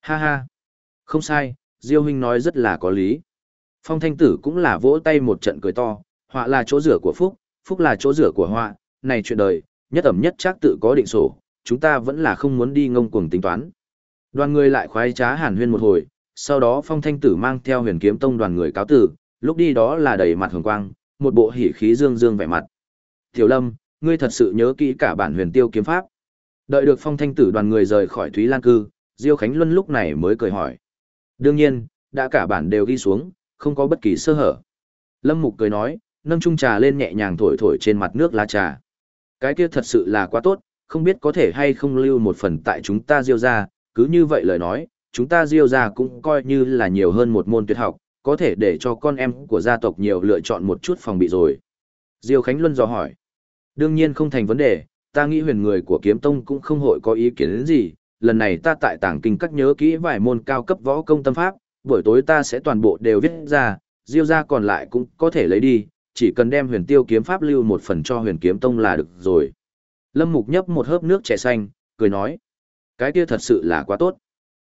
Ha ha. Không sai, Diêu Hinh nói rất là có lý. Phong thanh tử cũng là vỗ tay một trận cười to, họa là chỗ rửa của phúc, phúc là chỗ rửa của họa, này chuyện đời, nhất ẩm nhất chắc tự có định sổ, chúng ta vẫn là không muốn đi ngông cuồng tính toán. Đoàn người lại khoái trá hàn huyên một hồi, sau đó phong thanh tử mang theo huyền kiếm tông đoàn người cáo tử, lúc đi đó là đầy mặt hồng quang, một bộ hỉ khí dương dương vẻ mặt. Tiểu lâm, ngươi thật sự nhớ kỹ cả bản huyền tiêu kiếm pháp. Đợi được phong thanh tử đoàn người rời khỏi Thúy Lan Cư, Diêu Khánh Luân lúc này mới cười hỏi. Đương nhiên, đã cả bản đều ghi xuống, không có bất kỳ sơ hở. Lâm Mục cười nói, nâng chung trà lên nhẹ nhàng thổi thổi trên mặt nước lá trà. Cái kia thật sự là quá tốt, không biết có thể hay không lưu một phần tại chúng ta diêu ra, cứ như vậy lời nói, chúng ta diêu ra cũng coi như là nhiều hơn một môn tuyệt học, có thể để cho con em của gia tộc nhiều lựa chọn một chút phòng bị rồi. Diêu Khánh Luân dò hỏi. Đương nhiên không thành vấn đề, ta nghĩ huyền người của kiếm tông cũng không hội có ý kiến đến gì, lần này ta tại tảng kinh các nhớ kỹ vài môn cao cấp võ công tâm pháp, buổi tối ta sẽ toàn bộ đều viết ra, diêu ra còn lại cũng có thể lấy đi, chỉ cần đem huyền tiêu kiếm pháp lưu một phần cho huyền kiếm tông là được rồi. Lâm Mục nhấp một hớp nước trẻ xanh, cười nói. Cái kia thật sự là quá tốt.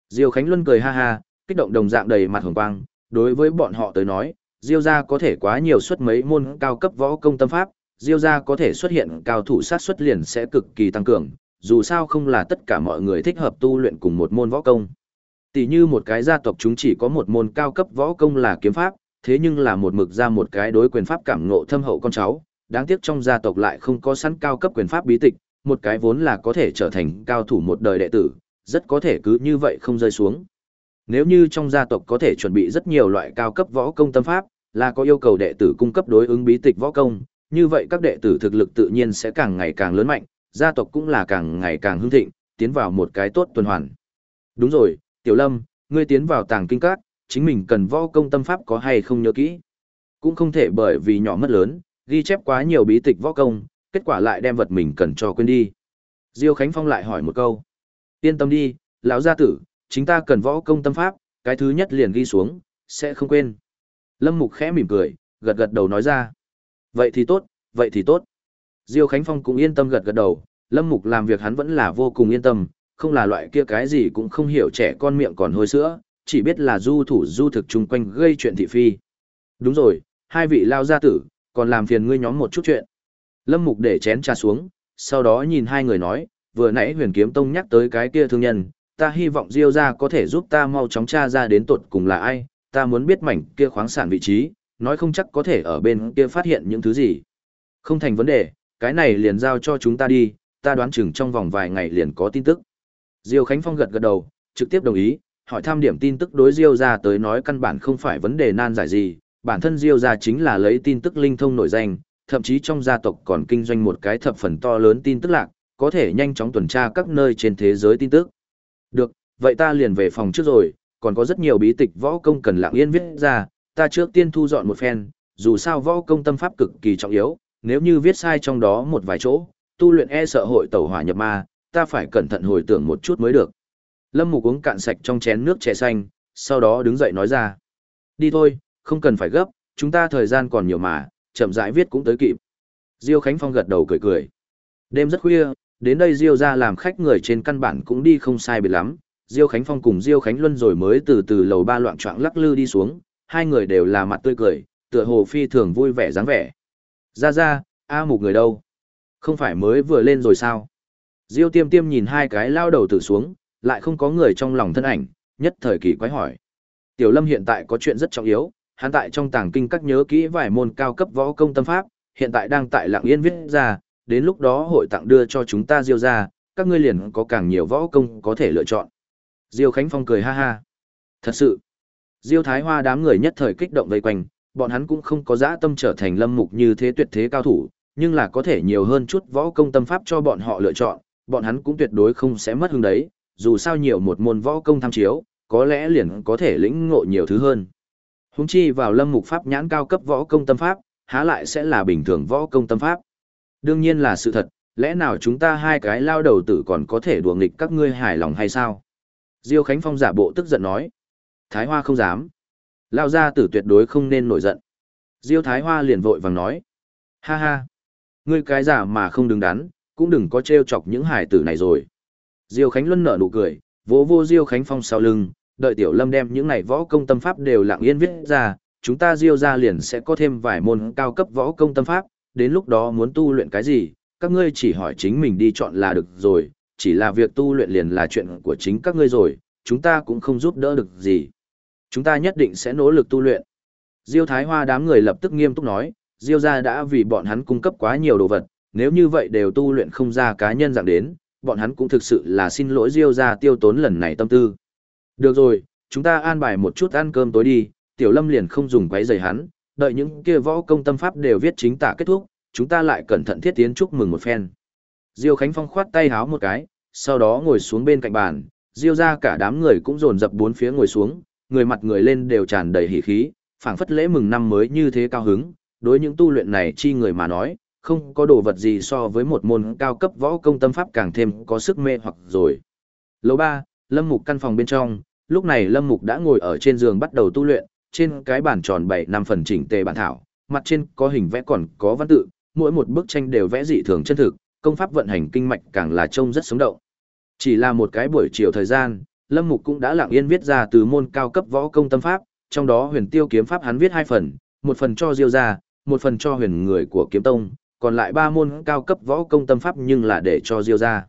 Diêu Khánh Luân cười ha ha, kích động đồng dạng đầy mặt hồng quang, đối với bọn họ tới nói, Diêu gia có thể quá nhiều xuất mấy môn cao cấp võ công tâm pháp, Diêu gia có thể xuất hiện cao thủ sát xuất liền sẽ cực kỳ tăng cường, dù sao không là tất cả mọi người thích hợp tu luyện cùng một môn võ công. Tỷ như một cái gia tộc chúng chỉ có một môn cao cấp võ công là kiếm pháp, thế nhưng là một mực ra một cái đối quyền pháp cảm ngộ thâm hậu con cháu, đáng tiếc trong gia tộc lại không có sẵn cao cấp quyền pháp bí tịch, một cái vốn là có thể trở thành cao thủ một đời đệ tử, rất có thể cứ như vậy không rơi xuống. Nếu như trong gia tộc có thể chuẩn bị rất nhiều loại cao cấp võ công tâm pháp, là có yêu cầu đệ tử cung cấp đối ứng bí tịch võ công, như vậy các đệ tử thực lực tự nhiên sẽ càng ngày càng lớn mạnh, gia tộc cũng là càng ngày càng hưng thịnh, tiến vào một cái tốt tuần hoàn. Đúng rồi, Tiểu Lâm, ngươi tiến vào tàng kinh các, chính mình cần võ công tâm pháp có hay không nhớ kỹ. Cũng không thể bởi vì nhỏ mất lớn, ghi chép quá nhiều bí tịch võ công, kết quả lại đem vật mình cần cho quên đi. Diêu Khánh Phong lại hỏi một câu. Yên tâm đi, lão gia tử, chính ta cần võ công tâm pháp, cái thứ nhất liền ghi xuống, sẽ không quên. Lâm Mục khẽ mỉm cười, gật gật đầu nói ra. Vậy thì tốt, vậy thì tốt. Diêu Khánh Phong cũng yên tâm gật gật đầu, Lâm Mục làm việc hắn vẫn là vô cùng yên tâm, không là loại kia cái gì cũng không hiểu trẻ con miệng còn hôi sữa, chỉ biết là du thủ du thực chung quanh gây chuyện thị phi. Đúng rồi, hai vị lao gia tử, còn làm phiền ngươi nhóm một chút chuyện. Lâm Mục để chén trà xuống, sau đó nhìn hai người nói, vừa nãy huyền kiếm tông nhắc tới cái kia thương nhân, ta hy vọng Diêu gia có thể giúp ta mau chóng tra ra đến tột cùng là ai, ta muốn biết mảnh kia khoáng sản vị trí, nói không chắc có thể ở bên kia phát hiện những thứ gì. Không thành vấn đề, cái này liền giao cho chúng ta đi, ta đoán chừng trong vòng vài ngày liền có tin tức. Diêu Khánh Phong gật gật đầu, trực tiếp đồng ý, hỏi thăm điểm tin tức đối Diêu gia tới nói căn bản không phải vấn đề nan giải gì, bản thân Diêu gia chính là lấy tin tức linh thông nổi danh, thậm chí trong gia tộc còn kinh doanh một cái thập phần to lớn tin tức lạc, có thể nhanh chóng tuần tra các nơi trên thế giới tin tức. Được, vậy ta liền về phòng trước rồi, còn có rất nhiều bí tịch võ công cần lặng yên viết ra, ta trước tiên thu dọn một phen, dù sao võ công tâm pháp cực kỳ trọng yếu, nếu như viết sai trong đó một vài chỗ, tu luyện e sợ hội tẩu hỏa nhập ma, ta phải cẩn thận hồi tưởng một chút mới được. Lâm Mục uống cạn sạch trong chén nước chè xanh, sau đó đứng dậy nói ra. Đi thôi, không cần phải gấp, chúng ta thời gian còn nhiều mà, chậm rãi viết cũng tới kịp. Diêu Khánh Phong gật đầu cười cười. Đêm rất khuya, đến đây Diêu ra làm khách người trên căn bản cũng đi không sai biệt lắm. Diêu Khánh Phong cùng Diêu Khánh Luân rồi mới từ từ lầu ba loạn trọng lắc lư đi xuống, hai người đều là mặt tươi cười, tựa hồ phi thường vui vẻ dáng vẻ. Ra ra, A mục người đâu? Không phải mới vừa lên rồi sao? Diêu tiêm tiêm nhìn hai cái lao đầu tử xuống, lại không có người trong lòng thân ảnh, nhất thời kỳ quái hỏi. Tiểu Lâm hiện tại có chuyện rất trọng yếu, hắn tại trong tàng kinh các nhớ kỹ vài môn cao cấp võ công tâm pháp, hiện tại đang tại lặng yên viết ra, đến lúc đó hội tặng đưa cho chúng ta Diêu ra, các ngươi liền có càng nhiều võ công có thể lựa chọn. Diêu Khánh Phong cười ha ha. Thật sự, Diêu Thái Hoa đám người nhất thời kích động vây quanh, bọn hắn cũng không có dã tâm trở thành lâm mục như thế tuyệt thế cao thủ, nhưng là có thể nhiều hơn chút võ công tâm pháp cho bọn họ lựa chọn, bọn hắn cũng tuyệt đối không sẽ mất hứng đấy, dù sao nhiều một môn võ công tham chiếu, có lẽ liền có thể lĩnh ngộ nhiều thứ hơn. Húng chi vào lâm mục pháp nhãn cao cấp võ công tâm pháp, há lại sẽ là bình thường võ công tâm pháp. Đương nhiên là sự thật, lẽ nào chúng ta hai cái lao đầu tử còn có thể đùa nghịch các ngươi hài lòng hay sao? Diêu Khánh Phong giả bộ tức giận nói. Thái Hoa không dám. Lao gia tử tuyệt đối không nên nổi giận. Diêu Thái Hoa liền vội vàng nói. Ha ha. Ngươi cái giả mà không đứng đắn, cũng đừng có trêu chọc những hải tử này rồi. Diêu Khánh Luân nở nụ cười, vỗ vô Diêu Khánh Phong sau lưng, đợi Tiểu Lâm đem những này võ công tâm pháp đều lặng yên viết ra, chúng ta Diêu ra liền sẽ có thêm vài môn cao cấp võ công tâm pháp, đến lúc đó muốn tu luyện cái gì, các ngươi chỉ hỏi chính mình đi chọn là được rồi, chỉ là việc tu luyện liền là chuyện của chính các ngươi rồi, chúng ta cũng không giúp đỡ được gì. Chúng ta nhất định sẽ nỗ lực tu luyện. Diêu Thái Hoa đám người lập tức nghiêm túc nói, Diêu gia đã vì bọn hắn cung cấp quá nhiều đồ vật, nếu như vậy đều tu luyện không ra cá nhân dạng đến, bọn hắn cũng thực sự là xin lỗi Diêu gia tiêu tốn lần này tâm tư. Được rồi, chúng ta an bài một chút ăn cơm tối đi, Tiểu Lâm liền không dùng quấy rầy hắn, đợi những kia võ công tâm pháp đều viết chính tả kết thúc, chúng ta lại cẩn thận thiết tiến chúc mừng một phen. Diêu Khánh Phong khoát tay háo một cái, sau đó ngồi xuống bên cạnh bàn, Diêu gia cả đám người cũng dồn dập bốn phía ngồi xuống, người mặt người lên đều tràn đầy hỉ khí, phảng phất lễ mừng năm mới như thế cao hứng, đối những tu luyện này chi người mà nói, không có đồ vật gì so với một môn cao cấp võ công tâm pháp càng thêm có sức mê hoặc rồi. Lầu 3, Lâm Mục căn phòng bên trong, lúc này Lâm Mục đã ngồi ở trên giường bắt đầu tu luyện, trên cái bàn tròn 7 năm phần chỉnh tề bản thảo, mặt trên có hình vẽ còn có văn tự, mỗi một bức tranh đều vẽ dị thường chân thực, công pháp vận hành kinh mạch càng là trông rất sống động. Chỉ là một cái buổi chiều thời gian, Lâm Mục cũng đã lặng yên viết ra từ môn cao cấp võ công tâm pháp, trong đó huyền tiêu kiếm pháp hắn viết hai phần, một phần cho Diêu gia, một phần cho huyền người của kiếm tông, còn lại ba môn cao cấp võ công tâm pháp nhưng là để cho Diêu gia.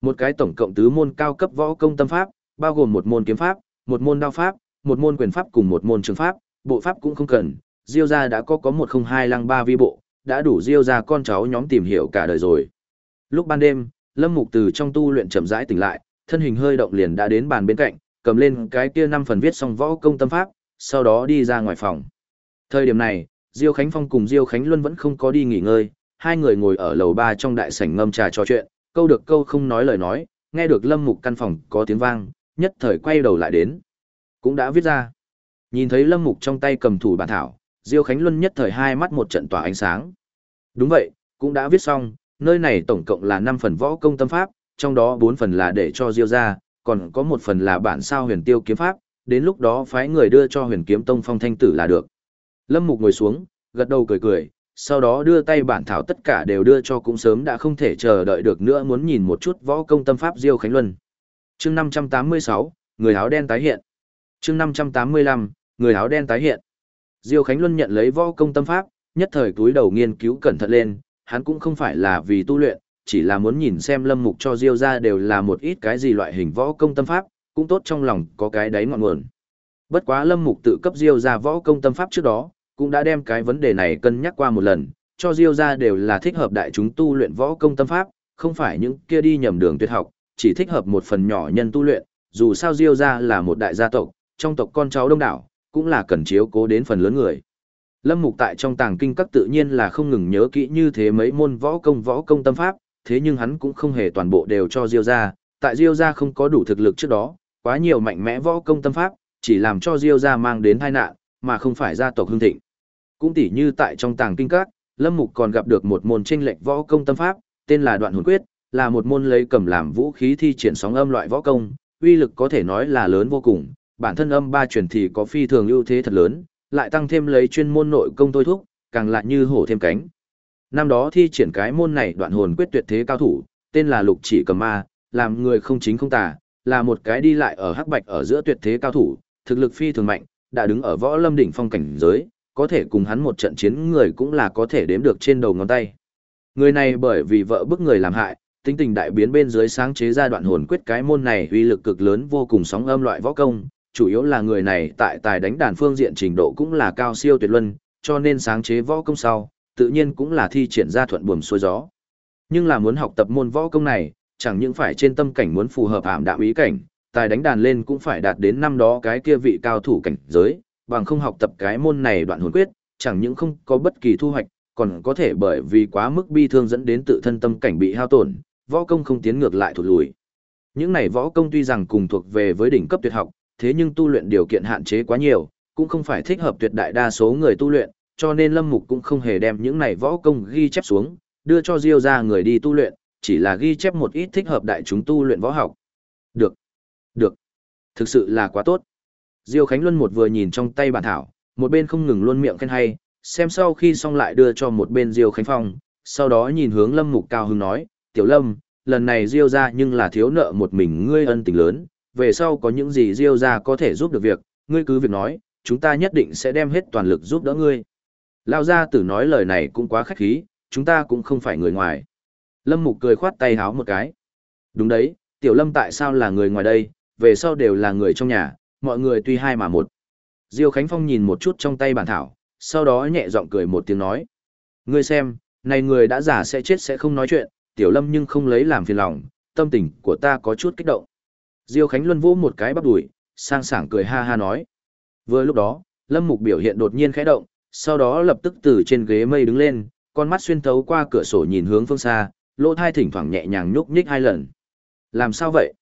Một cái tổng cộng tứ môn cao cấp võ công tâm pháp, bao gồm một môn kiếm pháp, một môn đao pháp, một môn quyền pháp cùng một môn trường pháp, bộ pháp cũng không cần, Diêu gia đã có có một không hai lăng ba vi bộ, đã đủ Diêu gia con cháu nhóm tìm hiểu cả đời rồi. Lúc ban đêm, Lâm Mục từ trong tu luyện chậm rãi tỉnh lại, thân hình hơi động liền đã đến bàn bên cạnh, cầm lên cái kia năm phần viết xong võ công tâm pháp, sau đó đi ra ngoài phòng. Thời điểm này, Diêu Khánh Phong cùng Diêu Khánh Luân vẫn không có đi nghỉ ngơi, hai người ngồi ở lầu ba trong đại sảnh ngâm trà trò chuyện, câu được câu không nói lời nói, nghe được Lâm Mục căn phòng có tiếng vang, nhất thời quay đầu lại đến. Cũng đã viết ra. Nhìn thấy Lâm Mục trong tay cầm thủ bản thảo, Diêu Khánh Luân nhất thời hai mắt một trận tỏa ánh sáng. Đúng vậy, cũng đã viết xong, nơi này tổng cộng là 5 phần võ công tâm pháp, trong đó bốn phần là để cho Diêu ra, còn có một phần là bản sao huyền tiêu kiếm pháp, đến lúc đó phái người đưa cho huyền kiếm tông phong thanh tử là được. Lâm Mục ngồi xuống, gật đầu cười cười, sau đó đưa tay bản thảo tất cả đều đưa cho cũng sớm đã không thể chờ đợi được nữa muốn nhìn một chút võ công tâm pháp Diêu Khánh Luân. Chương 586, người áo đen tái hiện. Chương 585, người áo đen tái hiện. Diêu Khánh Luân nhận lấy võ công tâm pháp, nhất thời túi đầu nghiên cứu cẩn thận lên, hắn cũng không phải là vì tu luyện, chỉ là muốn nhìn xem lâm mục cho Diêu ra đều là một ít cái gì loại hình võ công tâm pháp, cũng tốt trong lòng có cái đáy ngọn nguồn. Bất quá lâm mục tự cấp Diêu ra võ công tâm pháp trước đó, cũng đã đem cái vấn đề này cân nhắc qua một lần, cho Diêu ra đều là thích hợp đại chúng tu luyện võ công tâm pháp, không phải những kia đi nhầm đường tuyệt học, chỉ thích hợp một phần nhỏ nhân tu luyện, dù sao Diêu ra là một đại gia tộc, trong tộc con cháu đông đảo, cũng là cần chiếu cố đến phần lớn người. Lâm Mục tại trong tàng kinh các tự nhiên là không ngừng nhớ kỹ như thế mấy môn võ công võ công tâm pháp, thế nhưng hắn cũng không hề toàn bộ đều cho Diêu gia, tại Diêu gia không có đủ thực lực trước đó, quá nhiều mạnh mẽ võ công tâm pháp, chỉ làm cho Diêu gia mang đến tai nạn, mà không phải gia tộc hưng thịnh. Cũng tỉ như tại trong tàng kinh các, Lâm Mục còn gặp được một môn chênh lệch võ công tâm pháp, tên là Đoạn Hồn Quyết, là một môn lấy cầm làm vũ khí thi triển sóng âm loại võ công, uy lực có thể nói là lớn vô cùng, bản thân âm ba truyền thì có phi thường ưu thế thật lớn, lại tăng thêm lấy chuyên môn nội công thôi thúc, càng lại như hổ thêm cánh. Năm đó thi triển cái môn này đoạn hồn quyết tuyệt thế cao thủ, tên là Lục Chỉ Cầm Ma, làm người không chính không tà, là một cái đi lại ở hắc bạch ở giữa tuyệt thế cao thủ, thực lực phi thường mạnh, đã đứng ở võ lâm đỉnh phong cảnh giới, có thể cùng hắn một trận chiến người cũng là có thể đếm được trên đầu ngón tay. Người này bởi vì vợ bức người làm hại, tính tình đại biến bên dưới sáng chế ra đoạn hồn quyết cái môn này uy lực cực lớn vô cùng sóng âm loại võ công, chủ yếu là người này tại tài đánh đàn phương diện trình độ cũng là cao siêu tuyệt luân, cho nên sáng chế võ công sau, tự nhiên cũng là thi triển ra thuận buồm xuôi gió. Nhưng là muốn học tập môn võ công này, chẳng những phải trên tâm cảnh muốn phù hợp ảm đạm ý cảnh, tài đánh đàn lên cũng phải đạt đến năm đó cái kia vị cao thủ cảnh giới, bằng không học tập cái môn này đoạn hồn quyết, chẳng những không có bất kỳ thu hoạch, còn có thể bởi vì quá mức bi thương dẫn đến tự thân tâm cảnh bị hao tổn, võ công không tiến ngược lại thụt lùi. Những này võ công tuy rằng cùng thuộc về với đỉnh cấp tuyệt học, thế nhưng tu luyện điều kiện hạn chế quá nhiều, cũng không phải thích hợp tuyệt đại đa số người tu luyện, cho nên Lâm Mục cũng không hề đem những này võ công ghi chép xuống, đưa cho Diêu ra người đi tu luyện, chỉ là ghi chép một ít thích hợp đại chúng tu luyện võ học. Được, được, thực sự là quá tốt. Diêu Khánh Luân một vừa nhìn trong tay bản thảo, một bên không ngừng luôn miệng khen hay, xem sau khi xong lại đưa cho một bên Diêu Khánh Phong, sau đó nhìn hướng Lâm Mục cao hứng nói, Tiểu Lâm, lần này Diêu ra nhưng là thiếu nợ một mình ngươi ân tình lớn, về sau có những gì Diêu gia có thể giúp được việc, ngươi cứ việc nói, chúng ta nhất định sẽ đem hết toàn lực giúp đỡ ngươi. Lao gia tử nói lời này cũng quá khách khí, chúng ta cũng không phải người ngoài. Lâm Mục cười khoát tay háo một cái. Đúng đấy, Tiểu Lâm tại sao là người ngoài đây, về sau đều là người trong nhà, mọi người tuy hai mà một. Diêu Khánh Phong nhìn một chút trong tay bản thảo, sau đó nhẹ giọng cười một tiếng nói. Ngươi xem, này người đã giả sẽ chết sẽ không nói chuyện, Tiểu Lâm nhưng không lấy làm phiền lòng, tâm tình của ta có chút kích động. Diêu Khánh Luân vỗ một cái bắp đùi, sang sảng cười ha ha nói. Vừa lúc đó, Lâm Mục biểu hiện đột nhiên khẽ động, sau đó lập tức từ trên ghế mây đứng lên, con mắt xuyên thấu qua cửa sổ nhìn hướng phương xa, lỗ thai thỉnh thoảng nhẹ nhàng nhúc nhích hai lần. Làm sao vậy?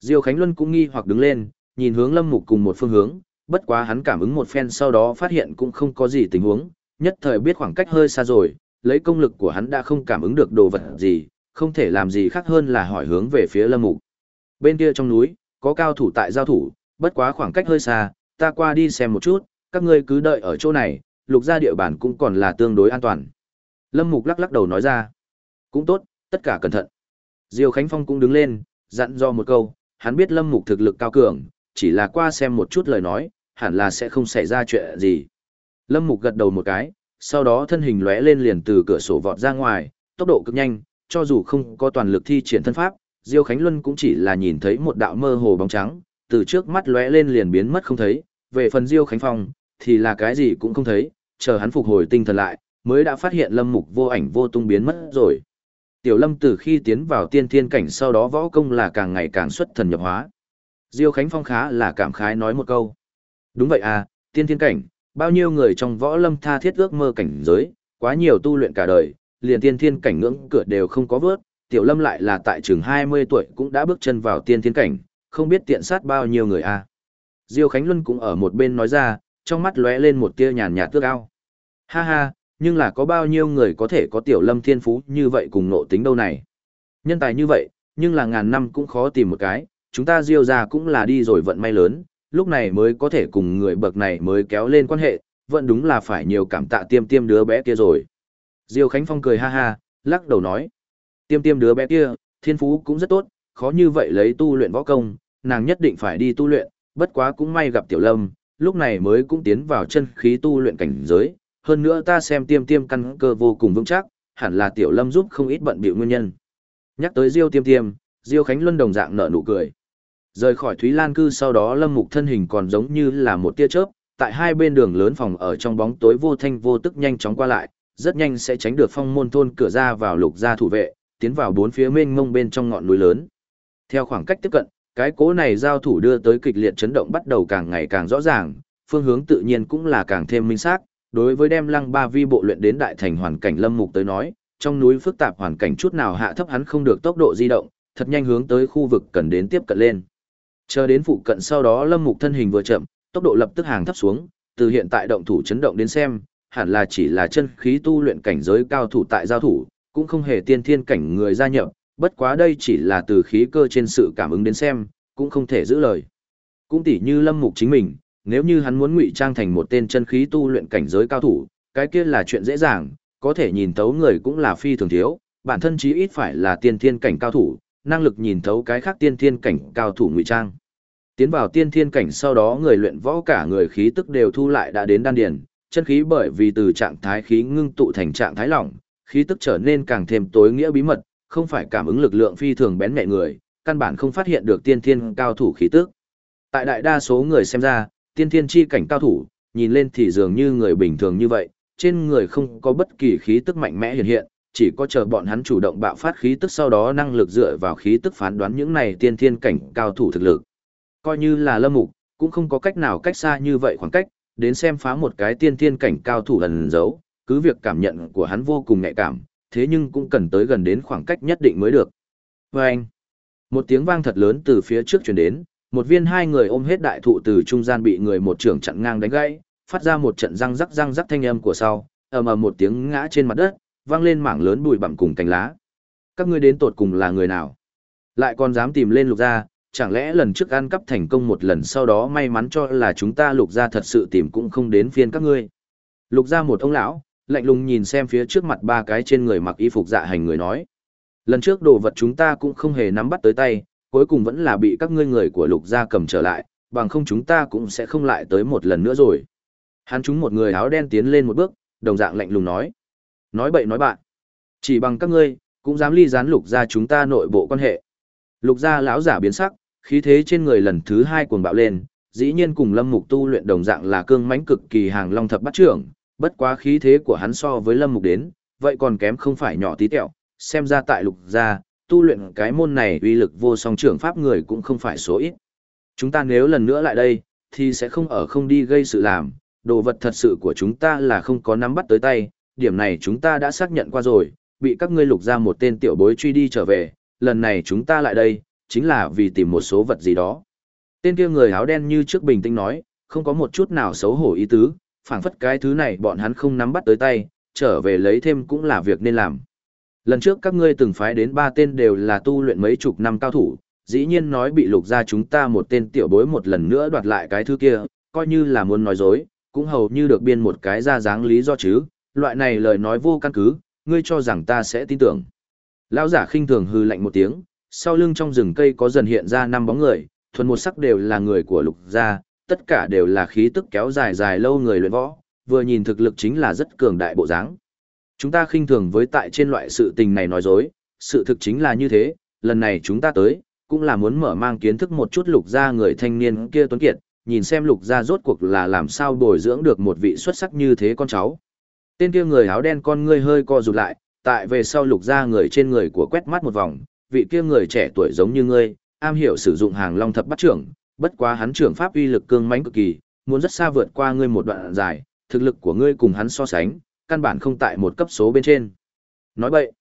Diêu Khánh Luân cũng nghi hoặc đứng lên, nhìn hướng Lâm Mục cùng một phương hướng, bất quá hắn cảm ứng một phen sau đó phát hiện cũng không có gì tình huống, nhất thời biết khoảng cách hơi xa rồi, lấy công lực của hắn đã không cảm ứng được đồ vật gì, không thể làm gì khác hơn là hỏi hướng về phía Lâm Mục. Bên kia trong núi, có cao thủ tại giao thủ, bất quá khoảng cách hơi xa, ta qua đi xem một chút, các ngươi cứ đợi ở chỗ này, lục gia địa bàn cũng còn là tương đối an toàn. Lâm Mục lắc lắc đầu nói ra. Cũng tốt, tất cả cẩn thận. Diêu Khánh Phong cũng đứng lên, dặn dò một câu, hắn biết Lâm Mục thực lực cao cường, chỉ là qua xem một chút lời nói, hẳn là sẽ không xảy ra chuyện gì. Lâm Mục gật đầu một cái, sau đó thân hình lóe lên liền từ cửa sổ vọt ra ngoài, tốc độ cực nhanh, cho dù không có toàn lực thi triển thân pháp, Diêu Khánh Luân cũng chỉ là nhìn thấy một đạo mơ hồ bóng trắng, từ trước mắt lóe lên liền biến mất không thấy, về phần Diêu Khánh Phong, thì là cái gì cũng không thấy, chờ hắn phục hồi tinh thần lại, mới đã phát hiện Lâm Mục vô ảnh vô tung biến mất rồi. Tiểu Lâm từ khi tiến vào tiên thiên cảnh sau đó võ công là càng ngày càng xuất thần nhập hóa. Diêu Khánh Phong khá là cảm khái nói một câu. Đúng vậy à, tiên thiên cảnh, bao nhiêu người trong võ lâm tha thiết ước mơ cảnh giới, quá nhiều tu luyện cả đời, liền tiên thiên cảnh ngưỡng cửa đều không có vớt, Tiểu Lâm lại là tại trường 20 tuổi cũng đã bước chân vào tiên thiên cảnh, không biết tiện sát bao nhiêu người à. Diêu Khánh Luân cũng ở một bên nói ra, trong mắt lóe lên một tia nhàn nhạt tước ao. Ha ha, nhưng là có bao nhiêu người có thể có tiểu lâm thiên phú như vậy cùng nộ tính đâu này. Nhân tài như vậy, nhưng là ngàn năm cũng khó tìm một cái, chúng ta diêu ra cũng là đi rồi vận may lớn, lúc này mới có thể cùng người bậc này mới kéo lên quan hệ, vẫn đúng là phải nhiều cảm tạ tiêm tiêm đứa bé kia rồi. Diêu Khánh Phong cười ha ha, lắc đầu nói, tiêm tiêm đứa bé kia, thiên phú cũng rất tốt, khó như vậy lấy tu luyện võ công, nàng nhất định phải đi tu luyện, bất quá cũng may gặp tiểu lâm, lúc này mới cũng tiến vào chân khí tu luyện cảnh giới, hơn nữa ta xem tiêm tiêm căn cơ vô cùng vững chắc, hẳn là tiểu lâm giúp không ít bận bịu nguyên nhân. Nhắc tới Diêu tiêm tiêm, Diêu Khánh Luân đồng dạng nở nụ cười. Rời khỏi Thúy Lan cư sau đó lâm mục thân hình còn giống như là một tia chớp, tại hai bên đường lớn phòng ở trong bóng tối vô thanh vô tức nhanh chóng qua lại, rất nhanh sẽ tránh được phong môn thôn cửa ra vào lục gia thủ vệ, tiến vào bốn phía mênh mông bên trong ngọn núi lớn. Theo khoảng cách tiếp cận, cái cố này giao thủ đưa tới kịch liệt chấn động bắt đầu càng ngày càng rõ ràng, phương hướng tự nhiên cũng là càng thêm minh xác, đối với đem lăng ba vi bộ luyện đến đại thành hoàn cảnh lâm mục tới nói, trong núi phức tạp hoàn cảnh chút nào hạ thấp hắn không được tốc độ di động, thật nhanh hướng tới khu vực cần đến tiếp cận lên. Chờ đến phụ cận sau đó lâm mục thân hình vừa chậm, tốc độ lập tức hàng thấp xuống, từ hiện tại động thủ chấn động đến xem, hẳn là chỉ là chân khí tu luyện cảnh giới cao thủ tại giao thủ, cũng không hề tiên thiên cảnh người gia nhập, bất quá đây chỉ là từ khí cơ trên sự cảm ứng đến xem, cũng không thể giữ lời. Cũng tỉ như lâm mục chính mình, nếu như hắn muốn ngụy trang thành một tên chân khí tu luyện cảnh giới cao thủ, cái kia là chuyện dễ dàng, có thể nhìn thấu người cũng là phi thường thiếu, bản thân chí ít phải là tiên thiên cảnh cao thủ, năng lực nhìn thấu cái khác tiên thiên cảnh cao thủ ngụy trang. Tiến vào tiên thiên cảnh sau đó người luyện võ cả người khí tức đều thu lại đã đến đan điền, chân khí bởi vì từ trạng thái khí ngưng tụ thành trạng thái lỏng, khí tức trở nên càng thêm tối nghĩa bí mật, không phải cảm ứng lực lượng phi thường bén nhạy người, căn bản không phát hiện được tiên thiên cao thủ khí tức. Tại đại đa số người xem ra, tiên thiên chi cảnh cao thủ, nhìn lên thì dường như người bình thường như vậy, trên người không có bất kỳ khí tức mạnh mẽ hiện hiện, chỉ có chờ bọn hắn chủ động bạo phát khí tức sau đó năng lực dựa vào khí tức phán đoán những này tiên thiên cảnh cao thủ thực lực. Coi như là lâm mục, cũng không có cách nào cách xa như vậy khoảng cách, đến xem phá một cái tiên thiên cảnh cao thủ ẩn giấu, cứ việc cảm nhận của hắn vô cùng nhạy cảm, thế nhưng cũng cần tới gần đến khoảng cách nhất định mới được. Và anh, một tiếng vang thật lớn từ phía trước truyền đến, một viên hai người ôm hết đại thụ từ trung gian bị người một trưởng chặn ngang đánh gãy, phát ra một trận răng rắc răng rắc thanh âm của sau, ầm ầm một tiếng ngã trên mặt đất, vang lên mảng lớn bụi bặm cùng cành lá. Các ngươi đến tột cùng là người nào? Lại còn dám tìm lên lục gia, chẳng lẽ lần trước ăn cắp thành công một lần sau đó may mắn cho là chúng ta lục gia thật sự tìm cũng không đến phiên các ngươi. Lục gia một ông lão, lạnh lùng nhìn xem phía trước mặt ba cái trên người mặc y phục dạ hành người nói. Lần trước đồ vật chúng ta cũng không hề nắm bắt tới tay, cuối cùng vẫn là bị các ngươi người của lục gia cầm trở lại, bằng không chúng ta cũng sẽ không lại tới một lần nữa rồi. Hắn chúng một người áo đen tiến lên một bước, đồng dạng lạnh lùng nói. Nói bậy nói bạn. Chỉ bằng các ngươi, cũng dám ly gián lục gia chúng ta nội bộ quan hệ. Lục gia lão giả biến sắc, khí thế trên người lần thứ hai cuồng bạo lên, dĩ nhiên cùng lâm mục tu luyện đồng dạng là cương mãnh cực kỳ hàng long thập bắt trưởng, bất quá khí thế của hắn so với lâm mục đến, vậy còn kém không phải nhỏ tí tẹo, xem ra tại lục gia, tu luyện cái môn này uy lực vô song trưởng pháp người cũng không phải số ít. Chúng ta nếu lần nữa lại đây, thì sẽ không ở không đi gây sự làm, đồ vật thật sự của chúng ta là không có nắm bắt tới tay, điểm này chúng ta đã xác nhận qua rồi, bị các ngươi lục ra một tên tiểu bối truy đi trở về, lần này chúng ta lại đây, chính là vì tìm một số vật gì đó. Tên kia người áo đen như trước bình tĩnh nói, không có một chút nào xấu hổ ý tứ, phảng phất cái thứ này bọn hắn không nắm bắt tới tay, trở về lấy thêm cũng là việc nên làm. Lần trước các ngươi từng phái đến ba tên đều là tu luyện mấy chục năm cao thủ, dĩ nhiên nói bị lục ra chúng ta một tên tiểu bối một lần nữa đoạt lại cái thứ kia, coi như là muốn nói dối, cũng hầu như được biên một cái ra dáng lý do chứ, loại này lời nói vô căn cứ, ngươi cho rằng ta sẽ tin tưởng. Lão giả khinh thường hư lạnh một tiếng, sau lưng trong rừng cây có dần hiện ra năm bóng người, thuần một sắc đều là người của lục gia, tất cả đều là khí tức kéo dài dài lâu người luyện võ, vừa nhìn thực lực chính là rất cường đại bộ dáng. Chúng ta khinh thường với tại trên loại sự tình này nói dối, sự thực chính là như thế, lần này chúng ta tới, cũng là muốn mở mang kiến thức một chút lục gia người thanh niên kia tuấn kiệt, nhìn xem lục gia rốt cuộc là làm sao bồi dưỡng được một vị xuất sắc như thế con cháu. Tên kia người áo đen con ngươi hơi co rụt lại, tại về sau lục gia người trên người của quét mắt một vòng, vị kia người trẻ tuổi giống như ngươi, am hiểu sử dụng hàng long thập bắt trưởng, bất quá hắn trưởng pháp uy lực cương mãnh cực kỳ, muốn rất xa vượt qua ngươi một đoạn dài, thực lực của ngươi cùng hắn so sánh, căn bản không tại một cấp số bên trên. Nói vậy,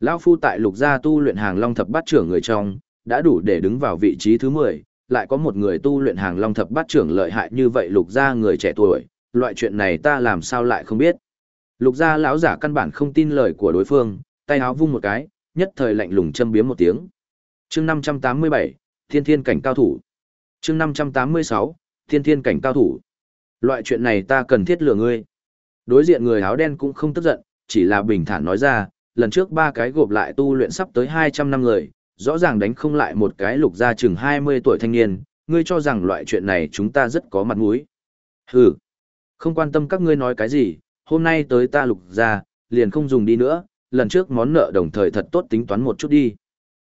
lão phu tại lục gia tu luyện hàng long thập bát trưởng người trong, đã đủ để đứng vào vị trí thứ 10, lại có một người tu luyện hàng long thập bát trưởng lợi hại như vậy lục gia người trẻ tuổi, loại chuyện này ta làm sao lại không biết. Lục gia lão giả căn bản không tin lời của đối phương, tay áo vung một cái, nhất thời lạnh lùng châm biếm một tiếng. Chương 587, Thiên Thiên cảnh cao thủ. Chương 586, Thiên Thiên cảnh cao thủ. Loại chuyện này ta cần thiết lừa ngươi. Đối diện người áo đen cũng không tức giận, chỉ là bình thản nói ra, lần trước ba cái gộp lại tu luyện sắp tới 200 năm người, rõ ràng đánh không lại một cái lục gia chừng 20 tuổi thanh niên, ngươi cho rằng loại chuyện này chúng ta rất có mặt mũi. Hừ, không quan tâm các ngươi nói cái gì, hôm nay tới ta lục gia, liền không dùng đi nữa, lần trước món nợ đồng thời thật tốt tính toán một chút đi.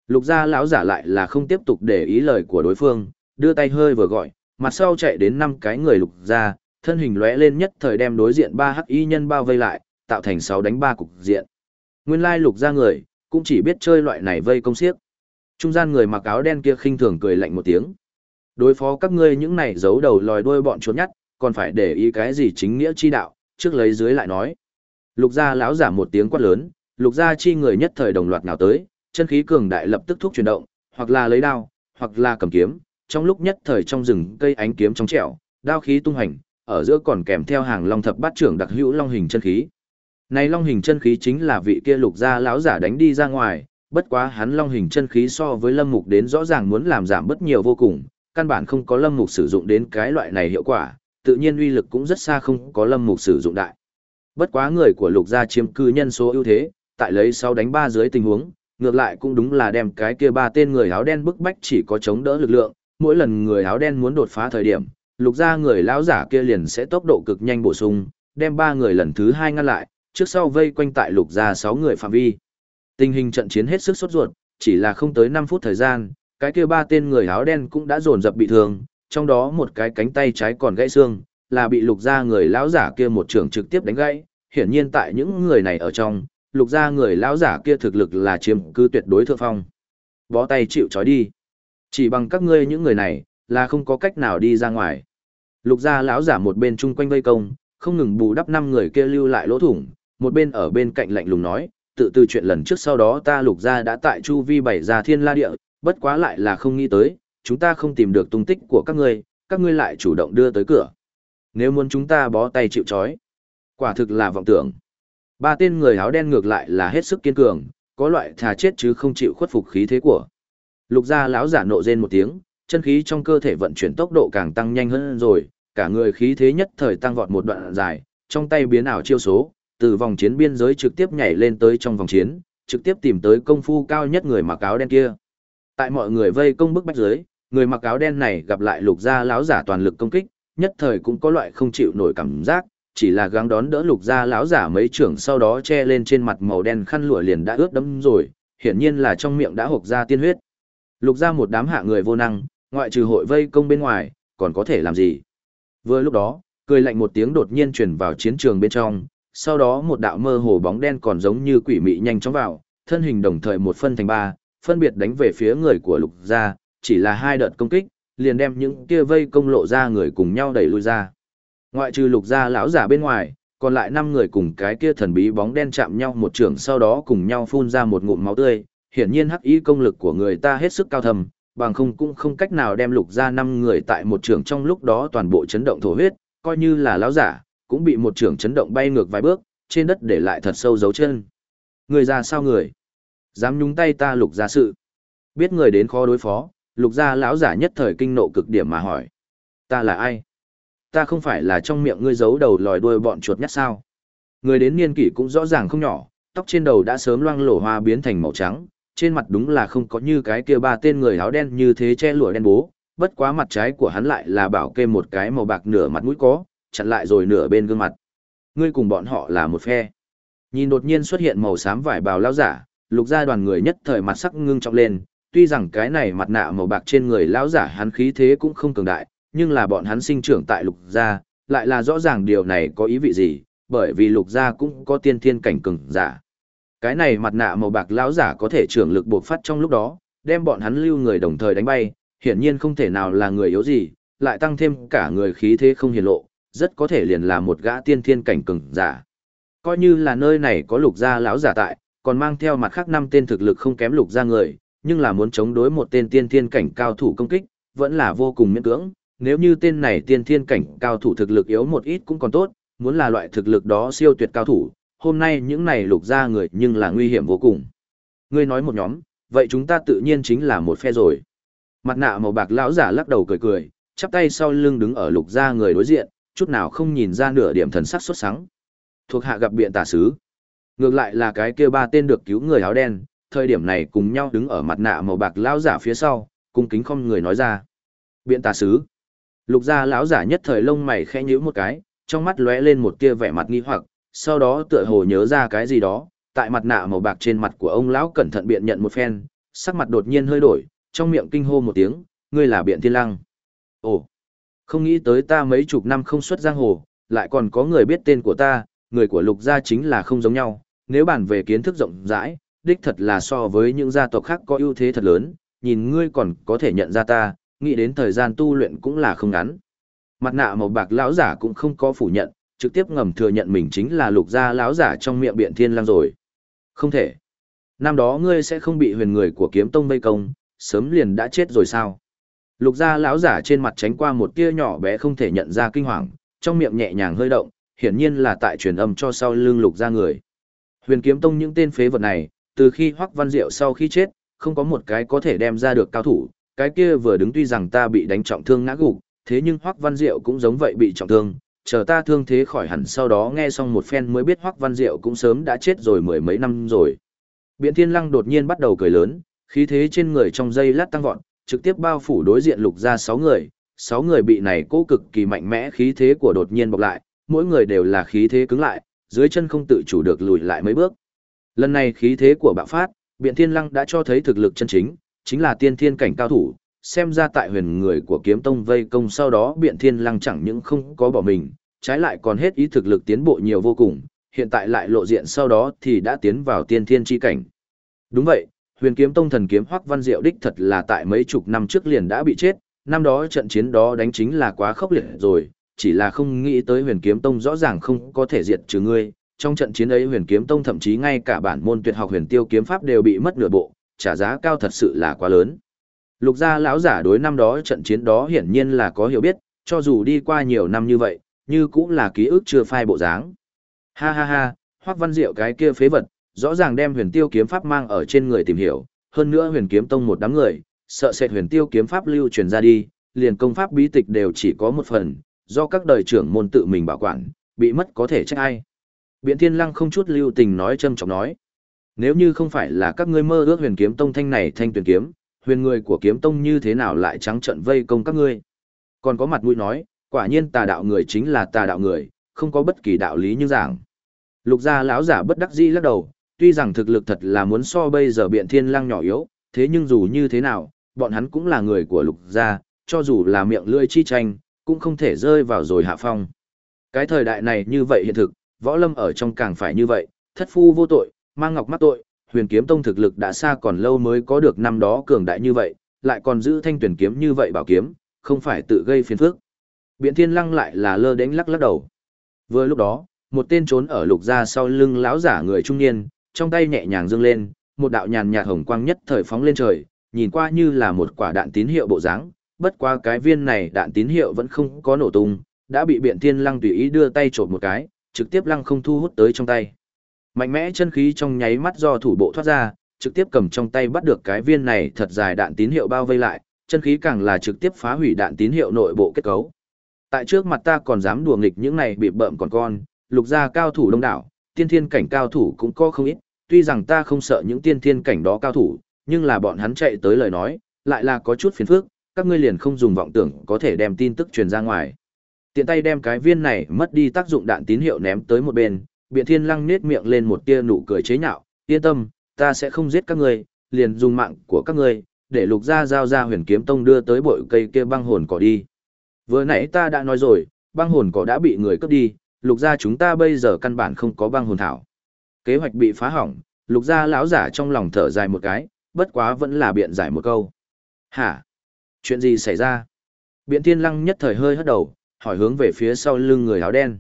Lục gia lão giả lại là không tiếp tục để ý lời của đối phương, đưa tay hơi vừa gọi, mặt sau chạy đến năm cái người lục gia, thân hình lóe lên nhất thời đem đối diện ba hắc y nhân bao vây lại, tạo thành sáu đánh ba cục diện. Nguyên lai lục gia người, cũng chỉ biết chơi loại này vây công siếc. Trung gian người mặc áo đen kia khinh thường cười lạnh một tiếng. Đối phó các ngươi những này giấu đầu lòi đuôi bọn chuột nhắt, còn phải để ý cái gì chính nghĩa chi đạo, trước lấy dưới lại nói. Lục gia lão giả một tiếng quát lớn, lục gia chi người nhất thời đồng loạt nào tới, chân khí cường đại lập tức thúc chuyển động, hoặc là lấy đao, hoặc là cầm kiếm, trong lúc nhất thời trong rừng cây ánh kiếm trong trẻo, đao khí tung hành, ở giữa còn kèm theo hàng long thập bát trưởng đặc hữu long hình chân khí. Này long hình chân khí chính là vị kia lục gia lão giả đánh đi ra ngoài, bất quá hắn long hình chân khí so với lâm mục đến rõ ràng muốn làm giảm bất nhiều vô cùng, căn bản không có lâm mục sử dụng đến cái loại này hiệu quả, tự nhiên uy lực cũng rất xa không có lâm mục sử dụng đại. Bất quá người của lục gia chiếm cư nhân số ưu thế, tại lấy sau đánh ba dưới tình huống, ngược lại cũng đúng là đem cái kia ba tên người áo đen bức bách chỉ có chống đỡ lực lượng, mỗi lần người áo đen muốn đột phá thời điểm, lục gia người lão giả kia liền sẽ tốc độ cực nhanh bổ sung, đem ba người lần thứ hai ngăn lại, trước sau vây quanh tại lục gia sáu người phạm vi. Tình hình trận chiến hết sức sốt ruột, chỉ là không tới 5 phút thời gian, cái kia ba tên người áo đen cũng đã dồn dập bị thương, trong đó một cái cánh tay trái còn gãy xương, là bị lục gia người lão giả kia một trường trực tiếp đánh gãy. Hiển nhiên tại những người này ở trong, lục gia người lão giả kia thực lực là chiếm cư tuyệt đối thượng phong. Bó tay chịu trói đi. Chỉ bằng các ngươi những người này, là không có cách nào đi ra ngoài. Lục gia lão giả một bên chung quanh vây công, không ngừng bù đắp năm người kia lưu lại lỗ thủng, một bên ở bên cạnh lạnh lùng nói, tự từ chuyện lần trước sau đó ta lục gia đã tại chu vi bảy gia thiên la địa, bất quá lại là không nghĩ tới, chúng ta không tìm được tung tích của các ngươi, các ngươi lại chủ động đưa tới cửa. Nếu muốn chúng ta bó tay chịu trói, quả thực là vọng tưởng. Ba tên người áo đen ngược lại là hết sức kiên cường, có loại thà chết chứ không chịu khuất phục khí thế của. Lục gia lão giả nộ rên một tiếng, chân khí trong cơ thể vận chuyển tốc độ càng tăng nhanh hơn rồi, cả người khí thế nhất thời tăng vọt một đoạn dài, trong tay biến ảo chiêu số, từ vòng chiến biên giới trực tiếp nhảy lên tới trong vòng chiến, trực tiếp tìm tới công phu cao nhất người mặc áo đen kia. Tại mọi người vây công bức bách dưới, người mặc áo đen này gặp lại lục gia lão giả toàn lực công kích, nhất thời cũng có loại không chịu nổi cảm giác, chỉ là gắng đón đỡ lục gia lão giả mấy trưởng sau đó che lên trên mặt màu đen khăn lụa liền đã ướt đẫm rồi, hiển nhiên là trong miệng đã hộc ra tiên huyết. Lục gia một đám hạ người vô năng, ngoại trừ hội vây công bên ngoài, còn có thể làm gì? Vừa lúc đó, cười lạnh một tiếng đột nhiên truyền vào chiến trường bên trong, sau đó một đạo mơ hồ bóng đen còn giống như quỷ mị nhanh chóng vào, thân hình đồng thời một phân thành ba, phân biệt đánh về phía người của lục gia, chỉ là hai đợt công kích, liền đem những kia vây công lộ ra người cùng nhau đẩy lui ra. Ngoại trừ lục gia lão giả bên ngoài, còn lại năm người cùng cái kia thần bí bóng đen chạm nhau một trường sau đó cùng nhau phun ra một ngụm máu tươi, hiển nhiên hắc y công lực của người ta hết sức cao thầm, bằng không cũng không cách nào đem lục gia năm người tại một trường trong lúc đó toàn bộ chấn động thổ huyết, coi như là lão giả, cũng bị một trường chấn động bay ngược vài bước, trên đất để lại thật sâu dấu chân. Người ra sao người? Dám nhúng tay ta lục gia sự. Biết người đến khó đối phó, lục gia lão giả nhất thời kinh nộ cực điểm mà hỏi. Ta là ai? Ta không phải là trong miệng ngươi giấu đầu lòi đuôi bọn chuột nhắt sao? Người đến niên kỷ cũng rõ ràng không nhỏ, tóc trên đầu đã sớm loang lổ hoa biến thành màu trắng, trên mặt đúng là không có như cái kia ba tên người áo đen như thế che lụa đen bố, bất quá mặt trái của hắn lại là bảo kê một cái màu bạc nửa mặt mũi có, chặn lại rồi nửa bên gương mặt. Ngươi cùng bọn họ là một phe. Nhìn đột nhiên xuất hiện màu xám vải bào lao giả, lục gia đoàn người nhất thời mặt sắc ngưng trọng lên, tuy rằng cái này mặt nạ màu bạc trên người lão giả hắn khí thế cũng không cường đại, nhưng là bọn hắn sinh trưởng tại lục gia, lại là rõ ràng điều này có ý vị gì, bởi vì lục gia cũng có tiên thiên cảnh cường giả. Cái này mặt nạ màu bạc lão giả có thể trưởng lực bộc phát trong lúc đó, đem bọn hắn lưu người đồng thời đánh bay, hiển nhiên không thể nào là người yếu gì, lại tăng thêm cả người khí thế không hiển lộ, rất có thể liền là một gã tiên thiên cảnh cường giả. Coi như là nơi này có lục gia lão giả tại, còn mang theo mặt khác năm tên thực lực không kém lục gia người, nhưng là muốn chống đối một tên tiên thiên cảnh cao thủ công kích, vẫn là vô cùng miễn cưỡng. Nếu như tên này tiên thiên cảnh cao thủ thực lực yếu một ít cũng còn tốt, muốn là loại thực lực đó siêu tuyệt cao thủ, hôm nay những này lục ra người nhưng là nguy hiểm vô cùng. Ngươi nói một nhóm, vậy chúng ta tự nhiên chính là một phe rồi. Mặt nạ màu bạc lão giả lắc đầu cười cười, chắp tay sau lưng đứng ở lục ra người đối diện, chút nào không nhìn ra nửa điểm thần sắc xuất sáng. Thuộc hạ gặp biện tà sứ. Ngược lại là cái kia ba tên được cứu người áo đen, thời điểm này cùng nhau đứng ở mặt nạ màu bạc lão giả phía sau, cung kính không người nói ra. Biện tà sứ. Lục gia lão giả nhất thời lông mày khẽ nhíu một cái, trong mắt lóe lên một tia vẻ mặt nghi hoặc, sau đó tựa hồ nhớ ra cái gì đó, tại mặt nạ màu bạc trên mặt của ông lão cẩn thận biện nhận một phen, sắc mặt đột nhiên hơi đổi, trong miệng kinh hô một tiếng, ngươi là biện thiên lăng. Ồ, không nghĩ tới ta mấy chục năm không xuất giang hồ, lại còn có người biết tên của ta, người của lục gia chính là không giống nhau, nếu bàn về kiến thức rộng rãi, đích thật là so với những gia tộc khác có ưu thế thật lớn, nhìn ngươi còn có thể nhận ra ta, nghĩ đến thời gian tu luyện cũng là không ngắn. Mặt nạ màu bạc lão giả cũng không có phủ nhận, trực tiếp ngầm thừa nhận mình chính là lục gia lão giả trong miệng biện thiên lang rồi. Không thể. Năm đó ngươi sẽ không bị huyền người của kiếm tông vây công, sớm liền đã chết rồi sao? Lục gia lão giả trên mặt tránh qua một tia nhỏ bé không thể nhận ra kinh hoàng, trong miệng nhẹ nhàng hơi động, hiển nhiên là tại truyền âm cho sau lưng lục gia người. Huyền kiếm tông những tên phế vật này, từ khi Hoắc Văn Diệu sau khi chết, không có một cái có thể đem ra được cao thủ, cái kia vừa đứng tuy rằng ta bị đánh trọng thương ngã gục, thế nhưng Hoắc Văn Diệu cũng giống vậy bị trọng thương, chờ ta thương thế khỏi hẳn sau đó nghe xong một phen mới biết Hoắc Văn Diệu cũng sớm đã chết rồi mười mấy năm rồi. Biện Thiên Lăng đột nhiên bắt đầu cười lớn, khí thế trên người trong giây lát tăng vọt, trực tiếp bao phủ đối diện lục ra sáu người, sáu người bị này cố cực kỳ mạnh mẽ khí thế của đột nhiên bộc lại, mỗi người đều là khí thế cứng lại, dưới chân không tự chủ được lùi lại mấy bước. Lần này khí thế của bạo phát, Biện Thiên Lăng đã cho thấy thực lực chân chính, chính là tiên thiên cảnh cao thủ, xem ra tại huyền người của kiếm tông vây công sau đó biện thiên lăng chẳng những không có bỏ mình, trái lại còn hết ý thực lực tiến bộ nhiều vô cùng, hiện tại lại lộ diện sau đó thì đã tiến vào tiên thiên chi cảnh. Đúng vậy, huyền kiếm tông thần kiếm hoắc văn diệu đích thật là tại mấy chục năm trước liền đã bị chết, năm đó trận chiến đó đánh chính là quá khốc liệt rồi, chỉ là không nghĩ tới huyền kiếm tông rõ ràng không có thể diệt trừ ngươi. Trong trận chiến ấy huyền kiếm tông thậm chí ngay cả bản môn tuyệt học huyền tiêu kiếm pháp đều bị mất nửa bộ, trả giá cao thật sự là quá lớn. Lục gia lão giả đối năm đó trận chiến đó hiển nhiên là có hiểu biết, cho dù đi qua nhiều năm như vậy, như cũng là ký ức chưa phai bộ dáng. Ha ha ha, Hoắc Văn Diệu cái kia phế vật, rõ ràng đem Huyền Tiêu kiếm pháp mang ở trên người tìm hiểu, hơn nữa Huyền Kiếm Tông một đám người, sợ sệt Huyền Tiêu kiếm pháp lưu truyền ra đi, liền công pháp bí tịch đều chỉ có một phần, do các đời trưởng môn tự mình bảo quản, bị mất có thể trách ai. Biện Thiên Lăng không chút lưu tình nói châm trọng nói, nếu như không phải là các ngươi mơ ước Huyền Kiếm Tông thanh này thanh tuyển kiếm, Huyền người của kiếm tông như thế nào lại trắng trận vây công các ngươi? Còn có mặt mũi nói, quả nhiên tà đạo người chính là tà đạo người, không có bất kỳ đạo lý như giảng. Lục gia lão giả bất đắc dĩ lắc đầu, tuy rằng thực lực thật là muốn so bây giờ biện thiên lăng nhỏ yếu, thế nhưng dù như thế nào, bọn hắn cũng là người của lục gia, cho dù là miệng lưỡi chi tranh, cũng không thể rơi vào rồi hạ phong. Cái thời đại này như vậy hiện thực, võ lâm ở trong càng phải như vậy, thất phu vô tội, mang ngọc mắc tội, huyền kiếm tông thực lực đã xa còn lâu mới có được năm đó cường đại như vậy, lại còn giữ thanh tuyển kiếm như vậy bảo kiếm, không phải tự gây phiền phức. Biện thiên lăng lại là lơ đánh lắc lắc đầu. Vừa lúc đó, một tên trốn ở lục gia sau lưng lão giả người trung niên, trong tay nhẹ nhàng dương lên, một đạo nhàn nhạt hồng quang nhất thời phóng lên trời, nhìn qua như là một quả đạn tín hiệu bộ dáng, bất qua cái viên này đạn tín hiệu vẫn không có nổ tung, đã bị Biện Thiên Lăng tùy ý đưa tay chộp một cái, trực tiếp lăng không thu hút tới trong tay. Mạnh mẽ chân khí trong nháy mắt do thủ bộ thoát ra, trực tiếp cầm trong tay bắt được cái viên này thật dài đạn tín hiệu bao vây lại, chân khí càng là trực tiếp phá hủy đạn tín hiệu nội bộ kết cấu. Tại trước mặt ta còn dám đùa nghịch những này bị bợm còn con, lục gia cao thủ đông đảo, tiên thiên cảnh cao thủ cũng có không ít, tuy rằng ta không sợ những tiên thiên cảnh đó cao thủ, nhưng là bọn hắn chạy tới lời nói, lại là có chút phiền phức, các ngươi liền không dùng vọng tưởng có thể đem tin tức truyền ra ngoài. Tiện tay đem cái viên này mất đi tác dụng đạn tín hiệu ném tới một bên, Biện Thiên Lăng nết miệng lên một tia nụ cười chế nhạo, yên tâm, ta sẽ không giết các ngươi, liền dùng mạng của các ngươi, để lục gia giao ra huyền kiếm tông đưa tới bội cây kia băng hồn cỏ đi. Vừa nãy ta đã nói rồi, băng hồn cỏ đã bị người cướp đi, lục gia chúng ta bây giờ căn bản không có băng hồn thảo. Kế hoạch bị phá hỏng, lục gia lão giả trong lòng thở dài một cái, bất quá vẫn là biện giải một câu. Hả? Chuyện gì xảy ra? Biện thiên lăng nhất thời hơi hất đầu, hỏi hướng về phía sau lưng người áo đen.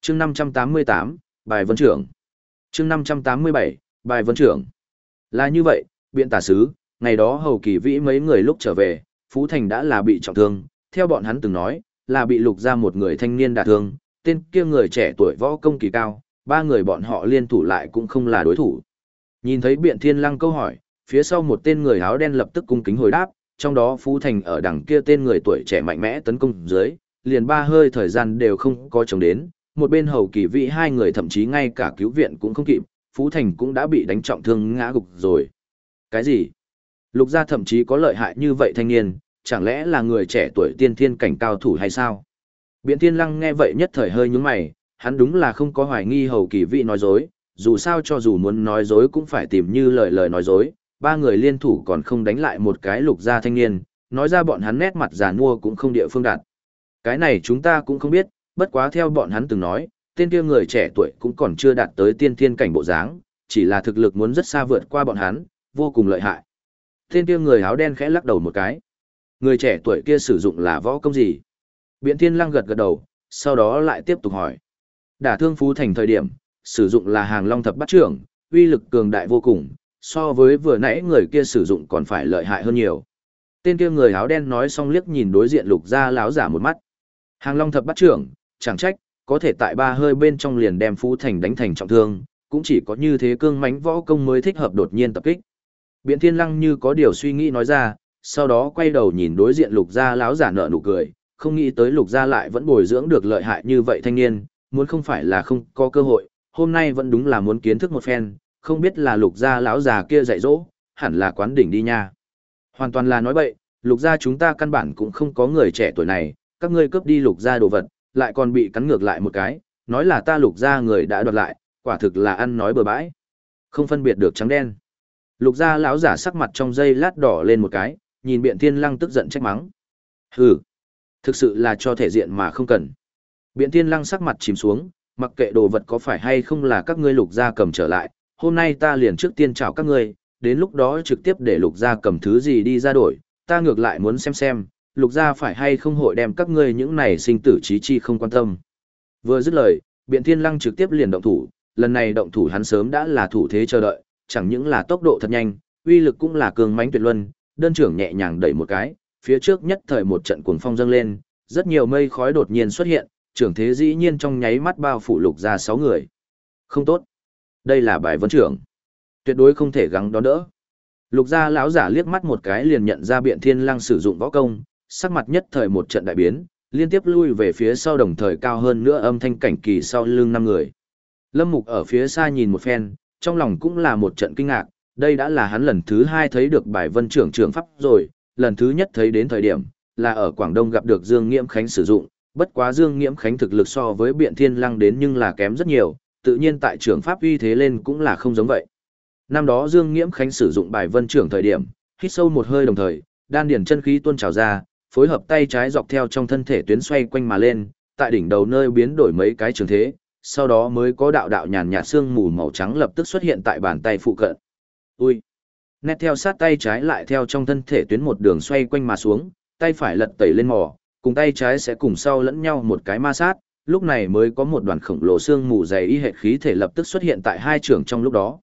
chương 588, bài vân trưởng. chương 587, bài vân trưởng. Là như vậy, biện tả sứ, ngày đó hầu kỳ vĩ mấy người lúc trở về, Phú Thành đã là bị trọng thương, theo bọn hắn từng nói, là bị lục ra một người thanh niên đả thương, tên kia người trẻ tuổi võ công kỳ cao, ba người bọn họ liên thủ lại cũng không là đối thủ. Nhìn thấy biện thiên lăng câu hỏi, phía sau một tên người áo đen lập tức cung kính hồi đáp, trong đó Phú Thành ở đằng kia tên người tuổi trẻ mạnh mẽ tấn công dưới, liền ba hơi thời gian đều không có chống đến, một bên hầu kỳ vị hai người thậm chí ngay cả cứu viện cũng không kịp, Phú Thành cũng đã bị đánh trọng thương ngã gục rồi. Cái gì? Lục gia thậm chí có lợi hại như vậy thanh niên, chẳng lẽ là người trẻ tuổi tiên thiên cảnh cao thủ hay sao? Biện Thiên Lăng nghe vậy nhất thời hơi nhướng mày, hắn đúng là không có hoài nghi hầu kỳ vị nói dối, dù sao cho dù muốn nói dối cũng phải tìm như lời lời nói dối, ba người liên thủ còn không đánh lại một cái lục gia thanh niên, nói ra bọn hắn nét mặt giàn mua cũng không địa phương đạt. Cái này chúng ta cũng không biết, bất quá theo bọn hắn từng nói, tên kia người trẻ tuổi cũng còn chưa đạt tới tiên thiên cảnh bộ dáng, chỉ là thực lực muốn rất xa vượt qua bọn hắn, vô cùng lợi hại. Tên kia người áo đen khẽ lắc đầu một cái. Người trẻ tuổi kia sử dụng là võ công gì? Biện Thiên Lăng gật gật đầu, sau đó lại tiếp tục hỏi. Đả thương Phú Thành thời điểm, sử dụng là hàng long thập bắt trưởng, uy lực cường đại vô cùng, so với vừa nãy người kia sử dụng còn phải lợi hại hơn nhiều. Tên kia người áo đen nói xong liếc nhìn đối diện lục gia láo giả một mắt. Hàng long thập bắt trưởng, chẳng trách, có thể tại ba hơi bên trong liền đem Phú Thành đánh thành trọng thương, cũng chỉ có như thế cương mãnh võ công mới thích hợp đột nhiên tập kích. Biện Thiên Lăng như có điều suy nghĩ nói ra, sau đó quay đầu nhìn đối diện lục gia láo giả nợ nụ cười, không nghĩ tới lục gia lại vẫn bồi dưỡng được lợi hại như vậy thanh niên, muốn không phải là không có cơ hội, hôm nay vẫn đúng là muốn kiến thức một phen, không biết là lục gia lão già kia dạy dỗ, hẳn là quán đỉnh đi nha. Hoàn toàn là nói bậy, lục gia chúng ta căn bản cũng không có người trẻ tuổi này, các ngươi cướp đi lục gia đồ vật, lại còn bị cắn ngược lại một cái, nói là ta lục gia người đã đoạt lại, quả thực là ăn nói bừa bãi. Không phân biệt được trắng đen. Lục gia lão giả sắc mặt trong dây lát đỏ lên một cái, nhìn biện thiên lăng tức giận trách mắng. Hừ, thực sự là cho thể diện mà không cần. Biện thiên lăng sắc mặt chìm xuống, mặc kệ đồ vật có phải hay không là các ngươi lục gia cầm trở lại, hôm nay ta liền trước tiên chào các ngươi, đến lúc đó trực tiếp để lục gia cầm thứ gì đi ra đổi, ta ngược lại muốn xem xem, lục gia phải hay không hội đem các ngươi những này sinh tử trí chi không quan tâm. Vừa dứt lời, biện thiên lăng trực tiếp liền động thủ, lần này động thủ hắn sớm đã là thủ thế chờ đợi, chẳng những là tốc độ thật nhanh, uy lực cũng là cường mãnh tuyệt luân, đơn trưởng nhẹ nhàng đẩy một cái, phía trước nhất thời một trận cuồng phong dâng lên, rất nhiều mây khói đột nhiên xuất hiện, trưởng thế dĩ nhiên trong nháy mắt bao phủ lục ra sáu người. Không tốt. Đây là bài vấn trưởng. Tuyệt đối không thể gắng đón đỡ. Lục gia lão giả liếc mắt một cái liền nhận ra biện thiên lăng sử dụng võ công, sắc mặt nhất thời một trận đại biến, liên tiếp lui về phía sau đồng thời cao hơn nữa âm thanh cảnh kỳ sau lưng năm người. Lâm Mục ở phía xa nhìn một phen, trong lòng cũng là một trận kinh ngạc, đây đã là hắn lần thứ hai thấy được bài vân trưởng trưởng pháp rồi, lần thứ nhất thấy đến thời điểm, là ở Quảng Đông gặp được Dương Nghiễm Khánh sử dụng, bất quá Dương Nghiễm Khánh thực lực so với biện thiên lăng đến nhưng là kém rất nhiều, tự nhiên tại trưởng pháp uy thế lên cũng là không giống vậy. Năm đó Dương Nghiễm Khánh sử dụng bài vân trưởng thời điểm, hít sâu một hơi đồng thời, đan điển chân khí tuôn trào ra, phối hợp tay trái dọc theo trong thân thể tuyến xoay quanh mà lên, tại đỉnh đầu nơi biến đổi mấy cái trường thế, sau đó mới có đạo đạo nhàn nhạt xương mù màu trắng lập tức xuất hiện tại bàn tay phụ cận. Ui! Nét theo sát tay trái lại theo trong thân thể tuyến một đường xoay quanh mà xuống, tay phải lật tẩy lên mò, cùng tay trái sẽ cùng sau lẫn nhau một cái ma sát, lúc này mới có một đoàn khổng lồ xương mù dày y hệt khí thể lập tức xuất hiện tại hai trường trong lúc đó.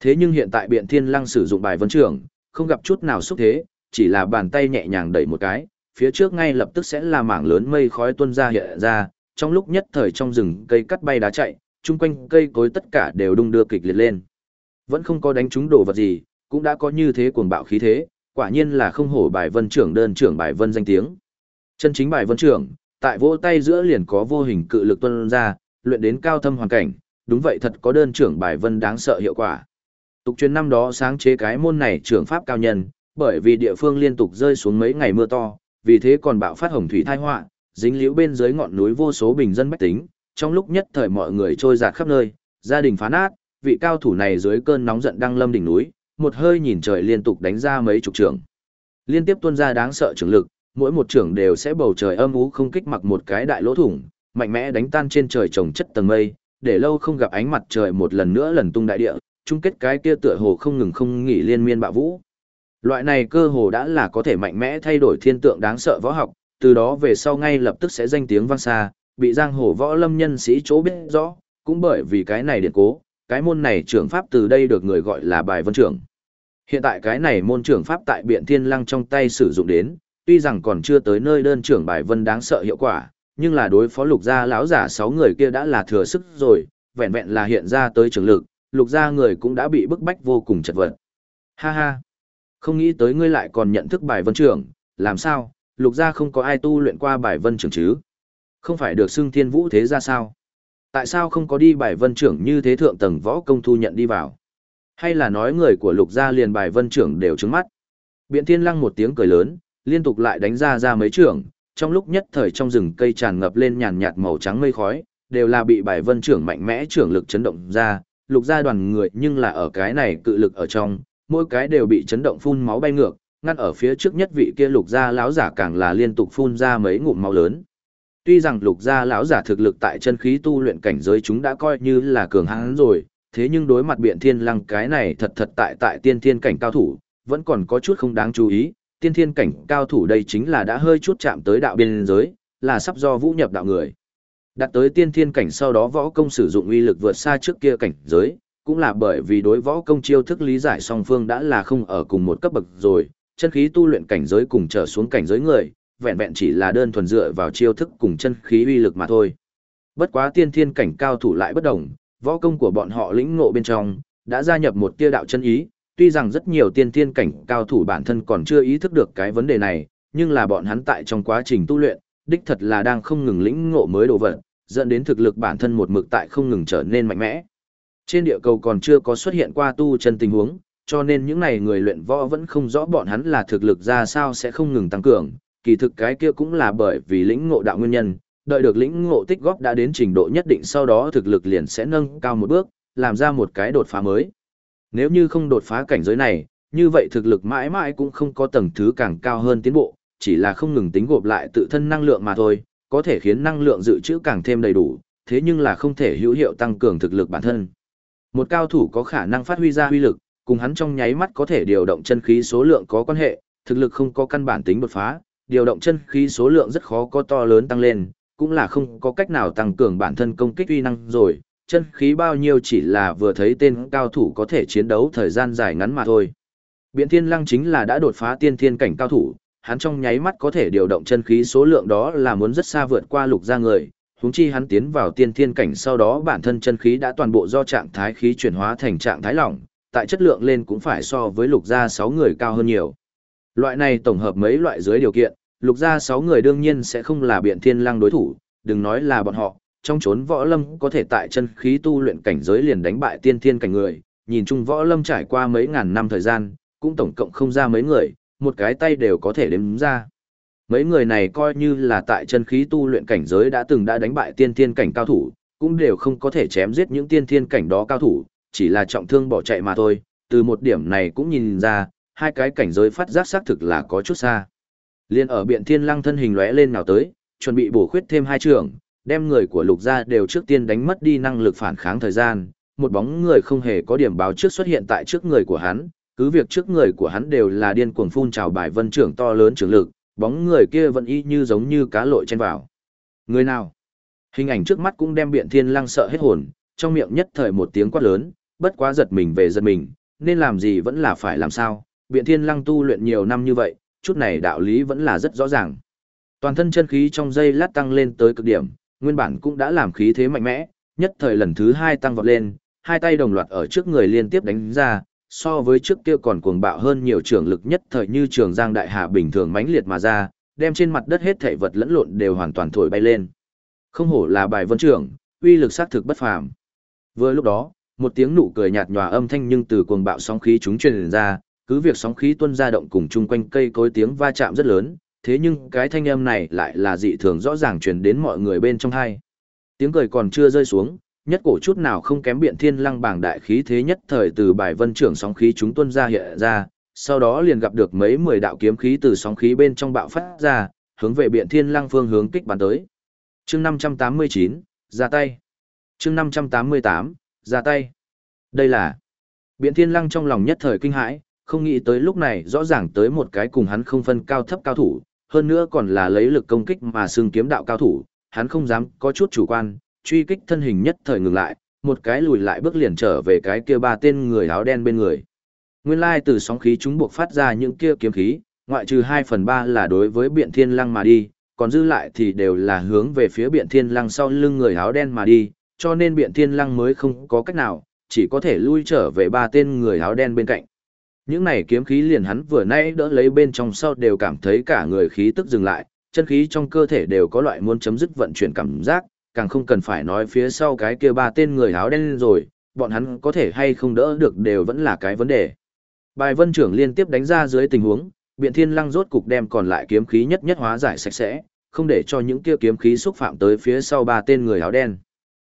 Thế nhưng hiện tại biện thiên lăng sử dụng bài vấn trưởng, không gặp chút nào xúc thế, chỉ là bàn tay nhẹ nhàng đẩy một cái, phía trước ngay lập tức sẽ là mảng lớn mây khói tuôn ra hiện ra, trong lúc nhất thời trong rừng cây cắt bay đá chạy, chung quanh cây cối tất cả đều đung đưa kịch liệt lên. Vẫn không có đánh trúng đồ vật gì, cũng đã có như thế cuồng bạo khí thế, quả nhiên là không hổ bài vân trưởng đơn trưởng bài vân danh tiếng. Chân chính bài vân trưởng, tại vỗ tay giữa liền có vô hình cự lực tuân ra, luyện đến cao thâm hoàn cảnh, đúng vậy thật có đơn trưởng bài vân đáng sợ hiệu quả. Tục truyền năm đó sáng chế cái môn này trưởng pháp cao nhân, bởi vì địa phương liên tục rơi xuống mấy ngày mưa to, vì thế còn bạo phát hồng thủy thai họa, dính liễu bên dưới ngọn núi vô số bình dân bách tính, trong lúc nhất thời mọi người trôi dạt khắp nơi, gia đình phá nát, vị cao thủ này dưới cơn nóng giận đang lâm đỉnh núi, một hơi nhìn trời liên tục đánh ra mấy chục trưởng. Liên tiếp tuôn ra đáng sợ trường lực, mỗi một trưởng đều sẽ bầu trời âm u không kích mặc một cái đại lỗ thủng, mạnh mẽ đánh tan trên trời trồng chất tầng mây, để lâu không gặp ánh mặt trời một lần nữa lần tung đại địa, chung kết cái kia tựa hồ không ngừng không nghỉ liên miên bạo vũ. Loại này cơ hồ đã là có thể mạnh mẽ thay đổi thiên tượng đáng sợ võ học, từ đó về sau ngay lập tức sẽ danh tiếng vang xa, bị giang hồ võ lâm nhân sĩ chỗ biết rõ, cũng bởi vì cái này điện cố, cái môn này trưởng pháp từ đây được người gọi là bài vân trưởng. Hiện tại cái này môn trưởng pháp tại biện thiên lăng trong tay sử dụng đến, tuy rằng còn chưa tới nơi đơn trưởng bài vân đáng sợ hiệu quả, nhưng là đối phó lục gia lão giả sáu người kia đã là thừa sức rồi, vẹn vẹn là hiện ra tới trường lực, lục gia người cũng đã bị bức bách vô cùng chật vật. Ha ha, không nghĩ tới ngươi lại còn nhận thức bài vân trưởng, làm sao, lục gia không có ai tu luyện qua bài vân trưởng chứ? Không phải được xưng thiên vũ thế ra sao? Tại sao không có đi bài vân trưởng như thế thượng tầng võ công thu nhận đi vào? Hay là nói người của lục gia liền bài vân trưởng đều trứng mắt? Biện thiên lăng một tiếng cười lớn, liên tục lại đánh ra ra mấy trưởng, trong lúc nhất thời trong rừng cây tràn ngập lên nhàn nhạt màu trắng mây khói, đều là bị bài vân trưởng mạnh mẽ trưởng lực chấn động ra, lục gia đoàn người nhưng là ở cái này cự lực ở trong, mỗi cái đều bị chấn động phun máu bay ngược, ngăn ở phía trước nhất vị kia lục gia lão giả càng là liên tục phun ra mấy ngụm máu lớn. Tuy rằng lục gia lão giả thực lực tại chân khí tu luyện cảnh giới chúng đã coi như là cường hãn rồi, thế nhưng đối mặt biện thiên lăng cái này thật thật tại tại tiên thiên cảnh cao thủ, vẫn còn có chút không đáng chú ý, tiên thiên cảnh cao thủ đây chính là đã hơi chút chạm tới đạo biên giới, là sắp do vũ nhập đạo người. Đạt tới tiên thiên cảnh sau đó võ công sử dụng uy lực vượt xa trước kia cảnh giới, cũng là bởi vì đối võ công chiêu thức lý giải song phương đã là không ở cùng một cấp bậc rồi, chân khí tu luyện cảnh giới cùng trở xuống cảnh giới người, vẹn vẹn chỉ là đơn thuần dựa vào chiêu thức cùng chân khí uy lực mà thôi. Bất quá tiên thiên cảnh cao thủ lại bất đồng, võ công của bọn họ lĩnh ngộ bên trong, đã gia nhập một tia đạo chân ý, tuy rằng rất nhiều tiên thiên cảnh cao thủ bản thân còn chưa ý thức được cái vấn đề này, nhưng là bọn hắn tại trong quá trình tu luyện, đích thật là đang không ngừng lĩnh ngộ mới đồ vật, dẫn đến thực lực bản thân một mực tại không ngừng trở nên mạnh mẽ. Trên địa cầu còn chưa có xuất hiện qua tu chân tình huống, cho nên những này người luyện võ vẫn không rõ bọn hắn là thực lực ra sao sẽ không ngừng tăng cường, kỳ thực cái kia cũng là bởi vì lĩnh ngộ đạo nguyên nhân, đợi được lĩnh ngộ tích góp đã đến trình độ nhất định sau đó thực lực liền sẽ nâng cao một bước, làm ra một cái đột phá mới. Nếu như không đột phá cảnh giới này, như vậy thực lực mãi mãi cũng không có tầng thứ càng cao hơn tiến bộ, chỉ là không ngừng tính gộp lại tự thân năng lượng mà thôi, có thể khiến năng lượng dự trữ càng thêm đầy đủ, thế nhưng là không thể hữu hiệu tăng cường thực lực bản thân. Một cao thủ có khả năng phát huy ra huy lực, cùng hắn trong nháy mắt có thể điều động chân khí số lượng có quan hệ, thực lực không có căn bản tính đột phá, điều động chân khí số lượng rất khó có to lớn tăng lên, cũng là không có cách nào tăng cường bản thân công kích uy năng rồi, chân khí bao nhiêu chỉ là vừa thấy tên cao thủ có thể chiến đấu thời gian dài ngắn mà thôi. Biện Thiên Lăng chính là đã đột phá tiên thiên cảnh cao thủ, hắn trong nháy mắt có thể điều động chân khí số lượng đó là muốn rất xa vượt qua lục gia người, huống chi hắn tiến vào tiên thiên cảnh sau đó bản thân chân khí đã toàn bộ do trạng thái khí chuyển hóa thành trạng thái lỏng, tại chất lượng lên cũng phải so với lục gia 6 người cao hơn nhiều. Loại này tổng hợp mấy loại dưới điều kiện, lục gia 6 người đương nhiên sẽ không là biện thiên lăng đối thủ, đừng nói là bọn họ, trong chốn võ lâm có thể tại chân khí tu luyện cảnh giới liền đánh bại tiên thiên cảnh người, nhìn chung võ lâm trải qua mấy ngàn năm thời gian, cũng tổng cộng không ra mấy người, một cái tay đều có thể đếm ra. Mấy người này coi như là tại chân khí tu luyện cảnh giới đã từng đã đánh bại tiên thiên cảnh cao thủ, cũng đều không có thể chém giết những tiên thiên cảnh đó cao thủ, chỉ là trọng thương bỏ chạy mà thôi, từ một điểm này cũng nhìn ra, hai cái cảnh giới phát giác xác thực là có chút xa. Liên ở biện thiên lăng thân hình lóe lên nào tới, chuẩn bị bổ khuyết thêm hai trường, đem người của lục gia đều trước tiên đánh mất đi năng lực phản kháng thời gian, một bóng người không hề có điểm báo trước xuất hiện tại trước người của hắn, cứ việc trước người của hắn đều là điên cuồng phun trào bài vân trưởng to lớn trường lực, bóng người kia vẫn y như giống như cá lội chen vào. Người nào? Hình ảnh trước mắt cũng đem biện thiên lăng sợ hết hồn, trong miệng nhất thời một tiếng quát lớn, bất quá giật mình về giật mình, nên làm gì vẫn là phải làm sao, biện thiên lăng tu luyện nhiều năm như vậy, chút này đạo lý vẫn là rất rõ ràng. Toàn thân chân khí trong dây lát tăng lên tới cực điểm, nguyên bản cũng đã làm khí thế mạnh mẽ, nhất thời lần thứ hai tăng vọt lên, hai tay đồng loạt ở trước người liên tiếp đánh ra, so với trước kia còn cuồng bạo hơn nhiều trường lực nhất thời như trường giang đại hà bình thường mãnh liệt mà ra, đem trên mặt đất hết thảy vật lẫn lộn đều hoàn toàn thổi bay lên. Không hổ là bài vân trưởng, uy lực sát thực bất phàm. Vừa lúc đó, một tiếng nụ cười nhạt nhòa âm thanh nhưng từ cuồng bạo sóng khí chúng truyền ra, cứ việc sóng khí tuôn ra động cùng chung quanh cây cối tiếng va chạm rất lớn, thế nhưng cái thanh âm này lại là dị thường rõ ràng truyền đến mọi người bên trong hai. Tiếng cười còn chưa rơi xuống, nhất cổ chút nào không kém biện thiên lăng bảng đại khí thế nhất thời từ bài vân trưởng sóng khí chúng tuôn ra hiện ra, sau đó liền gặp được mấy mười đạo kiếm khí từ sóng khí bên trong bạo phát ra, hướng về biện thiên lăng phương hướng kích bắn tới. Chương 589, ra tay. Chương 588, ra tay. Đây là Biện Thiên Lăng trong lòng nhất thời kinh hãi, không nghĩ tới lúc này rõ ràng tới một cái cùng hắn không phân cao thấp cao thủ, hơn nữa còn là lấy lực công kích mà xương kiếm đạo cao thủ, hắn không dám có chút chủ quan, truy kích thân hình nhất thời ngừng lại, một cái lùi lại bước liền trở về cái kia ba tên người áo đen bên người. Nguyên lai từ sóng khí chúng buộc phát ra những kia kiếm khí, ngoại trừ 2 phần 3 là đối với biện thiên lăng mà đi, còn dư lại thì đều là hướng về phía biện thiên lăng sau lưng người áo đen mà đi, cho nên biện thiên lăng mới không có cách nào, chỉ có thể lui trở về ba tên người áo đen bên cạnh. Những này kiếm khí liền hắn vừa nãy đỡ lấy bên trong sau đều cảm thấy cả người khí tức dừng lại, chân khí trong cơ thể đều có loại muốn chấm dứt vận chuyển cảm giác, càng không cần phải nói phía sau cái kia ba tên người áo đen rồi, bọn hắn có thể hay không đỡ được đều vẫn là cái vấn đề. Bài vân trưởng liên tiếp đánh ra dưới tình huống, biện thiên lăng rốt cục đem còn lại kiếm khí nhất nhất hóa giải sạch sẽ, không để cho những kia kiếm khí xúc phạm tới phía sau ba tên người áo đen.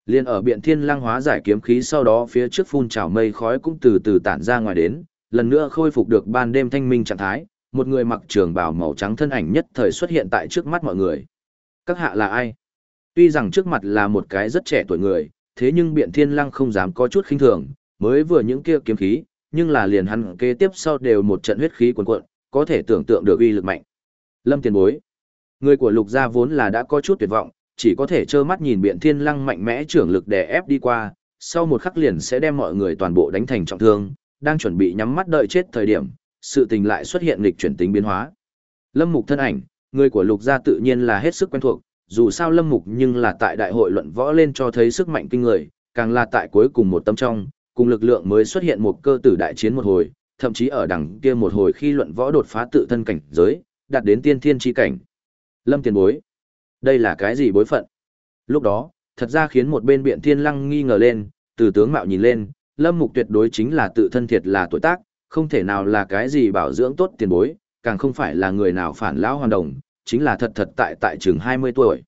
Liên ở biện thiên lăng hóa giải kiếm khí sau đó phía trước phun trào mây khói cũng từ từ tản ra ngoài đến, lần nữa khôi phục được ban đêm thanh minh trạng thái, một người mặc trường bào màu trắng thân ảnh nhất thời xuất hiện tại trước mắt mọi người. Các hạ là ai? Tuy rằng trước mặt là một cái rất trẻ tuổi người, thế nhưng biện thiên lăng không dám có chút khinh thường, mới vừa những kia kiếm khí, nhưng là liền hắn kế tiếp sau đều một trận huyết khí cuồn cuộn, có thể tưởng tượng được uy lực mạnh. Lâm Tiền Bối, người của Lục gia vốn là đã có chút tuyệt vọng, chỉ có thể trơ mắt nhìn biện thiên lăng mạnh mẽ trưởng lực đè ép đi qua, sau một khắc liền sẽ đem mọi người toàn bộ đánh thành trọng thương, đang chuẩn bị nhắm mắt đợi chết thời điểm, sự tình lại xuất hiện lịch chuyển tính biến hóa. Lâm Mục thân ảnh, người của Lục gia tự nhiên là hết sức quen thuộc, dù sao Lâm Mục nhưng là tại đại hội luận võ lên cho thấy sức mạnh kinh người, càng là tại cuối cùng một tâm trong, cùng lực lượng mới xuất hiện một cơ tử đại chiến một hồi, thậm chí ở đằng kia một hồi khi luận võ đột phá tự thân cảnh giới, đạt đến tiên thiên chi cảnh. Lâm Tiền Bối, đây là cái gì bối phận? Lúc đó, thật ra khiến một bên biện thiên lăng nghi ngờ lên, từ tướng mạo nhìn lên, lâm mục tuyệt đối chính là tự thân thiệt là tuổi tác, không thể nào là cái gì bảo dưỡng tốt tiền bối, càng không phải là người nào phản lão hoàn đồng, chính là thật thật tại tại trường 20 tuổi.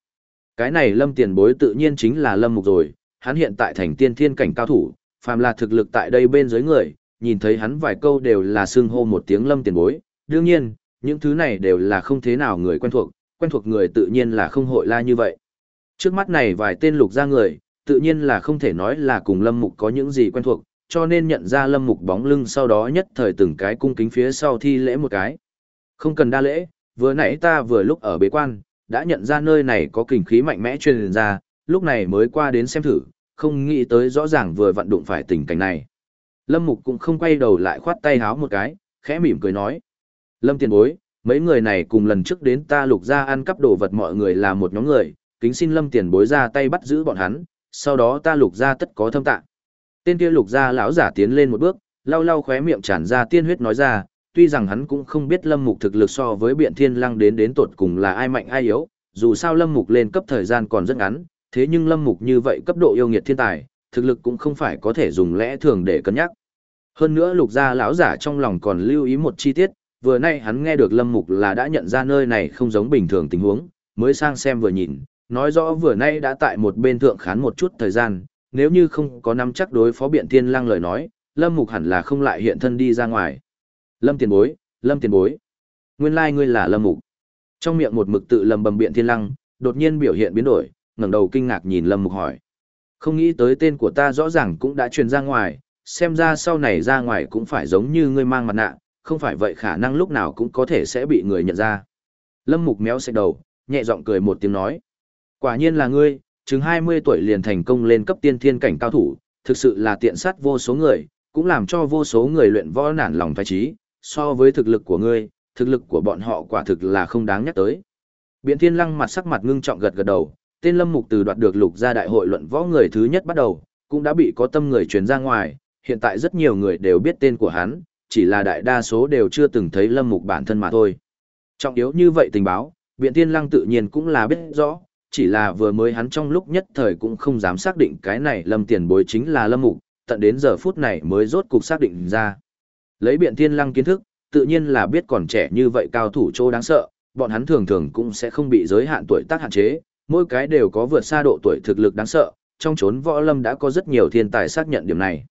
Cái này lâm tiền bối tự nhiên chính là lâm mục rồi, hắn hiện tại thành tiên thiên cảnh cao thủ, phàm là thực lực tại đây bên dưới người, nhìn thấy hắn vài câu đều là xưng hô một tiếng lâm tiền bối, đương nhiên, những thứ này đều là không thế nào người quen thuộc, quen thuộc người tự nhiên là không hội la như vậy. Trước mắt này vài tên lục ra người, tự nhiên là không thể nói là cùng Lâm Mục có những gì quen thuộc, cho nên nhận ra Lâm Mục bóng lưng sau đó nhất thời từng cái cung kính phía sau thi lễ một cái. Không cần đa lễ, vừa nãy ta vừa lúc ở bế quan, đã nhận ra nơi này có kình khí mạnh mẽ truyền ra, lúc này mới qua đến xem thử, không nghĩ tới rõ ràng vừa vận đụng phải tình cảnh này. Lâm Mục cũng không quay đầu lại khoát tay háo một cái, khẽ mỉm cười nói. Lâm tiền bối, mấy người này cùng lần trước đến ta lục ra ăn cắp đồ vật mọi người là một nhóm người, kính xin lâm tiền bối ra tay bắt giữ bọn hắn, sau đó ta lục ra tất có thâm tạng. Tên kia lục ra lão giả tiến lên một bước, lau lau khóe miệng tràn ra tiên huyết nói ra, tuy rằng hắn cũng không biết lâm mục thực lực so với biện thiên lăng đến đến tột cùng là ai mạnh ai yếu, dù sao lâm mục lên cấp thời gian còn rất ngắn, thế nhưng lâm mục như vậy cấp độ yêu nghiệt thiên tài, thực lực cũng không phải có thể dùng lẽ thường để cân nhắc. Hơn nữa lục gia lão giả trong lòng còn lưu ý một chi tiết, vừa nay hắn nghe được Lâm Mục là đã nhận ra nơi này không giống bình thường tình huống, mới sang xem vừa nhìn, nói rõ vừa nay đã tại một bên thượng khán một chút thời gian, nếu như không có nắm chắc đối phó biện Thiên lăng lời nói, Lâm Mục hẳn là không lại hiện thân đi ra ngoài. Lâm tiền bối, Lâm tiền bối. Nguyên lai ngươi là Lâm Mục. Trong miệng một mực tự lầm bầm biện thiên lăng, đột nhiên biểu hiện biến đổi, ngẩng đầu kinh ngạc nhìn Lâm Mục hỏi. Không nghĩ tới tên của ta rõ ràng cũng đã truyền ra ngoài, xem ra sau này ra ngoài cũng phải giống như ngươi mang mặt nạ, không phải vậy khả năng lúc nào cũng có thể sẽ bị người nhận ra. Lâm Mục méo xẹt đầu, nhẹ giọng cười một tiếng nói. Quả nhiên là ngươi, chừng 20 tuổi liền thành công lên cấp tiên thiên cảnh cao thủ, thực sự là tiện sát vô số người, cũng làm cho vô số người luyện võ nản lòng thoái trí, so với thực lực của ngươi, thực lực của bọn họ quả thực là không đáng nhắc tới. Biện Thiên Lăng mặt sắc mặt ngưng trọng gật gật đầu, tên Lâm Mục từ đoạt được lục gia đại hội luận võ người thứ nhất bắt đầu, cũng đã bị có tâm người truyền ra ngoài, hiện tại rất nhiều người đều biết tên của hắn, chỉ là đại đa số đều chưa từng thấy Lâm Mục bản thân mà thôi. Trọng yếu như vậy tình báo, Biện Thiên Lăng tự nhiên cũng là biết rõ, chỉ là vừa mới hắn trong lúc nhất thời cũng không dám xác định cái này Lâm Tiền Bối chính là Lâm Mục, tận đến giờ phút này mới rốt cục xác định ra. Lấy Biện Thiên Lăng kiến thức, tự nhiên là biết còn trẻ như vậy cao thủ chỗ đáng sợ, bọn hắn thường thường cũng sẽ không bị giới hạn tuổi tác hạn chế, mỗi cái đều có vượt xa độ tuổi thực lực đáng sợ, trong chốn võ lâm đã có rất nhiều thiên tài xác nhận điểm này.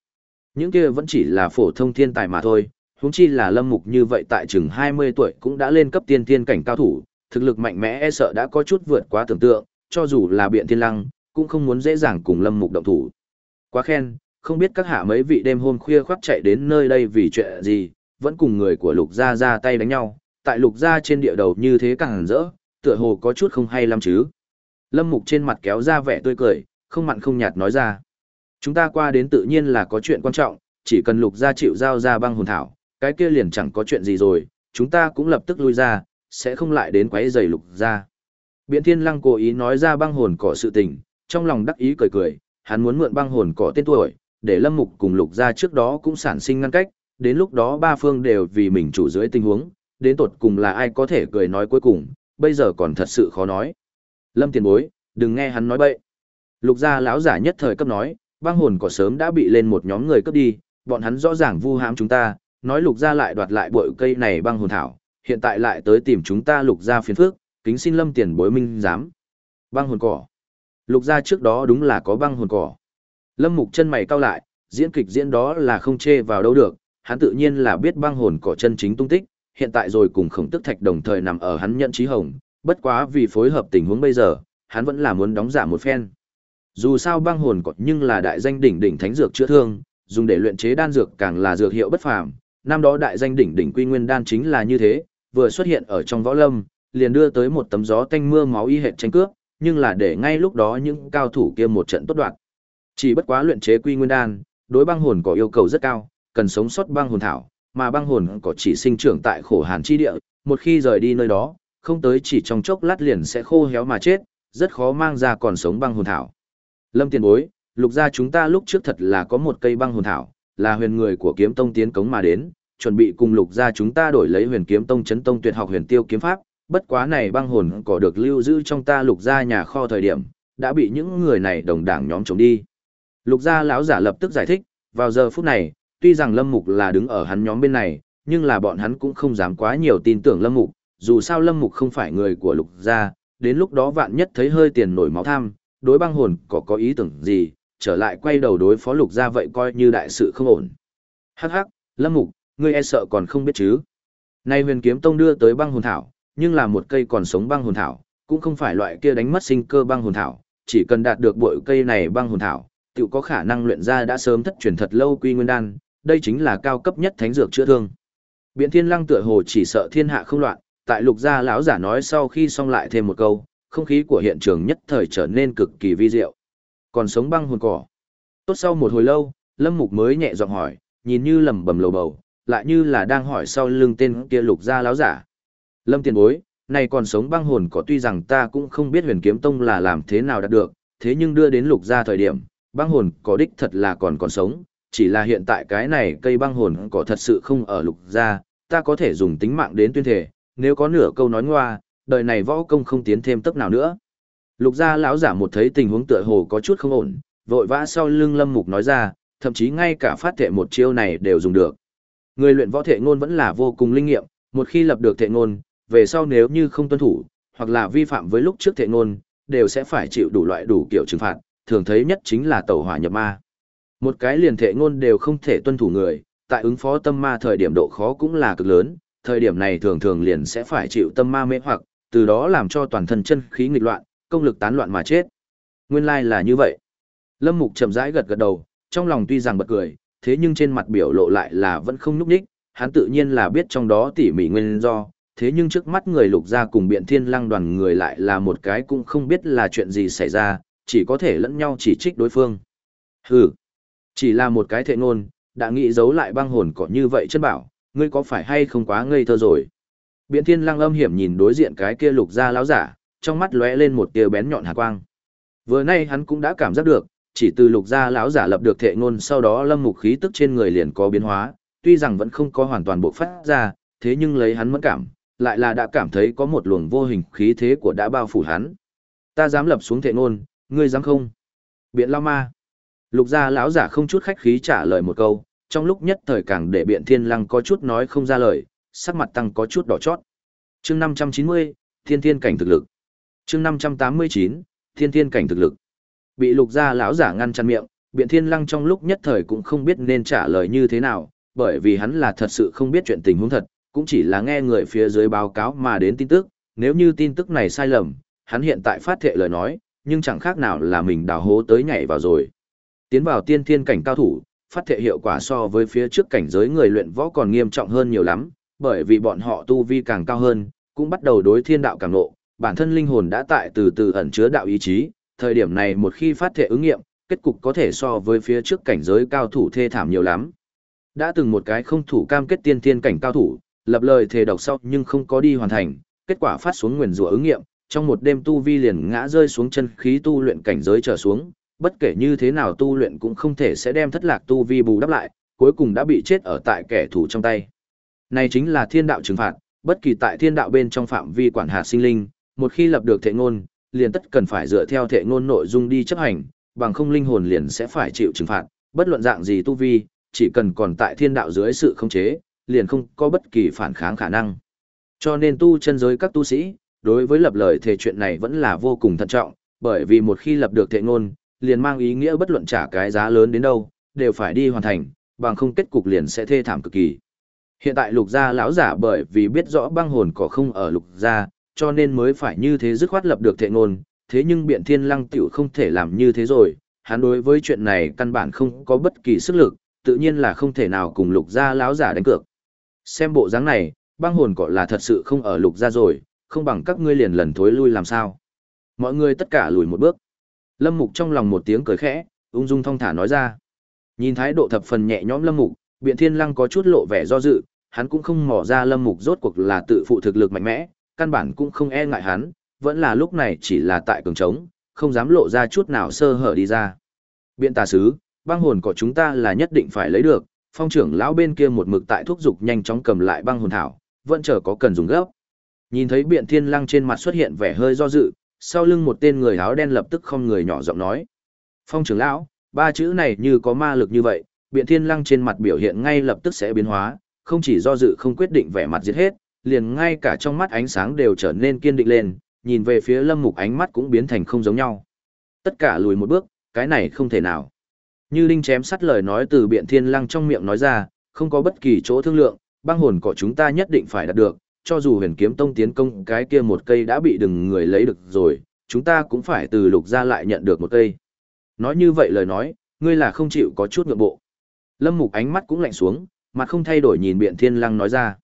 Những kia vẫn chỉ là phổ thông thiên tài mà thôi, huống chi là lâm mục như vậy tại chừng 20 tuổi cũng đã lên cấp tiên thiên cảnh cao thủ, thực lực mạnh mẽ e sợ đã có chút vượt quá tưởng tượng, cho dù là biện thiên lăng, cũng không muốn dễ dàng cùng lâm mục động thủ. Quá khen, không biết các hạ mấy vị đêm hôm khuya khoác chạy đến nơi đây vì chuyện gì, vẫn cùng người của lục gia ra tay đánh nhau, tại lục gia trên địa đầu như thế càng rỡ, tựa hồ có chút không hay lắm chứ. Lâm mục trên mặt kéo ra vẻ tươi cười, không mặn không nhạt nói ra. Chúng ta qua đến tự nhiên là có chuyện quan trọng, chỉ cần lục gia chịu giao ra băng hồn thảo, cái kia liền chẳng có chuyện gì rồi, chúng ta cũng lập tức lui ra, sẽ không lại đến quấy rầy lục gia. Biện Thiên Lăng cố ý nói ra băng hồn cỏ sự tình, trong lòng đắc ý cười cười, hắn muốn mượn băng hồn cỏ tên tuổi, để Lâm Mục cùng lục gia trước đó cũng sản sinh ngăn cách, đến lúc đó ba phương đều vì mình chủ dưới tình huống, đến tột cùng là ai có thể cười nói cuối cùng, bây giờ còn thật sự khó nói. Lâm tiền bối, đừng nghe hắn nói bậy. Lục gia lão giả nhất thời cấp nói, băng hồn cỏ sớm đã bị lên một nhóm người cấp đi, bọn hắn rõ ràng vu hãm chúng ta, nói lục gia lại đoạt lại bội cây này băng hồn thảo, hiện tại lại tới tìm chúng ta lục gia phiền phước, kính xin lâm tiền bối minh giám Băng hồn cỏ. Lục gia trước đó đúng là có băng hồn cỏ. Lâm mục chân mày cau lại, diễn kịch diễn đó là không chê vào đâu được, hắn tự nhiên là biết băng hồn cỏ chân chính tung tích, hiện tại rồi cùng khổng tức thạch đồng thời nằm ở hắn nhận trí hồng, bất quá vì phối hợp tình huống bây giờ, hắn vẫn là muốn đóng giả một phen. Dù sao băng hồn cỏ nhưng là đại danh đỉnh đỉnh thánh dược chữa thương, dùng để luyện chế đan dược càng là dược hiệu bất phàm, năm đó đại danh đỉnh đỉnh quy nguyên đan chính là như thế, vừa xuất hiện ở trong võ lâm, liền đưa tới một tấm gió tanh mưa máu y hệt tranh cướp, nhưng là để ngay lúc đó những cao thủ kia một trận tốt đoạn. Chỉ bất quá luyện chế quy nguyên đan, đối băng hồn có yêu cầu rất cao, cần sống sót băng hồn thảo, mà băng hồn có chỉ sinh trưởng tại khổ hàn chi địa, một khi rời đi nơi đó, không tới chỉ trong chốc lát liền sẽ khô héo mà chết, rất khó mang ra còn sống băng hồn thảo. Lâm tiền bối, lục gia chúng ta lúc trước thật là có một cây băng hồn thảo, là huyền người của kiếm tông tiến cống mà đến, chuẩn bị cùng lục gia chúng ta đổi lấy huyền kiếm tông chấn tông tuyệt học huyền tiêu kiếm pháp, bất quá này băng hồn có được lưu giữ trong ta lục gia nhà kho thời điểm, đã bị những người này đồng đảng nhóm chống đi. Lục gia lão giả lập tức giải thích, vào giờ phút này, tuy rằng Lâm Mục là đứng ở hắn nhóm bên này, nhưng là bọn hắn cũng không dám quá nhiều tin tưởng Lâm Mục, dù sao Lâm Mục không phải người của lục gia, đến lúc đó vạn nhất thấy hơi tiền nổi máu tham, đối băng hồn có có ý tưởng gì, trở lại quay đầu đối phó lục gia vậy coi như đại sự không ổn. Hắc hắc, Lâm Mục, ngươi e sợ còn không biết chứ. Nay huyền kiếm tông đưa tới băng hồn thảo, nhưng là một cây còn sống băng hồn thảo, cũng không phải loại kia đánh mất sinh cơ băng hồn thảo, chỉ cần đạt được bội cây này băng hồn thảo, tự có khả năng luyện ra đã sớm thất truyền thật lâu quy nguyên đan, đây chính là cao cấp nhất thánh dược chữa thương. Biện Thiên Lăng tựa hồ chỉ sợ thiên hạ không loạn, tại Lục gia lão giả nói sau khi xong lại thêm một câu, không khí của hiện trường nhất thời trở nên cực kỳ vi diệu. Còn sống băng hồn cỏ. Tốt sau một hồi lâu, Lâm Mục mới nhẹ giọng hỏi, nhìn như lẩm bẩm lầu bầu, lại như là đang hỏi sau lưng tên kia Lục gia lão giả. Lâm tiền bối, này còn sống băng hồn cỏ tuy rằng ta cũng không biết huyền kiếm tông là làm thế nào đạt được, thế nhưng đưa đến lục gia thời điểm, băng hồn có đích thật là còn còn sống, chỉ là hiện tại cái này cây băng hồn cỏ thật sự không ở lục gia, ta có thể dùng tính mạng đến tuyên thể, nếu có nửa câu nói ngoa, đời này võ công không tiến thêm tốc nào nữa. Lục gia lão giả một thấy tình huống tựa hồ có chút không ổn, vội vã sau lưng Lâm Mục nói ra, thậm chí ngay cả phát thể một chiêu này đều dùng được. Người luyện võ thể ngôn vẫn là vô cùng linh nghiệm, một khi lập được thể ngôn, về sau nếu như không tuân thủ, hoặc là vi phạm với lúc trước thể ngôn, đều sẽ phải chịu đủ loại đủ kiểu trừng phạt, thường thấy nhất chính là tẩu hỏa nhập ma. Một cái liền thệ ngôn đều không thể tuân thủ người, tại ứng phó tâm ma thời điểm độ khó cũng là cực lớn, thời điểm này thường thường liền sẽ phải chịu tâm ma mê hoặc, từ đó làm cho toàn thân chân khí nghịch loạn, công lực tán loạn mà chết. Nguyên lai like là như vậy. Lâm Mục chậm rãi gật gật đầu, trong lòng tuy rằng bật cười, thế nhưng trên mặt biểu lộ lại là vẫn không nhúc nhích, hắn tự nhiên là biết trong đó tỉ mỉ nguyên do, thế nhưng trước mắt người lục gia cùng biện thiên lăng đoàn người lại là một cái cũng không biết là chuyện gì xảy ra, chỉ có thể lẫn nhau chỉ trích đối phương. Hừ, chỉ là một cái thệ ngôn, đã nghĩ giấu lại băng hồn cỏ như vậy chân bảo, ngươi có phải hay không quá ngây thơ rồi. Biện thiên lăng âm hiểm nhìn đối diện cái kia lục gia láo giả, trong mắt lóe lên một tia bén nhọn hà quang. Vừa nay hắn cũng đã cảm giác được, chỉ từ lục gia lão giả lập được thệ ngôn sau đó lâm mục khí tức trên người liền có biến hóa, tuy rằng vẫn không có hoàn toàn bộ phát ra, thế nhưng lấy hắn mẫn cảm, lại là đã cảm thấy có một luồng vô hình khí thế của đã bao phủ hắn. Ta dám lập xuống thệ ngôn, ngươi dám không? Biện Lao Ma. Lục gia lão giả không chút khách khí trả lời một câu, trong lúc nhất thời càng để biện thiên lăng có chút nói không ra lời, sắc mặt tăng có chút đỏ chót. chương 590, thiên thiên cảnh thực lực. chương 589, thiên thiên cảnh thực lực. Bị lục gia lão giả ngăn chặn miệng, biện thiên lăng trong lúc nhất thời cũng không biết nên trả lời như thế nào, bởi vì hắn là thật sự không biết chuyện tình huống thật, cũng chỉ là nghe người phía dưới báo cáo mà đến tin tức, nếu như tin tức này sai lầm, hắn hiện tại phát thệ lời nói, nhưng chẳng khác nào là mình đào hố tới nhảy vào rồi. Tiến vào tiên thiên cảnh cao thủ, phát thể hiệu quả so với phía trước cảnh giới người luyện võ còn nghiêm trọng hơn nhiều lắm, bởi vì bọn họ tu vi càng cao hơn, cũng bắt đầu đối thiên đạo càng nộ, bản thân linh hồn đã tại từ từ ẩn chứa đạo ý chí, thời điểm này một khi phát thể ứng nghiệm, kết cục có thể so với phía trước cảnh giới cao thủ thê thảm nhiều lắm. Đã từng một cái không thủ cam kết tiên thiên cảnh cao thủ, lập lời thề độc sau nhưng không có đi hoàn thành, kết quả phát xuống nguyền rủa ứng nghiệm, trong một đêm tu vi liền ngã rơi xuống chân khí tu luyện cảnh giới trở xuống, bất kể như thế nào tu luyện cũng không thể sẽ đem thất lạc tu vi bù đắp lại, cuối cùng đã bị chết ở tại kẻ thù trong tay. Này chính là thiên đạo trừng phạt, bất kỳ tại thiên đạo bên trong phạm vi quản hạt sinh linh, một khi lập được thệ ngôn, liền tất cần phải dựa theo thệ ngôn nội dung đi chấp hành, bằng không linh hồn liền sẽ phải chịu trừng phạt, bất luận dạng gì tu vi, chỉ cần còn tại thiên đạo dưới sự khống chế, liền không có bất kỳ phản kháng khả năng. Cho nên tu chân giới các tu sĩ, đối với lập lời thề chuyện này vẫn là vô cùng thận trọng, bởi vì một khi lập được thệ ngôn, liền mang ý nghĩa bất luận trả cái giá lớn đến đâu, đều phải đi hoàn thành, bằng không kết cục liền sẽ thê thảm cực kỳ. Hiện tại lục gia lão giả bởi vì biết rõ băng hồn có không ở lục gia, cho nên mới phải như thế dứt khoát lập được thệ ngôn, thế nhưng biện thiên lăng tiểu không thể làm như thế rồi, hắn đối với chuyện này căn bản không có bất kỳ sức lực, tự nhiên là không thể nào cùng lục gia lão giả đánh cược. Xem bộ dáng này, băng hồn cỏ là thật sự không ở lục gia rồi, không bằng các ngươi liền lần thối lui làm sao. Mọi người tất cả lùi một bước. Lâm Mục trong lòng một tiếng cười khẽ, ung dung thong thả nói ra. Nhìn thái độ thập phần nhẹ nhõm Lâm Mục, Biện Thiên Lăng có chút lộ vẻ do dự, hắn cũng không mò ra Lâm Mục rốt cuộc là tự phụ thực lực mạnh mẽ, căn bản cũng không e ngại hắn, vẫn là lúc này chỉ là tại cường trống, không dám lộ ra chút nào sơ hở đi ra. Biện tà sứ, băng hồn của chúng ta là nhất định phải lấy được, phong trưởng lão bên kia một mực tại thúc giục nhanh chóng cầm lại băng hồn thảo, vẫn chờ có cần dùng gấp. Nhìn thấy biện thiên lăng trên mặt xuất hiện vẻ hơi do dự, sau lưng một tên người áo đen lập tức không người nhỏ giọng nói. Phong trưởng lão, ba chữ này như có ma lực như vậy, biện thiên lăng trên mặt biểu hiện ngay lập tức sẽ biến hóa, không chỉ do dự không quyết định vẻ mặt giết hết, liền ngay cả trong mắt ánh sáng đều trở nên kiên định lên, nhìn về phía lâm mục ánh mắt cũng biến thành không giống nhau. Tất cả lùi một bước, cái này không thể nào. Như Linh chém sắt lời nói từ biện thiên lăng trong miệng nói ra, không có bất kỳ chỗ thương lượng, băng hồn của chúng ta nhất định phải đạt được, cho dù huyền kiếm tông tiến công cái kia một cây đã bị đừng người lấy được rồi, chúng ta cũng phải từ lục ra lại nhận được một cây. Nói như vậy lời nói, ngươi là không chịu có chút ngượng bộ. Lâm mục ánh mắt cũng lạnh xuống, mặt không thay đổi nhìn biện thiên lăng nói ra.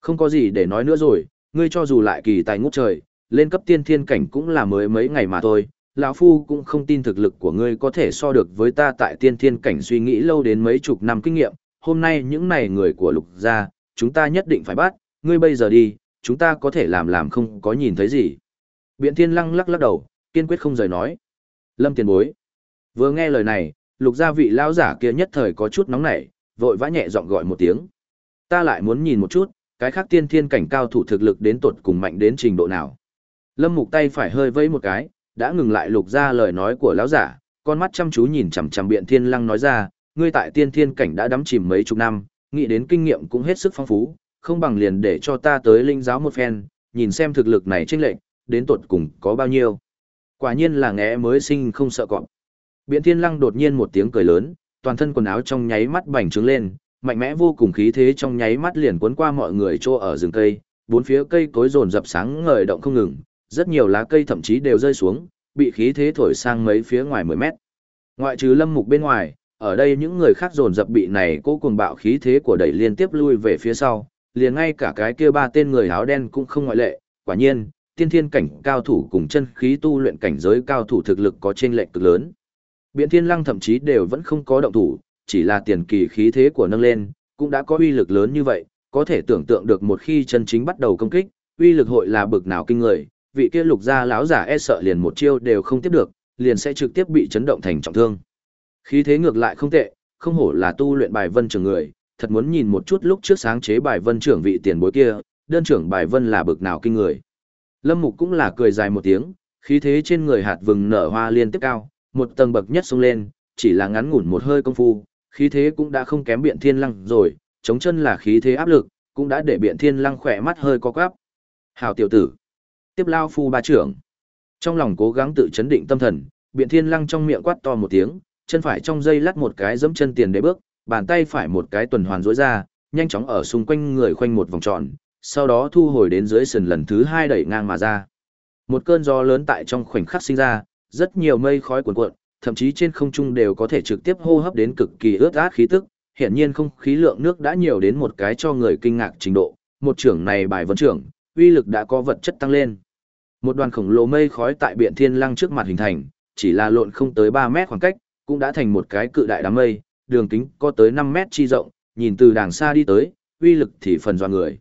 Không có gì để nói nữa rồi, ngươi cho dù lại kỳ tài ngút trời, lên cấp tiên thiên cảnh cũng là mới mấy ngày mà thôi, lão phu cũng không tin thực lực của ngươi có thể so được với ta tại tiên thiên cảnh suy nghĩ lâu đến mấy chục năm kinh nghiệm, hôm nay những này người của lục gia, chúng ta nhất định phải bắt, ngươi bây giờ đi, chúng ta có thể làm làm không có nhìn thấy gì. Biện thiên lăng lắc lắc đầu, kiên quyết không rời nói. Lâm tiền bối. Vừa nghe lời này, lục gia vị lão giả kia nhất thời có chút nóng nảy, vội vã nhẹ giọng gọi một tiếng. Ta lại muốn nhìn một chút, cái khác tiên thiên cảnh cao thủ thực lực đến tột cùng mạnh đến trình độ nào. Lâm mục tay phải hơi vẫy một cái, đã ngừng lại lục ra lời nói của lão giả, con mắt chăm chú nhìn chằm chằm biện thiên lăng nói ra, ngươi tại tiên thiên cảnh đã đắm chìm mấy chục năm, nghĩ đến kinh nghiệm cũng hết sức phong phú, không bằng liền để cho ta tới linh giáo một phen, nhìn xem thực lực này chênh lệch, đến tột cùng có bao nhiêu. Quả nhiên là ngẽ mới sinh không sợ cọp. Biện Thiên Lăng đột nhiên một tiếng cười lớn, toàn thân quần áo trong nháy mắt bành trướng lên, mạnh mẽ vô cùng khí thế trong nháy mắt liền cuốn qua mọi người chỗ ở rừng cây, bốn phía cây cối rồn dập sáng ngời động không ngừng, rất nhiều lá cây thậm chí đều rơi xuống, bị khí thế thổi sang mấy phía ngoài 10 mét. Ngoại trừ Lâm Mục bên ngoài, ở đây những người khác rồn dập bị này cố cuồng bạo khí thế của đẩy liên tiếp lui về phía sau, liền ngay cả cái kia ba tên người áo đen cũng không ngoại lệ, quả nhiên, tiên thiên cảnh cao thủ cùng chân khí tu luyện cảnh giới cao thủ thực lực có chênh lệch cực lớn. Biện Thiên Lăng thậm chí đều vẫn không có động thủ, chỉ là tiền kỳ khí thế của nâng lên, cũng đã có uy lực lớn như vậy, có thể tưởng tượng được một khi chân chính bắt đầu công kích, uy lực hội là bực nào kinh người, vị kia lục gia lão giả e sợ liền một chiêu đều không tiếp được, liền sẽ trực tiếp bị chấn động thành trọng thương. Khí thế ngược lại không tệ, không hổ là tu luyện bài vân trưởng người, thật muốn nhìn một chút lúc trước sáng chế bài vân trưởng vị tiền bối kia, đơn trưởng bài vân là bực nào kinh người. Lâm Mục cũng là cười dài một tiếng, khí thế trên người hạt vừng nở hoa liên tiếp cao, một tầng bậc nhất xông lên, chỉ là ngắn ngủn một hơi công phu, khí thế cũng đã không kém biện thiên lăng rồi, chống chân là khí thế áp lực, cũng đã để biện thiên lăng khỏe mắt hơi có quắp. Hảo tiểu tử, tiếp lao phu ba trưởng. Trong lòng cố gắng tự chấn định tâm thần, biện thiên lăng trong miệng quát to một tiếng, chân phải trong dây lắt một cái giẫm chân tiền để bước, bàn tay phải một cái tuần hoàn rối ra, nhanh chóng ở xung quanh người khoanh một vòng tròn, sau đó thu hồi đến dưới sườn lần thứ hai đẩy ngang mà ra. Một cơn gió lớn tại trong khoảnh khắc sinh ra, rất nhiều mây khói cuồn cuộn, thậm chí trên không trung đều có thể trực tiếp hô hấp đến cực kỳ ướt át khí tức, hiện nhiên không khí lượng nước đã nhiều đến một cái cho người kinh ngạc trình độ, một trưởng này bài vấn trưởng, uy lực đã có vật chất tăng lên. Một đoàn khổng lồ mây khói tại biển Thiên Lăng trước mặt hình thành, chỉ là lộn không tới 3 mét khoảng cách, cũng đã thành một cái cự đại đám mây, đường kính có tới 5 mét chi rộng, nhìn từ đàng xa đi tới, uy lực thì phần do người.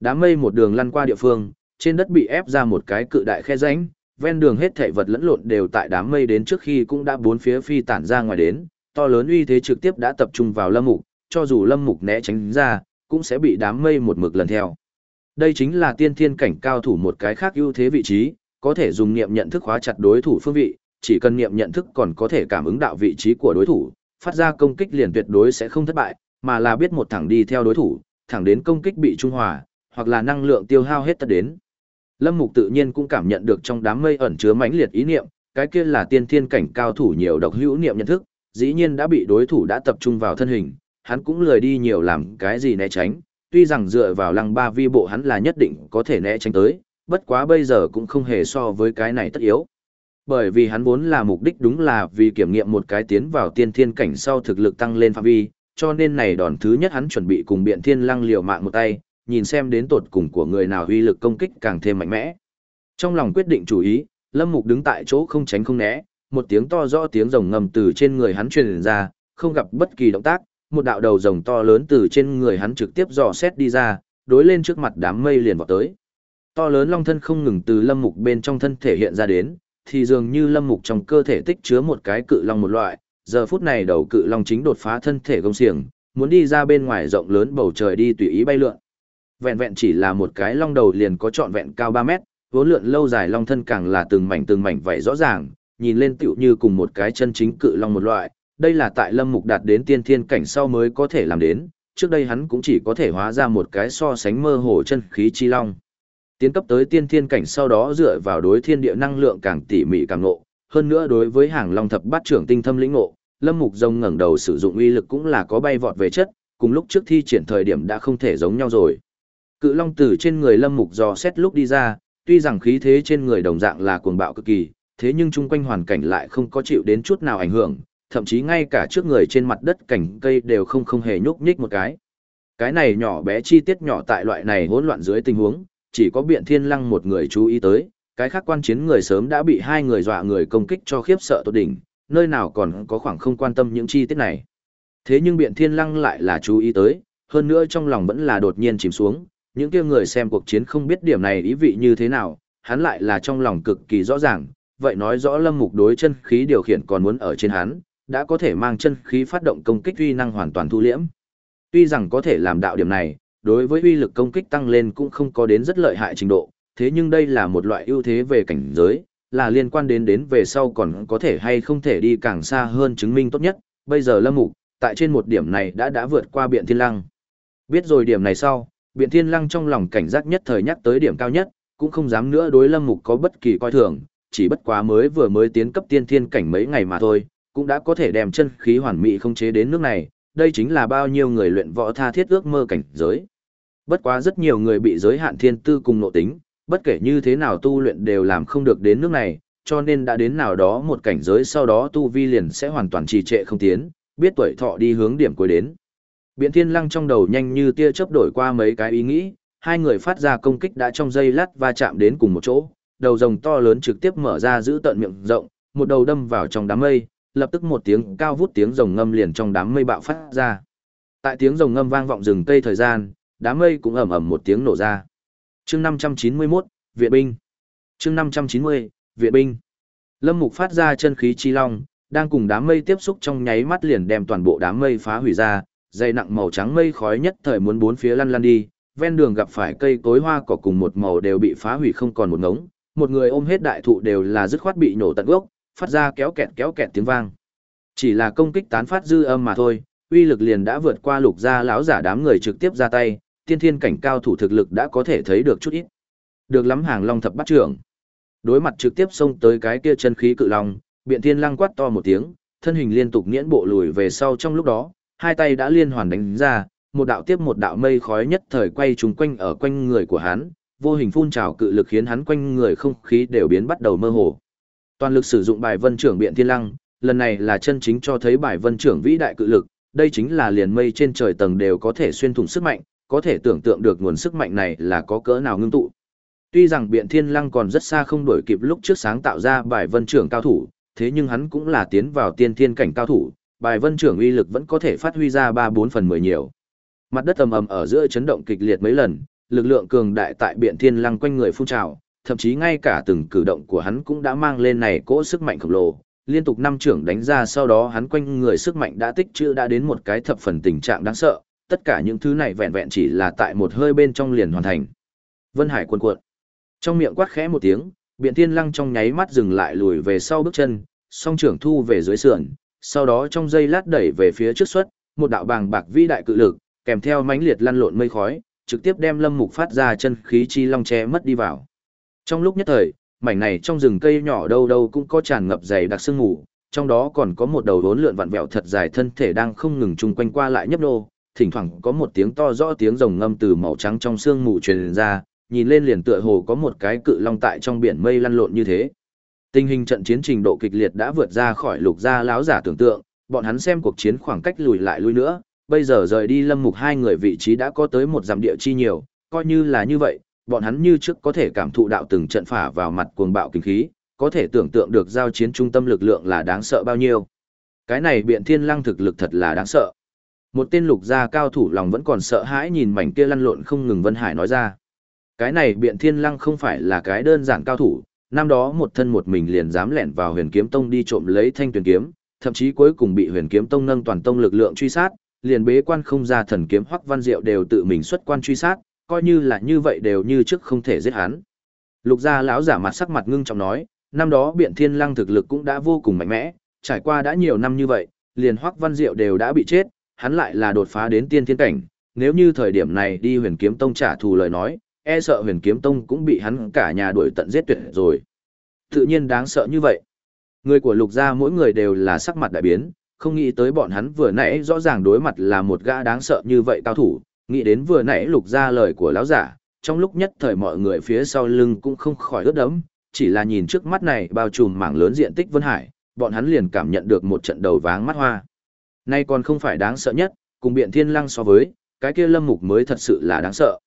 Đám mây một đường lăn qua địa phương, trên đất bị ép ra một cái cự đại khe rãnh, ven đường hết thảy vật lẫn lộn đều tại đám mây đến trước khi cũng đã bốn phía phi tản ra ngoài đến, to lớn uy thế trực tiếp đã tập trung vào Lâm Mục, cho dù Lâm Mục né tránh ra, cũng sẽ bị đám mây một mực lần theo. Đây chính là tiên thiên cảnh cao thủ một cái khác ưu thế vị trí, có thể dùng niệm nhận thức khóa chặt đối thủ phương vị, chỉ cần niệm nhận thức còn có thể cảm ứng đạo vị trí của đối thủ, phát ra công kích liền tuyệt đối sẽ không thất bại, mà là biết một thẳng đi theo đối thủ, thẳng đến công kích bị trung hòa, hoặc là năng lượng tiêu hao hết tất đến. Lâm Mục tự nhiên cũng cảm nhận được trong đám mây ẩn chứa mãnh liệt ý niệm, cái kia là tiên thiên cảnh cao thủ nhiều độc hữu niệm nhận thức, dĩ nhiên đã bị đối thủ đã tập trung vào thân hình, hắn cũng lười đi nhiều làm cái gì né tránh, tuy rằng dựa vào lăng ba vi bộ hắn là nhất định có thể né tránh tới, bất quá bây giờ cũng không hề so với cái này tất yếu. Bởi vì hắn vốn là mục đích đúng là vì kiểm nghiệm một cái tiến vào tiên thiên cảnh sau thực lực tăng lên phạm vi, cho nên này đòn thứ nhất hắn chuẩn bị cùng biện thiên lăng liều mạng một tay, nhìn xem đến tột cùng của người nào uy lực công kích càng thêm mạnh mẽ. Trong lòng quyết định chủ ý, Lâm Mục đứng tại chỗ không tránh không né, một tiếng to rõ tiếng rồng ngầm từ trên người hắn truyền ra, không gặp bất kỳ động tác, một đạo đầu rồng to lớn từ trên người hắn trực tiếp dò xét đi ra, đối lên trước mặt đám mây liền vọt tới. To lớn long thân không ngừng từ Lâm Mục bên trong thân thể hiện ra đến, thì dường như Lâm Mục trong cơ thể tích chứa một cái cự long một loại, giờ phút này đầu cự long chính đột phá thân thể gông xiềng, muốn đi ra bên ngoài rộng lớn bầu trời đi tùy ý bay lượn. Vẹn vẹn chỉ là một cái long đầu liền có trọn vẹn cao 3 mét, vốn lượn lâu dài long thân càng là từng mảnh từng mảnh vậy rõ ràng, nhìn lên tựu như cùng một cái chân chính cự long một loại, đây là tại Lâm Mục đạt đến tiên thiên cảnh sau mới có thể làm đến, trước đây hắn cũng chỉ có thể hóa ra một cái so sánh mơ hồ chân khí chi long. Tiến cấp tới tiên thiên cảnh sau đó dựa vào đối thiên địa năng lượng càng tỉ mỉ càng ngộ, hơn nữa đối với hàng long thập bát trưởng tinh thâm lĩnh ngộ, Lâm Mục rồng ngẩng đầu sử dụng uy lực cũng là có bay vọt về chất, cùng lúc trước thi triển thời điểm đã không thể giống nhau rồi. Cự long tử trên người Lâm Mục dò xét lúc đi ra, tuy rằng khí thế trên người đồng dạng là cuồng bạo cực kỳ, thế nhưng chung quanh hoàn cảnh lại không có chịu đến chút nào ảnh hưởng, thậm chí ngay cả trước người trên mặt đất cảnh cây đều không không hề nhúc nhích một cái. Cái này nhỏ bé chi tiết nhỏ tại loại này hỗn loạn dưới tình huống, chỉ có biện thiên lăng một người chú ý tới, cái khác quan chiến người sớm đã bị hai người dọa người công kích cho khiếp sợ tột đỉnh, nơi nào còn có khoảng không quan tâm những chi tiết này. Thế nhưng biện thiên lăng lại là chú ý tới, hơn nữa trong lòng vẫn là đột nhiên chìm xuống, những kia người xem cuộc chiến không biết điểm này ý vị như thế nào, hắn lại là trong lòng cực kỳ rõ ràng, vậy nói rõ lâm mục đối chân khí điều khiển còn muốn ở trên hắn, đã có thể mang chân khí phát động công kích uy năng hoàn toàn thu liễm. Tuy rằng có thể làm đạo điểm này, đối với uy lực công kích tăng lên cũng không có đến rất lợi hại trình độ, thế nhưng đây là một loại ưu thế về cảnh giới, là liên quan đến đến về sau còn có thể hay không thể đi càng xa hơn chứng minh tốt nhất. Bây giờ Lâm Mục, tại trên một điểm này đã đã vượt qua biện thiên lăng. Biết rồi điểm này sau, biện thiên lăng trong lòng cảnh giác nhất thời nhắc tới điểm cao nhất, cũng không dám nữa đối lâm mục có bất kỳ coi thường, chỉ bất quá mới vừa mới tiến cấp tiên thiên cảnh mấy ngày mà thôi, cũng đã có thể đem chân khí hoàn mỹ không chế đến nước này, đây chính là bao nhiêu người luyện võ tha thiết ước mơ cảnh giới. Bất quá rất nhiều người bị giới hạn thiên tư cùng nội tính, bất kể như thế nào tu luyện đều làm không được đến nước này, cho nên đã đến nào đó một cảnh giới sau đó tu vi liền sẽ hoàn toàn trì trệ không tiến, biết tuổi thọ đi hướng điểm cuối đến. Biện Thiên Lăng trong đầu nhanh như tia chớp đổi qua mấy cái ý nghĩ, hai người phát ra công kích đã trong giây lát va chạm đến cùng một chỗ, đầu rồng to lớn trực tiếp mở ra giữ tận miệng rộng, một đầu đâm vào trong đám mây, lập tức một tiếng cao vút tiếng rồng ngâm liền trong đám mây bạo phát ra. Tại tiếng rồng ngâm vang vọng rừng cây thời gian, đám mây cũng ầm ầm một tiếng nổ ra. Chương 591, Viện binh. Chương 590, Viện binh. Lâm Mục phát ra chân khí chi long, đang cùng đám mây tiếp xúc trong nháy mắt liền đem toàn bộ đám mây phá hủy ra, dày nặng màu trắng mây khói nhất thời muốn bốn phía lăn lăn đi, ven đường gặp phải cây cối hoa cỏ cùng một màu đều bị phá hủy không còn một ngống, một người ôm hết đại thụ đều là dứt khoát bị nổ tận gốc, phát ra kéo kẹt kéo kẹt tiếng vang. Chỉ là công kích tán phát dư âm mà thôi, uy lực liền đã vượt qua lục gia lão giả đám người trực tiếp ra tay, tiên thiên cảnh cao thủ thực lực đã có thể thấy được chút ít. Được lắm hàng long thập bắt trưởng. Đối mặt trực tiếp xông tới cái kia chân khí cự long, biện thiên lăng quát to một tiếng, thân hình liên tục nghiễn bộ lùi về sau trong lúc đó, hai tay đã liên hoàn đánh ra, một đạo tiếp một đạo mây khói nhất thời quay trùng quanh ở quanh người của hắn, vô hình phun trào cự lực khiến hắn quanh người không khí đều biến bắt đầu mơ hồ. Toàn lực sử dụng bài vân trưởng biện thiên lăng, lần này là chân chính cho thấy bài vân trưởng vĩ đại cự lực, đây chính là liền mây trên trời tầng đều có thể xuyên thủng sức mạnh, có thể tưởng tượng được nguồn sức mạnh này là có cỡ nào ngưng tụ. Tuy rằng biện thiên lăng còn rất xa không đổi kịp lúc trước sáng tạo ra bài vân trưởng cao thủ, thế nhưng hắn cũng là tiến vào tiên thiên cảnh cao thủ, bài vân trưởng uy lực vẫn có thể phát huy ra 3-4 phần 10 nhiều. Mặt đất ầm ầm ở giữa chấn động kịch liệt mấy lần, lực lượng cường đại tại biện thiên lăng quanh người phun trào, thậm chí ngay cả từng cử động của hắn cũng đã mang lên này cỗ sức mạnh khổng lồ. Liên tục năm trưởng đánh ra sau đó hắn quanh người sức mạnh đã tích trữ đã đến một cái thập phần tình trạng đáng sợ, tất cả những thứ này vẹn vẹn chỉ là tại một hơi bên trong liền hoàn thành. Vân Hải cuộn cuộn. Trong miệng quát khẽ một tiếng, Biện Thiên Lăng trong nháy mắt dừng lại lùi về sau bước chân, song trưởng thu về dưới sườn, sau đó trong giây lát đẩy về phía trước xuất, một đạo bàng bạc vĩ đại cự lực, kèm theo mãnh liệt lăn lộn mây khói, trực tiếp đem Lâm Mục phát ra chân khí chi long che mất đi vào. Trong lúc nhất thời, mảnh này trong rừng cây nhỏ đâu đâu cũng có tràn ngập dày đặc sương mù, trong đó còn có một đầu đốn lượn vặn vẹo thật dài thân thể đang không ngừng chung quanh qua lại nhấp nô, thỉnh thoảng có một tiếng to rõ tiếng rồng ngâm từ màu trắng trong sương mù truyền ra, nhìn lên liền tựa hồ có một cái cự long tại trong biển mây lăn lộn như thế. Tình hình trận chiến trình độ kịch liệt đã vượt ra khỏi lục gia láo giả tưởng tượng, bọn hắn xem cuộc chiến khoảng cách lùi lại lui nữa, bây giờ rời đi lâm mục hai người vị trí đã có tới một dặm địa chi nhiều, coi như là như vậy, bọn hắn như trước có thể cảm thụ đạo từng trận phả vào mặt cuồng bạo kinh khí, có thể tưởng tượng được giao chiến trung tâm lực lượng là đáng sợ bao nhiêu. Cái này biện thiên lăng thực lực thật là đáng sợ. Một tên lục gia cao thủ lòng vẫn còn sợ hãi nhìn mảnh kia lăn lộn không ngừng Vân Hải nói ra. Cái này biện thiên lăng không phải là cái đơn giản cao thủ, năm đó một thân một mình liền dám lẻn vào huyền kiếm tông đi trộm lấy thanh tuyển kiếm, thậm chí cuối cùng bị huyền kiếm tông nâng toàn tông lực lượng truy sát, liền bế quan không ra thần kiếm hoắc văn diệu đều tự mình xuất quan truy sát, coi như là như vậy đều như trước không thể giết hắn. Lục gia lão giả mặt sắc mặt ngưng trọng nói, năm đó biện thiên lăng thực lực cũng đã vô cùng mạnh mẽ, trải qua đã nhiều năm như vậy, liền hoắc văn diệu đều đã bị chết, hắn lại là đột phá đến tiên thiên cảnh, nếu như thời điểm này đi huyền kiếm tông trả thù lời nói, e sợ huyền kiếm tông cũng bị hắn cả nhà đuổi tận giết tuyệt rồi. Tự nhiên đáng sợ như vậy. Người của lục gia mỗi người đều là sắc mặt đại biến, không nghĩ tới bọn hắn vừa nãy rõ ràng đối mặt là một gã đáng sợ như vậy cao thủ, nghĩ đến vừa nãy lục gia lời của lão giả, trong lúc nhất thời mọi người phía sau lưng cũng không khỏi ướt đẫm, chỉ là nhìn trước mắt này bao trùm mảng lớn diện tích Vân Hải, bọn hắn liền cảm nhận được một trận đầu váng mắt hoa. Nay còn không phải đáng sợ nhất, cùng biện thiên lăng so với, cái kia lâm mục mới thật sự là đáng sợ.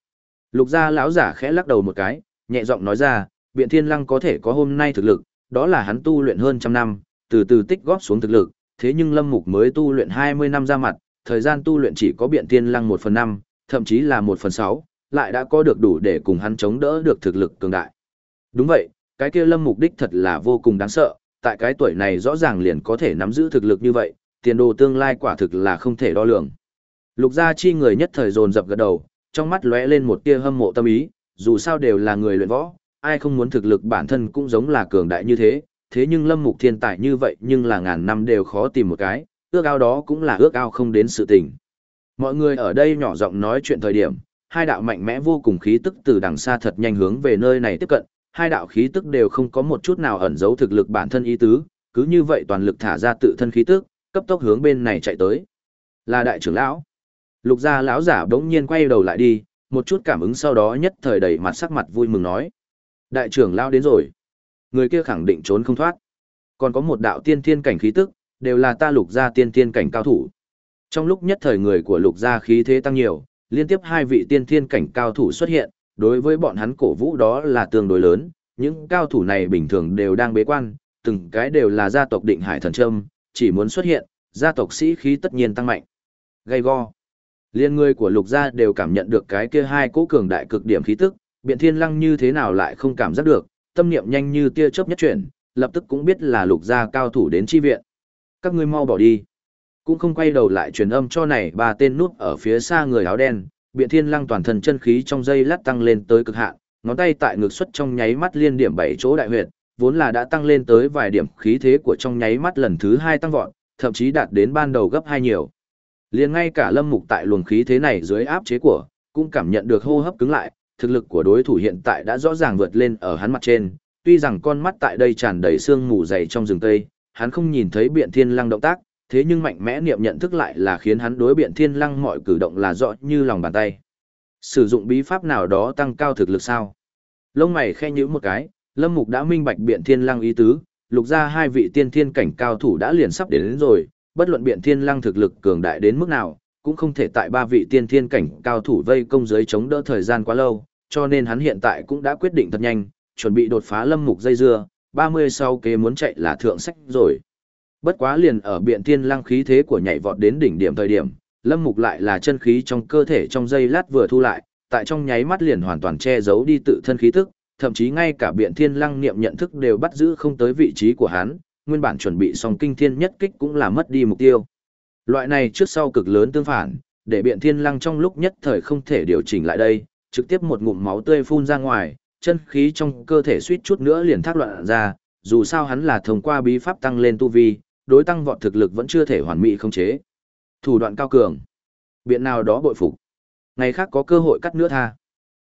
Lục gia lão giả khẽ lắc đầu một cái, nhẹ giọng nói ra, biện thiên lăng có thể có hôm nay thực lực, đó là hắn tu luyện hơn trăm năm, từ từ tích góp xuống thực lực, thế nhưng lâm mục mới tu luyện 20 năm ra mặt, thời gian tu luyện chỉ có biện thiên lăng 1 phần 5, thậm chí là một phần sáu, lại đã có được đủ để cùng hắn chống đỡ được thực lực cường đại. Đúng vậy, cái kia lâm mục đích thật là vô cùng đáng sợ, tại cái tuổi này rõ ràng liền có thể nắm giữ thực lực như vậy, tiền đồ tương lai quả thực là không thể đo lường. Lục gia chi người nhất thời dồn dập gật đầu, trong mắt lóe lên một tia hâm mộ tâm ý, dù sao đều là người luyện võ, ai không muốn thực lực bản thân cũng giống là cường đại như thế, thế nhưng lâm mục thiên tài như vậy nhưng là ngàn năm đều khó tìm một cái, ước ao đó cũng là ước ao không đến sự tình. Mọi người ở đây nhỏ giọng nói chuyện thời điểm, hai đạo mạnh mẽ vô cùng khí tức từ đằng xa thật nhanh hướng về nơi này tiếp cận, hai đạo khí tức đều không có một chút nào ẩn giấu thực lực bản thân ý tứ, cứ như vậy toàn lực thả ra tự thân khí tức, cấp tốc hướng bên này chạy tới. Là đại trưởng lão. Lục gia lão giả bỗng nhiên quay đầu lại đi, một chút cảm ứng sau đó nhất thời đầy mặt sắc mặt vui mừng nói: "Đại trưởng lão đến rồi." Người kia khẳng định trốn không thoát. Còn có một đạo tiên thiên cảnh khí tức, đều là ta lục gia tiên thiên cảnh cao thủ. Trong lúc nhất thời người của lục gia khí thế tăng nhiều, liên tiếp hai vị tiên thiên cảnh cao thủ xuất hiện, đối với bọn hắn cổ vũ đó là tương đối lớn, những cao thủ này bình thường đều đang bế quan, từng cái đều là gia tộc định hải thần trâm, chỉ muốn xuất hiện, gia tộc sĩ khí tất nhiên tăng mạnh. Gây go. Liên người của lục gia đều cảm nhận được cái kia hai cỗ cường đại cực điểm khí tức, biện thiên lăng như thế nào lại không cảm giác được, tâm niệm nhanh như tia chớp nhất chuyển, lập tức cũng biết là lục gia cao thủ đến chi viện. Các ngươi mau bỏ đi. Cũng không quay đầu lại truyền âm cho này ba tên nút ở phía xa người áo đen, biện thiên lăng toàn thân chân khí trong dây lát tăng lên tới cực hạn, ngón tay tại ngực xuất trong nháy mắt liên điểm bảy chỗ đại huyệt, vốn là đã tăng lên tới vài điểm khí thế của trong nháy mắt lần thứ hai tăng vọt, thậm chí đạt đến ban đầu gấp hai nhiều. Liền ngay cả lâm mục tại luồng khí thế này dưới áp chế của, cũng cảm nhận được hô hấp cứng lại, thực lực của đối thủ hiện tại đã rõ ràng vượt lên ở hắn mặt trên, tuy rằng con mắt tại đây tràn đầy sương mù dày trong rừng tây, hắn không nhìn thấy biện thiên lăng động tác, thế nhưng mạnh mẽ niệm nhận thức lại là khiến hắn đối biện thiên lăng mọi cử động là rõ như lòng bàn tay. Sử dụng bí pháp nào đó tăng cao thực lực sao? Lông mày khe nhíu một cái, Lâm Mục đã minh bạch biện thiên lăng ý tứ, lục ra hai vị tiên thiên cảnh cao thủ đã liền sắp đến, đến rồi, bất luận biện thiên lăng thực lực cường đại đến mức nào, cũng không thể tại ba vị tiên thiên cảnh cao thủ vây công giới chống đỡ thời gian quá lâu, cho nên hắn hiện tại cũng đã quyết định thật nhanh, chuẩn bị đột phá Lâm Mục dây dưa, 30 sau kế muốn chạy là thượng sách rồi. Bất quá liền ở biện thiên lăng khí thế của nhảy vọt đến đỉnh điểm thời điểm, lâm mục lại là chân khí trong cơ thể trong dây lát vừa thu lại, tại trong nháy mắt liền hoàn toàn che giấu đi tự thân khí tức, thậm chí ngay cả biện thiên lăng niệm nhận thức đều bắt giữ không tới vị trí của hắn, nguyên bản chuẩn bị xong kinh thiên nhất kích cũng là mất đi mục tiêu. Loại này trước sau cực lớn tương phản, để biện thiên lăng trong lúc nhất thời không thể điều chỉnh lại đây, trực tiếp một ngụm máu tươi phun ra ngoài, chân khí trong cơ thể suýt chút nữa liền thác loạn ra, dù sao hắn là thông qua bí pháp tăng lên tu vi, đối tăng vọt thực lực vẫn chưa thể hoàn mỹ không chế. Thủ đoạn cao cường. Biện nào đó bội phục. Ngày khác có cơ hội cắt nữa tha.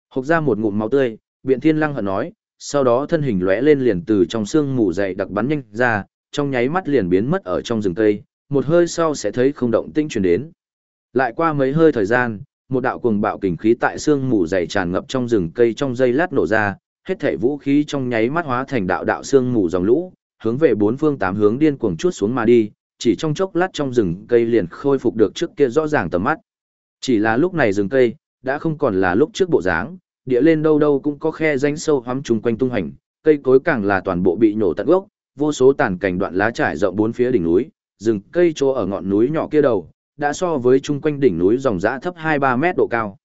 Hộc ra một ngụm máu tươi, biện thiên lăng hận nói, sau đó thân hình lóe lên liền từ trong xương mù dày đặc bắn nhanh ra, trong nháy mắt liền biến mất ở trong rừng cây, một hơi sau sẽ thấy không động tinh truyền đến. Lại qua mấy hơi thời gian, một đạo cuồng bạo kình khí tại xương mù dày tràn ngập trong rừng cây trong dây lát nổ ra, hết thảy vũ khí trong nháy mắt hóa thành đạo đạo xương mù dòng lũ, hướng về bốn phương tám hướng điên cuồng chuốt xuống mà đi, chỉ trong chốc lát trong rừng cây liền khôi phục được trước kia rõ ràng tầm mắt. Chỉ là lúc này rừng cây đã không còn là lúc trước bộ dáng, địa lên đâu đâu cũng có khe rãnh sâu hoắm chung quanh tung hành, cây cối càng là toàn bộ bị nổ tận gốc, vô số tàn cảnh đoạn lá trải rộng bốn phía đỉnh núi, rừng cây chỗ ở ngọn núi nhỏ kia đầu, đã so với chung quanh đỉnh núi dòng dã thấp 2-3 mét độ cao.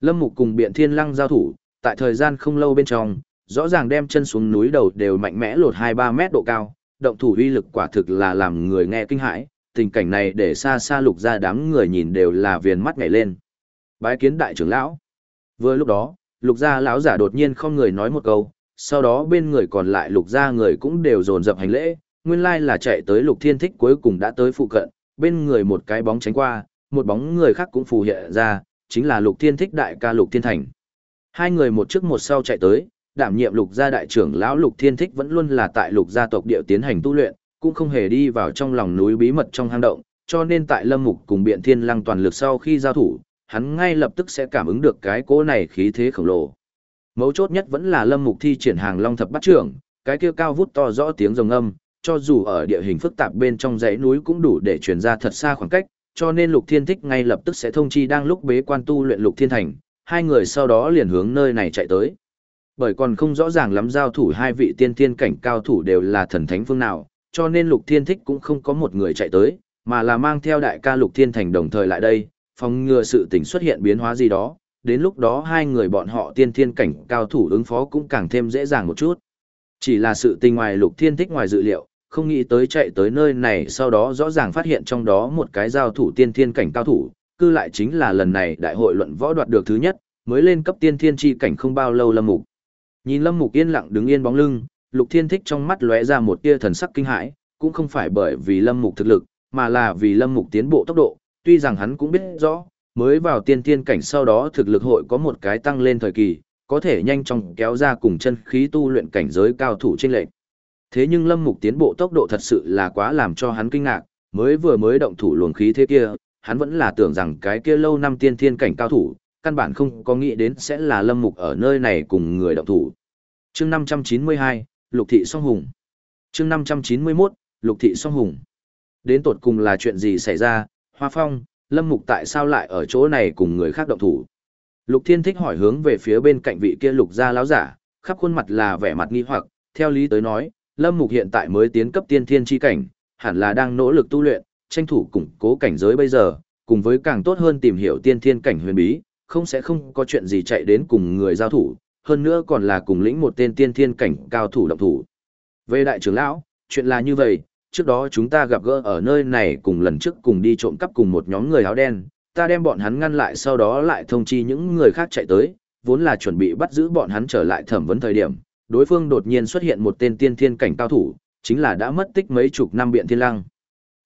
Lâm Mục cùng Biện Thiên Lăng giao thủ, tại thời gian không lâu bên trong, rõ ràng đem chân xuống núi đầu đều mạnh mẽ lột 2-3 mét độ cao, động thủ uy lực quả thực là làm người nghe kinh hãi, tình cảnh này để xa xa lục ra đám người nhìn đều là viền mắt ngảy lên. Bái kiến đại trưởng lão. Vừa lúc đó, lục gia lão giả đột nhiên không người nói một câu, sau đó bên người còn lại lục gia người cũng đều dồn dập hành lễ, nguyên lai là chạy tới lục thiên thích cuối cùng đã tới phụ cận, bên người một cái bóng tránh qua, một bóng người khác cũng phù hiện ra, chính là lục thiên thích đại ca lục thiên thành. Hai người một trước một sau chạy tới, đảm nhiệm lục gia đại trưởng lão lục thiên thích vẫn luôn là tại lục gia tộc địa tiến hành tu luyện, cũng không hề đi vào trong lòng núi bí mật trong hang động, cho nên tại lâm mục cùng biện thiên lăng toàn lực sau khi giao thủ, hắn ngay lập tức sẽ cảm ứng được cái cỗ này khí thế khổng lồ. Mấu chốt nhất vẫn là lâm mục thi triển hàng long thập bắt trưởng, cái kia cao vút to rõ tiếng rồng âm, cho dù ở địa hình phức tạp bên trong dãy núi cũng đủ để truyền ra thật xa khoảng cách, cho nên Lục Thiên Thích ngay lập tức sẽ thông chi đang lúc bế quan tu luyện Lục Thiên Thành, hai người sau đó liền hướng nơi này chạy tới. Bởi còn không rõ ràng lắm giao thủ hai vị tiên thiên cảnh cao thủ đều là thần thánh phương nào, cho nên Lục Thiên Thích cũng không có một người chạy tới, mà là mang theo đại ca Lục Thiên Thành đồng thời lại đây, phòng ngừa sự tình xuất hiện biến hóa gì đó, đến lúc đó hai người bọn họ tiên thiên cảnh cao thủ ứng phó cũng càng thêm dễ dàng một chút. Chỉ là sự tình ngoài Lục Thiên Thích ngoài dự liệu, không nghĩ tới chạy tới nơi này sau đó rõ ràng phát hiện trong đó một cái giao thủ tiên thiên cảnh cao thủ, cư lại chính là lần này đại hội luận võ đoạt được thứ nhất, mới lên cấp tiên thiên chi cảnh không bao lâu Lâm Mục. Nhìn Lâm Mục yên lặng đứng yên bóng lưng, Lục Thiên Thích trong mắt lóe ra một tia thần sắc kinh hãi, cũng không phải bởi vì Lâm Mục thực lực, mà là vì Lâm Mục tiến bộ tốc độ, tuy rằng hắn cũng biết rõ, mới vào tiên tiên cảnh sau đó thực lực hội có một cái tăng lên thời kỳ, có thể nhanh chóng kéo ra cùng chân khí tu luyện cảnh giới cao thủ trên lệnh. Thế nhưng Lâm Mục tiến bộ tốc độ thật sự là quá làm cho hắn kinh ngạc, mới vừa mới động thủ luồng khí thế kia, hắn vẫn là tưởng rằng cái kia lâu năm tiên thiên cảnh cao thủ, căn bản không có nghĩ đến sẽ là Lâm Mục ở nơi này cùng người động thủ. Chương 592, Lục thị song hùng. Chương 591, Lục thị song hùng. Đến tột cùng là chuyện gì xảy ra, Hoa Phong, Lâm Mục tại sao lại ở chỗ này cùng người khác động thủ? Lục Thiên Thích hỏi hướng về phía bên cạnh vị kia Lục gia lão giả, khắp khuôn mặt là vẻ mặt nghi hoặc, theo lý tới nói, Lâm Mục hiện tại mới tiến cấp tiên thiên chi cảnh, hẳn là đang nỗ lực tu luyện, tranh thủ củng cố cảnh giới bây giờ, cùng với càng tốt hơn tìm hiểu tiên thiên cảnh huyền bí, không sẽ không có chuyện gì chạy đến cùng người giao thủ, hơn nữa còn là cùng lĩnh một tên tiên thiên cảnh cao thủ động thủ. Về đại trưởng lão, chuyện là như vậy, trước đó chúng ta gặp gỡ ở nơi này cùng lần trước cùng đi trộm cắp cùng một nhóm người áo đen, ta đem bọn hắn ngăn lại sau đó lại thông chi những người khác chạy tới, vốn là chuẩn bị bắt giữ bọn hắn trở lại thẩm vấn thời điểm, đối phương đột nhiên xuất hiện một tên tiên thiên cảnh cao thủ, chính là đã mất tích mấy chục năm biện thiên lăng.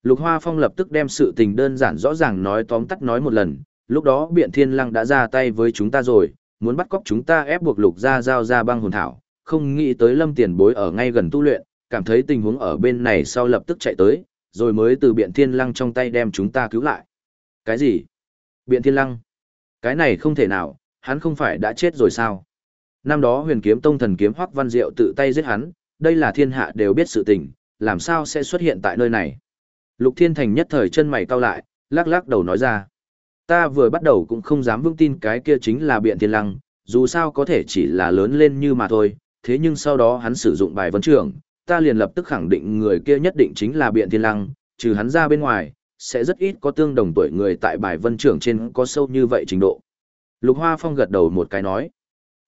Lục Hoa Phong lập tức đem sự tình đơn giản rõ ràng nói tóm tắt nói một lần, lúc đó biện thiên lăng đã ra tay với chúng ta rồi, muốn bắt cóc chúng ta ép buộc lục ra giao ra băng hồn thảo, không nghĩ tới lâm tiền bối ở ngay gần tu luyện, cảm thấy tình huống ở bên này sau lập tức chạy tới, rồi mới từ biện thiên lăng trong tay đem chúng ta cứu lại. Cái gì? Biện thiên lăng? Cái này không thể nào, hắn không phải đã chết rồi sao? Năm đó huyền kiếm tông thần kiếm hoắc văn diệu tự tay giết hắn, đây là thiên hạ đều biết sự tình, làm sao sẽ xuất hiện tại nơi này? Lục Thiên Thành nhất thời chân mày cau lại, lắc lắc đầu nói ra. Ta vừa bắt đầu cũng không dám vững tin cái kia chính là biện thiên lăng, dù sao có thể chỉ là lớn lên như mà thôi, thế nhưng sau đó hắn sử dụng bài vấn trưởng, ta liền lập tức khẳng định người kia nhất định chính là biện thiên lăng, trừ hắn ra bên ngoài, sẽ rất ít có tương đồng tuổi người tại bài vân trưởng trên có sâu như vậy trình độ. Lục Hoa Phong gật đầu một cái nói,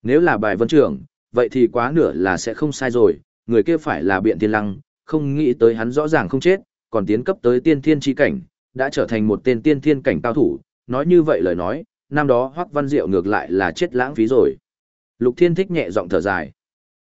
nếu là bài vân trưởng, vậy thì quá nửa là sẽ không sai rồi, người kia phải là biện thiên lăng, không nghĩ tới hắn rõ ràng không chết, còn tiến cấp tới tiên thiên chi cảnh, đã trở thành một tên tiên thiên cảnh cao thủ, nói như vậy lời nói, năm đó Hoắc Văn Diệu ngược lại là chết lãng phí rồi. Lục Thiên thích nhẹ giọng thở dài.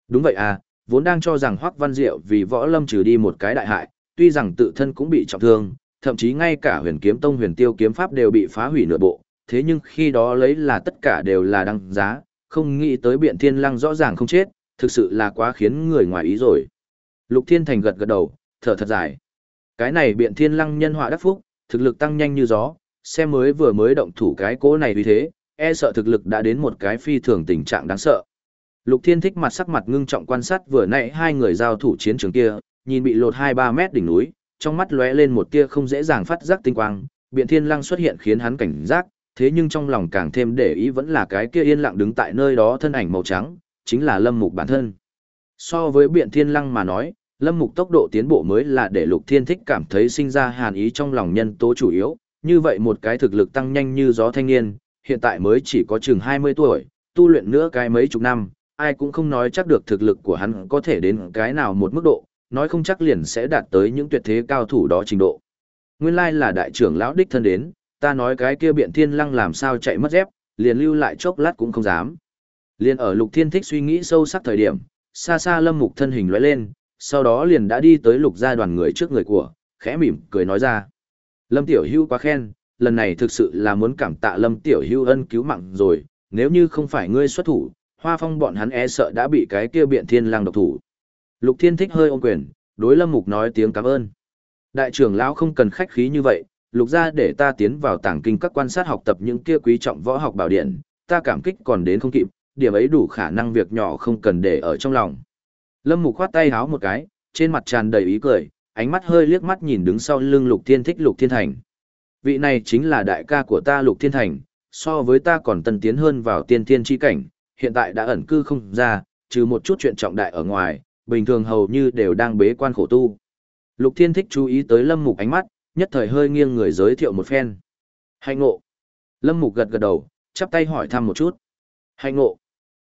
Đúng vậy à, vốn đang cho rằng Hoắc Văn Diệu vì võ lâm trừ đi một cái đại hại, tuy rằng tự thân cũng bị trọng thương, thậm chí ngay cả huyền kiếm tông huyền tiêu kiếm pháp đều bị phá hủy nửa bộ, thế nhưng khi đó lấy là tất cả đều là đăng giá, không nghĩ tới biện thiên lăng rõ ràng không chết, thực sự là quá khiến người ngoài ý rồi. Lục Thiên Thành gật gật đầu, thở thật dài. Cái này biện thiên lăng nhân họa đắc phúc, thực lực tăng nhanh như gió, xem mới vừa mới động thủ cái cố này vì thế, e sợ thực lực đã đến một cái phi thường tình trạng đáng sợ. Lục Thiên thích mặt sắc mặt ngưng trọng quan sát vừa nãy hai người giao thủ chiến trường kia, nhìn bị lột 2-3 mét đỉnh núi, trong mắt lóe lên một tia không dễ dàng phát giác tinh quang, biện thiên lăng xuất hiện khiến hắn cảnh giác, thế nhưng trong lòng càng thêm để ý vẫn là cái kia yên lặng đứng tại nơi đó thân ảnh màu trắng, chính là Lâm Mục bản thân. So với biện thiên lăng mà nói, Lâm Mục tốc độ tiến bộ mới là để Lục Thiên thích cảm thấy sinh ra hàn ý trong lòng nhân tố chủ yếu, như vậy một cái thực lực tăng nhanh như gió thanh niên, hiện tại mới chỉ có chừng 20 tuổi, tu luyện nữa cái mấy chục năm, ai cũng không nói chắc được thực lực của hắn có thể đến cái nào một mức độ, nói không chắc liền sẽ đạt tới những tuyệt thế cao thủ đó trình độ. Nguyên lai là đại trưởng lão đích thân đến, ta nói cái kia biện thiên lăng làm sao chạy mất dép, liền lưu lại chốc lát cũng không dám. Liền ở lục thiên thích suy nghĩ sâu sắc thời điểm, xa xa lâm mục thân hình lóe lên, sau đó liền đã đi tới lục gia đoàn người trước người của, khẽ mỉm, cười nói ra. Lâm Tiểu Hưu quá khen, lần này thực sự là muốn cảm tạ Lâm Tiểu Hưu ân cứu mạng rồi, nếu như không phải ngươi xuất thủ, hoa phong bọn hắn e sợ đã bị cái kia biện thiên lang độc thủ. Lục Thiên thích hơi ôm quyền, đối Lâm Mục nói tiếng cảm ơn. Đại trưởng lão không cần khách khí như vậy, lục ra để ta tiến vào tàng kinh các quan sát học tập những kia quý trọng võ học bảo điển, ta cảm kích còn đến không kịp, điểm ấy đủ khả năng việc nhỏ không cần để ở trong lòng. Lâm Mục khoát tay háo một cái, trên mặt tràn đầy ý cười, ánh mắt hơi liếc mắt nhìn đứng sau lưng Lục Thiên thích Lục Thiên Thành. Vị này chính là đại ca của ta Lục Thiên Thành, so với ta còn tân tiến hơn vào tiên thiên chi cảnh, hiện tại đã ẩn cư không ra, trừ một chút chuyện trọng đại ở ngoài, bình thường hầu như đều đang bế quan khổ tu. Lục Thiên thích chú ý tới Lâm Mục ánh mắt, nhất thời hơi nghiêng người giới thiệu một phen. Hạnh ngộ. Lâm Mục gật gật đầu, chắp tay hỏi thăm một chút. Hạnh ngộ.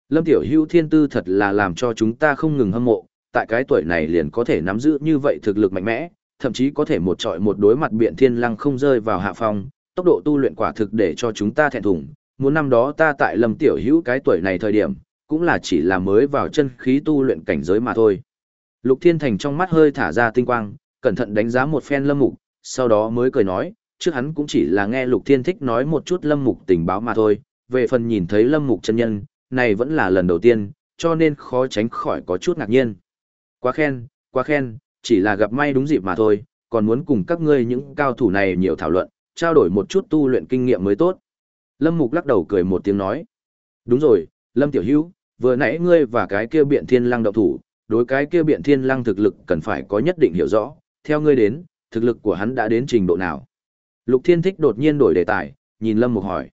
Lâm Tiểu hữu thiên tư thật là làm cho chúng ta không ngừng hâm mộ, tại cái tuổi này liền có thể nắm giữ như vậy thực lực mạnh mẽ, thậm chí có thể một trọi một đối mặt biện thiên lăng không rơi vào hạ phong, tốc độ tu luyện quả thực để cho chúng ta thẹn thùng. Muốn năm đó ta tại Lâm Tiểu Hữu cái tuổi này thời điểm, cũng là chỉ là mới vào chân khí tu luyện cảnh giới mà thôi. Lục Thiên Thành trong mắt hơi thả ra tinh quang, cẩn thận đánh giá một phen Lâm Mục, sau đó mới cười nói, trước hắn cũng chỉ là nghe Lục Thiên Thích nói một chút Lâm Mục tình báo mà thôi, về phần nhìn thấy Lâm Mục chân nhân, này vẫn là lần đầu tiên, cho nên khó tránh khỏi có chút ngạc nhiên. Quá khen, quá khen, chỉ là gặp may đúng dịp mà thôi, còn muốn cùng các ngươi những cao thủ này nhiều thảo luận, trao đổi một chút tu luyện kinh nghiệm mới tốt. Lâm Mục lắc đầu cười một tiếng nói. Đúng rồi, Lâm Tiểu Hữu vừa nãy ngươi và cái kia biện thiên lăng động thủ, đối cái kia biện thiên lăng thực lực cần phải có nhất định hiểu rõ, theo ngươi đến, thực lực của hắn đã đến trình độ nào. Lục Thiên Thích đột nhiên đổi đề tài, nhìn Lâm Mục hỏi.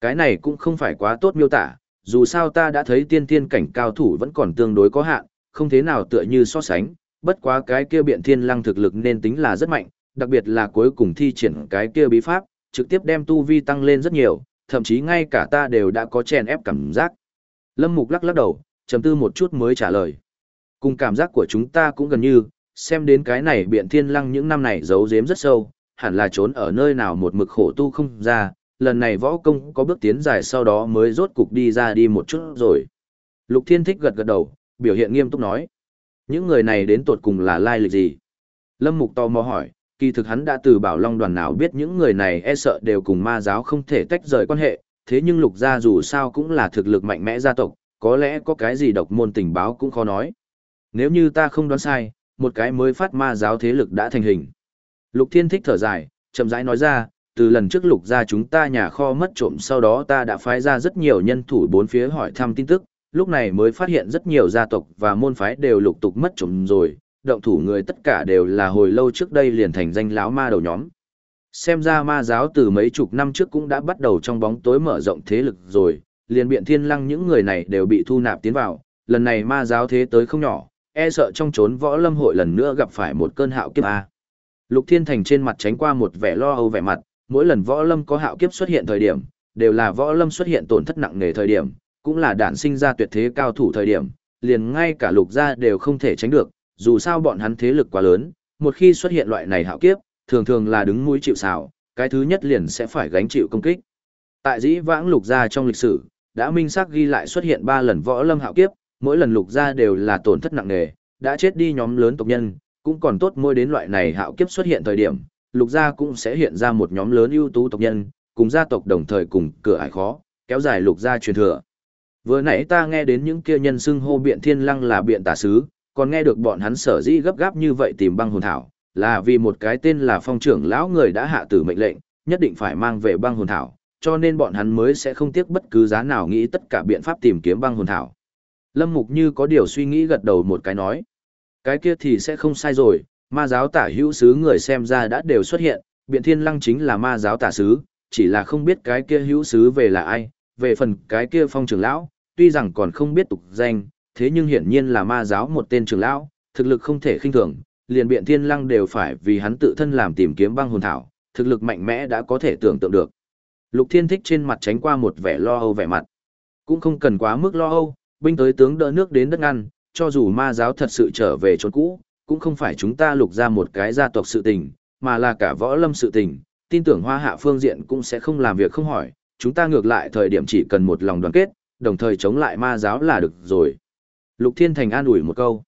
Cái này cũng không phải quá tốt miêu tả, dù sao ta đã thấy tiên thiên cảnh cao thủ vẫn còn tương đối có hạn, không thế nào tựa như so sánh, bất quá cái kia biện thiên lăng thực lực nên tính là rất mạnh, đặc biệt là cuối cùng thi triển cái kia bí pháp, trực tiếp đem tu vi tăng lên rất nhiều, thậm chí ngay cả ta đều đã có chèn ép cảm giác. Lâm Mục lắc lắc đầu, trầm tư một chút mới trả lời. Cùng cảm giác của chúng ta cũng gần như, xem đến cái này biện thiên lăng những năm này giấu giếm rất sâu, hẳn là trốn ở nơi nào một mực khổ tu không ra, lần này võ công có bước tiến dài sau đó mới rốt cục đi ra đi một chút rồi. Lục Thiên Thích gật gật đầu, biểu hiện nghiêm túc nói. Những người này đến tột cùng là lai lịch gì? Lâm Mục tò mò hỏi, kỳ thực hắn đã từ bảo long đoàn nào biết những người này e sợ đều cùng ma giáo không thể tách rời quan hệ, thế nhưng lục gia dù sao cũng là thực lực mạnh mẽ gia tộc, có lẽ có cái gì độc môn tình báo cũng khó nói. Nếu như ta không đoán sai, một cái mới phát ma giáo thế lực đã thành hình. Lục Thiên thích thở dài, chậm rãi nói ra, từ lần trước lục gia chúng ta nhà kho mất trộm sau đó ta đã phái ra rất nhiều nhân thủ bốn phía hỏi thăm tin tức, lúc này mới phát hiện rất nhiều gia tộc và môn phái đều lục tục mất trộm rồi, động thủ người tất cả đều là hồi lâu trước đây liền thành danh lão ma đầu nhóm. Xem ra ma giáo từ mấy chục năm trước cũng đã bắt đầu trong bóng tối mở rộng thế lực rồi, liền biện thiên lăng những người này đều bị thu nạp tiến vào, lần này ma giáo thế tới không nhỏ, e sợ trong trốn võ lâm hội lần nữa gặp phải một cơn hạo kiếp A. Lục Thiên Thành trên mặt tránh qua một vẻ lo âu vẻ mặt, mỗi lần võ lâm có hạo kiếp xuất hiện thời điểm, đều là võ lâm xuất hiện tổn thất nặng nề thời điểm, cũng là đản sinh ra tuyệt thế cao thủ thời điểm, liền ngay cả lục gia đều không thể tránh được, dù sao bọn hắn thế lực quá lớn, một khi xuất hiện loại này hạo kiếp, thường thường là đứng mũi chịu sào, cái thứ nhất liền sẽ phải gánh chịu công kích. Tại dĩ vãng lục gia trong lịch sử, đã minh xác ghi lại xuất hiện 3 lần võ lâm hạo kiếp, mỗi lần lục gia đều là tổn thất nặng nề, đã chết đi nhóm lớn tộc nhân, cũng còn tốt mỗi đến loại này hạo kiếp xuất hiện thời điểm, lục gia cũng sẽ hiện ra một nhóm lớn ưu tú tộc nhân, cùng gia tộc đồng thời cùng cửa ải khó, kéo dài lục gia truyền thừa. Vừa nãy ta nghe đến những kia nhân xưng hô biện thiên lăng là biện tả sứ, còn nghe được bọn hắn sở dĩ gấp gáp như vậy tìm băng hồn thảo, là vì một cái tên là phong trưởng lão người đã hạ tử mệnh lệnh, nhất định phải mang về băng hồn thảo, cho nên bọn hắn mới sẽ không tiếc bất cứ giá nào nghĩ tất cả biện pháp tìm kiếm băng hồn thảo. Lâm Mục như có điều suy nghĩ gật đầu một cái nói. Cái kia thì sẽ không sai rồi, ma giáo tả hữu sứ người xem ra đã đều xuất hiện, biện thiên lăng chính là ma giáo tả sứ, chỉ là không biết cái kia hữu sứ về là ai, về phần cái kia phong trưởng lão, tuy rằng còn không biết tục danh, thế nhưng hiển nhiên là ma giáo một tên trưởng lão, thực lực không thể khinh thường, liền biện thiên lăng đều phải vì hắn tự thân làm tìm kiếm băng hồn thảo, thực lực mạnh mẽ đã có thể tưởng tượng được. Lục Thiên Thích trên mặt tránh qua một vẻ lo âu vẻ mặt. Cũng không cần quá mức lo âu, binh tới tướng đỡ nước đến đất ngăn, cho dù ma giáo thật sự trở về chốn cũ, cũng không phải chúng ta lục ra một cái gia tộc sự tình, mà là cả võ lâm sự tình, tin tưởng hoa hạ phương diện cũng sẽ không làm việc không hỏi, chúng ta ngược lại thời điểm chỉ cần một lòng đoàn kết, đồng thời chống lại ma giáo là được rồi. Lục Thiên Thành an ủi một câu.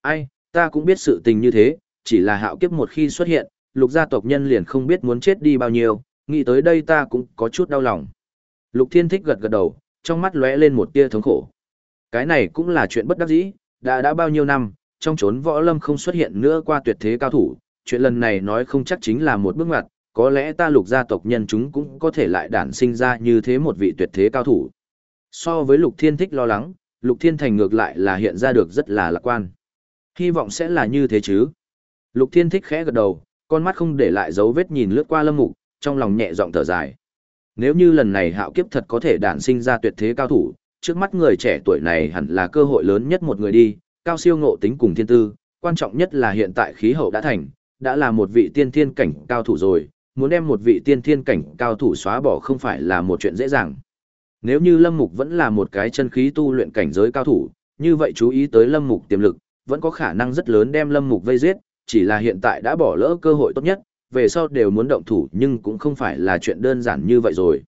Ai, ta cũng biết sự tình như thế, chỉ là hạo kiếp một khi xuất hiện, lục gia tộc nhân liền không biết muốn chết đi bao nhiêu, nghĩ tới đây ta cũng có chút đau lòng. Lục Thiên thích gật gật đầu, trong mắt lóe lên một tia thống khổ. Cái này cũng là chuyện bất đắc dĩ, đã đã bao nhiêu năm, trong chốn võ lâm không xuất hiện nữa qua tuyệt thế cao thủ, chuyện lần này nói không chắc chính là một bước ngoặt, có lẽ ta lục gia tộc nhân chúng cũng có thể lại đản sinh ra như thế một vị tuyệt thế cao thủ. So với lục thiên thích lo lắng, lục thiên thành ngược lại là hiện ra được rất là lạc quan. Hy vọng sẽ là như thế chứ. Lục thiên thích khẽ gật đầu, con mắt không để lại dấu vết nhìn lướt qua lâm mục, trong lòng nhẹ giọng thở dài. Nếu như lần này hạo kiếp thật có thể đản sinh ra tuyệt thế cao thủ, trước mắt người trẻ tuổi này hẳn là cơ hội lớn nhất một người đi, cao siêu ngộ tính cùng thiên tư, quan trọng nhất là hiện tại khí hậu đã thành, đã là một vị tiên thiên cảnh cao thủ rồi, muốn đem một vị tiên thiên cảnh cao thủ xóa bỏ không phải là một chuyện dễ dàng. Nếu như Lâm Mục vẫn là một cái chân khí tu luyện cảnh giới cao thủ, như vậy chú ý tới Lâm Mục tiềm lực, vẫn có khả năng rất lớn đem Lâm Mục vây giết, chỉ là hiện tại đã bỏ lỡ cơ hội tốt nhất, về sau đều muốn động thủ nhưng cũng không phải là chuyện đơn giản như vậy rồi.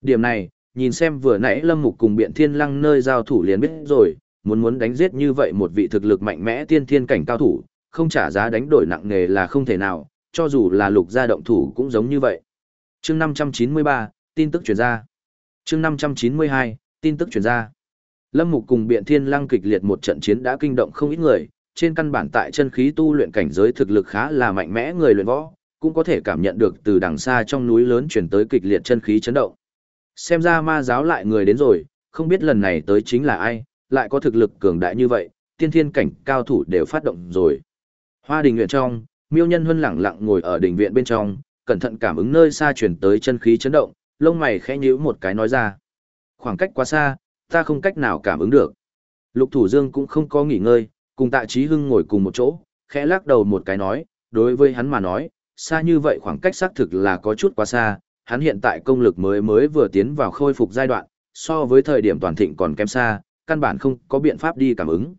Điểm này, nhìn xem vừa nãy Lâm Mục cùng Biện Thiên Lăng nơi giao thủ liền biết rồi, muốn muốn đánh giết như vậy một vị thực lực mạnh mẽ tiên thiên cảnh cao thủ, không trả giá đánh đổi nặng nề là không thể nào, cho dù là lục gia động thủ cũng giống như vậy. chương 593, tin tức truyền ra chương 592, tin tức chuyển ra. Lâm Mục cùng Biện Thiên Lăng kịch liệt một trận chiến đã kinh động không ít người, trên căn bản tại chân khí tu luyện cảnh giới thực lực khá là mạnh mẽ người luyện võ, cũng có thể cảm nhận được từ đằng xa trong núi lớn chuyển tới kịch liệt chân khí chấn động. Xem ra ma giáo lại người đến rồi, không biết lần này tới chính là ai, lại có thực lực cường đại như vậy, tiên thiên cảnh cao thủ đều phát động rồi. Hoa đình nguyện trong, miêu nhân huân lẳng lặng ngồi ở đình viện bên trong, cẩn thận cảm ứng nơi xa chuyển tới chân khí chấn động, lông mày khẽ nhíu một cái nói ra. Khoảng cách quá xa, ta không cách nào cảm ứng được. Lục Thủ Dương cũng không có nghỉ ngơi, cùng Tạ Chí Hưng ngồi cùng một chỗ, khẽ lắc đầu một cái nói, đối với hắn mà nói, xa như vậy khoảng cách xác thực là có chút quá xa, hắn hiện tại công lực mới mới vừa tiến vào khôi phục giai đoạn, so với thời điểm toàn thịnh còn kém xa, căn bản không có biện pháp đi cảm ứng.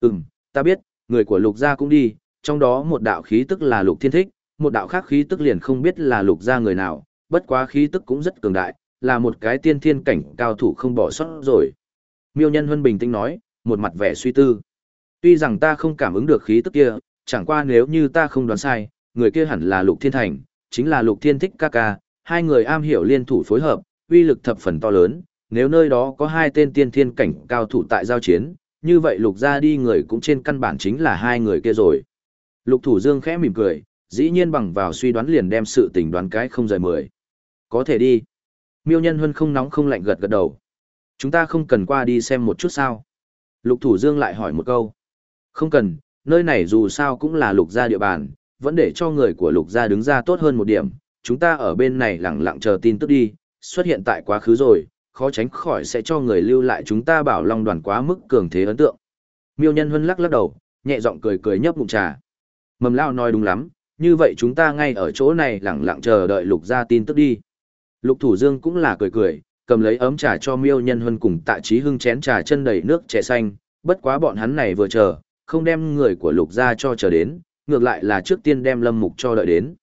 Ừm, ta biết, người của lục gia cũng đi, trong đó một đạo khí tức là lục thiên thích, một đạo khác khí tức liền không biết là lục gia người nào, bất quá khí tức cũng rất cường đại, là một cái tiên thiên cảnh cao thủ không bỏ sót rồi. Miêu Nhân Huân bình tĩnh nói, một mặt vẻ suy tư. Tuy rằng ta không cảm ứng được khí tức kia, chẳng qua nếu như ta không đoán sai, người kia hẳn là Lục Thiên Thành, chính là Lục Thiên Thích ca ca, hai người am hiểu liên thủ phối hợp, uy lực thập phần to lớn, nếu nơi đó có hai tên tiên thiên cảnh cao thủ tại giao chiến, như vậy Lục gia đi người cũng trên căn bản chính là hai người kia rồi. Lục Thủ Dương khẽ mỉm cười, dĩ nhiên bằng vào suy đoán liền đem sự tình đoán cái không rời mười. Có thể đi. Miêu Nhân Huân không nóng không lạnh gật gật đầu. Chúng ta không cần qua đi xem một chút sao. Lục Thủ Dương lại hỏi một câu. Không cần, nơi này dù sao cũng là lục gia địa bàn, vẫn để cho người của lục gia đứng ra tốt hơn một điểm. Chúng ta ở bên này lặng lặng chờ tin tức đi, xuất hiện tại quá khứ rồi, khó tránh khỏi sẽ cho người lưu lại chúng ta bảo long đoàn quá mức cường thế ấn tượng. Miêu Nhân Huân lắc lắc đầu, nhẹ giọng cười cười nhấp ngụm trà. Mầm lao nói đúng lắm, như vậy chúng ta ngay ở chỗ này lặng lặng chờ đợi lục gia tin tức đi. Lục Thủ Dương cũng là cười cười, cầm lấy ấm trà cho Miêu Nhân Huân cùng Tạ Chí Hưng chén trà chân đầy nước chè xanh, bất quá bọn hắn này vừa chờ, không đem người của Lục gia cho chờ đến, ngược lại là trước tiên đem Lâm Mục cho đợi đến.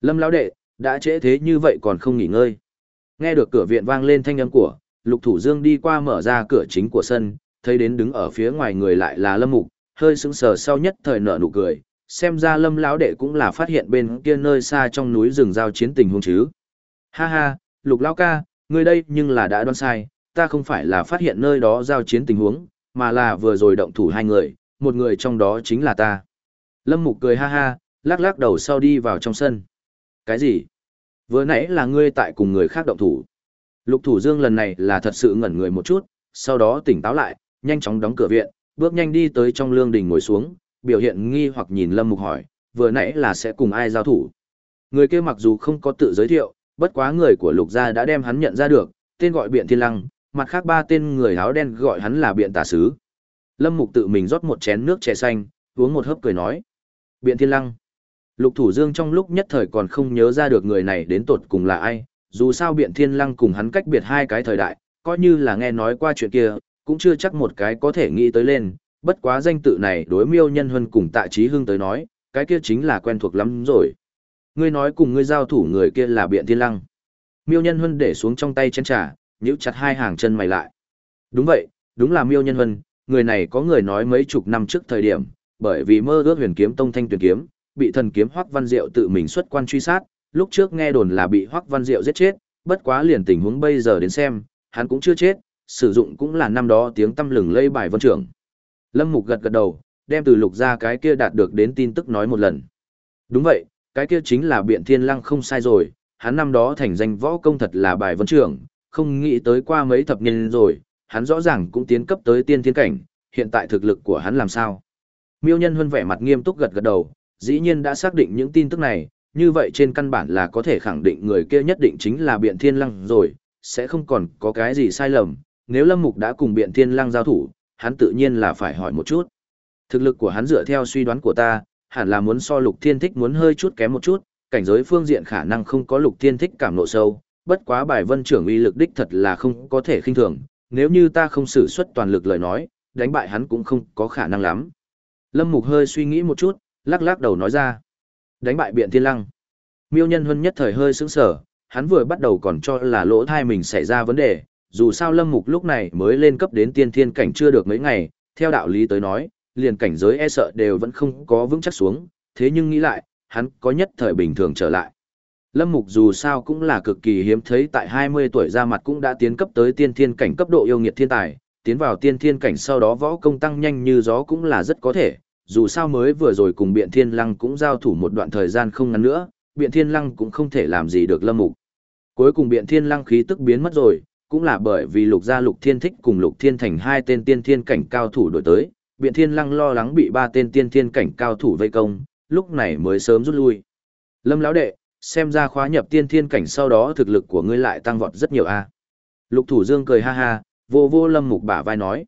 Lâm lão đệ, đã trễ thế như vậy còn không nghỉ ngơi. Nghe được cửa viện vang lên thanh âm của, Lục Thủ Dương đi qua mở ra cửa chính của sân, thấy đến đứng ở phía ngoài người lại là Lâm Mục, hơi sững sờ sau nhất thời nở nụ cười, xem ra Lâm lão đệ cũng là phát hiện bên kia nơi xa trong núi rừng giao chiến tình huống chứ. Ha ha, lục lão ca, ngươi đây nhưng là đã đoán sai, ta không phải là phát hiện nơi đó giao chiến tình huống, mà là vừa rồi động thủ hai người, một người trong đó chính là ta. Lâm Mục cười ha ha, lắc lắc đầu sau đi vào trong sân. Cái gì? Vừa nãy là ngươi tại cùng người khác động thủ. Lục Thủ Dương lần này là thật sự ngẩn người một chút, sau đó tỉnh táo lại, nhanh chóng đóng cửa viện, bước nhanh đi tới trong lương đình ngồi xuống, biểu hiện nghi hoặc nhìn Lâm Mục hỏi, vừa nãy là sẽ cùng ai giao thủ. Người kia mặc dù không có tự giới thiệu, bất quá người của lục gia đã đem hắn nhận ra được, tên gọi biện thiên lăng, mặt khác ba tên người áo đen gọi hắn là biện tà sứ. Lâm Mục tự mình rót một chén nước chè xanh, uống một hớp cười nói. Biện thiên lăng. Lục thủ dương trong lúc nhất thời còn không nhớ ra được người này đến tột cùng là ai, dù sao biện thiên lăng cùng hắn cách biệt hai cái thời đại, coi như là nghe nói qua chuyện kia, cũng chưa chắc một cái có thể nghĩ tới lên, bất quá danh tự này đối miêu nhân hơn cùng tạ trí hưng tới nói, cái kia chính là quen thuộc lắm rồi ngươi nói cùng ngươi giao thủ người kia là biện thiên lăng. Miêu nhân huân để xuống trong tay chén trà, nhíu chặt hai hàng chân mày lại. Đúng vậy, đúng là miêu nhân huân, người này có người nói mấy chục năm trước thời điểm, bởi vì mơ ước huyền kiếm tông thanh tuyển kiếm, bị thần kiếm Hoắc Văn Diệu tự mình xuất quan truy sát, lúc trước nghe đồn là bị Hoắc Văn Diệu giết chết, bất quá liền tình huống bây giờ đến xem, hắn cũng chưa chết, sử dụng cũng là năm đó tiếng tâm lừng lây bài vân trưởng. Lâm Mục gật gật đầu, đem từ lục ra cái kia đạt được đến tin tức nói một lần. Đúng vậy, cái kia chính là biện thiên lăng không sai rồi, hắn năm đó thành danh võ công thật là bài vấn trưởng, không nghĩ tới qua mấy thập niên rồi, hắn rõ ràng cũng tiến cấp tới tiên thiên cảnh, hiện tại thực lực của hắn làm sao. Miêu nhân huân vẻ mặt nghiêm túc gật gật đầu, dĩ nhiên đã xác định những tin tức này, như vậy trên căn bản là có thể khẳng định người kia nhất định chính là biện thiên lăng rồi, sẽ không còn có cái gì sai lầm, nếu lâm mục đã cùng biện thiên lăng giao thủ, hắn tự nhiên là phải hỏi một chút. Thực lực của hắn dựa theo suy đoán của ta, hẳn là muốn so lục thiên thích muốn hơi chút kém một chút, cảnh giới phương diện khả năng không có lục thiên thích cảm nộ sâu, bất quá bài vân trưởng uy lực đích thật là không có thể khinh thường, nếu như ta không sử xuất toàn lực lời nói, đánh bại hắn cũng không có khả năng lắm. Lâm Mục hơi suy nghĩ một chút, lắc lắc đầu nói ra. Đánh bại biện thiên lăng. Miêu nhân huân nhất thời hơi sững sở, hắn vừa bắt đầu còn cho là lỗ thai mình xảy ra vấn đề, dù sao Lâm Mục lúc này mới lên cấp đến tiên thiên cảnh chưa được mấy ngày, theo đạo lý tới nói, liền cảnh giới e sợ đều vẫn không có vững chắc xuống, thế nhưng nghĩ lại, hắn có nhất thời bình thường trở lại. Lâm Mục dù sao cũng là cực kỳ hiếm thấy tại 20 tuổi ra mặt cũng đã tiến cấp tới tiên thiên cảnh cấp độ yêu nghiệt thiên tài, tiến vào tiên thiên cảnh sau đó võ công tăng nhanh như gió cũng là rất có thể, dù sao mới vừa rồi cùng biện thiên lăng cũng giao thủ một đoạn thời gian không ngắn nữa, biện thiên lăng cũng không thể làm gì được lâm mục. Cuối cùng biện thiên lăng khí tức biến mất rồi, cũng là bởi vì lục gia lục thiên thích cùng lục thiên thành hai tên tiên thiên cảnh cao thủ đổi tới, biện thiên lăng lo lắng bị ba tên tiên thiên cảnh cao thủ vây công, lúc này mới sớm rút lui. Lâm lão đệ, xem ra khóa nhập tiên thiên cảnh sau đó thực lực của ngươi lại tăng vọt rất nhiều a. Lục thủ dương cười ha ha, vô vô lâm mục bả vai nói.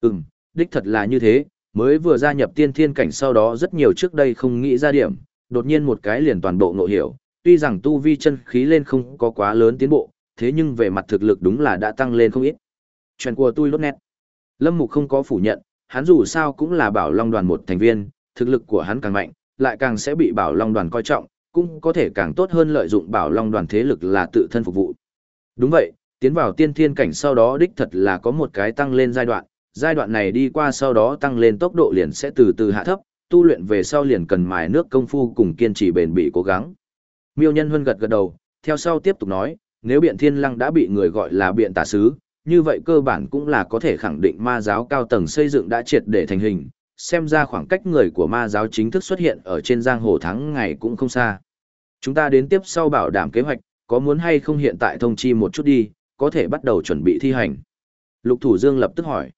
Ừm, đích thật là như thế, mới vừa gia nhập tiên thiên cảnh sau đó rất nhiều trước đây không nghĩ ra điểm, đột nhiên một cái liền toàn bộ ngộ hiểu, tuy rằng tu vi chân khí lên không có quá lớn tiến bộ, thế nhưng về mặt thực lực đúng là đã tăng lên không ít. Chuyện của tôi lốt nét. Lâm Mục không có phủ nhận, hắn dù sao cũng là bảo long đoàn một thành viên, thực lực của hắn càng mạnh, lại càng sẽ bị bảo long đoàn coi trọng, cũng có thể càng tốt hơn lợi dụng bảo long đoàn thế lực là tự thân phục vụ. Đúng vậy, tiến vào tiên thiên cảnh sau đó đích thật là có một cái tăng lên giai đoạn, giai đoạn này đi qua sau đó tăng lên tốc độ liền sẽ từ từ hạ thấp, tu luyện về sau liền cần mài nước công phu cùng kiên trì bền bỉ cố gắng. Miêu Nhân Huân gật gật đầu, theo sau tiếp tục nói, nếu biện thiên lăng đã bị người gọi là biện tà sứ, như vậy cơ bản cũng là có thể khẳng định ma giáo cao tầng xây dựng đã triệt để thành hình, xem ra khoảng cách người của ma giáo chính thức xuất hiện ở trên giang hồ tháng ngày cũng không xa. Chúng ta đến tiếp sau bảo đảm kế hoạch, có muốn hay không hiện tại thông chi một chút đi, có thể bắt đầu chuẩn bị thi hành. Lục Thủ Dương lập tức hỏi.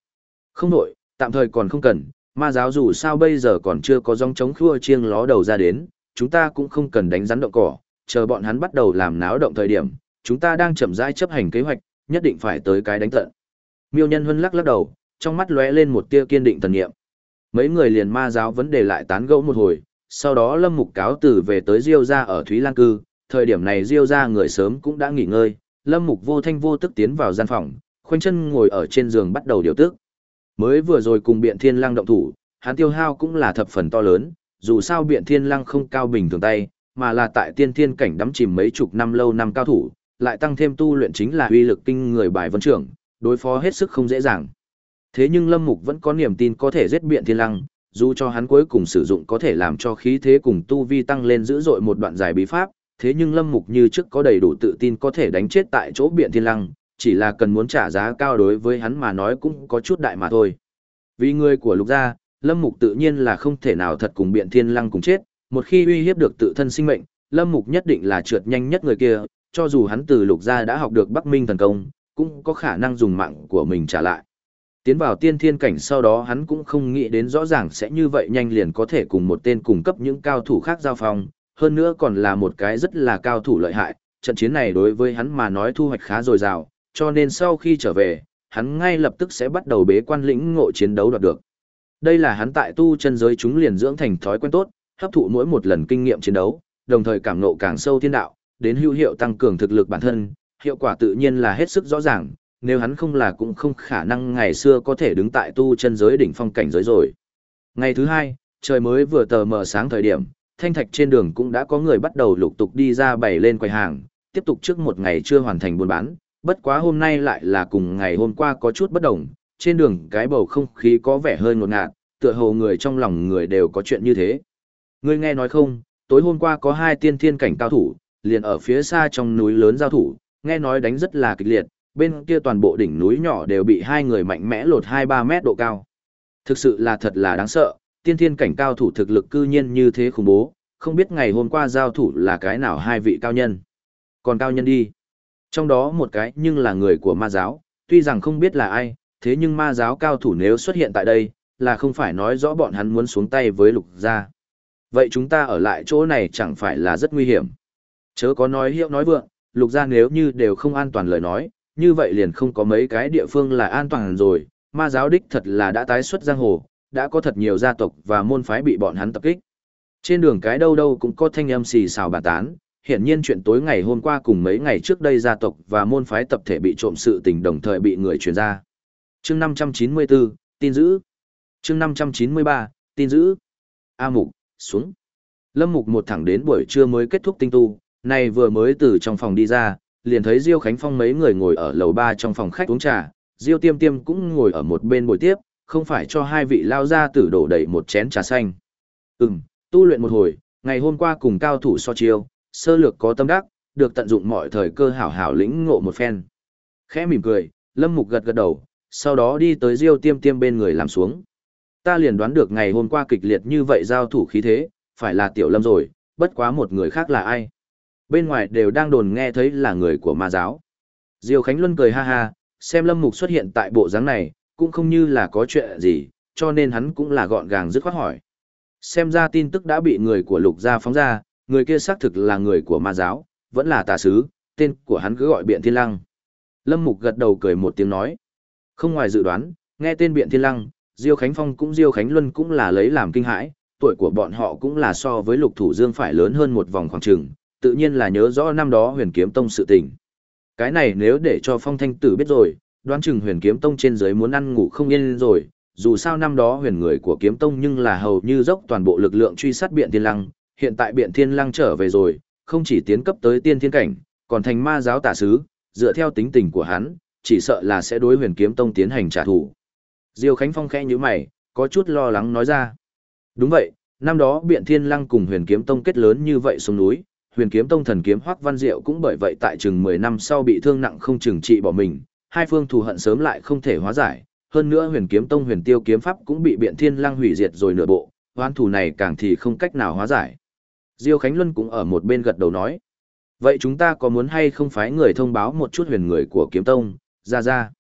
Không đổi, tạm thời còn không cần, ma giáo dù sao bây giờ còn chưa có dòng chống khua chiêng ló đầu ra đến, chúng ta cũng không cần đánh rắn động cỏ, chờ bọn hắn bắt đầu làm náo động thời điểm, chúng ta đang chậm rãi chấp hành kế hoạch, nhất định phải tới cái đánh tận. Miêu Nhân Huân lắc lắc đầu, trong mắt lóe lên một tia kiên định thần niệm. Mấy người liền ma giáo vấn đề lại tán gẫu một hồi, sau đó Lâm Mục cáo từ về tới Diêu gia ở Thúy Lan cư, thời điểm này Diêu gia người sớm cũng đã nghỉ ngơi, Lâm Mục vô thanh vô tức tiến vào gian phòng, khoanh chân ngồi ở trên giường bắt đầu điều tức. Mới vừa rồi cùng Biện Thiên Lăng động thủ, hắn tiêu hao cũng là thập phần to lớn, dù sao Biện Thiên Lăng không cao bình thường tay, mà là tại tiên thiên cảnh đắm chìm mấy chục năm lâu năm cao thủ, lại tăng thêm tu luyện chính là uy lực kinh người bài vân trưởng, đối phó hết sức không dễ dàng. Thế nhưng Lâm Mục vẫn có niềm tin có thể giết Biện Thiên Lăng, dù cho hắn cuối cùng sử dụng có thể làm cho khí thế cùng tu vi tăng lên dữ dội một đoạn dài bí pháp, thế nhưng Lâm Mục như trước có đầy đủ tự tin có thể đánh chết tại chỗ Biện Thiên Lăng, chỉ là cần muốn trả giá cao đối với hắn mà nói cũng có chút đại mà thôi. Vì người của lục gia, Lâm Mục tự nhiên là không thể nào thật cùng biện thiên lăng cùng chết, một khi uy hiếp được tự thân sinh mệnh, Lâm Mục nhất định là trượt nhanh nhất người kia, cho dù hắn từ lục gia đã học được Bắc Minh thần công, cũng có khả năng dùng mạng của mình trả lại. Tiến vào tiên thiên cảnh sau đó hắn cũng không nghĩ đến rõ ràng sẽ như vậy nhanh liền có thể cùng một tên cung cấp những cao thủ khác giao phong, hơn nữa còn là một cái rất là cao thủ lợi hại, trận chiến này đối với hắn mà nói thu hoạch khá dồi dào, cho nên sau khi trở về, hắn ngay lập tức sẽ bắt đầu bế quan lĩnh ngộ chiến đấu đoạt được. Đây là hắn tại tu chân giới chúng liền dưỡng thành thói quen tốt, hấp thụ mỗi một lần kinh nghiệm chiến đấu, đồng thời cảm ngộ càng sâu thiên đạo, đến hữu hiệu tăng cường thực lực bản thân, hiệu quả tự nhiên là hết sức rõ ràng, nếu hắn không là cũng không khả năng ngày xưa có thể đứng tại tu chân giới đỉnh phong cảnh giới rồi. Ngày thứ hai, trời mới vừa tờ mờ sáng thời điểm, thanh thạch trên đường cũng đã có người bắt đầu lục tục đi ra bày lên quầy hàng, tiếp tục trước một ngày chưa hoàn thành buôn bán, bất quá hôm nay lại là cùng ngày hôm qua có chút bất đồng, trên đường cái bầu không khí có vẻ hơi ngột ngạt, tựa hồ người trong lòng người đều có chuyện như thế. Ngươi nghe nói không, tối hôm qua có hai tiên thiên cảnh cao thủ, liền ở phía xa trong núi lớn giao thủ, nghe nói đánh rất là kịch liệt, bên kia toàn bộ đỉnh núi nhỏ đều bị hai người mạnh mẽ lột 2-3 mét độ cao. Thực sự là thật là đáng sợ, tiên thiên cảnh cao thủ thực lực cư nhiên như thế khủng bố, không biết ngày hôm qua giao thủ là cái nào hai vị cao nhân. Còn cao nhân đi. Trong đó một cái nhưng là người của ma giáo, tuy rằng không biết là ai, thế nhưng ma giáo cao thủ nếu xuất hiện tại đây, là không phải nói rõ bọn hắn muốn xuống tay với lục gia. Vậy chúng ta ở lại chỗ này chẳng phải là rất nguy hiểm. Chớ có nói hiệu nói vượng, lục gia nếu như đều không an toàn lời nói, như vậy liền không có mấy cái địa phương là an toàn rồi, ma giáo đích thật là đã tái xuất giang hồ, đã có thật nhiều gia tộc và môn phái bị bọn hắn tập kích. Trên đường cái đâu đâu cũng có thanh âm xì xào bàn tán, hiển nhiên chuyện tối ngày hôm qua cùng mấy ngày trước đây gia tộc và môn phái tập thể bị trộm sự tình đồng thời bị người truyền ra. Chương 594, tin giữ. Chương 593, tin giữ. A Mục, xuống. Lâm Mục một thẳng đến buổi trưa mới kết thúc tinh tu, này vừa mới từ trong phòng đi ra, liền thấy Diêu Khánh Phong mấy người ngồi ở lầu ba trong phòng khách uống trà, Diêu Tiêm Tiêm cũng ngồi ở một bên buổi tiếp, không phải cho hai vị lao ra tử đổ đầy một chén trà xanh. Ừm, tu luyện một hồi, Ngày hôm qua cùng cao thủ so chiêu, sơ lược có tâm đắc, được tận dụng mọi thời cơ hảo hảo lĩnh ngộ một phen. Khẽ mỉm cười, Lâm Mục gật gật đầu, sau đó đi tới Diêu Tiêm Tiêm bên người làm xuống. Ta liền đoán được ngày hôm qua kịch liệt như vậy giao thủ khí thế, phải là Tiểu Lâm rồi, bất quá một người khác là ai. Bên ngoài đều đang đồn nghe thấy là người của ma giáo. Diêu Khánh Luân cười ha ha, xem Lâm Mục xuất hiện tại bộ dáng này, cũng không như là có chuyện gì, cho nên hắn cũng là gọn gàng dứt khoát hỏi. Xem ra tin tức đã bị người của lục gia phóng ra, người kia xác thực là người của ma giáo, vẫn là tà sứ, tên của hắn cứ gọi biện thiên lăng. Lâm Mục gật đầu cười một tiếng nói. Không ngoài dự đoán, nghe tên biện thiên lăng, Diêu Khánh Phong cũng Diêu Khánh Luân cũng là lấy làm kinh hãi, tuổi của bọn họ cũng là so với lục thủ dương phải lớn hơn một vòng khoảng trường, tự nhiên là nhớ rõ năm đó huyền kiếm tông sự tình. Cái này nếu để cho phong thanh tử biết rồi, đoán chừng huyền kiếm tông trên dưới muốn ăn ngủ không yên rồi, dù sao năm đó huyền người của kiếm tông nhưng là hầu như dốc toàn bộ lực lượng truy sát biện thiên lăng, hiện tại biện thiên lăng trở về rồi, không chỉ tiến cấp tới tiên thiên cảnh, còn thành ma giáo tả sứ, dựa theo tính tình của hắn, chỉ sợ là sẽ đối huyền kiếm tông tiến hành trả thù. Diêu Khánh Phong khẽ như mày, có chút lo lắng nói ra. Đúng vậy, năm đó biện thiên lăng cùng huyền kiếm tông kết lớn như vậy xuống núi, huyền kiếm tông thần kiếm hoắc văn diệu cũng bởi vậy tại chừng 10 năm sau bị thương nặng không chừng trị bỏ mình, hai phương thù hận sớm lại không thể hóa giải, hơn nữa huyền kiếm tông huyền tiêu kiếm pháp cũng bị biện thiên Lang hủy diệt rồi nửa bộ, oan thù này càng thì không cách nào hóa giải. Diêu Khánh Luân cũng ở một bên gật đầu nói. Vậy chúng ta có muốn hay không phái người thông báo một chút huyền người của kiếm tông, ra ra.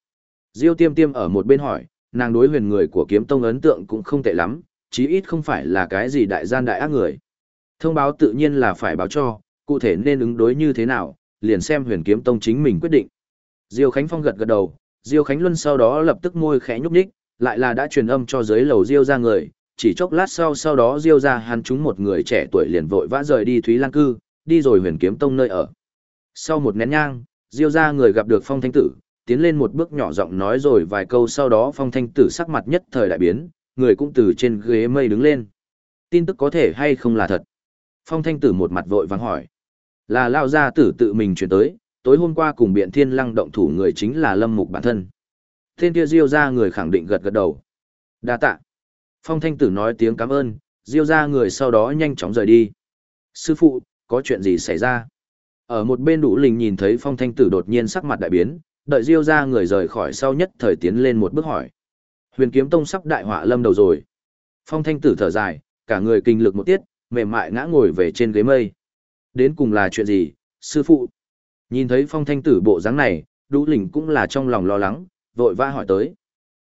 Diêu tiêm tiêm ở một bên hỏi, nàng đối huyền người của kiếm tông ấn tượng cũng không tệ lắm, chí ít không phải là cái gì đại gian đại ác người. Thông báo tự nhiên là phải báo cho, cụ thể nên ứng đối như thế nào, liền xem huyền kiếm tông chính mình quyết định. Diêu Khánh Phong gật gật đầu, Diêu Khánh Luân sau đó lập tức môi khẽ nhúc nhích, lại là đã truyền âm cho dưới lầu Diêu ra người, chỉ chốc lát sau sau đó Diêu ra hắn chúng một người trẻ tuổi liền vội vã rời đi Thúy Lan Cư, đi rồi huyền kiếm tông nơi ở. Sau một nén nhang, Diêu ra người gặp được Phong Thanh Tử, tiến lên một bước nhỏ giọng nói rồi vài câu sau đó Phong Thanh Tử sắc mặt nhất thời đại biến, người cũng từ trên ghế mây đứng lên. Tin tức có thể hay không là thật? Phong Thanh Tử một mặt vội vàng hỏi. Là Lao Gia Tử tự mình chuyển tới, tối hôm qua cùng biện thiên lăng động thủ người chính là Lâm Mục bản thân. thiên kia Diêu ra người khẳng định gật gật đầu. đa tạ. Phong Thanh Tử nói tiếng cảm ơn, Diêu ra người sau đó nhanh chóng rời đi. Sư phụ, có chuyện gì xảy ra? Ở một bên đủ lình nhìn thấy Phong Thanh Tử đột nhiên sắc mặt đại biến, đợi Diêu ra người rời khỏi sau nhất thời tiến lên một bước hỏi. Huyền kiếm tông sắp đại họa lâm đầu rồi. Phong Thanh Tử thở dài, cả người kinh lực một tiết, mềm mại ngã ngồi về trên ghế mây. Đến cùng là chuyện gì, sư phụ? Nhìn thấy Phong Thanh Tử bộ dáng này, Đỗ Lĩnh cũng là trong lòng lo lắng, vội vã hỏi tới.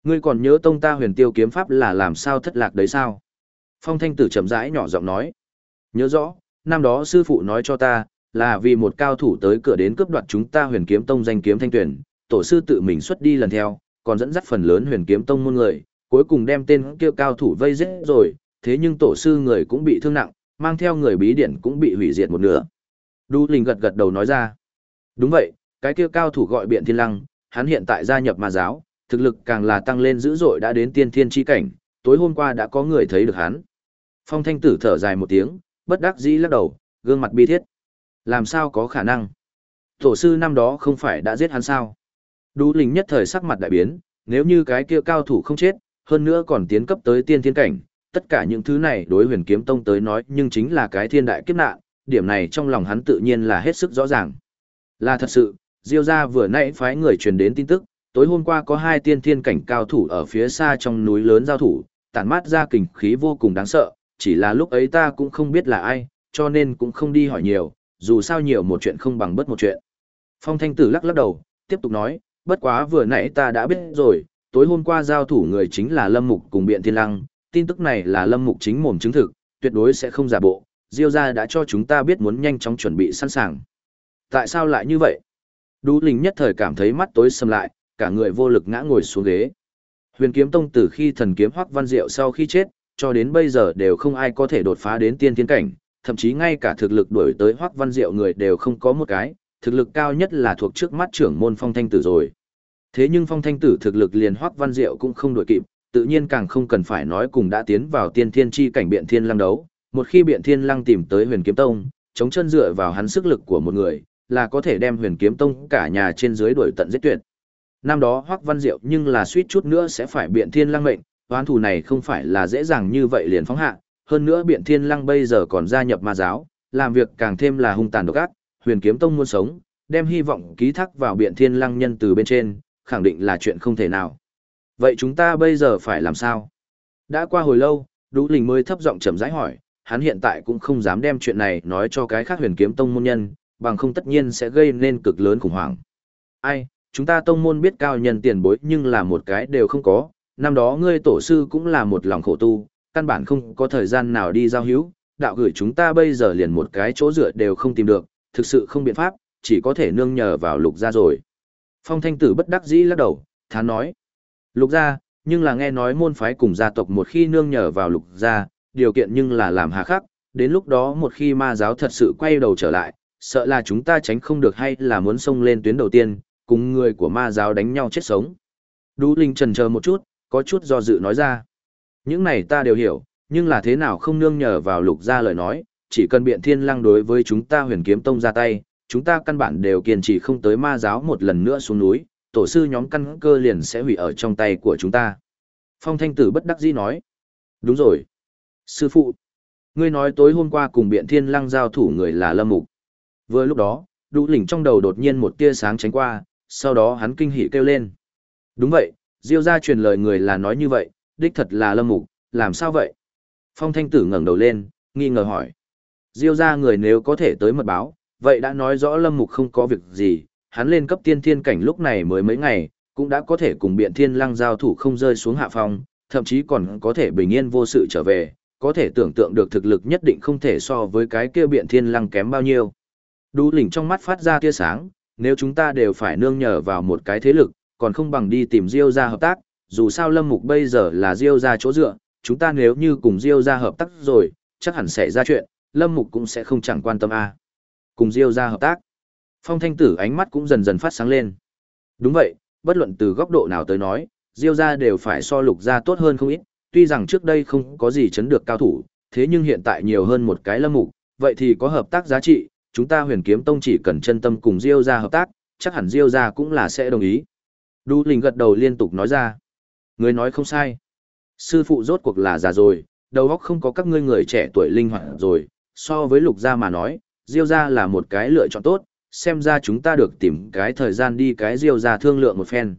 Ngươi còn nhớ tông ta huyền tiêu kiếm pháp là làm sao thất lạc đấy sao? Phong Thanh Tử chậm rãi nhỏ giọng nói. Nhớ rõ, năm đó sư phụ nói cho ta, là vì một cao thủ tới cửa đến cướp đoạt chúng ta huyền kiếm tông danh kiếm thanh tuyển, tổ sư tự mình xuất đi lần theo, còn dẫn dắt phần lớn huyền kiếm tông môn người, cuối cùng đem tên kia cao thủ vây giết rồi, thế nhưng tổ sư người cũng bị thương nặng, mang theo người bí điển cũng bị hủy diệt một nửa. Đu Linh gật gật đầu nói ra. Đúng vậy, cái kia cao thủ gọi biện thiên lăng, hắn hiện tại gia nhập ma giáo, thực lực càng là tăng lên dữ dội đã đến tiên thiên chi cảnh, tối hôm qua đã có người thấy được hắn. Phong thanh tử thở dài một tiếng, bất đắc dĩ lắc đầu, gương mặt bi thiết. Làm sao có khả năng? Tổ sư năm đó không phải đã giết hắn sao? Đu Linh nhất thời sắc mặt đại biến, nếu như cái kia cao thủ không chết, hơn nữa còn tiến cấp tới tiên thiên cảnh, tất cả những thứ này đối huyền kiếm tông tới nói nhưng chính là cái thiên đại kiếp nạn, điểm này trong lòng hắn tự nhiên là hết sức rõ ràng. Là thật sự, Diêu gia vừa nãy phái người truyền đến tin tức, tối hôm qua có hai tiên thiên cảnh cao thủ ở phía xa trong núi lớn giao thủ, tản mát ra kình khí vô cùng đáng sợ, chỉ là lúc ấy ta cũng không biết là ai, cho nên cũng không đi hỏi nhiều, dù sao nhiều một chuyện không bằng bất một chuyện. Phong Thanh Tử lắc lắc đầu, tiếp tục nói, bất quá vừa nãy ta đã biết rồi, tối hôm qua giao thủ người chính là Lâm Mục cùng Biện Thiên Lăng, tin tức này là Lâm Mục chính mồm chứng thực, tuyệt đối sẽ không giả bộ, Diêu gia đã cho chúng ta biết muốn nhanh chóng chuẩn bị sẵn sàng. Tại sao lại như vậy? Đu Linh nhất thời cảm thấy mắt tối sầm lại, cả người vô lực ngã ngồi xuống ghế. Huyền Kiếm Tông từ khi thần kiếm Hoắc Văn Diệu sau khi chết, cho đến bây giờ đều không ai có thể đột phá đến tiên thiên cảnh, thậm chí ngay cả thực lực đuổi tới Hoắc Văn Diệu người đều không có một cái, thực lực cao nhất là thuộc trước mắt trưởng môn Phong Thanh Tử rồi. Thế nhưng Phong Thanh Tử thực lực liền Hoắc Văn Diệu cũng không đuổi kịp, tự nhiên càng không cần phải nói cùng đã tiến vào tiên thiên chi cảnh biện thiên lăng đấu. Một khi biện thiên lăng tìm tới huyền kiếm tông, chống chân dựa vào hắn sức lực của một người, là có thể đem huyền kiếm tông cả nhà trên dưới đuổi tận giết tuyệt. Năm đó Hoắc Văn Diệu nhưng là suýt chút nữa sẽ phải biện thiên lăng mệnh, oán thù này không phải là dễ dàng như vậy liền phóng hạ, hơn nữa biện thiên lăng bây giờ còn gia nhập ma giáo, làm việc càng thêm là hung tàn độc ác, huyền kiếm tông muốn sống, đem hy vọng ký thác vào biện thiên lăng nhân từ bên trên, khẳng định là chuyện không thể nào. Vậy chúng ta bây giờ phải làm sao? Đã qua hồi lâu, Đỗ Lình mới thấp giọng chậm rãi hỏi, hắn hiện tại cũng không dám đem chuyện này nói cho cái khác huyền kiếm tông môn nhân, bằng không tất nhiên sẽ gây nên cực lớn khủng hoảng. Ai, chúng ta tông môn biết cao nhân tiền bối nhưng là một cái đều không có, năm đó ngươi tổ sư cũng là một lòng khổ tu, căn bản không có thời gian nào đi giao hữu, đạo gửi chúng ta bây giờ liền một cái chỗ dựa đều không tìm được, thực sự không biện pháp, chỉ có thể nương nhờ vào lục gia rồi. Phong thanh tử bất đắc dĩ lắc đầu, thán nói. Lục gia, nhưng là nghe nói môn phái cùng gia tộc một khi nương nhờ vào lục gia, điều kiện nhưng là làm hà khắc, đến lúc đó một khi ma giáo thật sự quay đầu trở lại, sợ là chúng ta tránh không được hay là muốn xông lên tuyến đầu tiên, cùng người của ma giáo đánh nhau chết sống. Đú Linh trần chờ một chút, có chút do dự nói ra. Những này ta đều hiểu, nhưng là thế nào không nương nhờ vào lục gia lời nói, chỉ cần biện thiên lăng đối với chúng ta huyền kiếm tông ra tay, chúng ta căn bản đều kiên trì không tới ma giáo một lần nữa xuống núi, tổ sư nhóm căn cơ liền sẽ hủy ở trong tay của chúng ta. Phong thanh tử bất đắc dĩ nói. Đúng rồi. Sư phụ. Ngươi nói tối hôm qua cùng biện thiên lăng giao thủ người là lâm mục. Vừa lúc đó, đủ lỉnh trong đầu đột nhiên một tia sáng tránh qua, sau đó hắn kinh hỉ kêu lên. Đúng vậy, Diêu gia truyền lời người là nói như vậy, đích thật là lâm mục, làm sao vậy? Phong thanh tử ngẩng đầu lên, nghi ngờ hỏi. Diêu gia người nếu có thể tới mật báo, vậy đã nói rõ lâm mục không có việc gì, hắn lên cấp tiên thiên cảnh lúc này mới mấy ngày, cũng đã có thể cùng biện thiên lăng giao thủ không rơi xuống hạ phong, thậm chí còn có thể bình yên vô sự trở về, có thể tưởng tượng được thực lực nhất định không thể so với cái kia biện thiên lăng kém bao nhiêu. Đu lỉnh trong mắt phát ra tia sáng, nếu chúng ta đều phải nương nhờ vào một cái thế lực, còn không bằng đi tìm Diêu gia hợp tác, dù sao Lâm Mục bây giờ là Diêu gia chỗ dựa, chúng ta nếu như cùng Diêu gia hợp tác rồi, chắc hẳn sẽ ra chuyện, Lâm Mục cũng sẽ không chẳng quan tâm a. Cùng Diêu gia hợp tác. Phong Thanh Tử ánh mắt cũng dần dần phát sáng lên. Đúng vậy, bất luận từ góc độ nào tới nói, Diêu gia đều phải so Lục gia tốt hơn không ít, tuy rằng trước đây không có gì chấn được cao thủ, thế nhưng hiện tại nhiều hơn một cái Lâm Mục, vậy thì có hợp tác giá trị, chúng ta Huyền Kiếm Tông chỉ cần chân tâm cùng Diêu gia hợp tác, chắc hẳn Diêu gia cũng là sẽ đồng ý. Đu Linh gật đầu liên tục nói ra. Người nói không sai. Sư phụ rốt cuộc là già rồi, đầu óc không có các ngươi người trẻ tuổi linh hoạt rồi, so với lục gia mà nói, diêu gia là một cái lựa chọn tốt, xem ra chúng ta được tìm cái thời gian đi cái diêu gia thương lượng một phen.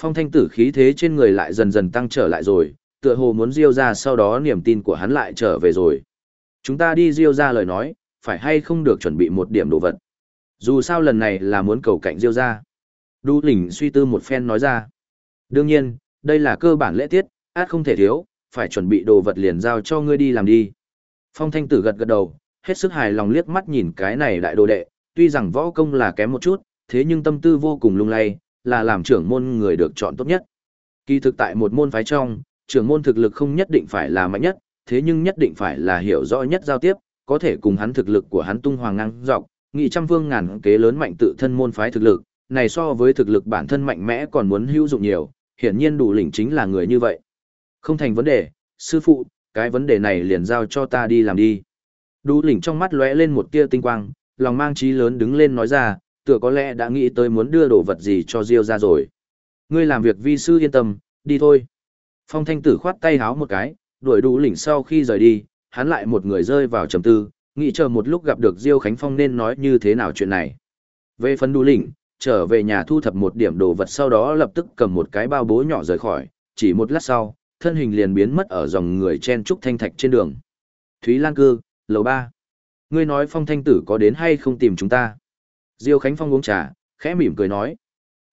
Phong thanh tử khí thế trên người lại dần dần tăng trở lại rồi, tựa hồ muốn diêu gia sau đó niềm tin của hắn lại trở về rồi. Chúng ta đi diêu gia lời nói, phải hay không được chuẩn bị một điểm đồ vật. Dù sao lần này là muốn cầu cạnh diêu gia. Đu lỉnh suy tư một phen nói ra. Đương nhiên, đây là cơ bản lễ tiết, át không thể thiếu, phải chuẩn bị đồ vật liền giao cho ngươi đi làm đi. Phong thanh tử gật gật đầu, hết sức hài lòng liếc mắt nhìn cái này đại đồ đệ, tuy rằng võ công là kém một chút, thế nhưng tâm tư vô cùng lung lay, là làm trưởng môn người được chọn tốt nhất. Kỳ thực tại một môn phái trong, trưởng môn thực lực không nhất định phải là mạnh nhất, thế nhưng nhất định phải là hiểu rõ nhất giao tiếp, có thể cùng hắn thực lực của hắn tung hoàng ngang dọc, nghị trăm vương ngàn kế lớn mạnh tự thân môn phái thực lực, này so với thực lực bản thân mạnh mẽ còn muốn hữu dụng nhiều, hiển nhiên đủ lĩnh chính là người như vậy. Không thành vấn đề, sư phụ, cái vấn đề này liền giao cho ta đi làm đi. Đủ lĩnh trong mắt lóe lên một tia tinh quang, lòng mang trí lớn đứng lên nói ra, tựa có lẽ đã nghĩ tới muốn đưa đồ vật gì cho Diêu ra rồi. Ngươi làm việc vi sư yên tâm, đi thôi. Phong thanh tử khoát tay háo một cái, đuổi đủ lĩnh sau khi rời đi, hắn lại một người rơi vào trầm tư, nghĩ chờ một lúc gặp được Diêu Khánh Phong nên nói như thế nào chuyện này. Về phần đủ lĩnh, trở về nhà thu thập một điểm đồ vật sau đó lập tức cầm một cái bao bố nhỏ rời khỏi, chỉ một lát sau, thân hình liền biến mất ở dòng người chen trúc thanh thạch trên đường. Thúy Lan Cư, lầu ba Ngươi nói phong thanh tử có đến hay không tìm chúng ta? Diêu Khánh Phong uống trà, khẽ mỉm cười nói.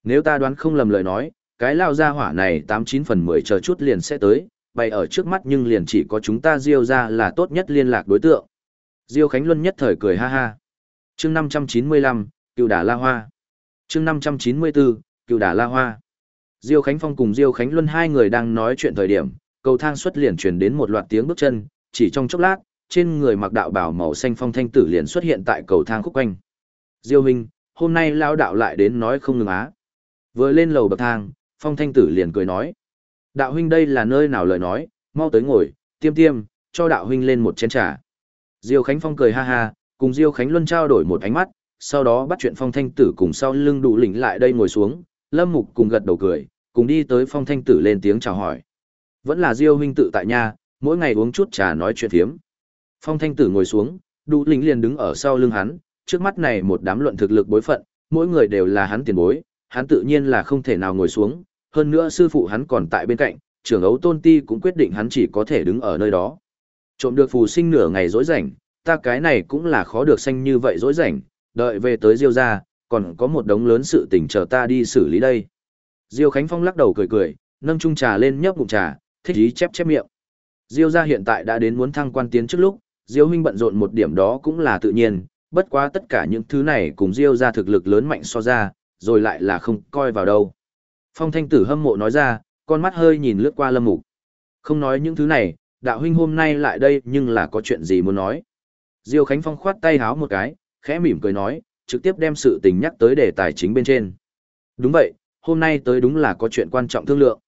Nếu ta đoán không lầm lời nói, cái lao ra hỏa này tám chín phần mười chờ chút liền sẽ tới, bày ở trước mắt nhưng liền chỉ có chúng ta Diêu ra là tốt nhất liên lạc đối tượng. Diêu Khánh Luân nhất thời cười ha ha. chương năm trăm chín mươi lăm cựu đà la hoa chương 594, cựu đà la hoa. Diêu Khánh Phong cùng Diêu Khánh Luân hai người đang nói chuyện thời điểm, cầu thang xuất liền truyền đến một loạt tiếng bước chân, chỉ trong chốc lát, trên người mặc đạo bào màu xanh phong thanh tử liền xuất hiện tại cầu thang khúc quanh. Diêu Minh, hôm nay lao đạo lại đến nói không ngừng á. Vừa lên lầu bậc thang, phong thanh tử liền cười nói. Đạo huynh đây là nơi nào lời nói, mau tới ngồi, tiêm tiêm, cho đạo huynh lên một chén trà. Diêu Khánh Phong cười ha ha, cùng Diêu Khánh Luân trao đổi một ánh mắt, sau đó bắt chuyện phong thanh tử cùng sau lưng đủ lĩnh lại đây ngồi xuống, lâm mục cùng gật đầu cười, cùng đi tới phong thanh tử lên tiếng chào hỏi. Vẫn là diêu huynh tự tại nhà, mỗi ngày uống chút trà nói chuyện thiếm. Phong Thanh Tử ngồi xuống, Đu Linh liền đứng ở sau lưng hắn, trước mắt này một đám luận thực lực bối phận, mỗi người đều là hắn tiền bối, hắn tự nhiên là không thể nào ngồi xuống, hơn nữa sư phụ hắn còn tại bên cạnh, trưởng ấu tôn ti cũng quyết định hắn chỉ có thể đứng ở nơi đó. Trộm được phù sinh nửa ngày dối rảnh, ta cái này cũng là khó được xanh như vậy dối rảnh, đợi về tới Diêu gia, còn có một đống lớn sự tình chờ ta đi xử lý đây. Diêu Khánh Phong lắc đầu cười cười, nâng chung trà lên nhấp ngụm trà, thích ý chép chép miệng. Diêu gia hiện tại đã đến muốn thăng quan tiến trước lúc, Diêu huynh bận rộn một điểm đó cũng là tự nhiên, bất quá tất cả những thứ này cùng Diêu gia thực lực lớn mạnh so ra, rồi lại là không coi vào đâu. Phong Thanh Tử hâm mộ nói ra, con mắt hơi nhìn lướt qua Lâm Mục. Không nói những thứ này, đạo huynh hôm nay lại đây nhưng là có chuyện gì muốn nói. Diêu Khánh Phong khoát tay háo một cái, khẽ mỉm cười nói, trực tiếp đem sự tình nhắc tới đề tài chính bên trên. Đúng vậy, hôm nay tới đúng là có chuyện quan trọng thương lượng.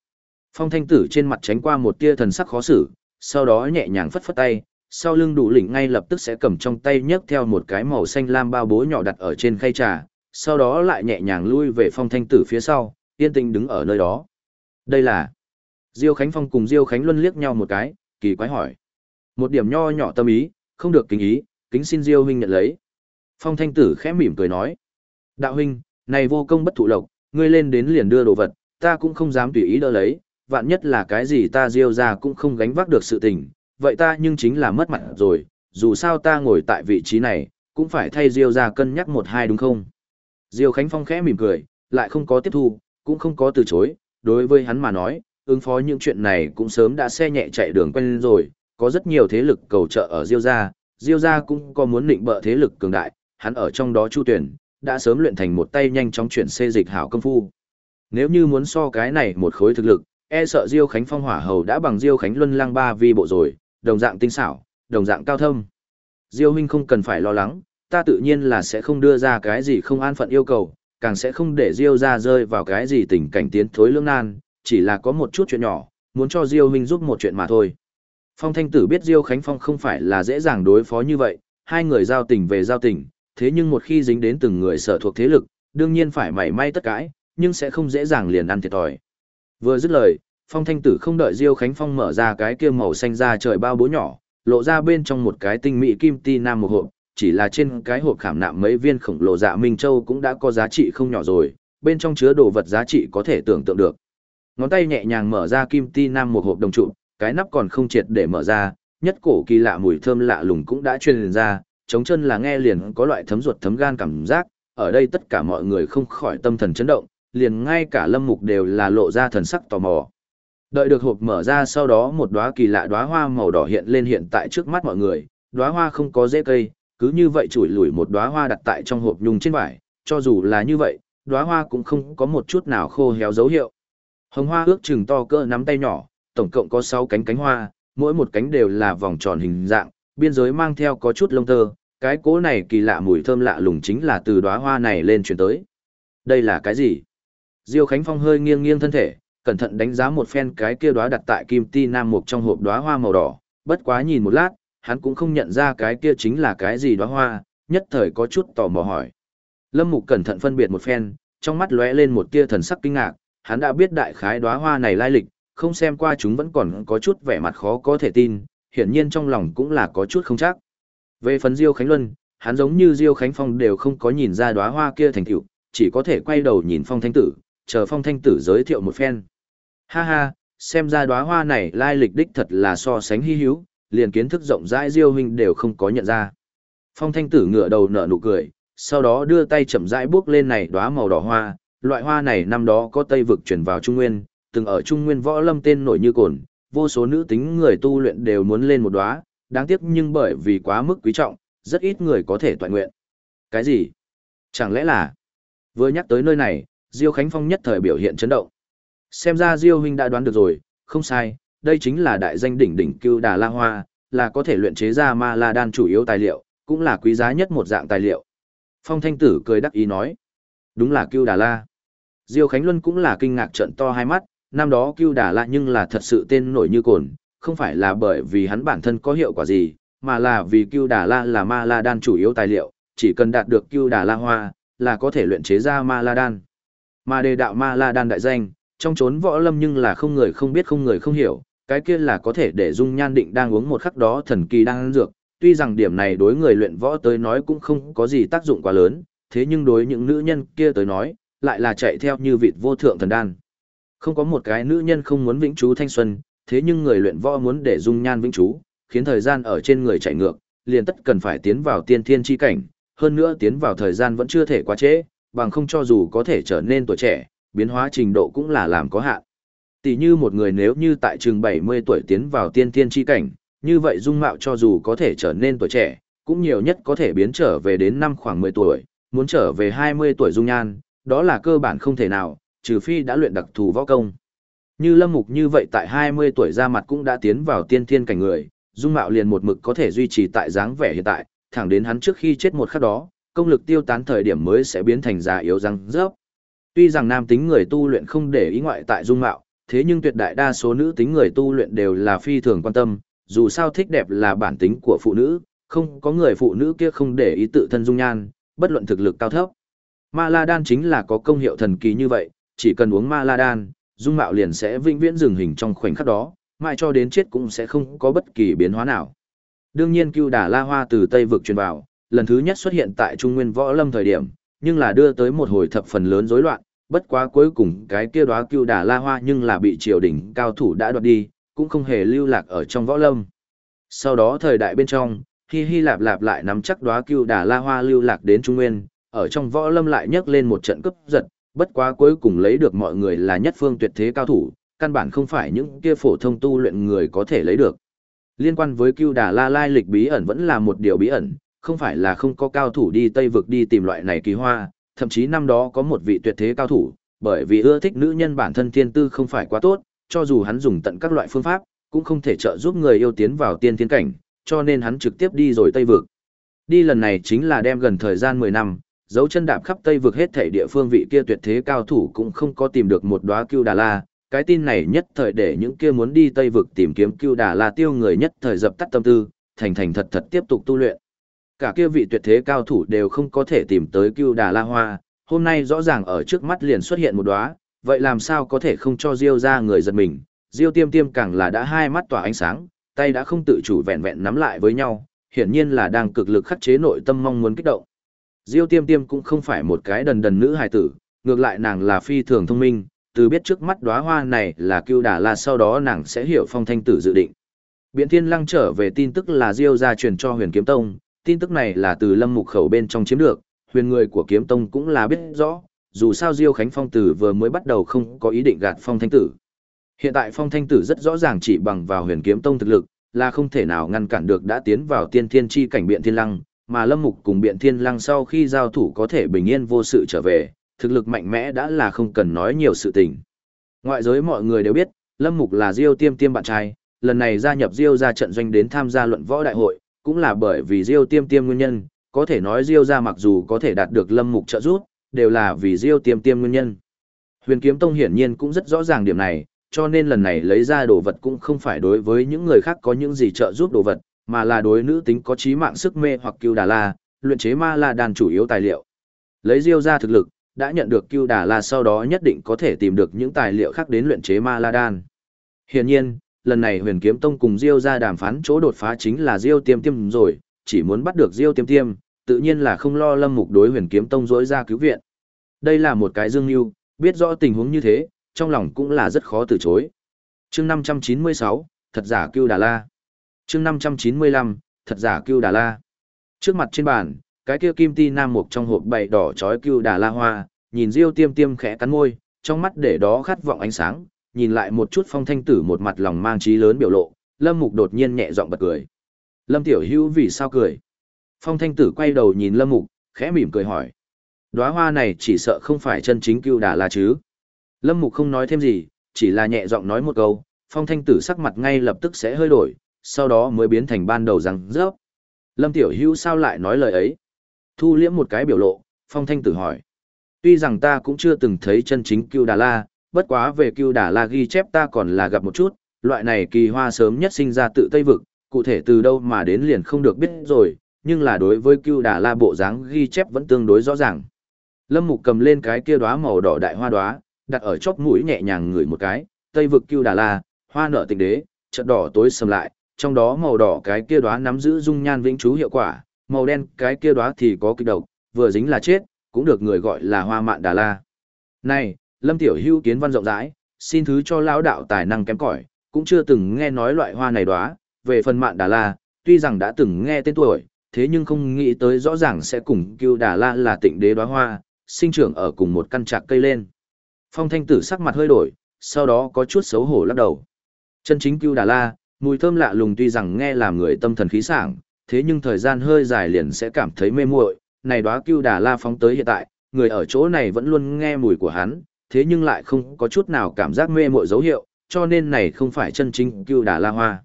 Phong Thanh Tử trên mặt tránh qua một tia thần sắc khó xử, sau đó nhẹ nhàng phất phất tay, sau lưng đủ lĩnh ngay lập tức sẽ cầm trong tay nhấc theo một cái màu xanh lam bao bố nhỏ đặt ở trên khay trà, sau đó lại nhẹ nhàng lui về Phong Thanh Tử phía sau, yên tĩnh đứng ở nơi đó. Đây là Diêu Khánh Phong cùng Diêu Khánh Luân liếc nhau một cái, kỳ quái hỏi. Một điểm nho nhỏ tâm ý, không được kính ý, kính xin Diêu huynh nhận lấy. Phong Thanh Tử khẽ mỉm cười nói. Đạo huynh, này vô công bất thụ lộc, ngươi lên đến liền đưa đồ vật, ta cũng không dám tùy ý đỡ lấy, vạn nhất là cái gì ta Diêu ra cũng không gánh vác được sự tình, vậy ta nhưng chính là mất mặt rồi, dù sao ta ngồi tại vị trí này, cũng phải thay Diêu ra cân nhắc một hai đúng không? Diêu Khánh Phong khẽ mỉm cười, lại không có tiếp thu, cũng không có từ chối, đối với hắn mà nói, ứng phó những chuyện này cũng sớm đã xe nhẹ chạy đường quen rồi, có rất nhiều thế lực cầu trợ ở Diêu gia, Diêu gia cũng có muốn định bợ thế lực cường đại, hắn ở trong đó chu tuyển, đã sớm luyện thành một tay nhanh chóng chuyển xê dịch hảo công phu. Nếu như muốn so cái này một khối thực lực, e sợ Diêu Khánh Phong hỏa hầu đã bằng Diêu Khánh Luân Lang ba vi bộ rồi, đồng dạng tinh xảo, đồng dạng cao thâm. Diêu huynh không cần phải lo lắng, ta tự nhiên là sẽ không đưa ra cái gì không an phận yêu cầu, càng sẽ không để Diêu ra rơi vào cái gì tình cảnh tiến thối lưỡng nan, chỉ là có một chút chuyện nhỏ, muốn cho Diêu huynh giúp một chuyện mà thôi. Phong Thanh Tử biết Diêu Khánh Phong không phải là dễ dàng đối phó như vậy, hai người giao tình về giao tình, thế nhưng một khi dính đến từng người sở thuộc thế lực, đương nhiên phải mảy may tất cãi, nhưng sẽ không dễ dàng liền ăn thiệt thòi. Vừa dứt lời, Phong Thanh Tử không đợi Diêu Khánh Phong mở ra cái kia màu xanh ra trời bao bố nhỏ, lộ ra bên trong một cái tinh mỹ kim ti nam một hộp, chỉ là trên cái hộp khảm nạm mấy viên khổng lồ dạ minh châu cũng đã có giá trị không nhỏ rồi, bên trong chứa đồ vật giá trị có thể tưởng tượng được. Ngón tay nhẹ nhàng mở ra kim ti nam một hộp đồng trụ, cái nắp còn không triệt để mở ra, nhất cổ kỳ lạ mùi thơm lạ lùng cũng đã truyền ra, chống chân là nghe liền có loại thấm ruột thấm gan cảm giác, ở đây tất cả mọi người không khỏi tâm thần chấn động, liền ngay cả lâm mục đều là lộ ra thần sắc tò mò. Đợi được hộp mở ra sau đó một đóa kỳ lạ đóa hoa màu đỏ hiện lên hiện tại trước mắt mọi người, đóa hoa không có rễ cây, cứ như vậy chủi lủi một đóa hoa đặt tại trong hộp nhung trên vải, cho dù là như vậy, đóa hoa cũng không có một chút nào khô héo dấu hiệu. Hồng hoa ước chừng to cỡ nắm tay nhỏ, tổng cộng có 6 cánh cánh hoa, mỗi một cánh đều là vòng tròn hình dạng, biên giới mang theo có chút lông tơ, cái cỗ này kỳ lạ mùi thơm lạ lùng chính là từ đóa hoa này lên truyền tới. Đây là cái gì? Diêu Khánh Phong hơi nghiêng nghiêng thân thể, cẩn thận đánh giá một phen cái kia đóa đặt tại kim ti nam mục trong hộp đóa hoa màu đỏ, bất quá nhìn một lát, hắn cũng không nhận ra cái kia chính là cái gì đóa hoa, nhất thời có chút tò mò hỏi. Lâm Mục cẩn thận phân biệt một phen, trong mắt lóe lên một tia thần sắc kinh ngạc, hắn đã biết đại khái đóa hoa này lai lịch, không xem qua chúng vẫn còn có chút vẻ mặt khó có thể tin, hiển nhiên trong lòng cũng là có chút không chắc. Về phần Diêu Khánh Luân, hắn giống như Diêu Khánh Phong đều không có nhìn ra đóa hoa kia thành tựu, chỉ có thể quay đầu nhìn Phong Thanh Tử, chờ Phong Thanh Tử giới thiệu một phen. Ha ha, xem ra đóa hoa này lai lịch đích thật là so sánh hy hữu, liền kiến thức rộng rãi Diêu huynh đều không có nhận ra. Phong Thanh Tử ngửa đầu nở nụ cười, sau đó đưa tay chậm rãi bước lên này đóa màu đỏ hoa, loại hoa này năm đó có Tây vực chuyển vào Trung Nguyên, từng ở Trung Nguyên võ lâm tên nổi như cồn, vô số nữ tính người tu luyện đều muốn lên một đóa, đáng tiếc nhưng bởi vì quá mức quý trọng, rất ít người có thể toàn nguyện. Cái gì? Chẳng lẽ là... Vừa nhắc tới nơi này, Diêu Khánh Phong nhất thời biểu hiện chấn động. Xem ra Diêu huynh đã đoán được rồi, không sai, đây chính là đại danh đỉnh đỉnh cưu đà la hoa, là có thể luyện chế ra ma la đan chủ yếu tài liệu, cũng là quý giá nhất một dạng tài liệu. Phong Thanh Tử cười đắc ý nói, đúng là cưu đà la. Diêu Khánh Luân cũng là kinh ngạc trợn to hai mắt, năm đó cưu đà la nhưng là thật sự tên nổi như cồn, không phải là bởi vì hắn bản thân có hiệu quả gì, mà là vì cưu đà la là ma la đan chủ yếu tài liệu, chỉ cần đạt được cưu đà la hoa, là có thể luyện chế ra ma la đan. Mà đề đạo ma la đan đại danh, trong chốn võ lâm nhưng là không người không biết không người không hiểu, Cái kia là có thể để dung nhan định đang uống một khắc đó thần kỳ đang ăn dược, tuy rằng điểm này đối người luyện võ tới nói cũng không có gì tác dụng quá lớn, thế nhưng đối những nữ nhân kia tới nói, lại là chạy theo như vịt vô thượng thần đan. Không có một cái nữ nhân không muốn vĩnh trú thanh xuân, thế nhưng người luyện võ muốn để dung nhan vĩnh trú, khiến thời gian ở trên người chạy ngược, liền tất cần phải tiến vào tiên thiên chi cảnh, hơn nữa tiến vào thời gian vẫn chưa thể quá trễ, bằng không cho dù có thể trở nên tuổi trẻ, biến hóa trình độ cũng là làm có hạn. Tỷ như một người nếu như tại trường 70 tuổi tiến vào tiên thiên chi cảnh, như vậy dung mạo cho dù có thể trở nên tuổi trẻ, cũng nhiều nhất có thể biến trở về đến năm khoảng 10 tuổi, muốn trở về 20 tuổi dung nhan, đó là cơ bản không thể nào, trừ phi đã luyện đặc thù võ công. Như Lâm Mục như vậy tại 20 tuổi ra mặt cũng đã tiến vào tiên thiên cảnh người, dung mạo liền một mực có thể duy trì tại dáng vẻ hiện tại, thẳng đến hắn trước khi chết một khắc đó, công lực tiêu tán thời điểm mới sẽ biến thành già yếu răng rớp. Tuy rằng nam tính người tu luyện không để ý ngoại tại dung mạo, thế nhưng tuyệt đại đa số nữ tính người tu luyện đều là phi thường quan tâm, dù sao thích đẹp là bản tính của phụ nữ, không có người phụ nữ kia không để ý tự thân dung nhan, bất luận thực lực cao thấp. Ma La Đan chính là có công hiệu thần kỳ như vậy, chỉ cần uống Ma La Đan, dung mạo liền sẽ vĩnh viễn dừng hình trong khoảnh khắc đó, mãi cho đến chết cũng sẽ không có bất kỳ biến hóa nào. Đương nhiên Cưu Đà La Hoa từ Tây vực truyền vào, lần thứ nhất xuất hiện tại Trung Nguyên Võ Lâm thời điểm, nhưng là đưa tới một hồi thập phần lớn rối loạn, bất quá cuối cùng cái kia đóa Cưu Đà La Hoa nhưng là bị triều đình cao thủ đã đoạt đi, cũng không hề lưu lạc ở trong Võ Lâm. Sau đó thời đại bên trong, Hi Hi Lạp Lạp lại nắm chắc đóa Cưu Đà La Hoa lưu lạc đến Trung Nguyên, ở trong Võ Lâm lại nhấc lên một trận cướp giật, bất quá cuối cùng lấy được mọi người là nhất phương tuyệt thế cao thủ, căn bản không phải những kia phổ thông tu luyện người có thể lấy được. Liên quan với Cưu Đà La lai lịch bí ẩn vẫn là một điều bí ẩn, không phải là không có cao thủ đi Tây vực đi tìm loại này kỳ hoa, thậm chí năm đó có một vị tuyệt thế cao thủ, bởi vì ưa thích nữ nhân bản thân thiên tư không phải quá tốt, cho dù hắn dùng tận các loại phương pháp, cũng không thể trợ giúp người yêu tiến vào tiên thiên cảnh, cho nên hắn trực tiếp đi rồi Tây vực. Đi lần này chính là đem gần thời gian 10 năm, dấu chân đạp khắp Tây vực hết thảy địa phương vị kia tuyệt thế cao thủ cũng không có tìm được một đóa Cưu Đà La, cái tin này nhất thời để những kia muốn đi Tây vực tìm kiếm Cưu Đà La tiêu người nhất thời dập tắt tâm tư, thành thành thật thật tiếp tục tu luyện. Cả kia vị tuyệt thế cao thủ đều không có thể tìm tới Cưu Đà La hoa, hôm nay rõ ràng ở trước mắt liền xuất hiện một đóa, vậy làm sao có thể không cho Diêu ra người giật mình? Diêu Tiêm Tiêm càng là đã hai mắt tỏa ánh sáng, tay đã không tự chủ vẹn vẹn nắm lại với nhau, hiển nhiên là đang cực lực khắc chế nội tâm mong muốn kích động. Diêu Tiêm Tiêm cũng không phải một cái đần đần nữ hài tử, ngược lại nàng là phi thường thông minh, từ biết trước mắt đóa hoa này là Cưu Đà La sau đó nàng sẽ hiểu Phong Thanh Tử dự định. Biện Thiên Lăng trở về tin tức là Diêu gia truyền cho Huyền Kiếm Tông, tin tức này là từ Lâm Mục khẩu bên trong chiếm được, huyền người của Kiếm Tông cũng là biết rõ, dù sao Diêu Khánh Phong Tử vừa mới bắt đầu không có ý định gạt Phong Thanh Tử. Hiện tại Phong Thanh Tử rất rõ ràng chỉ bằng vào Huyền Kiếm Tông thực lực, là không thể nào ngăn cản được đã tiến vào tiên thiên chi cảnh Biện Thiên Lăng, mà Lâm Mục cùng Biện Thiên Lăng sau khi giao thủ có thể bình yên vô sự trở về, thực lực mạnh mẽ đã là không cần nói nhiều sự tình. Ngoại giới mọi người đều biết, Lâm Mục là Diêu Tiêm Tiêm bạn trai, lần này gia nhập Diêu gia trận doanh đến tham gia luận võ đại hội, cũng là bởi vì Diêu Tiêm Tiêm nguyên nhân, có thể nói Diêu gia mặc dù có thể đạt được Lâm Mục trợ giúp, đều là vì Diêu Tiêm Tiêm nguyên nhân. Huyền Kiếm Tông hiển nhiên cũng rất rõ ràng điểm này, cho nên lần này lấy ra đồ vật cũng không phải đối với những người khác có những gì trợ giúp đồ vật, mà là đối nữ tính có trí mạng sức mê hoặc Cưu Đà La, luyện chế ma la đan chủ yếu tài liệu. Lấy Diêu gia thực lực, đã nhận được Cưu Đà La sau đó nhất định có thể tìm được những tài liệu khác đến luyện chế Ma La Đan. Hiển nhiên, lần này Huyền Kiếm Tông cùng Diêu ra đàm phán chỗ đột phá chính là Diêu Tiêm Tiêm rồi, chỉ muốn bắt được Diêu Tiêm Tiêm, tự nhiên là không lo Lâm Mục đối Huyền Kiếm Tông dối ra cứu viện. Đây là một cái dương lưu, biết rõ tình huống như thế, trong lòng cũng là rất khó từ chối. Chương 596, thật giả Cưu Đà La. Chương 595, thật giả Cưu Đà La. Trước mặt trên bàn, cái kia kim ti nam mục trong hộp bậy đỏ chói cưu đà la hoa, nhìn Diêu Tiêm Tiêm khẽ cắn môi, trong mắt để đó khát vọng ánh sáng, nhìn lại một chút Phong Thanh Tử một mặt lòng mang trí lớn biểu lộ, Lâm Mục đột nhiên nhẹ giọng bật cười. Lâm Tiểu Hữu vì sao cười? Phong Thanh Tử quay đầu nhìn Lâm Mục, khẽ mỉm cười hỏi. Đóa hoa này chỉ sợ không phải chân chính cưu đà la chứ? Lâm Mục không nói thêm gì, chỉ là nhẹ giọng nói một câu, Phong Thanh Tử sắc mặt ngay lập tức sẽ hơi đổi, sau đó mới biến thành ban đầu rằng rớp. Lâm Tiểu Hữu sao lại nói lời ấy? Thu liễm một cái biểu lộ, Phong Thanh Tử hỏi. Tuy rằng ta cũng chưa từng thấy chân chính Cưu Đà La, bất quá về Cưu Đà La ghi chép ta còn là gặp một chút, loại này kỳ hoa sớm nhất sinh ra tự Tây Vực, cụ thể từ đâu mà đến liền không được biết rồi, nhưng là đối với Cưu Đà La bộ dáng ghi chép vẫn tương đối rõ ràng. Lâm Mục cầm lên cái kia đóa màu đỏ đại hoa đóa, đặt ở chóp mũi nhẹ nhàng ngửi một cái, Tây Vực Cưu Đà La, hoa nở tịch đế, chợt đỏ tối sầm lại, trong đó màu đỏ cái kia đóa nắm giữ dung nhan vĩnh trú hiệu quả, màu đen cái kia đóa thì có kịch độc, vừa dính là chết, cũng được người gọi là hoa mạn đà la. Này, Lâm Tiểu Hưu kiến văn rộng rãi, xin thứ cho lão đạo tài năng kém cỏi, cũng chưa từng nghe nói loại hoa này đóa, về phần mạn đà la, tuy rằng đã từng nghe tên tuổi, thế nhưng không nghĩ tới rõ ràng sẽ cùng Cưu Đà La là tịnh đế đóa hoa, sinh trưởng ở cùng một căn trạc cây lên. Phong Thanh Tử sắc mặt hơi đổi, sau đó có chút xấu hổ lắc đầu. Chân chính Cưu Đà La, mùi thơm lạ lùng tuy rằng nghe làm người tâm thần khí sảng, thế nhưng thời gian hơi dài liền sẽ cảm thấy mê muội. Này đóa Cưu Đà La phóng tới hiện tại, người ở chỗ này vẫn luôn nghe mùi của hắn, thế nhưng lại không có chút nào cảm giác mê mội dấu hiệu, cho nên này không phải chân chính Cưu Đà La hoa.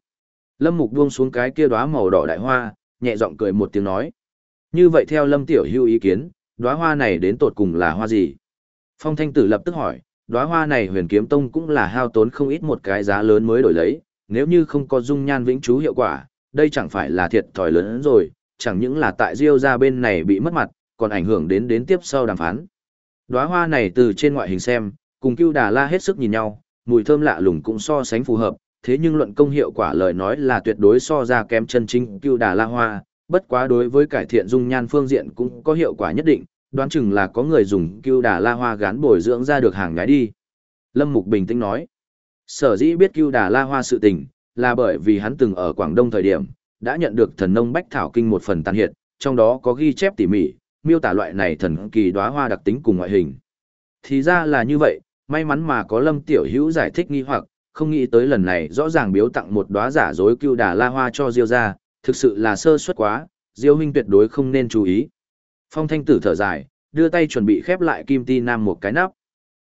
Lâm Mục buông xuống cái kia đóa màu đỏ đại hoa, nhẹ giọng cười một tiếng nói. Như vậy theo Lâm Tiểu Hưu ý kiến, đóa hoa này đến tột cùng là hoa gì? Phong Thanh Tử lập tức hỏi, đóa hoa này huyền kiếm tông cũng là hao tốn không ít một cái giá lớn mới đổi lấy, nếu như không có dung nhan vĩnh chú hiệu quả, đây chẳng phải là thiệt thòi lớn hơn rồi, chẳng những là tại Diêu gia bên này bị mất mặt, còn ảnh hưởng đến đến tiếp sau đàm phán. Đóa hoa này từ trên ngoại hình xem, cùng Cưu Đà La hết sức nhìn nhau, mùi thơm lạ lùng cũng so sánh phù hợp, thế nhưng luận công hiệu quả lời nói là tuyệt đối so ra kém chân chính Cưu Đà La hoa, bất quá đối với cải thiện dung nhan phương diện cũng có hiệu quả nhất định, đoán chừng là có người dùng Cưu Đà La hoa gán bồi dưỡng ra được hàng nhái đi. Lâm Mục bình tĩnh nói, sở dĩ biết Cưu Đà La hoa sự tình, là bởi vì hắn từng ở Quảng Đông thời điểm, đã nhận được thần nông bách thảo kinh một phần tàn hiện, trong đó có ghi chép tỉ mỉ, miêu tả loại này thần kỳ đóa hoa đặc tính cùng ngoại hình. Thì ra là như vậy, may mắn mà có Lâm Tiểu Hữu giải thích nghi hoặc, không nghĩ tới lần này rõ ràng biếu tặng một đóa giả dối cưu đà la hoa cho Diêu gia, thực sự là sơ suất quá, Diêu huynh tuyệt đối không nên chú ý. Phong Thanh Tử thở dài, đưa tay chuẩn bị khép lại kim ti nam một cái nắp.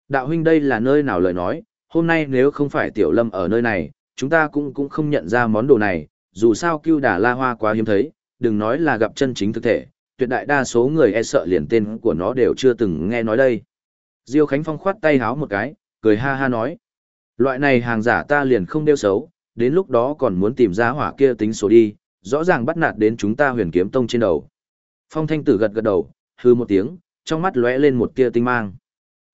Đạo huynh đây là nơi nào lời nói, hôm nay nếu không phải Tiểu Lâm ở nơi này, chúng ta cũng cũng không nhận ra món đồ này, dù sao cưu đà la hoa quá hiếm thấy, đừng nói là gặp chân chính thực thể, tuyệt đại đa số người e sợ liền tên của nó đều chưa từng nghe nói đây. Diêu Khánh Phong khoát tay háo một cái, cười ha ha nói. Loại này hàng giả ta liền không đeo xấu, đến lúc đó còn muốn tìm ra hỏa kia tính số đi, rõ ràng bắt nạt đến chúng ta huyền kiếm tông trên đầu. Phong thanh tử gật gật đầu, hư một tiếng, trong mắt lóe lên một tia tinh mang.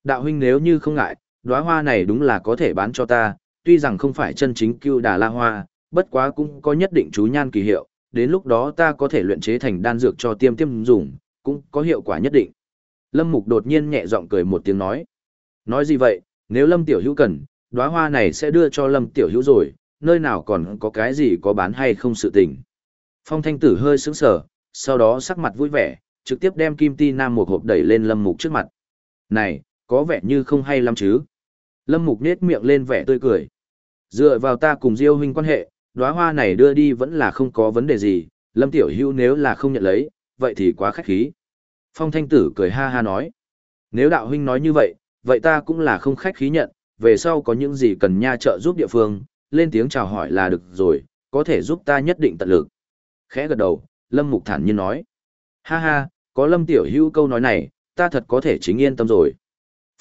Đạo huynh nếu như không ngại, đóa hoa này đúng là có thể bán cho ta, tuy rằng không phải chân chính cưu đà la hoa, bất quá cũng có nhất định chú nhan kỳ hiệu, đến lúc đó ta có thể luyện chế thành đan dược cho tiêm tiêm dùng, cũng có hiệu quả nhất định. Lâm Mục đột nhiên nhẹ giọng cười một tiếng nói. Nói gì vậy, nếu Lâm Tiểu Hữu cần, đóa hoa này sẽ đưa cho Lâm Tiểu Hữu rồi, nơi nào còn có cái gì có bán hay không sự tình. Phong Thanh Tử hơi sững sờ, sau đó sắc mặt vui vẻ, trực tiếp đem kim ti nam một hộp đẩy lên Lâm Mục trước mặt. Này, có vẻ như không hay lắm chứ. Lâm Mục nết miệng lên vẻ tươi cười. Dựa vào ta cùng Diêu huynh quan hệ, đóa hoa này đưa đi vẫn là không có vấn đề gì, Lâm Tiểu Hữu nếu là không nhận lấy, vậy thì quá khách khí. Phong Thanh Tử cười ha ha nói. Nếu đạo huynh nói như vậy, vậy ta cũng là không khách khí nhận, về sau có những gì cần nha trợ giúp địa phương, lên tiếng chào hỏi là được rồi, có thể giúp ta nhất định tận lực. Khẽ gật đầu, Lâm Mục thản nhiên nói. Ha ha, có Lâm Tiểu Hữu câu nói này, ta thật có thể chính yên tâm rồi.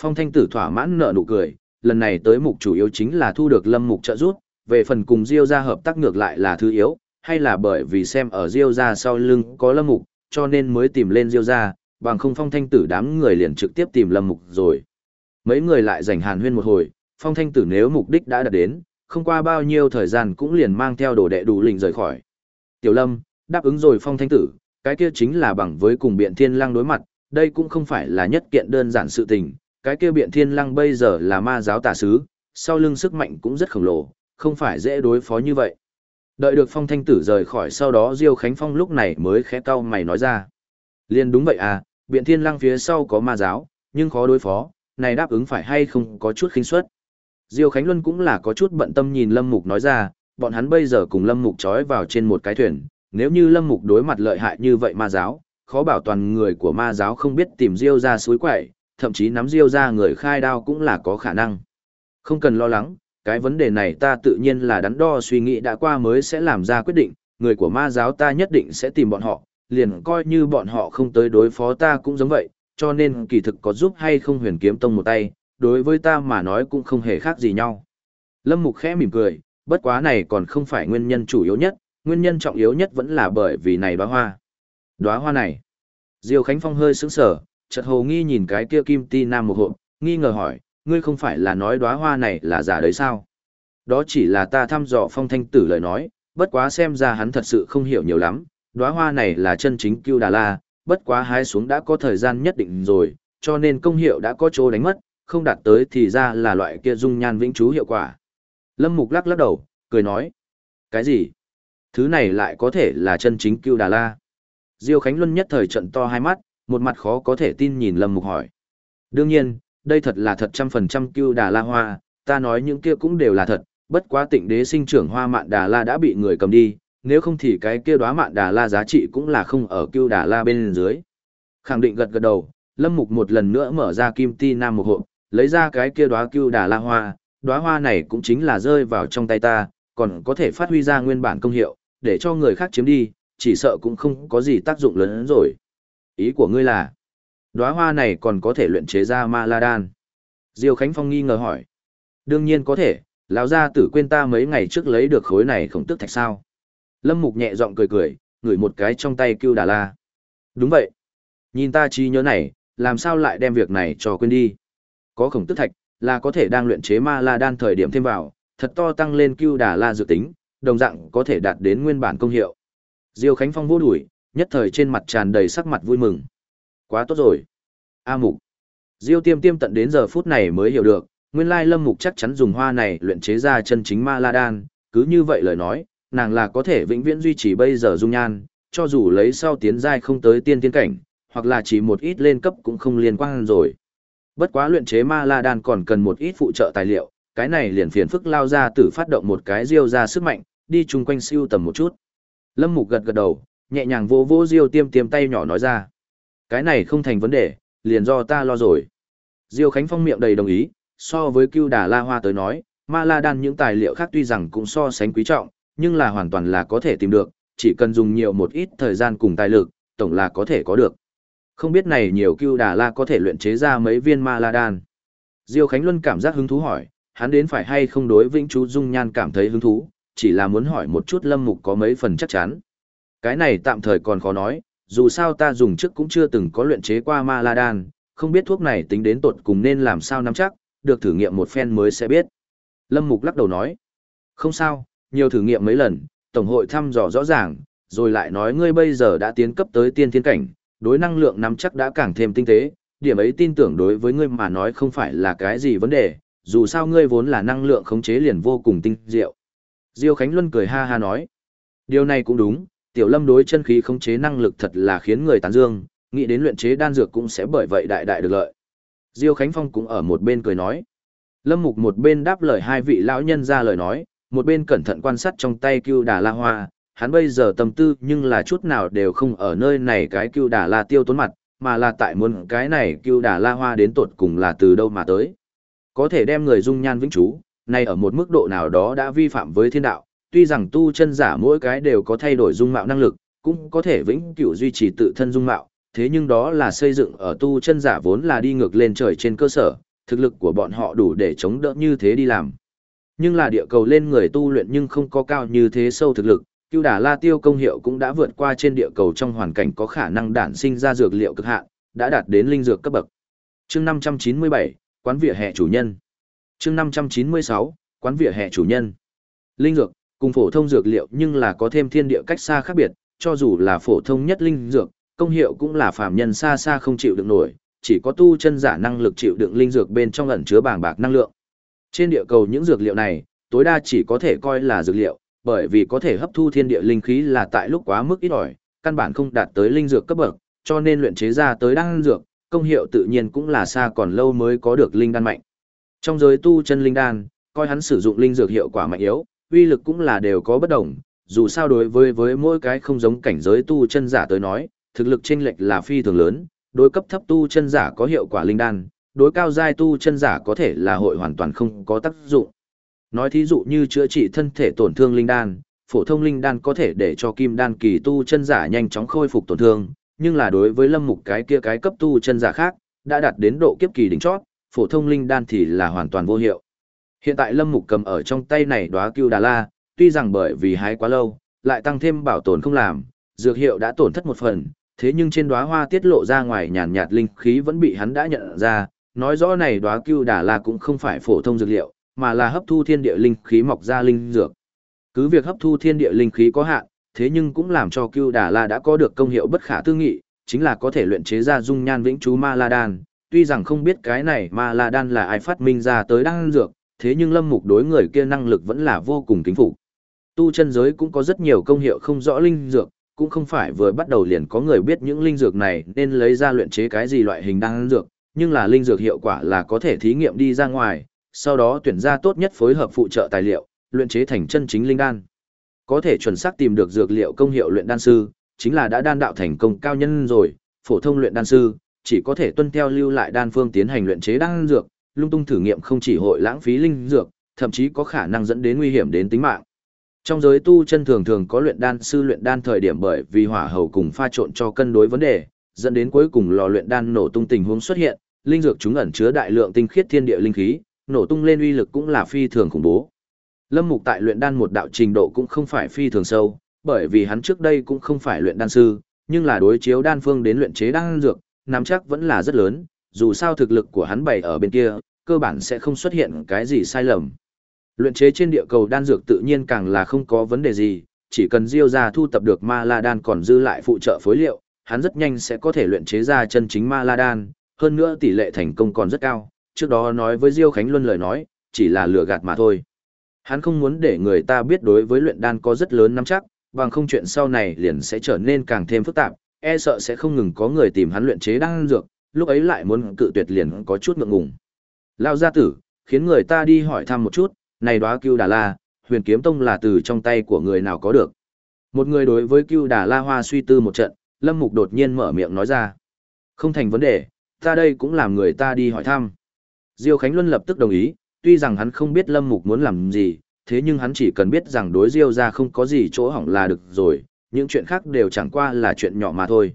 Phong Thanh Tử thỏa mãn nở nụ cười, lần này tới mục chủ yếu chính là thu được Lâm Mục trợ giúp, về phần cùng Diêu gia hợp tác ngược lại là thứ yếu, hay là bởi vì xem ở Diêu gia sau lưng có Lâm Mục, cho nên mới tìm lên Diêu gia, bằng không Phong Thanh Tử đám người liền trực tiếp tìm Lâm Mục rồi. Mấy người lại dành hàn huyên một hồi, Phong Thanh Tử nếu mục đích đã đạt đến, không qua bao nhiêu thời gian cũng liền mang theo đồ đệ đủ lình rời khỏi. Tiểu Lâm, đáp ứng rồi Phong Thanh Tử, cái kia chính là bằng với cùng Biện Thiên Lăng đối mặt, đây cũng không phải là nhất kiện đơn giản sự tình, cái kia Biện Thiên Lăng bây giờ là ma giáo tà sứ, sau lưng sức mạnh cũng rất khổng lồ, không phải dễ đối phó như vậy. Đợi được Phong Thanh Tử rời khỏi sau đó Diêu Khánh Phong lúc này mới khẽ cau mày nói ra. Liên đúng vậy à, Biện Thiên Lăng phía sau có ma giáo, nhưng khó đối phó, này đáp ứng phải hay không có chút khinh suất. Diêu Khánh Luân cũng là có chút bận tâm nhìn Lâm Mục nói ra, bọn hắn bây giờ cùng Lâm Mục trói vào trên một cái thuyền, nếu như Lâm Mục đối mặt lợi hại như vậy ma giáo, khó bảo toàn người của ma giáo không biết tìm Diêu ra suối quậy, thậm chí nắm Diêu ra người khai đao cũng là có khả năng. Không cần lo lắng, cái vấn đề này ta tự nhiên là đắn đo suy nghĩ đã qua mới sẽ làm ra quyết định, người của ma giáo ta nhất định sẽ tìm bọn họ, liền coi như bọn họ không tới đối phó ta cũng giống vậy, cho nên kỳ thực có giúp hay không huyền kiếm tông một tay, đối với ta mà nói cũng không hề khác gì nhau. Lâm Mục khẽ mỉm cười, bất quá này còn không phải nguyên nhân chủ yếu nhất, nguyên nhân trọng yếu nhất vẫn là bởi vì này đóa hoa. Đóa hoa này. Diêu Khánh Phong hơi sững sờ, chợt hồ nghi nhìn cái kia kim ti nam một hộp, nghi ngờ hỏi, ngươi không phải là nói đóa hoa này là giả đấy sao? Đó chỉ là ta thăm dò phong thanh tử lời nói, bất quá xem ra hắn thật sự không hiểu nhiều lắm, đóa hoa này là chân chính Cưu Đà La, bất quá hái xuống đã có thời gian nhất định rồi, cho nên công hiệu đã có chỗ đánh mất, không đạt tới thì ra là loại kia dung nhan vĩnh chú hiệu quả. Lâm Mục lắc lắc đầu, cười nói. Cái gì? Thứ này lại có thể là chân chính Cưu Đà La. Diêu Khánh Luân nhất thời trận to hai mắt, một mặt khó có thể tin nhìn Lâm Mục hỏi. Đương nhiên, đây thật là thật trăm phần trăm Cưu Đà La hoa, ta nói những kia cũng đều là thật, bất quá tịnh đế sinh trưởng hoa mạn Đà La đã bị người cầm đi, nếu không thì cái kia đóa mạn Đà La giá trị cũng là không ở Cưu Đà La bên dưới. Khẳng định gật gật đầu, Lâm Mục một lần nữa mở ra kim ti nam một hộp, lấy ra cái kia đóa Cưu Đà La hoa, đóa hoa này cũng chính là rơi vào trong tay ta, còn có thể phát huy ra nguyên bản công hiệu, để cho người khác chiếm đi, chỉ sợ cũng không có gì tác dụng lớn hơn rồi. Ý của ngươi là, đóa hoa này còn có thể luyện chế ra ma la đan. Diêu Khánh Phong nghi ngờ hỏi. Đương nhiên có thể, lão gia tử quên ta mấy ngày trước lấy được khối này không tức thạch sao. Lâm Mục nhẹ giọng cười cười, ngửi một cái trong tay Cưu đà la. Đúng vậy. Nhìn ta trí nhớ này, làm sao lại đem việc này cho quên đi. Có khổng tức thạch, là có thể đang luyện chế ma la đan thời điểm thêm vào, thật to tăng lên cưu đà la dự tính, đồng dạng có thể đạt đến nguyên bản công hiệu. Diêu Khánh Phong vô đuổi, nhất thời trên mặt tràn đầy sắc mặt vui mừng. Quá tốt rồi. A Mục. Diêu Tiêm Tiêm tận đến giờ phút này mới hiểu được, nguyên lai Lâm Mục chắc chắn dùng hoa này luyện chế ra chân chính ma la đan, cứ như vậy lời nói, nàng là có thể vĩnh viễn duy trì bây giờ dung nhan, cho dù lấy sau tiến giai không tới tiên tiến cảnh, hoặc là chỉ một ít lên cấp cũng không liên quan rồi. Bất quá luyện chế ma la đan còn cần một ít phụ trợ tài liệu, cái này liền phiền phức lao ra tử phát động một cái diêu ra sức mạnh, đi chung quanh siêu tầm một chút. Lâm Mục gật gật đầu, nhẹ nhàng vô vô diêu tiêm tiêm tay nhỏ nói ra. Cái này không thành vấn đề, liền do ta lo rồi. Diêu Khánh Phong miệng đầy đồng ý, so với cưu đà la hoa tới nói, ma la đan những tài liệu khác tuy rằng cũng so sánh quý trọng, nhưng là hoàn toàn là có thể tìm được, chỉ cần dùng nhiều một ít thời gian cùng tài lực, tổng là có thể có được. Không biết này nhiều cưu đà la có thể luyện chế ra mấy viên ma la đan. Diêu Khánh Luân cảm giác hứng thú hỏi, hắn đến phải hay không đối vĩnh chú dung nhan cảm thấy hứng thú, chỉ là muốn hỏi một chút lâm mục có mấy phần chắc chắn. Cái này tạm thời còn khó nói, dù sao ta dùng trước cũng chưa từng có luyện chế qua ma la đan, không biết thuốc này tính đến tột cùng nên làm sao nắm chắc, được thử nghiệm một phen mới sẽ biết. Lâm Mục lắc đầu nói, không sao, nhiều thử nghiệm mấy lần, Tổng hội thăm dò rõ ràng, rồi lại nói ngươi bây giờ đã tiến cấp tới tiên thiên cảnh, đối năng lượng nắm chắc đã càng thêm tinh tế, điểm ấy tin tưởng đối với ngươi mà nói không phải là cái gì vấn đề, dù sao ngươi vốn là năng lượng khống chế liền vô cùng tinh diệu. Diêu Khánh Luân cười ha ha nói, điều này cũng đúng, tiểu lâm đối chân khí khống chế năng lực thật là khiến người tán dương, nghĩ đến luyện chế đan dược cũng sẽ bởi vậy đại đại được lợi. Diêu Khánh Phong cũng ở một bên cười nói. Lâm Mục một bên đáp lời hai vị lão nhân ra lời nói, một bên cẩn thận quan sát trong tay cưu đà la hoa, hắn bây giờ tâm tư nhưng là chút nào đều không ở nơi này cái cưu đà la tiêu tốn mặt, mà là tại muốn cái này cưu đà la hoa đến tột cùng là từ đâu mà tới. Có thể đem người dung nhan vĩnh trú, này ở một mức độ nào đó đã vi phạm với thiên đạo, tuy rằng tu chân giả mỗi cái đều có thay đổi dung mạo năng lực, cũng có thể vĩnh cửu duy trì tự thân dung mạo, thế nhưng đó là xây dựng ở tu chân giả vốn là đi ngược lên trời trên cơ sở, thực lực của bọn họ đủ để chống đỡ như thế đi làm. Nhưng là địa cầu lên người tu luyện nhưng không có cao như thế sâu thực lực, Cưu Đả La Tiêu công hiệu cũng đã vượt qua trên địa cầu trong hoàn cảnh có khả năng đản sinh ra dược liệu cực hạn, đã đạt đến linh dược cấp bậc. Chương 597, quán vỉa hè chủ nhân. Chương 596, quán vỉa hè chủ nhân. Linh dược cùng phổ thông dược liệu nhưng là có thêm thiên địa cách xa khác biệt, cho dù là phổ thông nhất linh dược, công hiệu cũng là phàm nhân xa xa không chịu được nổi, chỉ có tu chân giả năng lực chịu đựng linh dược bên trong ẩn chứa bàng bạc năng lượng. Trên địa cầu những dược liệu này, tối đa chỉ có thể coi là dược liệu, bởi vì có thể hấp thu thiên địa linh khí là tại lúc quá mức ít ỏi, căn bản không đạt tới linh dược cấp bậc, cho nên luyện chế ra tới đan dược, công hiệu tự nhiên cũng là xa còn lâu mới có được linh đan mạnh. Trong giới tu chân linh đan, coi hắn sử dụng linh dược hiệu quả mạnh yếu, uy lực cũng là đều có bất đồng, dù sao đối với với mỗi cái không giống cảnh giới tu chân giả tới nói, thực lực chênh lệch là phi thường lớn, đối cấp thấp tu chân giả có hiệu quả linh đan, đối cao giai tu chân giả có thể là hội hoàn toàn không có tác dụng. Nói thí dụ như chữa trị thân thể tổn thương linh đan, phổ thông linh đan có thể để cho kim đan kỳ tu chân giả nhanh chóng khôi phục tổn thương, nhưng là đối với lâm mục cái kia cái cấp tu chân giả khác, đã đạt đến độ kiếp kỳ đỉnh chót, phổ thông linh đan thì là hoàn toàn vô hiệu. Hiện tại lâm mục cầm ở trong tay này đóa cưu đà la, tuy rằng bởi vì hái quá lâu, lại tăng thêm bảo tồn không làm, dược hiệu đã tổn thất một phần, thế nhưng trên đóa hoa tiết lộ ra ngoài nhàn nhạt linh khí vẫn bị hắn đã nhận ra, nói rõ này đóa cưu đà la cũng không phải phổ thông dược liệu, mà là hấp thu thiên địa linh khí mọc ra linh dược. Cứ việc hấp thu thiên địa linh khí có hạn, thế nhưng cũng làm cho Cưu Đà La đã có được công hiệu bất khả tư nghị, chính là có thể luyện chế ra dung nhan vĩnh chú ma la đan. Tuy rằng không biết cái này ma la đan là ai phát minh ra tới đan dược, thế nhưng Lâm Mục đối người kia năng lực vẫn là vô cùng kính phục. Tu chân giới cũng có rất nhiều công hiệu không rõ linh dược, cũng không phải vừa bắt đầu liền có người biết những linh dược này nên lấy ra luyện chế cái gì loại hình đan dược, nhưng là linh dược hiệu quả là có thể thí nghiệm đi ra ngoài, sau đó tuyển ra tốt nhất phối hợp phụ trợ tài liệu, luyện chế thành chân chính linh đan. Có thể chuẩn xác tìm được dược liệu công hiệu luyện đan sư, chính là đã đan đạo thành công cao nhân rồi, phổ thông luyện đan sư chỉ có thể tuân theo lưu lại đan phương tiến hành luyện chế đan dược, lung tung thử nghiệm không chỉ hội lãng phí linh dược, thậm chí có khả năng dẫn đến nguy hiểm đến tính mạng. Trong giới tu chân thường thường có luyện đan sư luyện đan thời điểm bởi vì hỏa hầu cùng pha trộn cho cân đối vấn đề, dẫn đến cuối cùng lò luyện đan nổ tung tình huống xuất hiện, linh dược chúng ẩn chứa đại lượng tinh khiết thiên địa linh khí, nổ tung lên uy lực cũng là phi thường khủng bố. Lâm Mục tại luyện đan một đạo trình độ cũng không phải phi thường sâu, bởi vì hắn trước đây cũng không phải luyện đan sư, nhưng là đối chiếu đan phương đến luyện chế đan dược, nắm chắc vẫn là rất lớn, dù sao thực lực của hắn bày ở bên kia, cơ bản sẽ không xuất hiện cái gì sai lầm. Luyện chế trên địa cầu đan dược tự nhiên càng là không có vấn đề gì, chỉ cần Diêu ra thu tập được ma la đan còn dư lại phụ trợ phối liệu, hắn rất nhanh sẽ có thể luyện chế ra chân chính ma la đan, hơn nữa tỷ lệ thành công còn rất cao, trước đó nói với Diêu Khánh Luân lời nói, chỉ là lừa gạt mà thôi. Hắn không muốn để người ta biết đối với luyện đan có rất lớn nắm chắc, bằng không chuyện sau này liền sẽ trở nên càng thêm phức tạp, e sợ sẽ không ngừng có người tìm hắn luyện chế đan dược, lúc ấy lại muốn cự tuyệt liền có chút ngượng ngùng. Lao gia tử, khiến người ta đi hỏi thăm một chút, này đóa Cưu Đà La, Huyền Kiếm Tông là từ trong tay của người nào có được. Một người đối với Cưu Đà La Hoa suy tư một trận, Lâm Mục đột nhiên mở miệng nói ra. Không thành vấn đề, ta đây cũng làm người ta đi hỏi thăm. Diêu Khánh Luân lập tức đồng ý, tuy rằng hắn không biết Lâm Mục muốn làm gì, thế nhưng hắn chỉ cần biết rằng đối Diêu ra không có gì chỗ hỏng là được rồi, những chuyện khác đều chẳng qua là chuyện nhỏ mà thôi.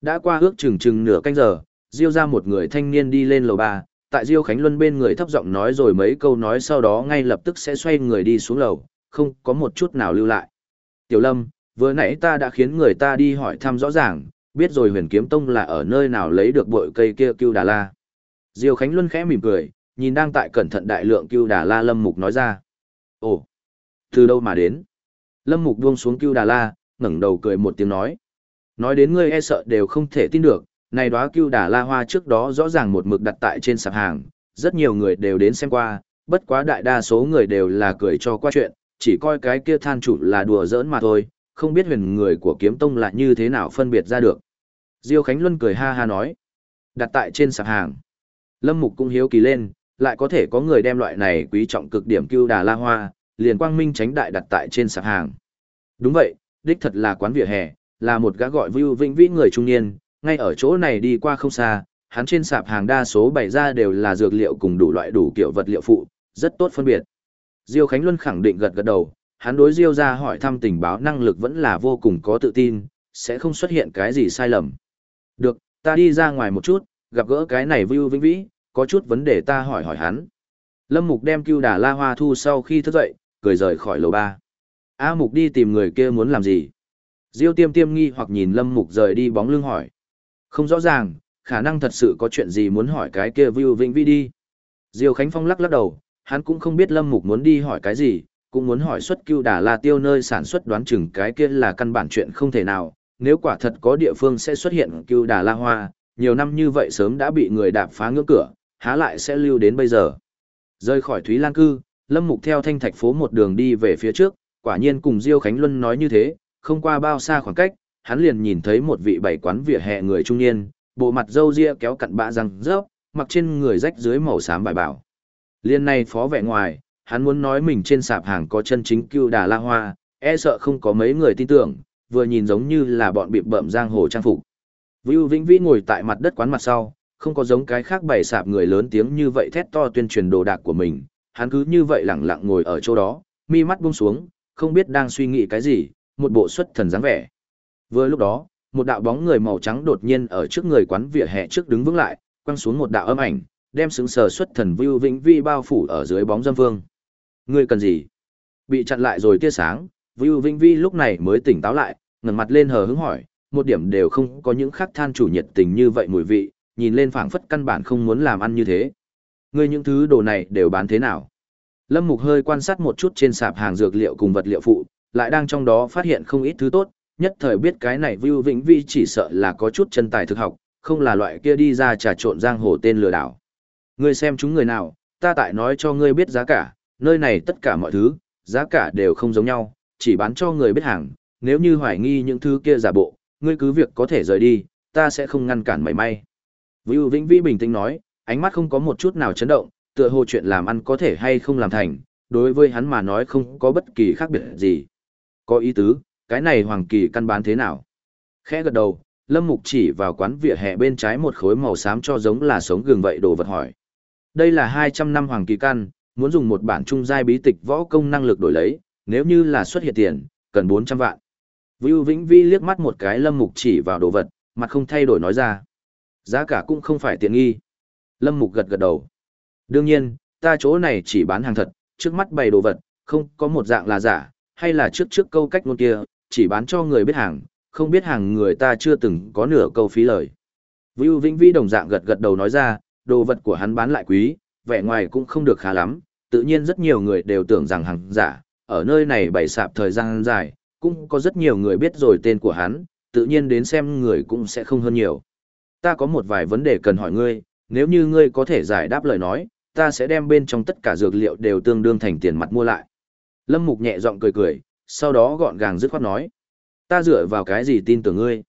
Đã qua ước chừng chừng nửa canh giờ, Diêu ra một người thanh niên đi lên lầu ba, tại Diêu Khánh Luân bên người thấp giọng nói rồi mấy câu nói sau đó ngay lập tức sẽ xoay người đi xuống lầu, không có một chút nào lưu lại. Tiểu Lâm, vừa nãy ta đã khiến người ta đi hỏi thăm rõ ràng, biết rồi huyền kiếm tông là ở nơi nào lấy được bội cây kia cưu đà la. Diêu Khánh Luân khẽ mỉm cười, nhìn đang tại cẩn thận đại lượng cưu đà la Lâm Mục nói ra. Ồ, từ đâu mà đến? Lâm Mục buông xuống cưu đà la, ngẩng đầu cười một tiếng nói. Nói đến ngươi e sợ đều không thể tin được, này đóa cưu đà la hoa trước đó rõ ràng một mực đặt tại trên sạp hàng, rất nhiều người đều đến xem qua, bất quá đại đa số người đều là cười cho qua chuyện, chỉ coi cái kia than chủ là đùa giỡn mà thôi, không biết huyền người của kiếm tông là như thế nào phân biệt ra được. Diêu Khánh Luân cười ha ha nói, đặt tại trên sạp hàng. Lâm Mục cũng hiếu kỳ lên, lại có thể có người đem loại này quý trọng cực điểm cưu đà la hoa, liền quang minh tránh đại đặt tại trên sạp hàng. Đúng vậy, đích thật là quán vỉa hè, là một gã gọi Vưu Vĩnh Vĩ người trung niên, ngay ở chỗ này đi qua không xa, hắn trên sạp hàng đa số bày ra đều là dược liệu cùng đủ loại đủ kiểu vật liệu phụ, rất tốt phân biệt. Diêu Khánh Luân khẳng định gật gật đầu, hắn đối Diêu ra hỏi thăm tình báo năng lực vẫn là vô cùng có tự tin, sẽ không xuất hiện cái gì sai lầm. Được, ta đi ra ngoài một chút, gặp gỡ cái này Vưu Vĩnh Vĩ, có chút vấn đề ta hỏi hỏi hắn. Lâm Mục đem Cưu Đà La Hoa thu sau khi thức dậy, cười rời khỏi lầu ba. A Mục đi tìm người kia muốn làm gì? Diêu Tiêm Tiêm nghi hoặc nhìn Lâm Mục rời đi bóng lưng hỏi. Không rõ ràng, khả năng thật sự có chuyện gì muốn hỏi cái kia Vưu Vĩnh Vi đi. Diêu Khánh Phong lắc lắc đầu, hắn cũng không biết Lâm Mục muốn đi hỏi cái gì, cũng muốn hỏi xuất Cưu Đà La Tiêu nơi sản xuất đoán chừng cái kia là căn bản chuyện không thể nào, nếu quả thật có địa phương sẽ xuất hiện Cưu Đà La Hoa, nhiều năm như vậy sớm đã bị người đạp phá ngưỡng cửa, há lại sẽ lưu đến bây giờ. Rơi khỏi Thúy Lan cư, Lâm Mục theo thanh thạch phố một đường đi về phía trước, quả nhiên cùng Diêu Khánh Luân nói như thế, không qua bao xa khoảng cách, hắn liền nhìn thấy một vị bảy quán vỉa hè người trung niên, bộ mặt râu ria kéo cặn bạ răng rớp, mặc trên người rách dưới màu xám bài bảo. Liên này phó vẻ ngoài, hắn muốn nói mình trên sạp hàng có chân chính cưu đà la hoa, e sợ không có mấy người tin tưởng, vừa nhìn giống như là bọn bị bợm giang hồ trang phục. Vưu Vĩnh Vĩ ngồi tại mặt đất quán mặt sau, không có giống cái khác bày sạp người lớn tiếng như vậy thét to tuyên truyền đồ đạc của mình, hắn cứ như vậy lặng lặng ngồi ở chỗ đó, mi mắt buông xuống, không biết đang suy nghĩ cái gì, một bộ xuất thần dáng vẻ. Vừa lúc đó, một đạo bóng người màu trắng đột nhiên ở trước người quán vỉa hè trước đứng vững lại, quăng xuống một đạo âm ảnh, đem xứng sờ xuất thần Vưu Vĩnh Vi bao phủ ở dưới bóng dâm vương. Ngươi cần gì? Bị chặn lại rồi tia sáng, Vưu Vĩnh Vi lúc này mới tỉnh táo lại, ngẩng mặt lên hờ hững hỏi, một điểm đều không có những khắc than chủ nhiệt tình như vậy mùi vị, nhìn lên phảng phất căn bản không muốn làm ăn như thế. Ngươi những thứ đồ này đều bán thế nào? Lâm Mục hơi quan sát một chút trên sạp hàng dược liệu cùng vật liệu phụ, lại đang trong đó phát hiện không ít thứ tốt, nhất thời biết cái này Vưu Vĩnh Vi chỉ sợ là có chút chân tài thực học, không là loại kia đi ra trà trộn giang hồ tên lừa đảo. Ngươi xem chúng người nào, ta tại nói cho ngươi biết giá cả, nơi này tất cả mọi thứ, giá cả đều không giống nhau, chỉ bán cho người biết hàng, nếu như hoài nghi những thứ kia giả bộ, ngươi cứ việc có thể rời đi, ta sẽ không ngăn cản mảy may. Vưu Vĩnh Vi bình tĩnh nói, ánh mắt không có một chút nào chấn động, tựa hồ chuyện làm ăn có thể hay không làm thành, đối với hắn mà nói không có bất kỳ khác biệt gì. Có ý tứ, cái này Hoàng Kỳ căn bán thế nào? Khẽ gật đầu, Lâm Mục chỉ vào quán vỉa hè bên trái một khối màu xám cho giống là sống gừng vậy đồ vật hỏi. Đây là 200 năm Hoàng Kỳ căn, muốn dùng một bản trung giai bí tịch võ công năng lực đổi lấy, nếu như là xuất hiện tiền, cần 400 vạn. Vưu Vĩnh Vi liếc mắt một cái Lâm Mục chỉ vào đồ vật, mặt không thay đổi nói ra. Giá cả cũng không phải tiện nghi. Lâm Mục gật gật đầu. Đương nhiên, ta chỗ này chỉ bán hàng thật, trước mắt bày đồ vật, không có một dạng là giả, hay là trước trước câu cách ngôn kia, chỉ bán cho người biết hàng, không biết hàng người ta chưa từng có nửa câu phí lời. Vưu Vĩnh Vi đồng dạng gật gật đầu nói ra, đồ vật của hắn bán lại quý, vẻ ngoài cũng không được khá lắm, tự nhiên rất nhiều người đều tưởng rằng hàng giả, ở nơi này bày sạp thời gian dài, cũng có rất nhiều người biết rồi tên của hắn, tự nhiên đến xem người cũng sẽ không hơn nhiều. Ta có một vài vấn đề cần hỏi ngươi, nếu như ngươi có thể giải đáp lời nói, ta sẽ đem bên trong tất cả dược liệu đều tương đương thành tiền mặt mua lại. Lâm Mục nhẹ giọng cười cười, sau đó gọn gàng dứt khoát nói. Ta dựa vào cái gì tin tưởng ngươi?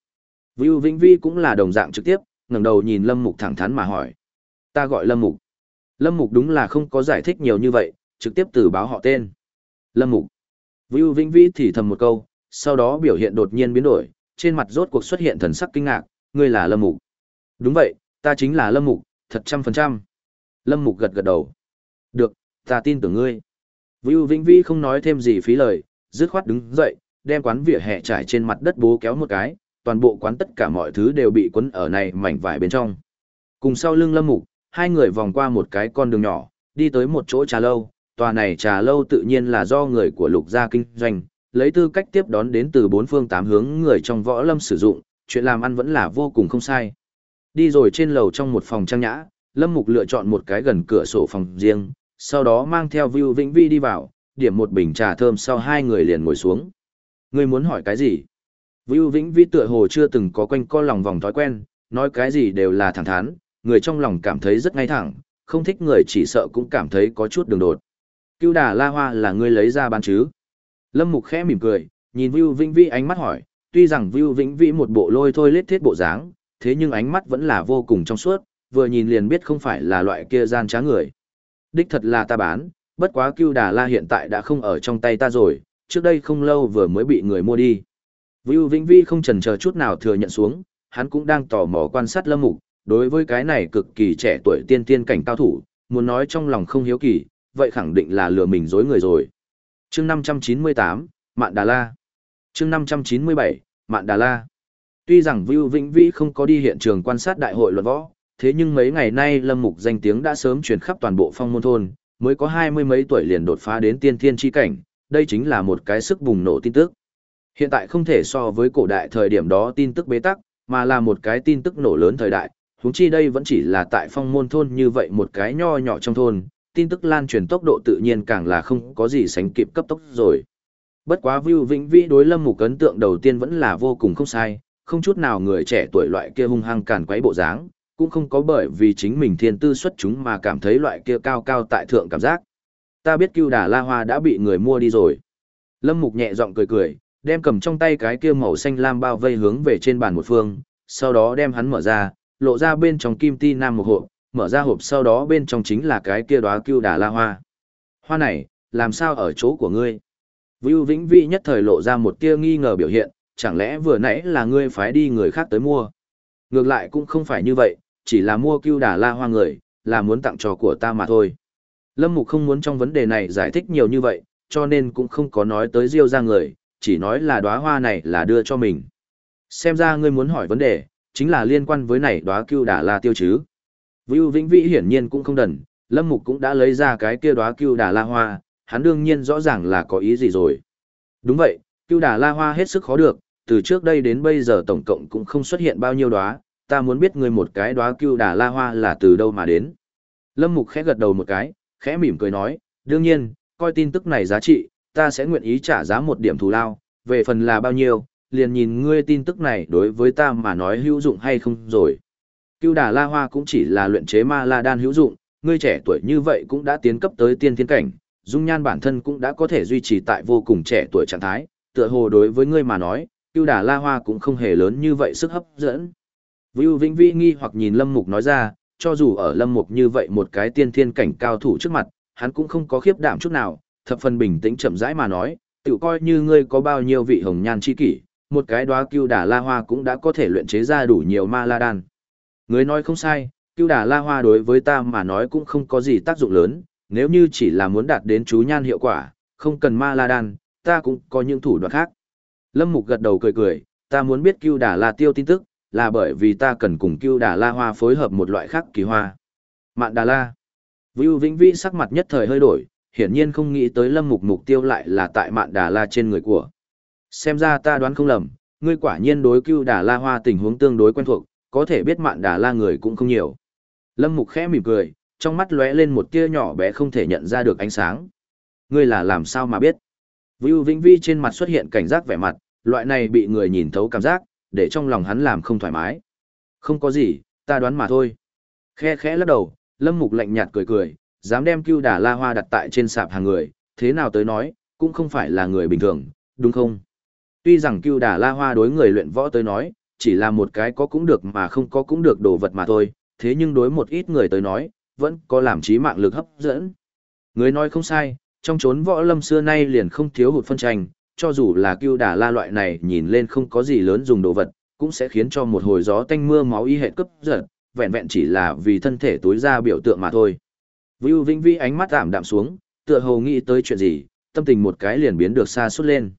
Vưu Vĩnh Vi cũng là đồng dạng trực tiếp, ngẩng đầu nhìn Lâm Mục thẳng thắn mà hỏi. Ta gọi Lâm Mục. Lâm Mục đúng là không có giải thích nhiều như vậy, trực tiếp từ báo họ tên. Lâm Mục. Vưu Vĩnh Vi thì thầm một câu, sau đó biểu hiện đột nhiên biến đổi, trên mặt rốt cuộc xuất hiện thần sắc kinh ngạc, ngươi là Lâm Mục. Đúng vậy, ta chính là Lâm Mục, thật trăm phần trăm. Lâm Mục gật gật đầu. Được, ta tin tưởng ngươi. Vưu Vĩnh Vi không nói thêm gì phí lời, dứt khoát đứng dậy, đem quán vỉa hè trải trên mặt đất bố kéo một cái, toàn bộ quán tất cả mọi thứ đều bị quấn ở này mảnh vải bên trong. Cùng sau lưng Lâm Mục, hai người vòng qua một cái con đường nhỏ, đi tới một chỗ trà lâu, tòa này trà lâu tự nhiên là do người của lục gia kinh doanh, lấy tư cách tiếp đón đến từ bốn phương tám hướng người trong võ lâm sử dụng, chuyện làm ăn vẫn là vô cùng không sai. Đi rồi trên lầu trong một phòng trang nhã, Lâm Mục lựa chọn một cái gần cửa sổ phòng riêng, sau đó mang theo Vưu Vĩnh Vi đi vào, điểm một bình trà thơm sau hai người liền ngồi xuống. Ngươi muốn hỏi cái gì? Vưu Vĩnh Vi tựa hồ chưa từng có quanh co lòng vòng thói quen, nói cái gì đều là thẳng thắn, người trong lòng cảm thấy rất ngay thẳng, không thích người chỉ sợ cũng cảm thấy có chút đường đột. Cưu đà la hoa là ngươi lấy ra bán chứ? Lâm Mục khẽ mỉm cười, nhìn Vưu Vĩnh Vi ánh mắt hỏi, tuy rằng Vưu Vĩnh Vi một bộ lôi thôi lết thiết bộ dáng, thế nhưng ánh mắt vẫn là vô cùng trong suốt, vừa nhìn liền biết không phải là loại kia gian trá người. Đích thật là ta bán, bất quá Cưu Đà La hiện tại đã không ở trong tay ta rồi, trước đây không lâu vừa mới bị người mua đi. Vưu Vĩnh Vi không chần chờ chút nào thừa nhận xuống, hắn cũng đang tò mò quan sát Lâm Mục, đối với cái này cực kỳ trẻ tuổi tiên tiên cảnh cao thủ, muốn nói trong lòng không hiếu kỳ, vậy khẳng định là lừa mình dối người rồi. Chương 598, Mạn Đà La. Chương 597, Mạn Đà La. Tuy rằng Vưu Vĩnh Vĩ không có đi hiện trường quan sát đại hội luận võ, thế nhưng mấy ngày nay Lâm Mục danh tiếng đã sớm truyền khắp toàn bộ phong môn thôn, mới có hai mươi mấy tuổi liền đột phá đến tiên thiên chi cảnh, đây chính là một cái sức bùng nổ tin tức. Hiện tại không thể so với cổ đại thời điểm đó tin tức bế tắc, mà là một cái tin tức nổ lớn thời đại, huống chi đây vẫn chỉ là tại phong môn thôn như vậy một cái nho nhỏ trong thôn, tin tức lan truyền tốc độ tự nhiên càng là không có gì sánh kịp cấp tốc rồi. Bất quá Vưu Vĩnh Vĩ đối Lâm Mục ấn tượng đầu tiên vẫn là vô cùng không sai, không chút nào người trẻ tuổi loại kia hung hăng càn quấy bộ dáng, cũng không có bởi vì chính mình thiên tư xuất chúng mà cảm thấy loại kia cao cao tại thượng cảm giác. Ta biết cưu đà la hoa đã bị người mua đi rồi. Lâm Mục nhẹ giọng cười cười, đem cầm trong tay cái kia màu xanh lam bao vây hướng về trên bàn một phương, sau đó đem hắn mở ra, lộ ra bên trong kim ti nam một hộp, mở ra hộp sau đó bên trong chính là cái kia đóa cưu đà la hoa. Hoa này, làm sao ở chỗ của ngươi? Vưu Vĩnh Vi nhất thời lộ ra một tia nghi ngờ biểu hiện, chẳng lẽ vừa nãy là ngươi phái đi người khác tới mua? Ngược lại cũng không phải như vậy, chỉ là mua cưu đà la hoa người, là muốn tặng cho của ta mà thôi. Lâm Mục không muốn trong vấn đề này giải thích nhiều như vậy, cho nên cũng không có nói tới Diêu ra người, chỉ nói là đóa hoa này là đưa cho mình. Xem ra ngươi muốn hỏi vấn đề, chính là liên quan với này đóa cưu đà la tiêu chứ. Vưu Vĩnh Vĩ hiển nhiên cũng không đần, Lâm Mục cũng đã lấy ra cái kia đóa cưu đà la hoa, hắn đương nhiên rõ ràng là có ý gì rồi. Đúng vậy, cưu đà la hoa hết sức khó được, từ trước đây đến bây giờ tổng cộng cũng không xuất hiện bao nhiêu đóa, ta muốn biết ngươi một cái đóa cưu đà la hoa là từ đâu mà đến. Lâm Mục khẽ gật đầu một cái, khẽ mỉm cười nói, đương nhiên, coi tin tức này giá trị, ta sẽ nguyện ý trả giá một điểm thù lao, về phần là bao nhiêu, liền nhìn ngươi tin tức này đối với ta mà nói hữu dụng hay không rồi. Cưu đà la hoa cũng chỉ là luyện chế ma la đan hữu dụng, ngươi trẻ tuổi như vậy cũng đã tiến cấp tới tiên thiên cảnh, dung nhan bản thân cũng đã có thể duy trì tại vô cùng trẻ tuổi trạng thái, tựa hồ đối với ngươi mà nói, cưu đà la hoa cũng không hề lớn như vậy sức hấp dẫn. Vưu Vĩnh Vi nghi hoặc nhìn Lâm Mục nói ra, cho dù ở Lâm Mục như vậy một cái tiên thiên cảnh cao thủ trước mặt, hắn cũng không có khiếp đảm chút nào, thập phần bình tĩnh chậm rãi mà nói, tự coi như ngươi có bao nhiêu vị hồng nhan chi kỷ, một cái đóa cưu đà la hoa cũng đã có thể luyện chế ra đủ nhiều ma la đan. Ngươi nói không sai, cưu đà la hoa đối với ta mà nói cũng không có gì tác dụng lớn, nếu như chỉ là muốn đạt đến chú nhan hiệu quả, không cần ma la đan, ta cũng có những thủ đoạn khác. Lâm Mục gật đầu cười cười, ta muốn biết cưu đà la tiêu tin tức, là bởi vì ta cần cùng cưu đà la hoa phối hợp một loại khác kỳ hoa. Mạn đà la. Vưu Vĩnh Vĩ sắc mặt nhất thời hơi đổi, hiển nhiên không nghĩ tới lâm mục mục tiêu lại là tại mạn đà la trên người của. Xem ra ta đoán không lầm, ngươi quả nhiên đối cưu đà la hoa tình huống tương đối quen thuộc, có thể biết mạn đà la người cũng không nhiều. Lâm mục khẽ mỉm cười, trong mắt lóe lên một tia nhỏ bé không thể nhận ra được ánh sáng. Ngươi là làm sao mà biết? Vưu Vĩnh Vi trên mặt xuất hiện cảnh giác vẻ mặt, loại này bị người nhìn thấu cảm giác, để trong lòng hắn làm không thoải mái. Không có gì, ta đoán mà thôi. Khe khẽ lắc đầu, Lâm Mục lạnh nhạt cười cười, dám đem cưu đà la hoa đặt tại trên sạp hàng người, thế nào tới nói, cũng không phải là người bình thường, đúng không? Tuy rằng cưu đà la hoa đối người luyện võ tới nói, chỉ là một cái có cũng được mà không có cũng được đồ vật mà thôi, thế nhưng đối một ít người tới nói, vẫn có làm trí mạng lực hấp dẫn. Người nói không sai, trong chốn võ lâm xưa nay liền không thiếu hụt phân tranh, cho dù là cưu đà la loại này nhìn lên không có gì lớn dùng đồ vật, cũng sẽ khiến cho một hồi gió tanh mưa máu y hệ cấp giật, vẹn vẹn chỉ là vì thân thể tối ra biểu tượng mà thôi. Vưu Vĩnh Vi ánh mắt ảm đạm xuống, tựa hồ nghĩ tới chuyện gì, tâm tình một cái liền biến được xa suốt lên.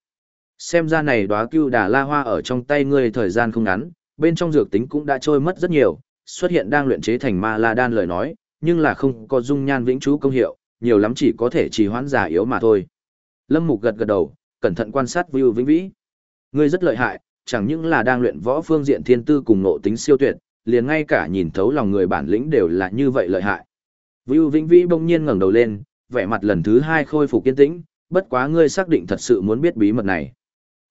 Xem ra này đóa cưu đà la hoa ở trong tay ngươi thời gian không ngắn, bên trong dược tính cũng đã trôi mất rất nhiều, xuất hiện đang luyện chế thành ma la đan lời nói, nhưng là không có dung nhan vĩnh trú công hiệu, nhiều lắm chỉ có thể trì hoãn giả yếu mà thôi. Lâm Mục gật gật đầu, cẩn thận quan sát Vưu Vĩnh Vĩ. Ngươi rất lợi hại, chẳng những là đang luyện võ phương diện thiên tư cùng nộ tính siêu tuyệt, liền ngay cả nhìn thấu lòng người bản lĩnh đều là như vậy lợi hại. Vưu Vĩnh Vĩ bỗng nhiên ngẩng đầu lên, vẻ mặt lần thứ hai khôi phục kiên tĩnh, bất quá ngươi xác định thật sự muốn biết bí mật này.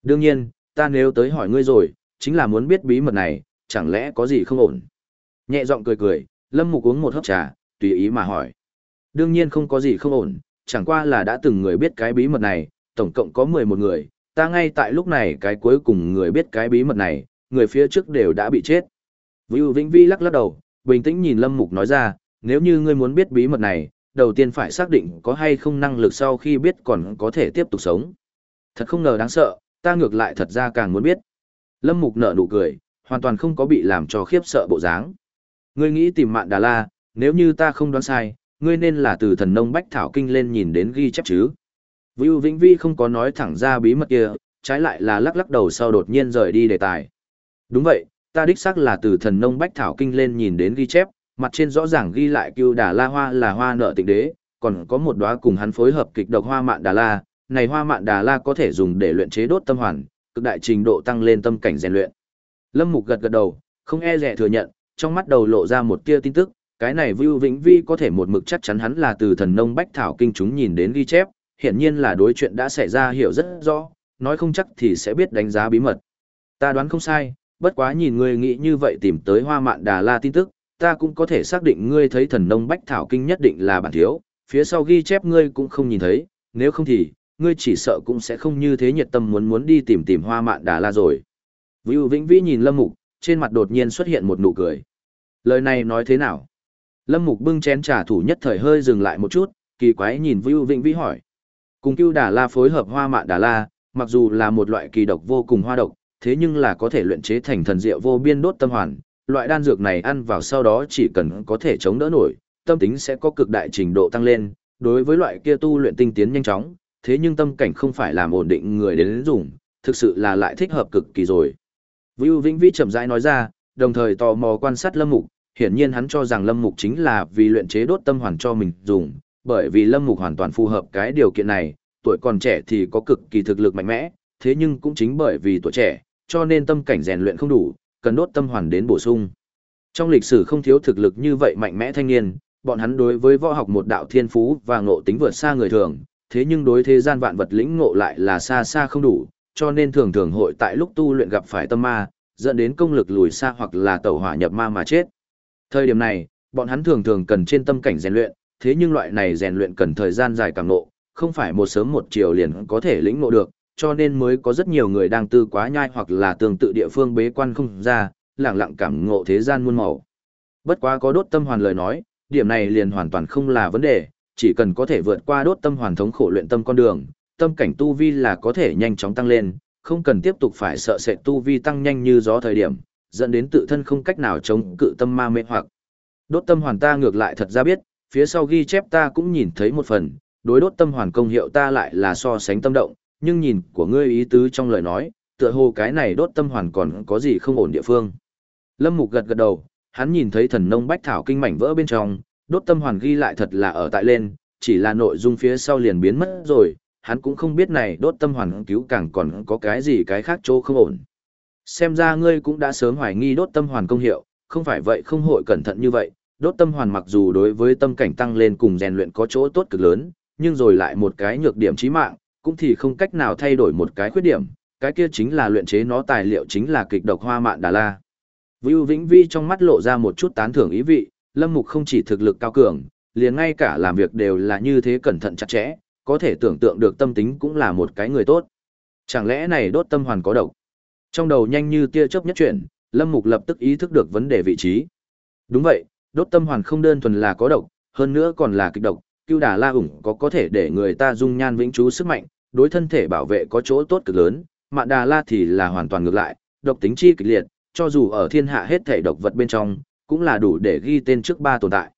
Đương nhiên, ta nếu tới hỏi ngươi rồi, chính là muốn biết bí mật này, chẳng lẽ có gì không ổn. Nhẹ giọng cười cười, Lâm Mục uống một hớp trà, tùy ý mà hỏi. Đương nhiên không có gì không ổn, chẳng qua là đã từng người biết cái bí mật này, tổng cộng có 11 người, ta ngay tại lúc này cái cuối cùng người biết cái bí mật này, người phía trước đều đã bị chết. Vưu Vĩnh Vi lắc lắc đầu, bình tĩnh nhìn Lâm Mục nói ra, nếu như ngươi muốn biết bí mật này, đầu tiên phải xác định có hay không năng lực sau khi biết còn có thể tiếp tục sống. Thật không ngờ đáng sợ, ta ngược lại thật ra càng muốn biết. Lâm Mục nở nụ cười, hoàn toàn không có bị làm cho khiếp sợ bộ dáng. Ngươi nghĩ tìm Mạn Đà La, nếu như ta không đoán sai, ngươi nên là từ thần nông bách thảo kinh lên nhìn đến ghi chép chứ. Vưu Vĩnh Vi không có nói thẳng ra bí mật kia, trái lại là lắc lắc đầu sau đột nhiên rời đi đề tài. Đúng vậy, ta đích xác là từ thần nông bách thảo kinh lên nhìn đến ghi chép, mặt trên rõ ràng ghi lại cưu đà la hoa là hoa nợ tịnh đế, còn có một đóa cùng hắn phối hợp kịch độc hoa mạn đà la, này hoa mạn đà la có thể dùng để luyện chế đốt tâm hoàn, cực đại trình độ tăng lên tâm cảnh rèn luyện. Lâm Mục gật gật đầu, không e dè thừa nhận, trong mắt đầu lộ ra một tia tin tức, cái này Vưu Vĩnh Vi có thể một mực chắc chắn hắn là từ thần nông bách thảo kinh chúng nhìn đến ghi chép, hiển nhiên là đối chuyện đã xảy ra hiểu rất rõ, nói không chắc thì sẽ biết đánh giá bí mật. Ta đoán không sai, bất quá nhìn ngươi nghĩ như vậy tìm tới hoa mạn đà la tin tức, ta cũng có thể xác định ngươi thấy thần nông bách thảo kinh nhất định là bản thiếu, phía sau ghi chép ngươi cũng không nhìn thấy, nếu không thì, ngươi chỉ sợ cũng sẽ không như thế nhiệt tâm muốn muốn đi tìm tìm hoa mạn đà la rồi. Vưu Vĩnh Vĩ nhìn Lâm Mục, trên mặt đột nhiên xuất hiện một nụ cười. Lời này nói thế nào? Lâm Mục bưng chén trà thủ nhất thời hơi dừng lại một chút, kỳ quái nhìn Vưu Vĩnh Vĩ hỏi. Cùng Cưu Đà La phối hợp hoa mạ đà la, mặc dù là một loại kỳ độc vô cùng hoa độc, thế nhưng là có thể luyện chế thành thần diệu vô biên đốt tâm hoàn, loại đan dược này ăn vào sau đó chỉ cần có thể chống đỡ nổi, tâm tính sẽ có cực đại trình độ tăng lên, đối với loại kia tu luyện tinh tiến nhanh chóng, thế nhưng tâm cảnh không phải làm ổn định người đến dùng, thực sự là lại thích hợp cực kỳ rồi. Vưu Vĩnh Vi chậm rãi nói ra, đồng thời tò mò quan sát Lâm Mục, hiển nhiên hắn cho rằng Lâm Mục chính là vì luyện chế đốt tâm hoàn cho mình dùng, bởi vì Lâm Mục hoàn toàn phù hợp cái điều kiện này, tuổi còn trẻ thì có cực kỳ thực lực mạnh mẽ, thế nhưng cũng chính bởi vì tuổi trẻ, cho nên tâm cảnh rèn luyện không đủ, cần đốt tâm hoàn đến bổ sung. Trong lịch sử không thiếu thực lực như vậy mạnh mẽ thanh niên, bọn hắn đối với võ học một đạo thiên phú và ngộ tính vượt xa người thường, thế nhưng đối thế gian vạn vật lĩnh ngộ lại là xa xa không đủ, cho nên thường thường hội tại lúc tu luyện gặp phải tâm ma, dẫn đến công lực lùi xa hoặc là tẩu hỏa nhập ma mà chết. Thời điểm này, bọn hắn thường thường cần trên tâm cảnh rèn luyện, thế nhưng loại này rèn luyện cần thời gian dài càng ngộ, không phải một sớm một chiều liền có thể lĩnh ngộ được, cho nên mới có rất nhiều người đang tư quá nhai hoặc là tương tự địa phương bế quan không ra, lặng lặng cảm ngộ thế gian muôn màu. Bất quá có đốt tâm hoàn lời nói, điểm này liền hoàn toàn không là vấn đề, chỉ cần có thể vượt qua đốt tâm hoàn thống khổ luyện tâm con đường, tâm cảnh tu vi là có thể nhanh chóng tăng lên, không cần tiếp tục phải sợ sệt tu vi tăng nhanh như gió thời điểm, dẫn đến tự thân không cách nào chống cự tâm ma mê hoặc. Đốt tâm hoàn ta ngược lại thật ra biết, phía sau ghi chép ta cũng nhìn thấy một phần, đối đốt tâm hoàn công hiệu ta lại là so sánh tâm động, nhưng nhìn của ngươi ý tứ trong lời nói, tựa hồ cái này đốt tâm hoàn còn có gì không ổn địa phương. Lâm Mục gật gật đầu, hắn nhìn thấy thần nông bách thảo kinh mảnh vỡ bên trong, đốt tâm hoàn ghi lại thật là ở tại lên, chỉ là nội dung phía sau liền biến mất rồi, hắn cũng không biết này đốt tâm hoàn cứu càng còn có cái gì cái khác chỗ không ổn. Xem ra ngươi cũng đã sớm hoài nghi đốt tâm hoàn công hiệu, không phải vậy không hội cẩn thận như vậy, đốt tâm hoàn mặc dù đối với tâm cảnh tăng lên cùng rèn luyện có chỗ tốt cực lớn, nhưng rồi lại một cái nhược điểm chí mạng, cũng thì không cách nào thay đổi một cái khuyết điểm, cái kia chính là luyện chế nó tài liệu chính là kịch độc hoa mạn đà la. Vưu Vĩnh Vi trong mắt lộ ra một chút tán thưởng ý vị, Lâm Mục không chỉ thực lực cao cường, liền ngay cả làm việc đều là như thế cẩn thận chặt chẽ, có thể tưởng tượng được tâm tính cũng là một cái người tốt. Chẳng lẽ này đốt tâm hoàn có độc? Trong đầu nhanh như tia chớp nhất chuyển, Lâm Mục lập tức ý thức được vấn đề vị trí. Đúng vậy, đốt tâm hoàn không đơn thuần là có độc, hơn nữa còn là kịch độc, Cưu Đà La ủng có có thể để người ta dung nhan vĩnh trú sức mạnh, đối thân thể bảo vệ có chỗ tốt cực lớn, Mạn Đà La thì là hoàn toàn ngược lại, độc tính chi kịch liệt, cho dù ở thiên hạ hết thể độc vật bên trong, cũng là đủ để ghi tên trước ba tồn tại.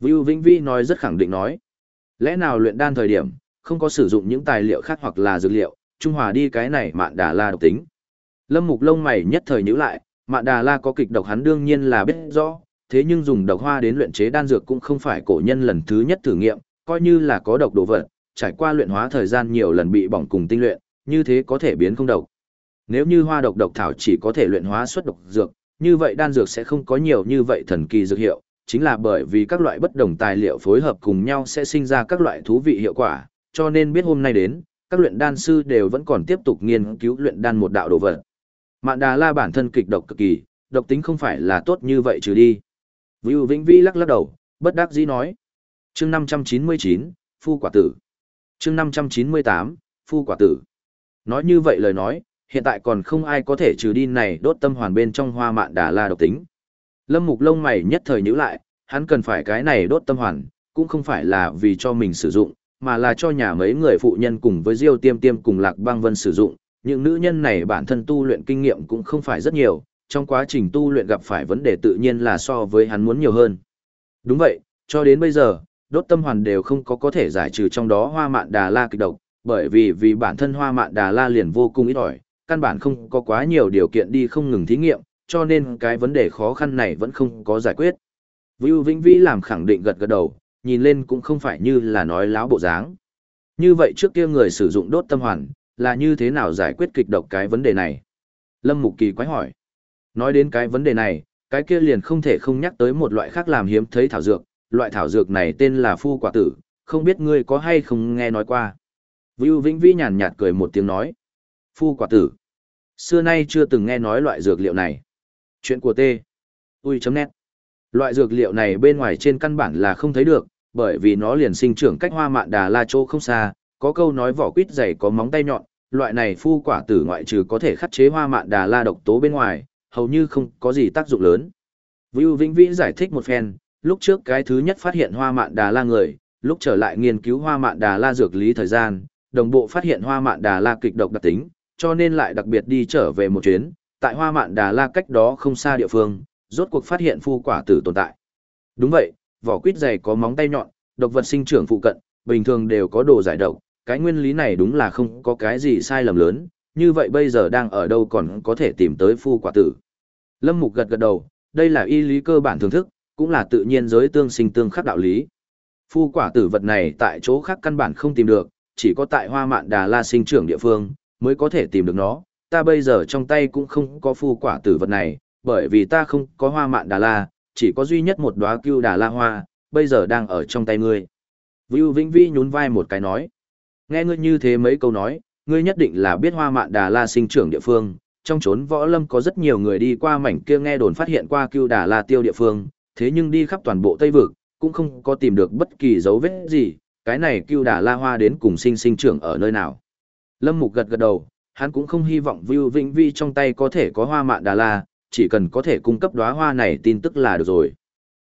Vưu Vĩnh Vi nói rất khẳng định nói, lẽ nào luyện đan thời điểm, không có sử dụng những tài liệu khác hoặc là dược liệu, trung hòa đi cái này Mạn Đà La độc tính. Lâm Mục lông mày nhất thời nhíu lại, Mạn Đà La có kịch độc hắn đương nhiên là biết rõ, thế nhưng dùng độc hoa đến luyện chế đan dược cũng không phải cổ nhân lần thứ nhất thử nghiệm, coi như là có độc đồ vật, trải qua luyện hóa thời gian nhiều lần bị bỏng cùng tinh luyện, như thế có thể biến không độc. Nếu như hoa độc độc thảo chỉ có thể luyện hóa xuất độc dược, như vậy đan dược sẽ không có nhiều như vậy thần kỳ dược hiệu, chính là bởi vì các loại bất đồng tài liệu phối hợp cùng nhau sẽ sinh ra các loại thú vị hiệu quả, cho nên biết hôm nay đến, các luyện đan sư đều vẫn còn tiếp tục nghiên cứu luyện đan một đạo đồ vật. Mạn Đà La bản thân kịch độc cực kỳ, độc tính không phải là tốt như vậy trừ đi. Vưu Vĩnh Vĩ lắc lắc đầu, bất đắc dĩ nói. chương 599, Phu Quả Tử. chương 598, Phu Quả Tử. Nói như vậy lời nói, hiện tại còn không ai có thể trừ đi này đốt tâm hoàn bên trong hoa mạn đà la độc tính. Lâm Mục lông mày nhất thời nhíu lại, hắn cần phải cái này đốt tâm hoàn, cũng không phải là vì cho mình sử dụng, mà là cho nhà mấy người phụ nhân cùng với Diêu Tiêm Tiêm cùng Lạc Bang Vân sử dụng. Những nữ nhân này bản thân tu luyện kinh nghiệm cũng không phải rất nhiều, trong quá trình tu luyện gặp phải vấn đề tự nhiên là so với hắn muốn nhiều hơn. Đúng vậy, cho đến bây giờ, đốt tâm hoàn đều không có có thể giải trừ trong đó hoa mạn đà la kịch độc, bởi vì vì bản thân hoa mạn đà la liền vô cùng ít ỏi, căn bản không có quá nhiều điều kiện đi không ngừng thí nghiệm, cho nên cái vấn đề khó khăn này vẫn không có giải quyết. Vưu Vĩnh Vĩ làm khẳng định gật gật đầu, nhìn lên cũng không phải như là nói láo bộ dáng. Như vậy trước kia người sử dụng đốt tâm hoàn, là như thế nào giải quyết kịch độc cái vấn đề này? Lâm Mục Kỳ quái hỏi. Nói đến cái vấn đề này, cái kia liền không thể không nhắc tới một loại khác làm hiếm thấy thảo dược, loại thảo dược này tên là phu quả tử, không biết ngươi có hay không nghe nói qua. Vưu Vĩnh Vĩ nhàn nhạt cười một tiếng nói. Phu quả tử. Xưa nay chưa từng nghe nói loại dược liệu này. Chuyện của T. Ui chấm nét. Loại dược liệu này bên ngoài trên căn bản là không thấy được, bởi vì nó liền sinh trưởng cách hoa mạn đà la chỗ không xa, có câu nói vỏ quýt dày có móng tay nhọn, loại này phu quả tử ngoại trừ có thể khắc chế hoa mạn đà la độc tố bên ngoài, hầu như không có gì tác dụng lớn. Vưu Vĩnh Vĩ giải thích một phen, lúc trước cái thứ nhất phát hiện hoa mạn đà la người, lúc trở lại nghiên cứu hoa mạn đà la dược lý thời gian, đồng bộ phát hiện hoa mạn đà la kịch độc đặc tính, cho nên lại đặc biệt đi trở về một chuyến, tại hoa mạn đà la cách đó không xa địa phương, rốt cuộc phát hiện phu quả tử tồn tại. Đúng vậy, vỏ quýt dày có móng tay nhọn, độc vật sinh trưởng phụ cận, bình thường đều có đồ giải độc, cái nguyên lý này đúng là không có cái gì sai lầm lớn, như vậy bây giờ đang ở đâu còn có thể tìm tới phu quả tử. Lâm Mục gật gật đầu, đây là y lý cơ bản thưởng thức, cũng là tự nhiên giới tương sinh tương khắc đạo lý. Phu quả tử vật này tại chỗ khác căn bản không tìm được, chỉ có tại hoa mạn đà la sinh trưởng địa phương, mới có thể tìm được nó. Ta bây giờ trong tay cũng không có phu quả tử vật này, bởi vì ta không có hoa mạn đà la, chỉ có duy nhất một đóa cưu đà la hoa, bây giờ đang ở trong tay ngươi. Vưu Vĩnh Vi nhún vai một cái nói. Nghe ngươi như thế mấy câu nói, ngươi nhất định là biết hoa mạn đà la sinh trưởng địa phương. Trong chốn võ lâm có rất nhiều người đi qua mảnh kia nghe đồn phát hiện qua cưu đà la tiêu địa phương, thế nhưng đi khắp toàn bộ Tây Vực, cũng không có tìm được bất kỳ dấu vết gì, cái này cưu đà la hoa đến cùng sinh sinh trưởng ở nơi nào. Lâm Mục gật gật đầu, hắn cũng không hy vọng Vưu Vĩnh Vi trong tay có thể có hoa mạn đà la, chỉ cần có thể cung cấp đóa hoa này tin tức là được rồi.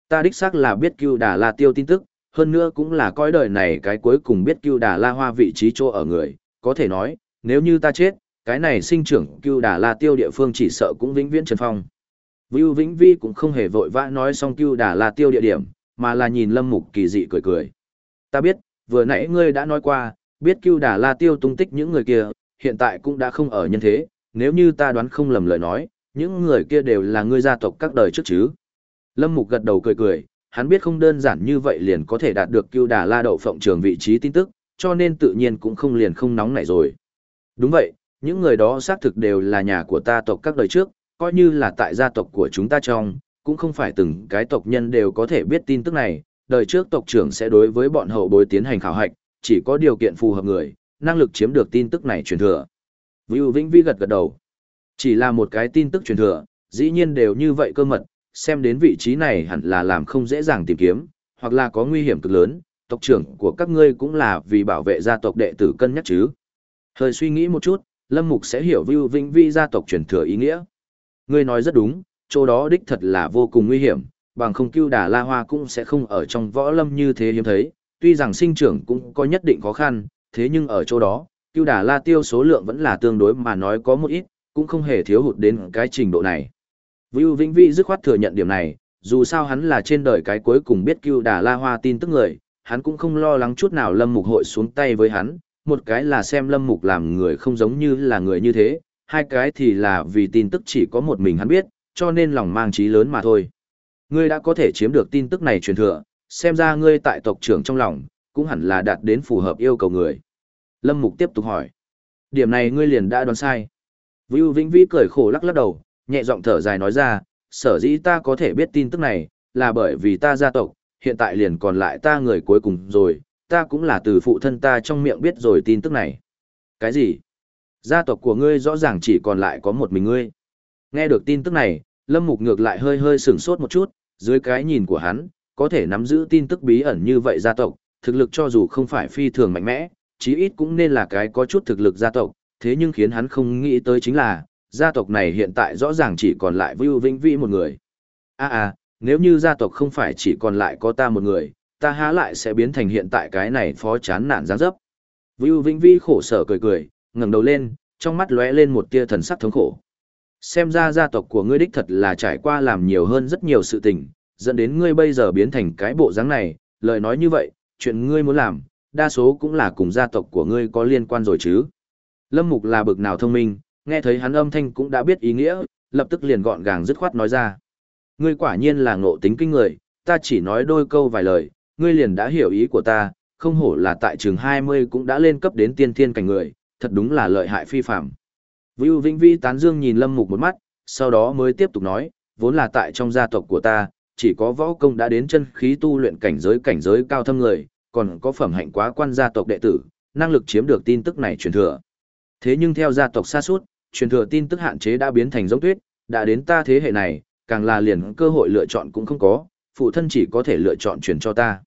Ta đích xác là biết cưu đà la tiêu tin tức, hơn nữa cũng là coi đời này cái cuối cùng biết cưu đà la hoa vị trí chỗ ở người, có thể nói, nếu như ta chết, cái này sinh trưởng cưu đà la tiêu địa phương chỉ sợ cũng vĩnh viễn trần phong. Vưu Vĩnh Vi cũng không hề vội vã nói xong cưu đà la tiêu địa điểm, mà là nhìn Lâm Mục kỳ dị cười cười. Ta biết, vừa nãy ngươi đã nói qua, biết cưu đà la tiêu tung tích những người kia, hiện tại cũng đã không ở nhân thế, nếu như ta đoán không lầm lời nói, những người kia đều là ngươi gia tộc các đời trước chứ. Lâm Mục gật đầu cười cười, hắn biết không đơn giản như vậy liền có thể đạt được cưu đà la đậu phộng trường vị trí tin tức, cho nên tự nhiên cũng không liền không nóng nảy rồi. Đúng vậy, những người đó xác thực đều là nhà của ta tộc các đời trước, coi như là tại gia tộc của chúng ta trong, cũng không phải từng cái tộc nhân đều có thể biết tin tức này, đời trước tộc trưởng sẽ đối với bọn hậu bối tiến hành khảo hạch, chỉ có điều kiện phù hợp người, năng lực chiếm được tin tức này truyền thừa. Vưu Vĩnh Vi gật gật đầu. Chỉ là một cái tin tức truyền thừa, dĩ nhiên đều như vậy cơ mật, xem đến vị trí này hẳn là làm không dễ dàng tìm kiếm, hoặc là có nguy hiểm cực lớn, tộc trưởng của các ngươi cũng là vì bảo vệ gia tộc đệ tử cân nhắc chứ. Hơi suy nghĩ một chút, Lâm Mục sẽ hiểu Vưu Vĩnh Vi gia tộc truyền thừa ý nghĩa. Ngươi nói rất đúng, chỗ đó đích thật là vô cùng nguy hiểm, bằng không cưu đà la hoa cũng sẽ không ở trong võ lâm như thế hiếm thấy, tuy rằng sinh trưởng cũng có nhất định khó khăn, thế nhưng ở chỗ đó, cưu đà la tiêu số lượng vẫn là tương đối mà nói có một ít, cũng không hề thiếu hụt đến cái trình độ này. Vưu Vĩnh Vi dứt khoát thừa nhận điểm này, dù sao hắn là trên đời cái cuối cùng biết cưu đà la hoa tin tức người, hắn cũng không lo lắng chút nào lâm mục hội xuống tay với hắn, một cái là xem lâm mục làm người không giống như là người như thế, hai cái thì là vì tin tức chỉ có một mình hắn biết, cho nên lòng mang trí lớn mà thôi. Ngươi đã có thể chiếm được tin tức này truyền thừa, xem ra ngươi tại tộc trưởng trong lòng, cũng hẳn là đạt đến phù hợp yêu cầu người. Lâm Mục tiếp tục hỏi. Điểm này ngươi liền đã đoán sai. Vưu Vĩnh Vĩ cười khổ lắc lắc đầu, nhẹ giọng thở dài nói ra, sở dĩ ta có thể biết tin tức này, là bởi vì ta gia tộc, hiện tại liền còn lại ta người cuối cùng rồi, ta cũng là từ phụ thân ta trong miệng biết rồi tin tức này. Cái gì? Gia tộc của ngươi rõ ràng chỉ còn lại có một mình ngươi. Nghe được tin tức này, Lâm Mục ngược lại hơi hơi sửng sốt một chút, dưới cái nhìn của hắn, có thể nắm giữ tin tức bí ẩn như vậy gia tộc, thực lực cho dù không phải phi thường mạnh mẽ, chí ít cũng nên là cái có chút thực lực gia tộc, thế nhưng khiến hắn không nghĩ tới chính là, gia tộc này hiện tại rõ ràng chỉ còn lại Vưu Vĩnh Vĩ một người. À à, nếu như gia tộc không phải chỉ còn lại có ta một người, ta há lại sẽ biến thành hiện tại cái này phó chán nản giáng dấp. Vưu Vĩnh Vi khổ sở cười cười, ngẩng đầu lên, trong mắt lóe lên một tia thần sắc thống khổ. Xem ra gia tộc của ngươi đích thật là trải qua làm nhiều hơn rất nhiều sự tình, dẫn đến ngươi bây giờ biến thành cái bộ dáng này, lời nói như vậy, chuyện ngươi muốn làm, đa số cũng là cùng gia tộc của ngươi có liên quan rồi chứ. Lâm Mục là bực nào thông minh, nghe thấy hắn âm thanh cũng đã biết ý nghĩa, lập tức liền gọn gàng dứt khoát nói ra. Ngươi quả nhiên là ngộ tính kinh người, ta chỉ nói đôi câu vài lời, ngươi liền đã hiểu ý của ta, không hổ là tại trường 20 cũng đã lên cấp đến tiên thiên cảnh người, thật đúng là lợi hại phi phạm. Vưu Vĩnh Vi tán dương nhìn Lâm Mục một mắt, sau đó mới tiếp tục nói, vốn là tại trong gia tộc của ta, chỉ có võ công đã đến chân khí tu luyện cảnh giới cảnh giới cao thâm người, còn có phẩm hạnh quá quan gia tộc đệ tử, năng lực chiếm được tin tức này truyền thừa. Thế nhưng theo gia tộc xa suốt, truyền thừa tin tức hạn chế đã biến thành giống tuyết, đã đến ta thế hệ này, càng là liền cơ hội lựa chọn cũng không có, phụ thân chỉ có thể lựa chọn truyền cho ta.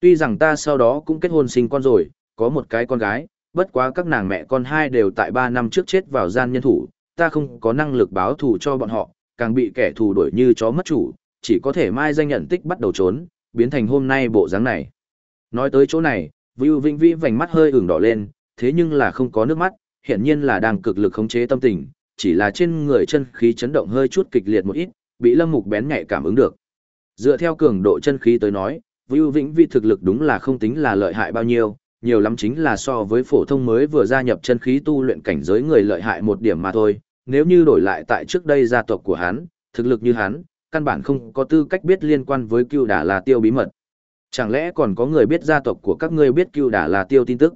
Tuy rằng ta sau đó cũng kết hôn sinh con rồi, có một cái con gái, bất quá các nàng mẹ con hai đều tại ba năm trước chết vào gian nhân thủ, ta không có năng lực báo thù cho bọn họ, càng bị kẻ thù đuổi như chó mất chủ, chỉ có thể mai danh nhận tích bắt đầu trốn, biến thành hôm nay bộ dáng này. Nói tới chỗ này, Vưu Vĩnh Vĩ vành mắt hơi ửng đỏ lên, thế nhưng là không có nước mắt, hiện nhiên là đang cực lực khống chế tâm tình, chỉ là trên người chân khí chấn động hơi chút kịch liệt một ít, bị Lâm Mục bén nhạy cảm ứng được. Dựa theo cường độ chân khí tới nói, Vưu Vĩnh Vi thực lực đúng là không tính là lợi hại bao nhiêu, nhiều lắm chính là so với phổ thông mới vừa gia nhập chân khí tu luyện cảnh giới người lợi hại một điểm mà thôi, nếu như đổi lại tại trước đây gia tộc của hắn, thực lực như hắn, căn bản không có tư cách biết liên quan với cưu đả là tiêu bí mật. Chẳng lẽ còn có người biết gia tộc của các ngươi biết cưu đả là tiêu tin tức?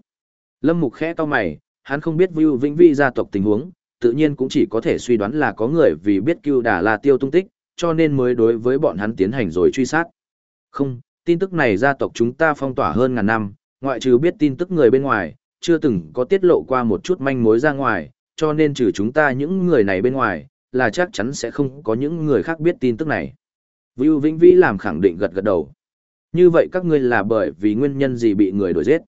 Lâm Mục khẽ to mày, hắn không biết Vưu Vĩnh Vi gia tộc tình huống, tự nhiên cũng chỉ có thể suy đoán là có người vì biết cưu Đà là tiêu tung tích, cho nên mới đối với bọn hắn tiến hành rồi truy sát. Không, tin tức này gia tộc chúng ta phong tỏa hơn ngàn năm, ngoại trừ biết tin tức người bên ngoài, chưa từng có tiết lộ qua một chút manh mối ra ngoài, cho nên trừ chúng ta những người này bên ngoài, là chắc chắn sẽ không có những người khác biết tin tức này. Vưu Vĩnh Vĩ làm khẳng định gật gật đầu. Như vậy các ngươi là bởi vì nguyên nhân gì bị người đuổi giết?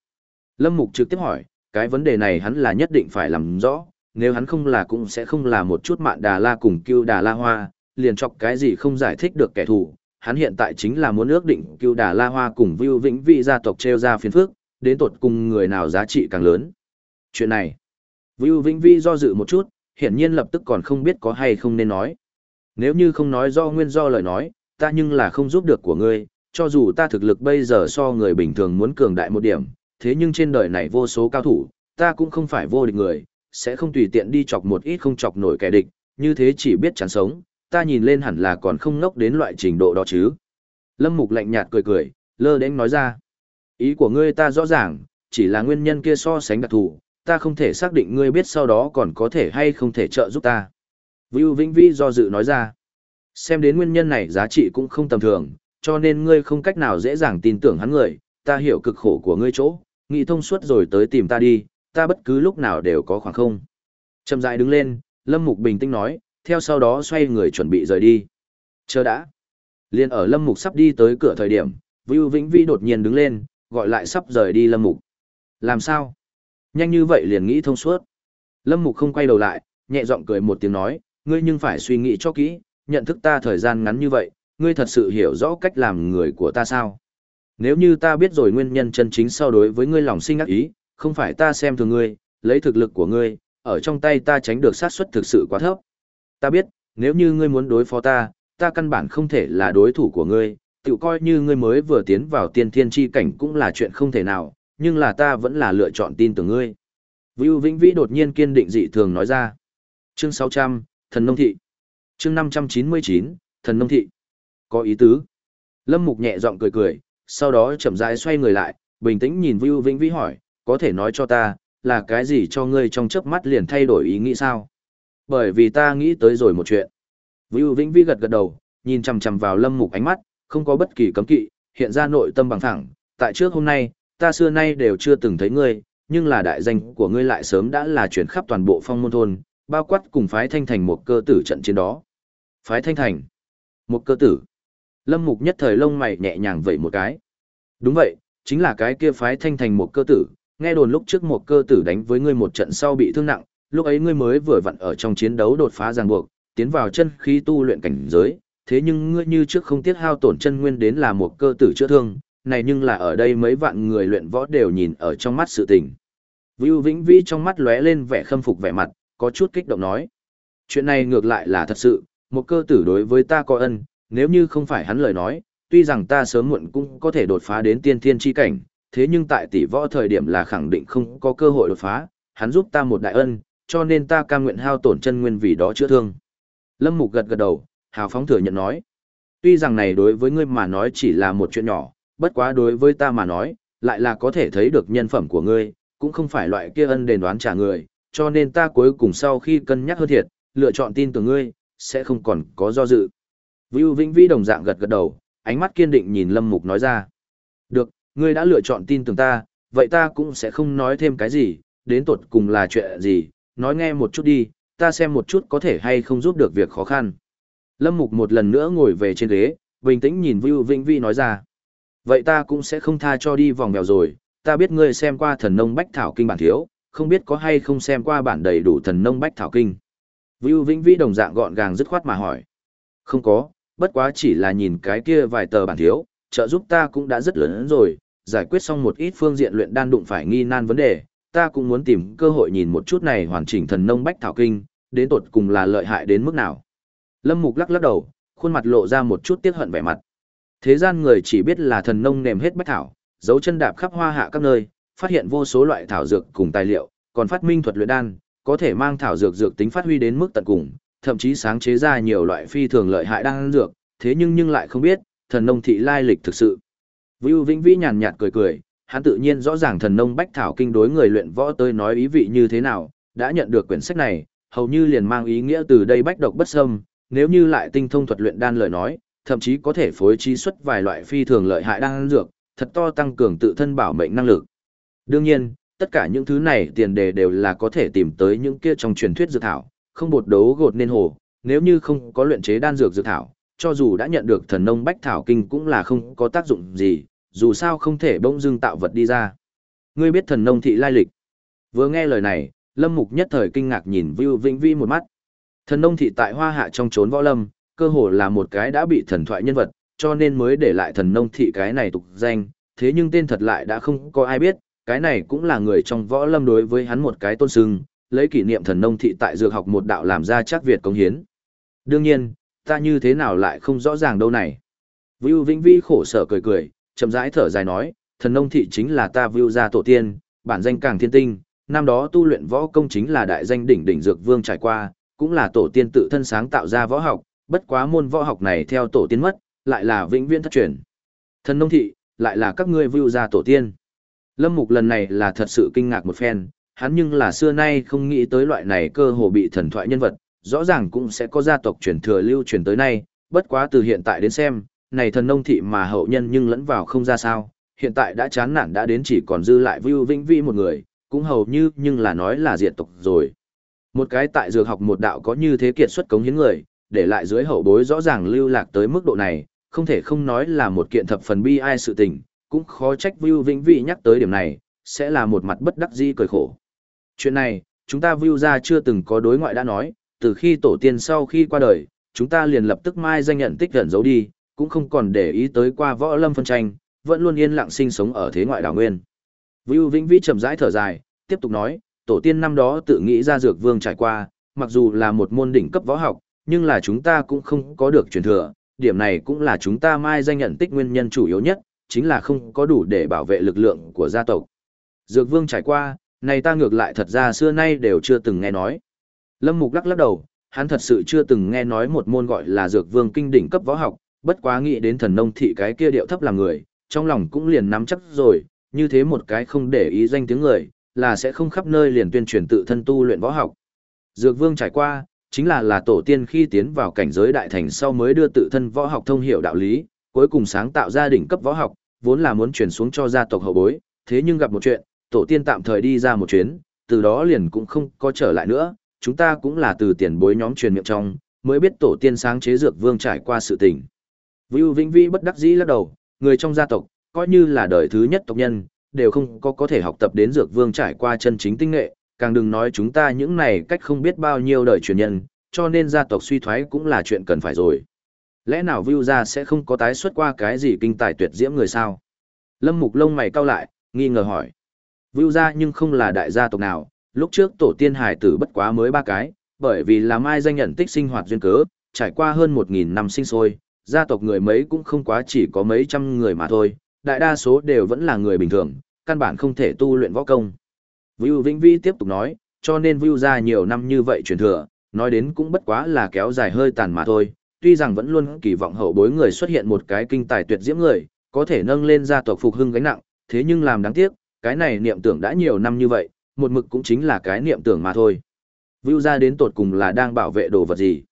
Lâm Mục trực tiếp hỏi, cái vấn đề này hắn là nhất định phải làm rõ, nếu hắn không là cũng sẽ không là một chút mạn đà la cùng cưu đà la hoa, liền chọc cái gì không giải thích được kẻ thù. Hắn hiện tại chính là muốn ước định cưu đà la hoa cùng Vưu Vĩnh vị gia tộc treo ra phiền phức, đến tột cùng người nào giá trị càng lớn. Chuyện này, Vưu Vĩnh Vi do dự một chút, hiển nhiên lập tức còn không biết có hay không nên nói. Nếu như không nói do nguyên do lời nói, ta nhưng là không giúp được của ngươi, cho dù ta thực lực bây giờ so người bình thường muốn cường đại một điểm, thế nhưng trên đời này vô số cao thủ, ta cũng không phải vô địch người, sẽ không tùy tiện đi chọc một ít không chọc nổi kẻ địch, như thế chỉ biết chán sống, ta nhìn lên hẳn là còn không ngốc đến loại trình độ đó chứ. Lâm Mục lạnh nhạt cười cười, lơ đến nói ra. Ý của ngươi ta rõ ràng, chỉ là nguyên nhân kia so sánh đặc thù, ta không thể xác định ngươi biết sau đó còn có thể hay không thể trợ giúp ta. Vưu Vĩnh Vi do dự nói ra. Xem đến nguyên nhân này giá trị cũng không tầm thường, cho nên ngươi không cách nào dễ dàng tin tưởng hắn người, ta hiểu cực khổ của ngươi chỗ, nghĩ thông suốt rồi tới tìm ta đi, ta bất cứ lúc nào đều có khoảng không. Chậm rãi đứng lên, Lâm Mục bình tĩnh nói, theo sau đó xoay người chuẩn bị rời đi. Chờ đã. Liên ở Lâm Mục sắp đi tới cửa thời điểm, Vưu Vĩnh Vi đột nhiên đứng lên, gọi lại sắp rời đi Lâm Mục. Làm sao? Nhanh như vậy liền nghĩ thông suốt. Lâm Mục không quay đầu lại, nhẹ giọng cười một tiếng nói, ngươi nhưng phải suy nghĩ cho kỹ, nhận thức ta thời gian ngắn như vậy, ngươi thật sự hiểu rõ cách làm người của ta sao? Nếu như ta biết rồi nguyên nhân chân chính sau đối với ngươi lòng sinh ác ý, không phải ta xem thường ngươi, lấy thực lực của ngươi, ở trong tay ta tránh được sát suất thực sự quá thấp. Ta biết, nếu như ngươi muốn đối phó ta, ta căn bản không thể là đối thủ của ngươi, tự coi như ngươi mới vừa tiến vào tiên thiên chi cảnh cũng là chuyện không thể nào, nhưng là ta vẫn là lựa chọn tin tưởng ngươi. Vưu Vĩnh Vĩ đột nhiên kiên định dị thường nói ra. Chương 600, Thần Nông Thị. Chương 599, Thần Nông Thị. Có ý tứ. Lâm Mục nhẹ giọng cười cười, sau đó chậm rãi xoay người lại, bình tĩnh nhìn Vưu Vĩnh Vĩ hỏi, có thể nói cho ta, là cái gì cho ngươi trong chớp mắt liền thay đổi ý nghĩ sao? Bởi vì ta nghĩ tới rồi một chuyện. Vưu Vĩnh Vi gật gật đầu, nhìn chằm chằm vào Lâm Mục ánh mắt, không có bất kỳ cấm kỵ, hiện ra nội tâm bằng thẳng, tại trước hôm nay, ta xưa nay đều chưa từng thấy ngươi, nhưng là đại danh của ngươi lại sớm đã là chuyển khắp toàn bộ phong môn thôn, bao quát cùng phái thanh thành một cơ tử trận chiến đó. Phái thanh thành, một cơ tử. Lâm Mục nhất thời lông mày nhẹ nhàng vẩy một cái. Đúng vậy, chính là cái kia phái thanh thành một cơ tử, nghe đồn lúc trước một cơ tử đánh với ngươi một trận sau bị thương nặng, lúc ấy ngươi mới vừa vặn ở trong chiến đấu đột phá ràng buộc, tiến vào chân khí tu luyện cảnh giới, thế nhưng ngươi như trước không tiếc hao tổn chân nguyên đến là một cơ tử chữa thương, này nhưng là ở đây mấy vạn người luyện võ đều nhìn ở trong mắt sự tình. Vưu Vĩnh Vĩ trong mắt lóe lên vẻ khâm phục vẻ mặt, có chút kích động nói. Chuyện này ngược lại là thật sự, một cơ tử đối với ta có ân, nếu như không phải hắn lời nói, tuy rằng ta sớm muộn cũng có thể đột phá đến tiên thiên chi cảnh, thế nhưng tại tỷ võ thời điểm là khẳng định không có cơ hội đột phá, hắn giúp ta một đại ân, cho nên ta cam nguyện hao tổn chân nguyên vì đó chữa thương. Lâm Mục gật gật đầu, hào phóng thừa nhận nói. Tuy rằng này đối với ngươi mà nói chỉ là một chuyện nhỏ, bất quá đối với ta mà nói, lại là có thể thấy được nhân phẩm của ngươi, cũng không phải loại kia ân đền đoán trả người, cho nên ta cuối cùng sau khi cân nhắc hơn thiệt, lựa chọn tin tưởng ngươi, sẽ không còn có do dự. Vưu Vĩnh Vĩ đồng dạng gật gật đầu, ánh mắt kiên định nhìn Lâm Mục nói ra. Được, ngươi đã lựa chọn tin tưởng ta, vậy ta cũng sẽ không nói thêm cái gì, đến tột cùng là chuyện gì, nói nghe một chút đi, ta xem một chút có thể hay không giúp được việc khó khăn. Lâm Mục một lần nữa ngồi về trên ghế, bình tĩnh nhìn Vưu Vĩnh Vi nói ra. Vậy ta cũng sẽ không tha cho đi vòng mèo rồi, ta biết ngươi xem qua thần nông bách thảo kinh bản thiếu, không biết có hay không xem qua bản đầy đủ thần nông bách thảo kinh. Vưu Vĩnh Vi đồng dạng gọn gàng dứt khoát mà hỏi. Không có, bất quá chỉ là nhìn cái kia vài tờ bản thiếu, trợ giúp ta cũng đã rất lớn rồi, giải quyết xong một ít phương diện luyện đan đụng phải nghi nan vấn đề, ta cũng muốn tìm cơ hội nhìn một chút này hoàn chỉnh thần nông bách thảo kinh, đến tột cùng là lợi hại đến mức nào. Lâm Mục lắc lắc đầu, khuôn mặt lộ ra một chút tiếc hận vẻ mặt. Thế gian người chỉ biết là thần nông nềm hết bách thảo, dấu chân đạp khắp hoa hạ các nơi, phát hiện vô số loại thảo dược cùng tài liệu, còn phát minh thuật luyện đan, có thể mang thảo dược dược tính phát huy đến mức tận cùng, thậm chí sáng chế ra nhiều loại phi thường lợi hại đan dược, thế nhưng nhưng lại không biết, thần nông thị lai lịch thực sự. Vưu Vĩnh Vĩ nhàn nhạt cười cười, hắn tự nhiên rõ ràng thần nông bách thảo kinh đối người luyện võ tới nói ý vị như thế nào, đã nhận được quyển sách này, hầu như liền mang ý nghĩa từ đây bách độc bất xâm, nếu như lại tinh thông thuật luyện đan lời nói, thậm chí có thể phối trí xuất vài loại phi thường lợi hại đan dược, thật to tăng cường tự thân bảo mệnh năng lực. Đương nhiên, tất cả những thứ này tiền đề đều là có thể tìm tới những kia trong truyền thuyết dược thảo, không bột đấu gột nên hồ, nếu như không có luyện chế đan dược dược thảo, cho dù đã nhận được thần nông bách thảo kinh cũng là không có tác dụng gì, dù sao không thể bỗng dưng tạo vật đi ra. Ngươi biết thần nông thị lai lịch. Vừa nghe lời này, Lâm Mục nhất thời kinh ngạc nhìn Vưu Vĩnh Vi một mắt. Thần nông thị tại hoa hạ trong trốn võ lâm, cơ hồ là một cái đã bị thần thoại nhân vật, cho nên mới để lại thần nông thị cái này tục danh, thế nhưng tên thật lại đã không có ai biết, cái này cũng là người trong võ lâm đối với hắn một cái tôn sưng, lấy kỷ niệm thần nông thị tại dược học một đạo làm ra chắc Việt công hiến. Đương nhiên, ta như thế nào lại không rõ ràng đâu này. Vưu Vĩnh Vi khổ sở cười cười, chậm rãi thở dài nói, thần nông thị chính là ta Vưu gia tổ tiên, bản danh càng thiên tinh, năm đó tu luyện võ công chính là đại danh đỉnh đỉnh dược vương trải qua, cũng là tổ tiên tự thân sáng tạo ra võ học, bất quá môn võ học này theo tổ tiên mất, lại là vĩnh viễn thất truyền. Thần nông thị, lại là các ngươi vưu gia tổ tiên. Lâm Mục lần này là thật sự kinh ngạc một phen, hắn nhưng là xưa nay không nghĩ tới loại này cơ hồ bị thần thoại nhân vật, rõ ràng cũng sẽ có gia tộc truyền thừa lưu truyền tới nay, bất quá từ hiện tại đến xem, này thần nông thị mà hậu nhân nhưng lẫn vào không ra sao, hiện tại đã chán nản đã đến chỉ còn dư lại Vưu Vĩnh Vi một người, cũng hầu như nhưng là nói là diệt tộc rồi. Một cái tại dược học một đạo có như thế kiệt xuất cống hiến người, để lại dưới hậu bối rõ ràng lưu lạc tới mức độ này, không thể không nói là một kiện thập phần bi ai sự tình, cũng khó trách Vưu Vĩnh Vi nhắc tới điểm này, sẽ là một mặt bất đắc di cười khổ. Chuyện này, chúng ta Vưu ra chưa từng có đối ngoại đã nói, từ khi tổ tiên sau khi qua đời, chúng ta liền lập tức mai danh nhận tích gần giấu đi, cũng không còn để ý tới qua võ lâm phân tranh, vẫn luôn yên lặng sinh sống ở thế ngoại đảo nguyên. Vưu Vĩnh Vĩ chậm rãi thở dài, tiếp tục nói, tổ tiên năm đó tự nghĩ ra dược vương trải qua, mặc dù là một môn đỉnh cấp võ học, nhưng là chúng ta cũng không có được truyền thừa, điểm này cũng là chúng ta mai danh nhận tích nguyên nhân chủ yếu nhất, chính là không có đủ để bảo vệ lực lượng của gia tộc. Dược vương trải qua, này ta ngược lại thật ra xưa nay đều chưa từng nghe nói. Lâm Mục lắc lắc đầu, hắn thật sự chưa từng nghe nói một môn gọi là dược vương kinh đỉnh cấp võ học, bất quá nghĩ đến thần nông thị cái kia điệu thấp là người, trong lòng cũng liền nắm chắc rồi, như thế một cái không để ý danh tiếng người, là sẽ không khắp nơi liền tuyên truyền tự thân tu luyện võ học. Dược vương trải qua, chính là là tổ tiên khi tiến vào cảnh giới đại thành sau mới đưa tự thân võ học thông hiểu đạo lý, cuối cùng sáng tạo ra đỉnh cấp võ học, vốn là muốn truyền xuống cho gia tộc hậu bối, thế nhưng gặp một chuyện, tổ tiên tạm thời đi ra một chuyến, từ đó liền cũng không có trở lại nữa, chúng ta cũng là từ tiền bối nhóm truyền miệng trong, mới biết tổ tiên sáng chế dược vương trải qua sự tình. Vưu Vĩnh Vi bất đắc dĩ lắc đầu, người trong gia tộc, coi như là đời thứ nhất tộc nhân, đều không có có thể học tập đến dược vương trải qua chân chính tinh nghệ, càng đừng nói chúng ta những này cách không biết bao nhiêu đời truyền nhân, cho nên gia tộc suy thoái cũng là chuyện cần phải rồi. Lẽ nào Vưu gia sẽ không có tái xuất qua cái gì kinh tài tuyệt diễm người sao? Lâm Mục lông mày cau lại, nghi ngờ hỏi. Vưu gia nhưng không là đại gia tộc nào, lúc trước tổ tiên hải tử bất quá mới ba cái, bởi vì là mai danh nhận tích sinh hoạt duyên cớ, trải qua hơn một nghìn năm sinh sôi, gia tộc người mấy cũng không quá chỉ có mấy trăm người mà thôi, đại đa số đều vẫn là người bình thường, căn bản không thể tu luyện võ công. Vưu Vĩnh Vi tiếp tục nói, cho nên Vưu ra nhiều năm như vậy truyền thừa, nói đến cũng bất quá là kéo dài hơi tàn mà thôi, tuy rằng vẫn luôn kỳ vọng hậu bối người xuất hiện một cái kinh tài tuyệt diễm người, có thể nâng lên gia tộc phục hưng gánh nặng, thế nhưng làm đáng tiếc, cái này niệm tưởng đã nhiều năm như vậy, một mực cũng chính là cái niệm tưởng mà thôi. Vưu gia đến tột cùng là đang bảo vệ đồ vật gì?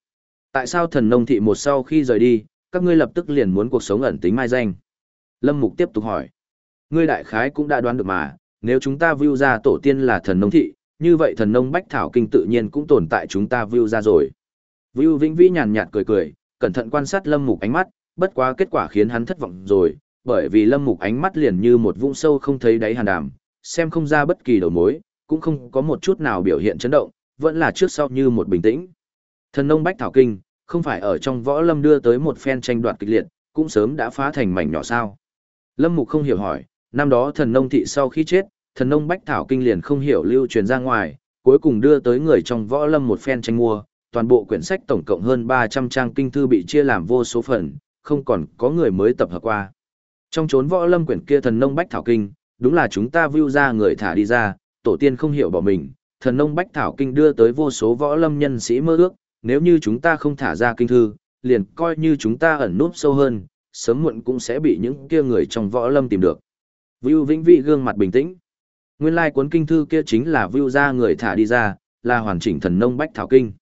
Tại sao thần nông thị một sau khi rời đi, các ngươi lập tức liền muốn cuộc sống ẩn tính mai danh? Lâm Mục tiếp tục hỏi. Ngươi đại khái cũng đã đoán được mà, nếu chúng ta Vưu ra tổ tiên là thần nông thị, như vậy thần nông bách thảo kinh tự nhiên cũng tồn tại chúng ta Vưu ra rồi. Vưu Vĩnh Vĩ nhàn nhạt cười cười, cẩn thận quan sát Lâm Mục ánh mắt, bất quá kết quả khiến hắn thất vọng rồi, bởi vì Lâm Mục ánh mắt liền như một vũng sâu không thấy đáy hàn đàm, xem không ra bất kỳ đầu mối, cũng không có một chút nào biểu hiện chấn động, vẫn là trước sau như một bình tĩnh. Thần nông bách thảo kinh, không phải ở trong võ lâm đưa tới một phen tranh đoạt kịch liệt, cũng sớm đã phá thành mảnh nhỏ sao. Lâm Mục không hiểu hỏi, năm đó thần nông thị sau khi chết, thần nông bách thảo kinh liền không hiểu lưu truyền ra ngoài, cuối cùng đưa tới người trong võ lâm một phen tranh mua, toàn bộ quyển sách tổng cộng hơn 300 trang kinh thư bị chia làm vô số phần, không còn có người mới tập hợp qua. Trong chốn võ lâm quyển kia thần nông bách thảo kinh, đúng là chúng ta view ra người thả đi ra, tổ tiên không hiểu bỏ mình, thần nông bách thảo kinh đưa tới vô số võ lâm nhân sĩ mơ ước, nếu như chúng ta không thả ra kinh thư, liền coi như chúng ta ẩn núp sâu hơn, sớm muộn cũng sẽ bị những kia người trong võ lâm tìm được. Vưu Vĩnh Vị gương mặt bình tĩnh. Nguyên lai cuốn kinh thư kia chính là Vưu ra người thả đi ra, là hoàn chỉnh thần nông bách thảo kinh.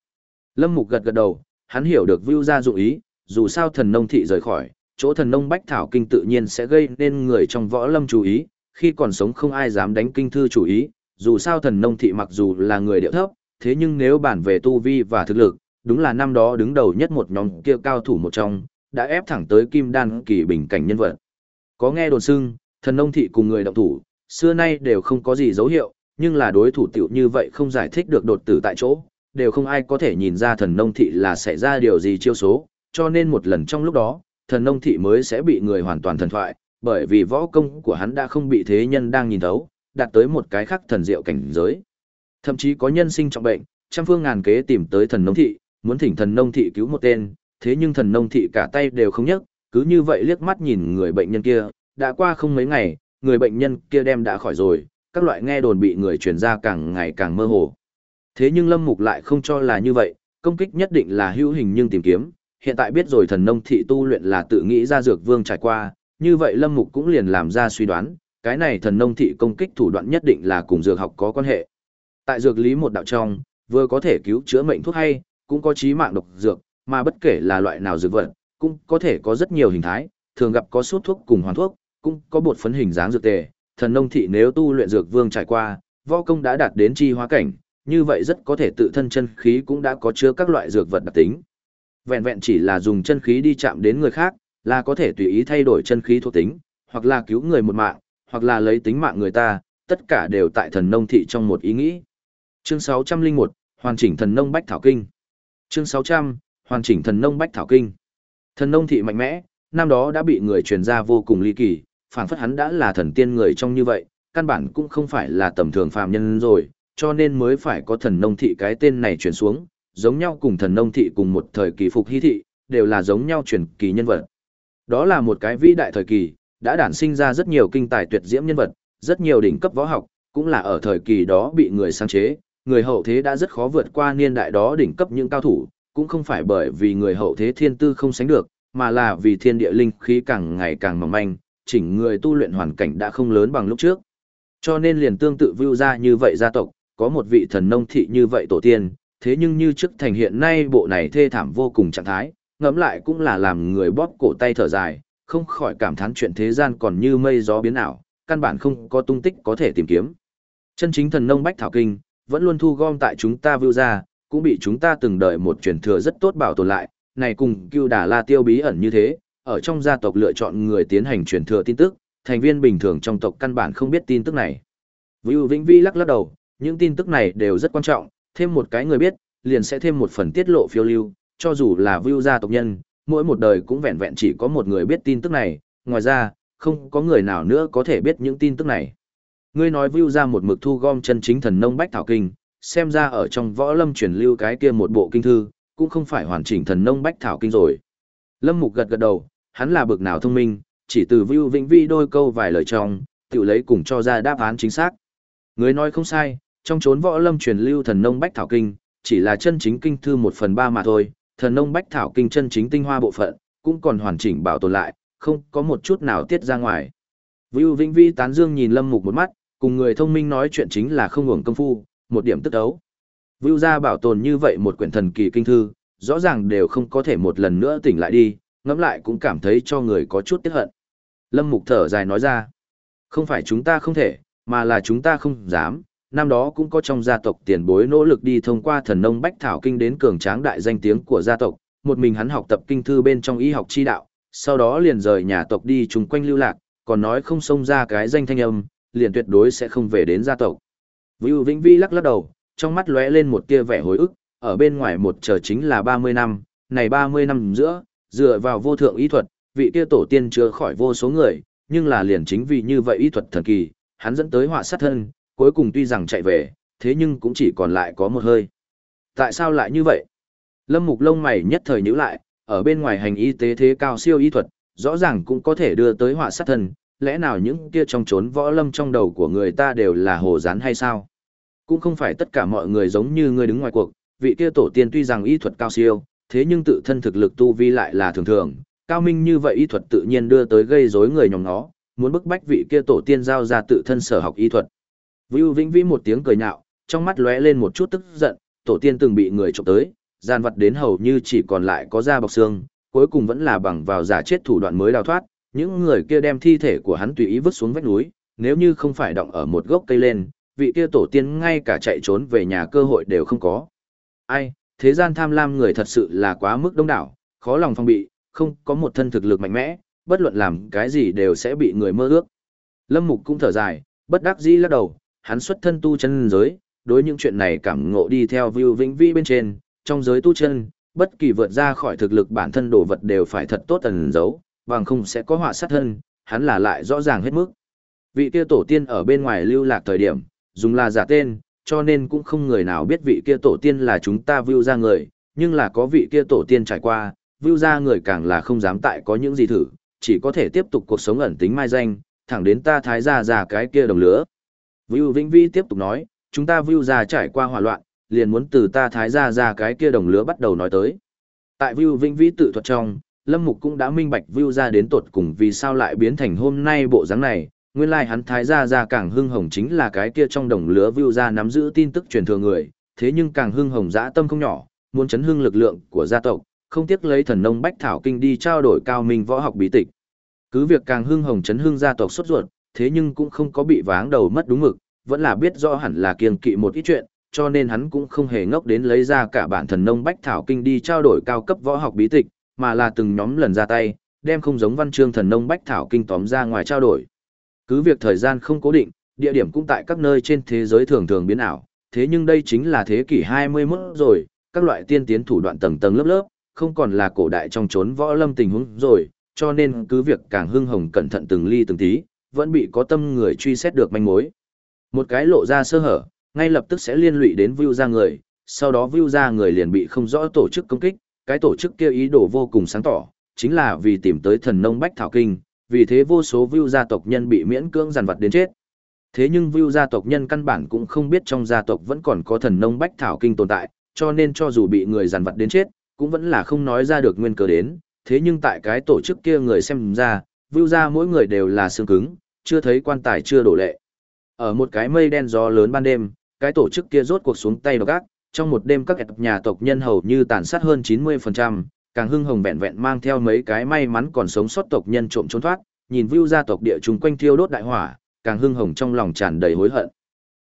Lâm Mục gật gật đầu, hắn hiểu được Vưu ra dụng ý, dù sao thần nông thị rời khỏi, chỗ thần nông bách thảo kinh tự nhiên sẽ gây nên người trong võ lâm chú ý, khi còn sống không ai dám đánh kinh thư chủ ý, dù sao thần nông thị mặc dù là người điệu thấp, thế nhưng nếu bản về tu vi và thực lực, đúng là năm đó đứng đầu nhất một nhóm kia cao thủ một trong, đã ép thẳng tới kim đan kỳ bình cảnh nhân vật. Có nghe đồn xưng, thần nông thị cùng người động thủ, xưa nay đều không có gì dấu hiệu, nhưng là đối thủ tiểu như vậy không giải thích được đột tử tại chỗ, đều không ai có thể nhìn ra thần nông thị là xảy ra điều gì chiêu số, cho nên một lần trong lúc đó, thần nông thị mới sẽ bị người hoàn toàn thần thoại, bởi vì võ công của hắn đã không bị thế nhân đang nhìn thấu, đạt tới một cái khác thần diệu cảnh giới. Thậm chí có nhân sinh trọng bệnh, trăm phương ngàn kế tìm tới thần nông thị, muốn thỉnh thần nông thị cứu một tên, thế nhưng thần nông thị cả tay đều không nhấc, cứ như vậy liếc mắt nhìn người bệnh nhân kia, đã qua không mấy ngày, người bệnh nhân kia đem đã khỏi rồi, các loại nghe đồn bị người truyền ra càng ngày càng mơ hồ. Thế nhưng Lâm Mục lại không cho là như vậy, công kích nhất định là hữu hình nhưng tìm kiếm, hiện tại biết rồi thần nông thị tu luyện là tự nghĩ ra dược vương trải qua, như vậy Lâm Mục cũng liền làm ra suy đoán, cái này thần nông thị công kích thủ đoạn nhất định là cùng dược học có quan hệ. Tại dược lý một đạo trong, vừa có thể cứu chữa mệnh thuốc hay, cũng có chí mạng độc dược, mà bất kể là loại nào dược vật, cũng có thể có rất nhiều hình thái, thường gặp có suốt thuốc cùng hoàn thuốc, cũng có bột phấn hình dáng dược tề. Thần nông thị nếu tu luyện dược vương trải qua, võ công đã đạt đến chi hóa cảnh, như vậy rất có thể tự thân chân khí cũng đã có chứa các loại dược vật đặc tính. Vẹn vẹn chỉ là dùng chân khí đi chạm đến người khác, là có thể tùy ý thay đổi chân khí thuộc tính, hoặc là cứu người một mạng, hoặc là lấy tính mạng người ta, tất cả đều tại thần nông thị trong một ý nghĩ. Chương 601, Hoàn chỉnh thần nông bách thảo kinh. Chương 600, Hoàn chỉnh thần nông bách thảo kinh. Thần nông thị mạnh mẽ, năm đó đã bị người truyền ra vô cùng ly kỳ, phản phất hắn đã là thần tiên người trong như vậy, căn bản cũng không phải là tầm thường phàm nhân rồi, cho nên mới phải có thần nông thị cái tên này truyền xuống, giống nhau cùng thần nông thị cùng một thời kỳ phục hy thị, đều là giống nhau truyền kỳ nhân vật. Đó là một cái vĩ đại thời kỳ, đã đản sinh ra rất nhiều kinh tài tuyệt diễm nhân vật, rất nhiều đỉnh cấp võ học, cũng là ở thời kỳ đó bị người sáng chế, người hậu thế đã rất khó vượt qua niên đại đó đỉnh cấp những cao thủ, cũng không phải bởi vì người hậu thế thiên tư không sánh được, mà là vì thiên địa linh khí càng ngày càng mỏng manh, chỉnh người tu luyện hoàn cảnh đã không lớn bằng lúc trước. Cho nên liền tương tự vưu ra như vậy gia tộc, có một vị thần nông thị như vậy tổ tiên, thế nhưng như trước thành hiện nay bộ này thê thảm vô cùng trạng thái, ngẫm lại cũng là làm người bóp cổ tay thở dài, không khỏi cảm thán chuyện thế gian còn như mây gió biến ảo, căn bản không có tung tích có thể tìm kiếm. Chân chính thần nông bách thảo kinh, vẫn luôn thu gom tại chúng ta vưu ra, cũng bị chúng ta từng đợi một truyền thừa rất tốt bảo tồn lại, này cùng cưu đà la tiêu bí ẩn như thế, ở trong gia tộc lựa chọn người tiến hành truyền thừa tin tức, thành viên bình thường trong tộc căn bản không biết tin tức này. Vưu Vĩnh Vi lắc lắc đầu, những tin tức này đều rất quan trọng, thêm một cái người biết, liền sẽ thêm một phần tiết lộ phiêu lưu, cho dù là Vưu gia tộc nhân, mỗi một đời cũng vẹn vẹn chỉ có một người biết tin tức này, ngoài ra, không có người nào nữa có thể biết những tin tức này. Ngươi nói view ra một mực thu gom chân chính thần nông bách thảo kinh, xem ra ở trong võ lâm truyền lưu cái kia một bộ kinh thư, cũng không phải hoàn chỉnh thần nông bách thảo kinh rồi. Lâm Mục gật gật đầu, hắn là bực nào thông minh, chỉ từ view Vĩnh Vi đôi câu vài lời trong, tự lấy cùng cho ra đáp án chính xác. Người nói không sai, trong chốn võ lâm truyền lưu thần nông bách thảo kinh, chỉ là chân chính kinh thư một phần ba mà thôi, thần nông bách thảo kinh chân chính tinh hoa bộ phận, cũng còn hoàn chỉnh bảo tồn lại, không có một chút nào tiết ra ngoài. Vưu Vĩnh Vi tán dương nhìn Lâm Mục một mắt, cùng người thông minh nói chuyện chính là không ngừng công phu, một điểm tức đấu. Vưu gia bảo tồn như vậy một quyển thần kỳ kinh thư, rõ ràng đều không có thể một lần nữa tỉnh lại đi, ngẫm lại cũng cảm thấy cho người có chút tiếc hận. Lâm Mục thở dài nói ra, không phải chúng ta không thể, mà là chúng ta không dám, năm đó cũng có trong gia tộc tiền bối nỗ lực đi thông qua thần nông bách thảo kinh đến cường tráng đại danh tiếng của gia tộc, một mình hắn học tập kinh thư bên trong y học chi đạo, sau đó liền rời nhà tộc đi chung quanh lưu lạc, còn nói không xông ra cái danh thanh âm, liền tuyệt đối sẽ không về đến gia tộc. Vưu Vĩnh Vi lắc lắc đầu, trong mắt lóe lên một tia vẻ hối ức, ở bên ngoài một chờ chính là 30 năm, này 30 năm giữa, dựa vào vô thượng y thuật, vị kia tổ tiên chữa khỏi vô số người, nhưng là liền chính vì như vậy y thuật thần kỳ, hắn dẫn tới họa sát thân, cuối cùng tuy rằng chạy về, thế nhưng cũng chỉ còn lại có một hơi. Tại sao lại như vậy? Lâm Mục lông mày nhất thời nhíu lại, ở bên ngoài hành y tế thế cao siêu y thuật, rõ ràng cũng có thể đưa tới họa sát thân, lẽ nào những kia trong trốn võ lâm trong đầu của người ta đều là hồ rán hay sao? Cũng không phải tất cả mọi người giống như người đứng ngoài cuộc, vị kia tổ tiên tuy rằng y thuật cao siêu, thế nhưng tự thân thực lực tu vi lại là thường thường, cao minh như vậy y thuật tự nhiên đưa tới gây rối người nhóm nó, muốn bức bách vị kia tổ tiên giao ra tự thân sở học y thuật. Vưu Vĩnh Vĩ một tiếng cười nhạo, trong mắt lóe lên một chút tức giận, tổ tiên từng bị người trộm tới, gian vật đến hầu như chỉ còn lại có da bọc xương, cuối cùng vẫn là bằng vào giả chết thủ đoạn mới đào thoát, những người kia đem thi thể của hắn tùy ý vứt xuống vách núi, nếu như không phải động ở một gốc cây lên, vị kia tổ tiên ngay cả chạy trốn về nhà cơ hội đều không có. Ai, thế gian tham lam người thật sự là quá mức đông đảo, khó lòng phòng bị, không có một thân thực lực mạnh mẽ, bất luận làm cái gì đều sẽ bị người mơ ước. Lâm Mục cũng thở dài, bất đắc dĩ lắc đầu, hắn xuất thân tu chân giới, đối những chuyện này cảm ngộ đi theo view vĩnh vi bên trên, trong giới tu chân, bất kỳ vượt ra khỏi thực lực bản thân đồ vật đều phải thật tốt tần giấu, bằng không sẽ có họa sát thân, hắn là lại rõ ràng hết mức. Vị kia tổ tiên ở bên ngoài lưu lạc thời điểm, dùng là giả tên, cho nên cũng không người nào biết vị kia tổ tiên là chúng ta view ra người, nhưng là có vị kia tổ tiên trải qua, view ra người càng là không dám tại có những gì thử, chỉ có thể tiếp tục cuộc sống ẩn tính mai danh, thẳng đến ta thái ra ra cái kia đồng lửa. Vưu Vĩnh Vi tiếp tục nói, chúng ta Vưu gia trải qua hỏa loạn, liền muốn từ ta thái ra ra cái kia đồng lứa bắt đầu nói tới. Tại Vưu Vĩnh Vi tự thuật trong, Lâm Mục cũng đã minh bạch Vưu ra đến tột cùng vì sao lại biến thành hôm nay bộ dáng này, nguyên lai hắn thái gia gia càng hưng hồng chính là cái kia trong đồng lứa Vưu ra nắm giữ tin tức truyền thừa người, thế nhưng càng hưng hồng dã tâm không nhỏ, muốn chấn hưng lực lượng của gia tộc, không tiếc lấy thần nông bách thảo kinh đi trao đổi cao minh võ học bí tịch. Cứ việc càng hưng hồng chấn hưng gia tộc xuất ruột, thế nhưng cũng không có bị váng đầu mất đúng mực, vẫn là biết rõ hẳn là kiêng kỵ một ít chuyện, cho nên hắn cũng không hề ngốc đến lấy ra cả bản thần nông bách thảo kinh đi trao đổi cao cấp võ học bí tịch, mà là từng nhóm lần ra tay, đem không giống văn chương thần nông bách thảo kinh tóm ra ngoài trao đổi. Cứ việc thời gian không cố định, địa điểm cũng tại các nơi trên thế giới thường thường biến ảo, thế nhưng đây chính là thế kỷ 21 rồi, các loại tiên tiến thủ đoạn tầng tầng lớp lớp, không còn là cổ đại trong chốn võ lâm tình huống rồi, cho nên cứ việc càng hưng hồng cẩn thận từng ly từng tí, vẫn bị có tâm người truy xét được manh mối. Một cái lộ ra sơ hở, ngay lập tức sẽ liên lụy đến view ra người, sau đó view ra người liền bị không rõ tổ chức công kích, cái tổ chức kia ý đồ vô cùng sáng tỏ, chính là vì tìm tới thần nông bách thảo kinh, vì thế vô số view gia tộc nhân bị miễn cưỡng giàn vật đến chết. Thế nhưng view gia tộc nhân căn bản cũng không biết trong gia tộc vẫn còn có thần nông bách thảo kinh tồn tại, cho nên cho dù bị người giàn vật đến chết, cũng vẫn là không nói ra được nguyên cớ đến. Thế nhưng tại cái tổ chức kia người xem ra, vưu ra mỗi người đều là xương cứng, chưa thấy quan tài chưa đổ lệ. Ở một cái mây đen gió lớn ban đêm, cái tổ chức kia rốt cuộc xuống tay độc ác, trong một đêm các nhà tộc nhân hầu như tàn sát hơn 90%, càng hưng hồng vẹn vẹn mang theo mấy cái may mắn còn sống sót tộc nhân trộm trốn thoát, nhìn vưu gia tộc địa chúng quanh thiêu đốt đại hỏa, càng hưng hồng trong lòng tràn đầy hối hận.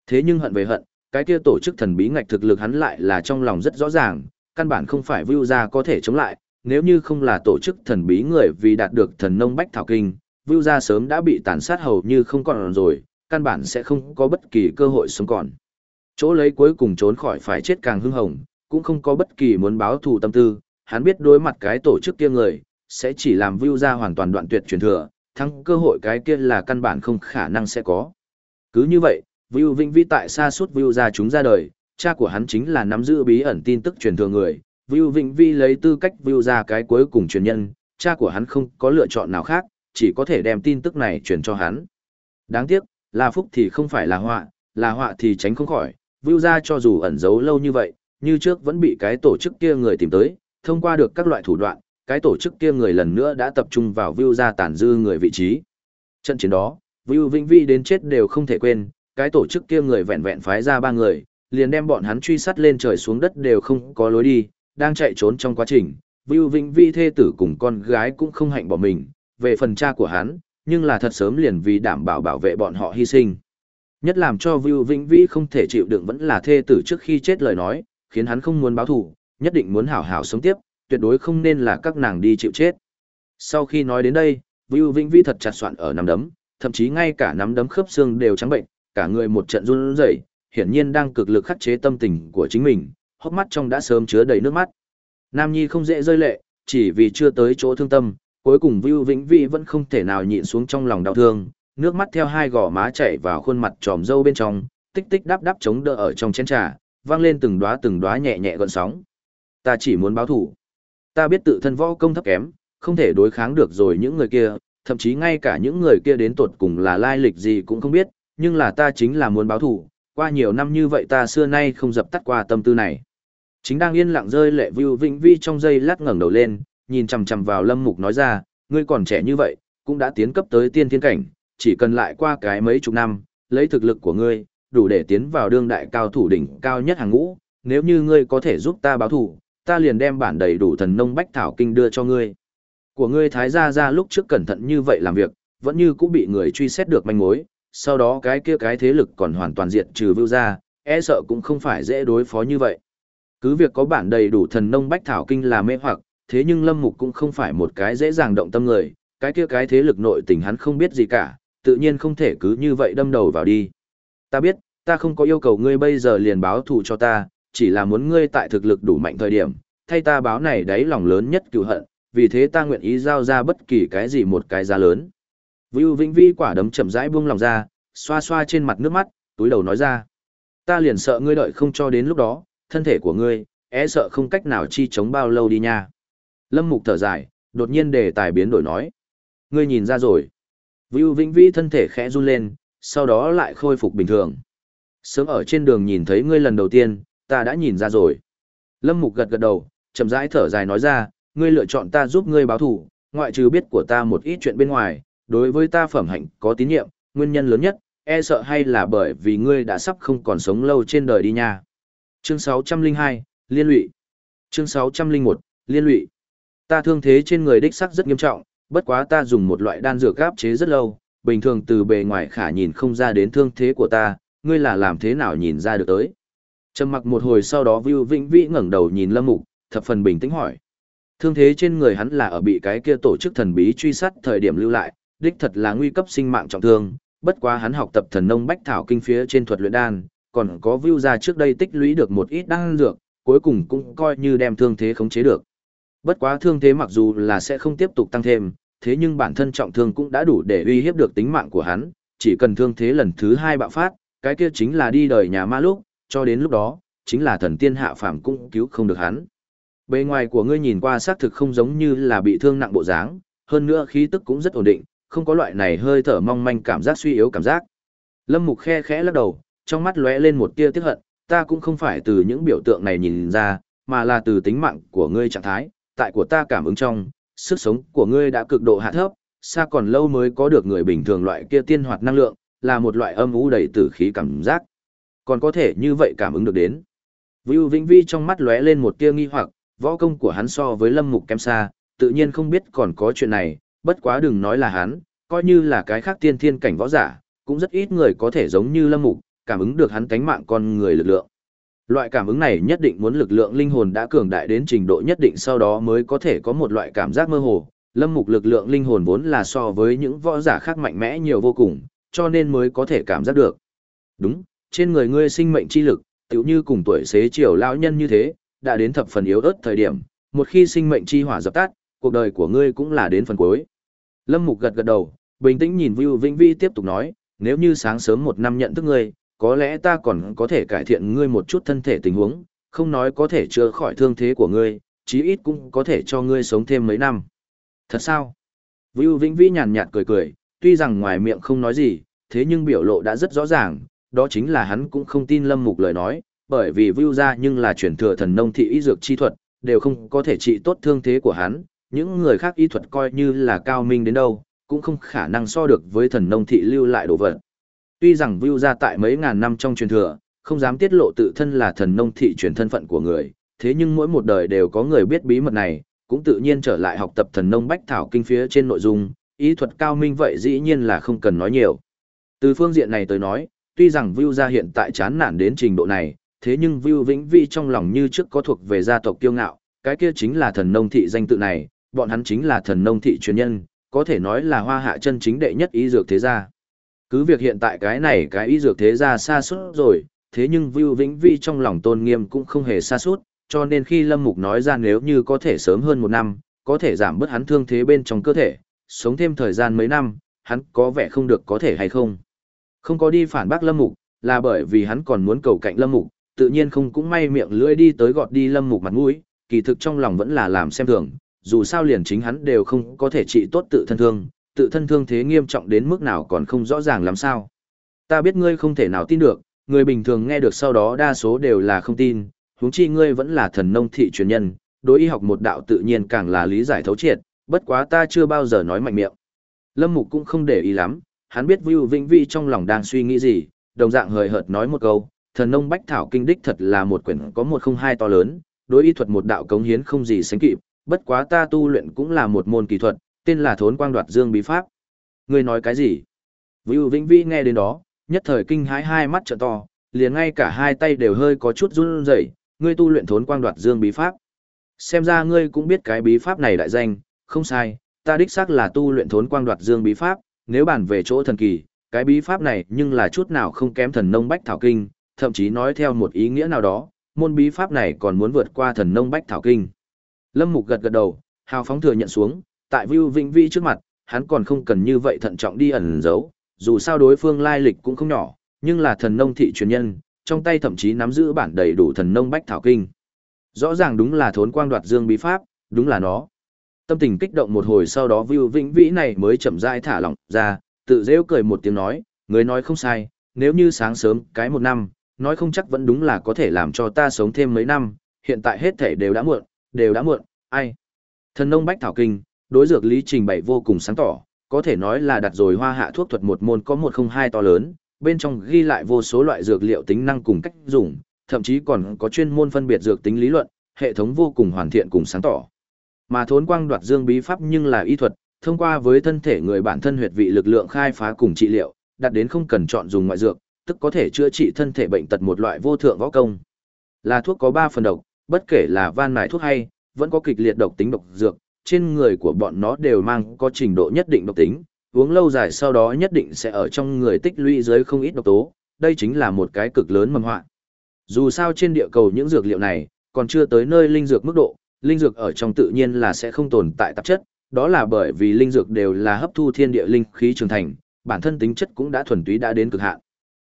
Thế nhưng hận về hận, cái kia tổ chức thần bí ngạch thực lực hắn lại là trong lòng rất rõ ràng, căn bản không phải vưu gia có thể chống lại, nếu như không là tổ chức thần bí người vì đạt được thần nông bách thảo kinh, Vưu gia sớm đã bị tàn sát hầu như không còn rồi, căn bản sẽ không có bất kỳ cơ hội sống còn. Chỗ lấy cuối cùng trốn khỏi phải chết càng hưng hồng, cũng không có bất kỳ muốn báo thù tâm tư, hắn biết đối mặt cái tổ chức kia người, sẽ chỉ làm Vưu gia hoàn toàn đoạn tuyệt truyền thừa, thắng cơ hội cái kia là căn bản không khả năng sẽ có. Cứ như vậy, Vưu vinh vi tại xa suốt Vưu gia chúng ra đời, cha của hắn chính là nắm giữ bí ẩn tin tức truyền thừa người, Vưu Vịnh vi lấy tư cách Vưu ra cái cuối cùng truyền nhân, cha của hắn không có lựa chọn nào khác, chỉ có thể đem tin tức này truyền cho hắn. Đáng tiếc, là phúc thì không phải là họa, là họa thì tránh không khỏi, Vưu ra cho dù ẩn giấu lâu như vậy, như trước vẫn bị cái tổ chức kia người tìm tới, thông qua được các loại thủ đoạn, cái tổ chức kia người lần nữa đã tập trung vào Vưu ra tàn dư người vị trí. Trận chiến đó, Vưu Vĩnh Vi đến chết đều không thể quên, cái tổ chức kia người vẹn vẹn phái ra ba người, liền đem bọn hắn truy sát lên trời xuống đất đều không có lối đi, đang chạy trốn trong quá trình. Vưu Vĩnh Vi thê tử cùng con gái cũng không hạnh bỏ mình, về phần cha của hắn, nhưng là thật sớm liền vì đảm bảo bảo vệ bọn họ hy sinh. Nhất làm cho Vưu Vĩnh Vi không thể chịu đựng vẫn là thê tử trước khi chết lời nói, khiến hắn không muốn báo thù, nhất định muốn hảo hảo sống tiếp, tuyệt đối không nên là các nàng đi chịu chết. Sau khi nói đến đây, Vưu Vĩnh Vi thật chặt soạn ở nắm đấm, thậm chí ngay cả nắm đấm khớp xương đều trắng bệnh, cả người một trận run rẩy, hiển nhiên đang cực lực khắc chế tâm tình của chính mình, hốc mắt trong đã sớm chứa đầy nước mắt. Nam Nhi không dễ rơi lệ, chỉ vì chưa tới chỗ thương tâm, cuối cùng Vưu Vĩnh Vi vẫn không thể nào nhịn xuống trong lòng đau thương, nước mắt theo hai gò má chảy vào khuôn mặt tròm dâu bên trong, tích tích đắp đắp chống đỡ ở trong chén trà, vang lên từng đóa từng đóa nhẹ nhẹ gợn sóng ta chỉ muốn báo thủ. Ta biết tự thân võ công thấp kém, không thể đối kháng được rồi những người kia, thậm chí ngay cả những người kia đến tột cùng là lai lịch gì cũng không biết, nhưng là ta chính là muốn báo thủ, qua nhiều năm như vậy ta xưa nay không dập tắt qua tâm tư này. Chính đang yên lặng rơi lệ Vưu Vĩnh Vi trong giây lát ngẩng đầu lên, nhìn chằm chằm vào Lâm Mục nói ra, ngươi còn trẻ như vậy, cũng đã tiến cấp tới tiên thiên cảnh, chỉ cần lại qua cái mấy chục năm, lấy thực lực của ngươi, đủ để tiến vào đương đại cao thủ đỉnh cao nhất hàng ngũ, nếu như ngươi có thể giúp ta báo thù, ta liền đem bản đầy đủ thần nông bách thảo kinh đưa cho ngươi. Của ngươi thái gia gia lúc trước cẩn thận như vậy làm việc, vẫn như cũng bị người truy xét được manh mối, sau đó cái kia cái thế lực còn hoàn toàn diệt trừ vưu gia, e sợ cũng không phải dễ đối phó như vậy. Cứ việc có bản đầy đủ thần nông bách thảo kinh là mê hoặc, thế nhưng Lâm Mục cũng không phải một cái dễ dàng động tâm người, cái kia cái thế lực nội tình hắn không biết gì cả, tự nhiên không thể cứ như vậy đâm đầu vào đi. Ta biết, ta không có yêu cầu ngươi bây giờ liền báo thù cho ta, chỉ là muốn ngươi tại thực lực đủ mạnh thời điểm, thay ta báo này đấy lòng lớn nhất cựu hận, vì thế ta nguyện ý giao ra bất kỳ cái gì một cái giá lớn. Vưu Vĩnh Vi quả đấm chậm rãi buông lòng ra, xoa xoa trên mặt nước mắt, túi đầu nói ra. Ta liền sợ ngươi đợi không cho đến lúc đó, thân thể của ngươi, e sợ không cách nào chi chống bao lâu đi nha. Lâm Mục thở dài, đột nhiên đề tài biến đổi nói. Ngươi nhìn ra rồi. Vưu Vĩnh Vi thân thể khẽ run lên, sau đó lại khôi phục bình thường. Sớm ở trên đường nhìn thấy ngươi lần đầu tiên, ta đã nhìn ra rồi. Lâm Mục gật gật đầu, chậm rãi thở dài nói ra, ngươi lựa chọn ta giúp ngươi báo thù, ngoại trừ biết của ta một ít chuyện bên ngoài, đối với ta phẩm hạnh có tín nhiệm, nguyên nhân lớn nhất, e sợ hay là bởi vì ngươi đã sắp không còn sống lâu trên đời đi nha. Chương 602, Liên lụy. Chương 601, Liên lụy. Ta thương thế trên người đích sắc rất nghiêm trọng, bất quá ta dùng một loại đan dược gáp chế rất lâu, bình thường từ bề ngoài khả nhìn không ra đến thương thế của ta, ngươi là làm thế nào nhìn ra được tới. Trầm mặc một hồi sau đó Vưu Vĩnh Vĩ ngẩng đầu nhìn Lâm Mục, thập phần bình tĩnh hỏi. Thương thế trên người hắn là ở bị cái kia tổ chức thần bí truy sát thời điểm lưu lại, đích thật là nguy cấp sinh mạng trọng thương, bất quá hắn học tập thần nông bách thảo kinh phía trên thuật luyện đan, còn có view ra trước đây tích lũy được một ít đan dược, cuối cùng cũng coi như đem thương thế khống chế được. Bất quá thương thế mặc dù là sẽ không tiếp tục tăng thêm, thế nhưng bản thân trọng thương cũng đã đủ để uy hiếp được tính mạng của hắn, chỉ cần thương thế lần thứ hai bạo phát, cái kia chính là đi đời nhà ma lúc, cho đến lúc đó, chính là thần tiên hạ phàm cũng cứu không được hắn. Bề ngoài của ngươi nhìn qua xác thực không giống như là bị thương nặng bộ dáng, hơn nữa khí tức cũng rất ổn định, không có loại này hơi thở mong manh cảm giác suy yếu cảm giác. Lâm Mục khe khẽ lắc đầu, trong mắt lóe lên một tia tiếc hận, ta cũng không phải từ những biểu tượng này nhìn ra, mà là từ tính mạng của ngươi trạng thái, tại của ta cảm ứng trong, sức sống của ngươi đã cực độ hạ thấp, xa còn lâu mới có được người bình thường loại kia tiên hoạt năng lượng, là một loại âm u đầy tử khí cảm giác. Còn có thể như vậy cảm ứng được đến. Vưu Vĩnh Vi trong mắt lóe lên một tia nghi hoặc, võ công của hắn so với Lâm Mục kém xa, tự nhiên không biết còn có chuyện này, bất quá đừng nói là hắn, coi như là cái khác tiên thiên cảnh võ giả, cũng rất ít người có thể giống như Lâm Mục, cảm ứng được hắn tánh mạng con người lực lượng. Loại cảm ứng này nhất định muốn lực lượng linh hồn đã cường đại đến trình độ nhất định sau đó mới có thể có một loại cảm giác mơ hồ. Lâm Mục lực lượng linh hồn vốn là so với những võ giả khác mạnh mẽ nhiều vô cùng, cho nên mới có thể cảm giác được. Đúng, trên người ngươi sinh mệnh chi lực, tựu như cùng tuổi xế chiều lão nhân như thế, đã đến thập phần yếu ớt thời điểm, một khi sinh mệnh chi hỏa dập tắt, cuộc đời của ngươi cũng là đến phần cuối. Lâm Mục gật gật đầu, bình tĩnh nhìn Vưu Vĩnh Vi tiếp tục nói, nếu như sáng sớm một năm nhận thức ngươi, có lẽ ta còn có thể cải thiện ngươi một chút thân thể tình huống, không nói có thể chữa khỏi thương thế của ngươi, chí ít cũng có thể cho ngươi sống thêm mấy năm. Thật sao? Vưu Vĩnh Vĩ nhàn nhạt cười cười, tuy rằng ngoài miệng không nói gì, thế nhưng biểu lộ đã rất rõ ràng, đó chính là hắn cũng không tin Lâm Mục lời nói, bởi vì Vưu ra nhưng là chuyển thừa thần nông thị y dược chi thuật, đều không có thể trị tốt thương thế của hắn, những người khác y thuật coi như là cao minh đến đâu, cũng không khả năng so được với thần nông thị lưu lại đồ vật. Tuy rằng Vưu gia tại mấy ngàn năm trong truyền thừa, không dám tiết lộ tự thân là thần nông thị truyền thân phận của người, thế nhưng mỗi một đời đều có người biết bí mật này, cũng tự nhiên trở lại học tập thần nông bách thảo kinh phía trên nội dung, ý thuật cao minh vậy dĩ nhiên là không cần nói nhiều. Từ phương diện này tới nói, tuy rằng Vưu gia hiện tại chán nản đến trình độ này, thế nhưng Vưu Vĩnh Vi trong lòng như trước có thuộc về gia tộc kiêu ngạo, cái kia chính là thần nông thị danh tự này, bọn hắn chính là thần nông thị truyền nhân, có thể nói là hoa hạ chân chính đệ nhất ý dược thế gia. Cứ việc hiện tại cái này cái y dược thế ra xa suốt rồi, thế nhưng Vưu Vĩnh Vi trong lòng tôn nghiêm cũng không hề xa suốt, cho nên khi Lâm Mục nói ra nếu như có thể sớm hơn một năm, có thể giảm bớt hắn thương thế bên trong cơ thể, sống thêm thời gian mấy năm, hắn có vẻ không được có thể hay không. Không có đi phản bác Lâm Mục, là bởi vì hắn còn muốn cầu cạnh Lâm Mục, tự nhiên không cũng may miệng lưỡi đi tới gọt đi Lâm Mục mặt mũi, kỳ thực trong lòng vẫn là làm xem thường, dù sao liền chính hắn đều không có thể trị tốt tự thân thương, tự thân thương thế nghiêm trọng đến mức nào còn không rõ ràng làm sao. Ta biết ngươi không thể nào tin được, người bình thường nghe được sau đó đa số đều là không tin, huống chi ngươi vẫn là thần nông thị truyền nhân, đối y học một đạo tự nhiên càng là lý giải thấu triệt, bất quá ta chưa bao giờ nói mạnh miệng. Lâm Mục cũng không để ý lắm, hắn biết Vưu Vĩnh Vi trong lòng đang suy nghĩ gì, đồng dạng hời hợt nói một câu, thần nông bách thảo kinh đích thật là một quyển có một không hai to lớn, đối y thuật một đạo cống hiến không gì sánh kịp, bất quá ta tu luyện cũng là một môn kỳ thuật, tên là thốn quang đoạt dương bí pháp. Ngươi nói cái gì? Vưu Vĩnh Vĩ nghe đến đó, nhất thời kinh hãi hai mắt trợ to, liền ngay cả hai tay đều hơi có chút run rẩy, ngươi tu luyện thốn quang đoạt dương bí pháp. Xem ra ngươi cũng biết cái bí pháp này đại danh, không sai, ta đích xác là tu luyện thốn quang đoạt dương bí pháp, nếu bàn về chỗ thần kỳ, cái bí pháp này nhưng là chút nào không kém thần nông bách thảo kinh, thậm chí nói theo một ý nghĩa nào đó, môn bí pháp này còn muốn vượt qua thần nông bách thảo kinh. Lâm Mục gật gật đầu, hào phóng thừa nhận xuống, tại Vưu Vĩnh Vi trước mặt, hắn còn không cần như vậy thận trọng đi ẩn giấu, dù sao đối phương lai lịch cũng không nhỏ, nhưng là thần nông thị truyền nhân, trong tay thậm chí nắm giữ bản đầy đủ thần nông bách thảo kinh. Rõ ràng đúng là thốn quang đoạt dương bí pháp, đúng là nó. Tâm tình kích động một hồi sau đó Vưu Vĩnh Vĩ này mới chậm rãi thả lỏng ra, tự dễu cười một tiếng nói, người nói không sai, nếu như sáng sớm cái một năm, nói không chắc vẫn đúng là có thể làm cho ta sống thêm mấy năm, hiện tại hết thể đều đã muộn, đều đã muộn, ai. Thần nông bách thảo kinh, đối dược lý trình bày vô cùng sáng tỏ, có thể nói là đặt rồi hoa hạ thuốc thuật một môn có một không hai to lớn, bên trong ghi lại vô số loại dược liệu tính năng cùng cách dùng, thậm chí còn có chuyên môn phân biệt dược tính lý luận, hệ thống vô cùng hoàn thiện cùng sáng tỏ. Mà thốn quang đoạt dương bí pháp nhưng là y thuật, thông qua với thân thể người bản thân huyệt vị lực lượng khai phá cùng trị liệu, đạt đến không cần chọn dùng ngoại dược, tức có thể chữa trị thân thể bệnh tật một loại vô thượng võ công. Là thuốc có 3 phần độc, bất kể là van mài thuốc hay, vẫn có kịch liệt độc tính độc dược, trên người của bọn nó đều mang có trình độ nhất định độc tính, uống lâu dài sau đó nhất định sẽ ở trong người tích lũy dưới không ít độc tố, đây chính là một cái cực lớn mầm họa. Dù sao trên địa cầu những dược liệu này còn chưa tới nơi linh dược mức độ, linh dược ở trong tự nhiên là sẽ không tồn tại tạp chất, đó là bởi vì linh dược đều là hấp thu thiên địa linh khí trưởng thành, bản thân tính chất cũng đã thuần túy đã đến cực hạn.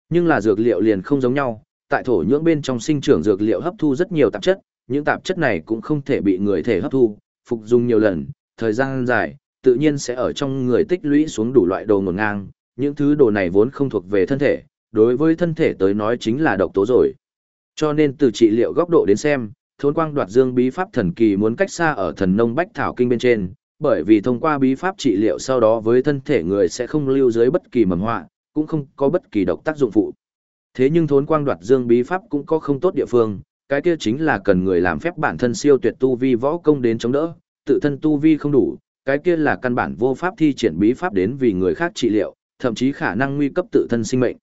Nhưng là dược liệu liền không giống nhau, tại thổ nhưỡng bên trong sinh trưởng dược liệu hấp thu rất nhiều tạp chất, những tạp chất này cũng không thể bị người thể hấp thu, phục dùng nhiều lần, thời gian dài, tự nhiên sẽ ở trong người tích lũy xuống đủ loại đồ ngổn ngang, những thứ đồ này vốn không thuộc về thân thể, đối với thân thể tới nói chính là độc tố rồi. Cho nên từ trị liệu góc độ đến xem, thốn quang đoạt dương bí pháp thần kỳ muốn cách xa ở thần nông bách thảo kinh bên trên, bởi vì thông qua bí pháp trị liệu sau đó với thân thể người sẽ không lưu dưới bất kỳ mầm họa, cũng không có bất kỳ độc tác dụng phụ. Thế nhưng thốn quang đoạt dương bí pháp cũng có không tốt địa phương, cái kia chính là cần người làm phép bản thân siêu tuyệt tu vi võ công đến chống đỡ, tự thân tu vi không đủ, cái kia là căn bản vô pháp thi triển bí pháp đến vì người khác trị liệu, thậm chí khả năng nguy cấp tự thân sinh mệnh.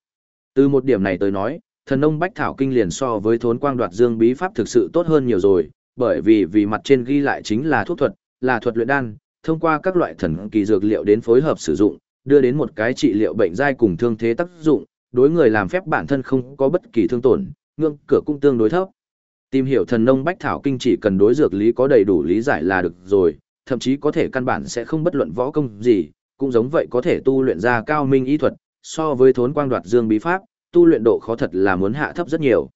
Từ một điểm này tới nói, thần nông bách thảo kinh liền so với thốn quang đoạt dương bí pháp thực sự tốt hơn nhiều rồi, bởi vì vì mặt trên ghi lại chính là thuốc thuật, là thuật luyện đan, thông qua các loại thần kỳ dược liệu đến phối hợp sử dụng, đưa đến một cái trị liệu bệnh dai cùng thương thế tác dụng, đối người làm phép bản thân không có bất kỳ thương tổn, ngưỡng cửa cũng tương đối thấp. Tìm hiểu thần nông bách thảo kinh chỉ cần đối dược lý có đầy đủ lý giải là được rồi, thậm chí có thể căn bản sẽ không bất luận võ công gì, cũng giống vậy có thể tu luyện ra cao minh y thuật, so với thốn quang đoạt dương bí pháp, tu luyện độ khó thật là muốn hạ thấp rất nhiều.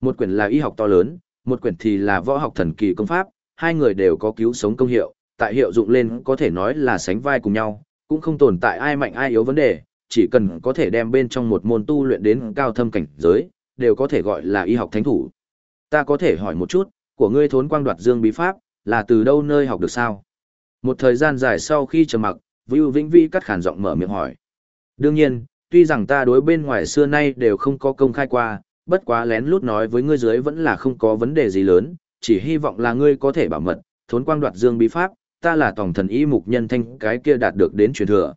Một quyển là y học to lớn, một quyển thì là võ học thần kỳ công pháp, hai người đều có cứu sống công hiệu, tại hiệu dụng lên có thể nói là sánh vai cùng nhau, cũng không tồn tại ai mạnh ai yếu vấn đề, chỉ cần có thể đem bên trong một môn tu luyện đến cao thâm cảnh giới, đều có thể gọi là y học thánh thủ. Ta có thể hỏi một chút, của ngươi thốn quang đoạt dương bí pháp, là từ đâu nơi học được sao? Một thời gian dài sau khi trầm mặc, Vưu Vĩnh Vi cắt khản giọng mở miệng hỏi. Đương nhiên, tuy rằng ta đối bên ngoài xưa nay đều không có công khai qua, bất quá lén lút nói với ngươi dưới vẫn là không có vấn đề gì lớn, chỉ hy vọng là ngươi có thể bảo mật, thốn quang đoạt dương bí pháp, ta là tổng thần y mục nhân thanh cái kia đạt được đến truyền thừa.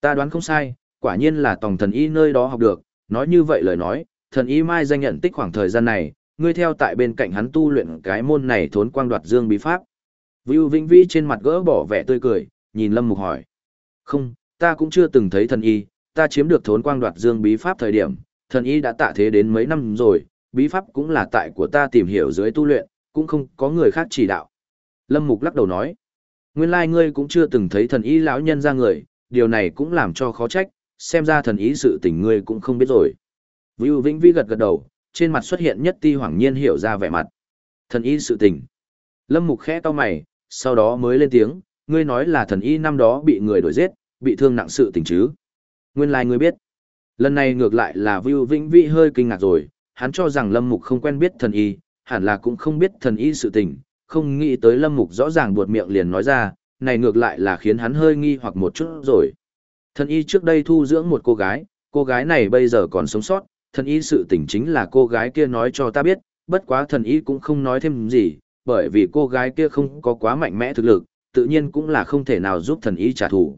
Ta đoán không sai, quả nhiên là tổng thần y nơi đó học được, nói như vậy lời nói, thần y mai danh nhận tích khoảng thời gian này, ngươi theo tại bên cạnh hắn tu luyện cái môn này thốn quang đoạt dương bí pháp. Vưu Vĩnh Vĩ trên mặt gỡ bỏ vẻ tươi cười, nhìn Lâm Mục hỏi. Không, ta cũng chưa từng thấy thần y, ta chiếm được thốn quang đoạt dương bí pháp thời điểm, thần y đã tạ thế đến mấy năm rồi, bí pháp cũng là tại của ta tìm hiểu dưới tu luyện, cũng không có người khác chỉ đạo. Lâm Mục lắc đầu nói. Nguyên lai ngươi cũng chưa từng thấy thần y lão nhân ra người, điều này cũng làm cho khó trách, xem ra thần ý sự tình ngươi cũng không biết rồi. Vưu Vĩnh Vĩ gật gật đầu, trên mặt xuất hiện nhất ti hoảng nhiên hiểu ra vẻ mặt. Thần y sự tình. Lâm Mục khẽ to mày, sau đó mới lên tiếng, ngươi nói là thần y năm đó bị người đuổi giết, bị thương nặng sự tình chứ. Nguyên lai like ngươi biết. Lần này ngược lại là Vưu Vĩnh Vĩ hơi kinh ngạc rồi, hắn cho rằng Lâm Mục không quen biết thần y, hẳn là cũng không biết thần y sự tình, không nghĩ tới Lâm Mục rõ ràng buột miệng liền nói ra, này ngược lại là khiến hắn hơi nghi hoặc một chút rồi. Thần y trước đây thu dưỡng một cô gái, cô gái này bây giờ còn sống sót, thần y sự tình chính là cô gái kia nói cho ta biết, bất quá thần y cũng không nói thêm gì, bởi vì cô gái kia không có quá mạnh mẽ thực lực, tự nhiên cũng là không thể nào giúp thần y trả thù.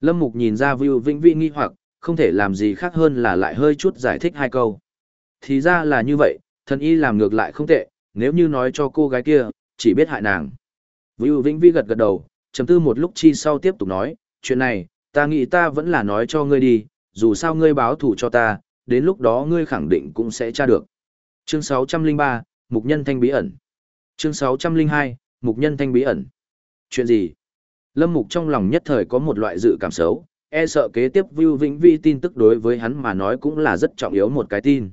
Lâm Mục nhìn ra Vưu Vĩnh Vĩ nghi hoặc, không thể làm gì khác hơn là lại hơi chút giải thích hai câu. Thì ra là như vậy, thần y làm ngược lại không tệ, nếu như nói cho cô gái kia, chỉ biết hại nàng. Vưu Vĩnh Vĩ gật gật đầu, chấm tư một lúc chi sau tiếp tục nói, chuyện này, ta nghĩ ta vẫn là nói cho ngươi đi, dù sao ngươi báo thủ cho ta, đến lúc đó ngươi khẳng định cũng sẽ tra được. Chương 603, Mục Nhân Thanh Bí ẩn. Chương 602, Mục Nhân Thanh Bí ẩn. Chuyện gì? Lâm Mục trong lòng nhất thời có một loại dự cảm xấu, e sợ kế tiếp Vưu Vĩnh Vi tin tức đối với hắn mà nói cũng là rất trọng yếu một cái tin.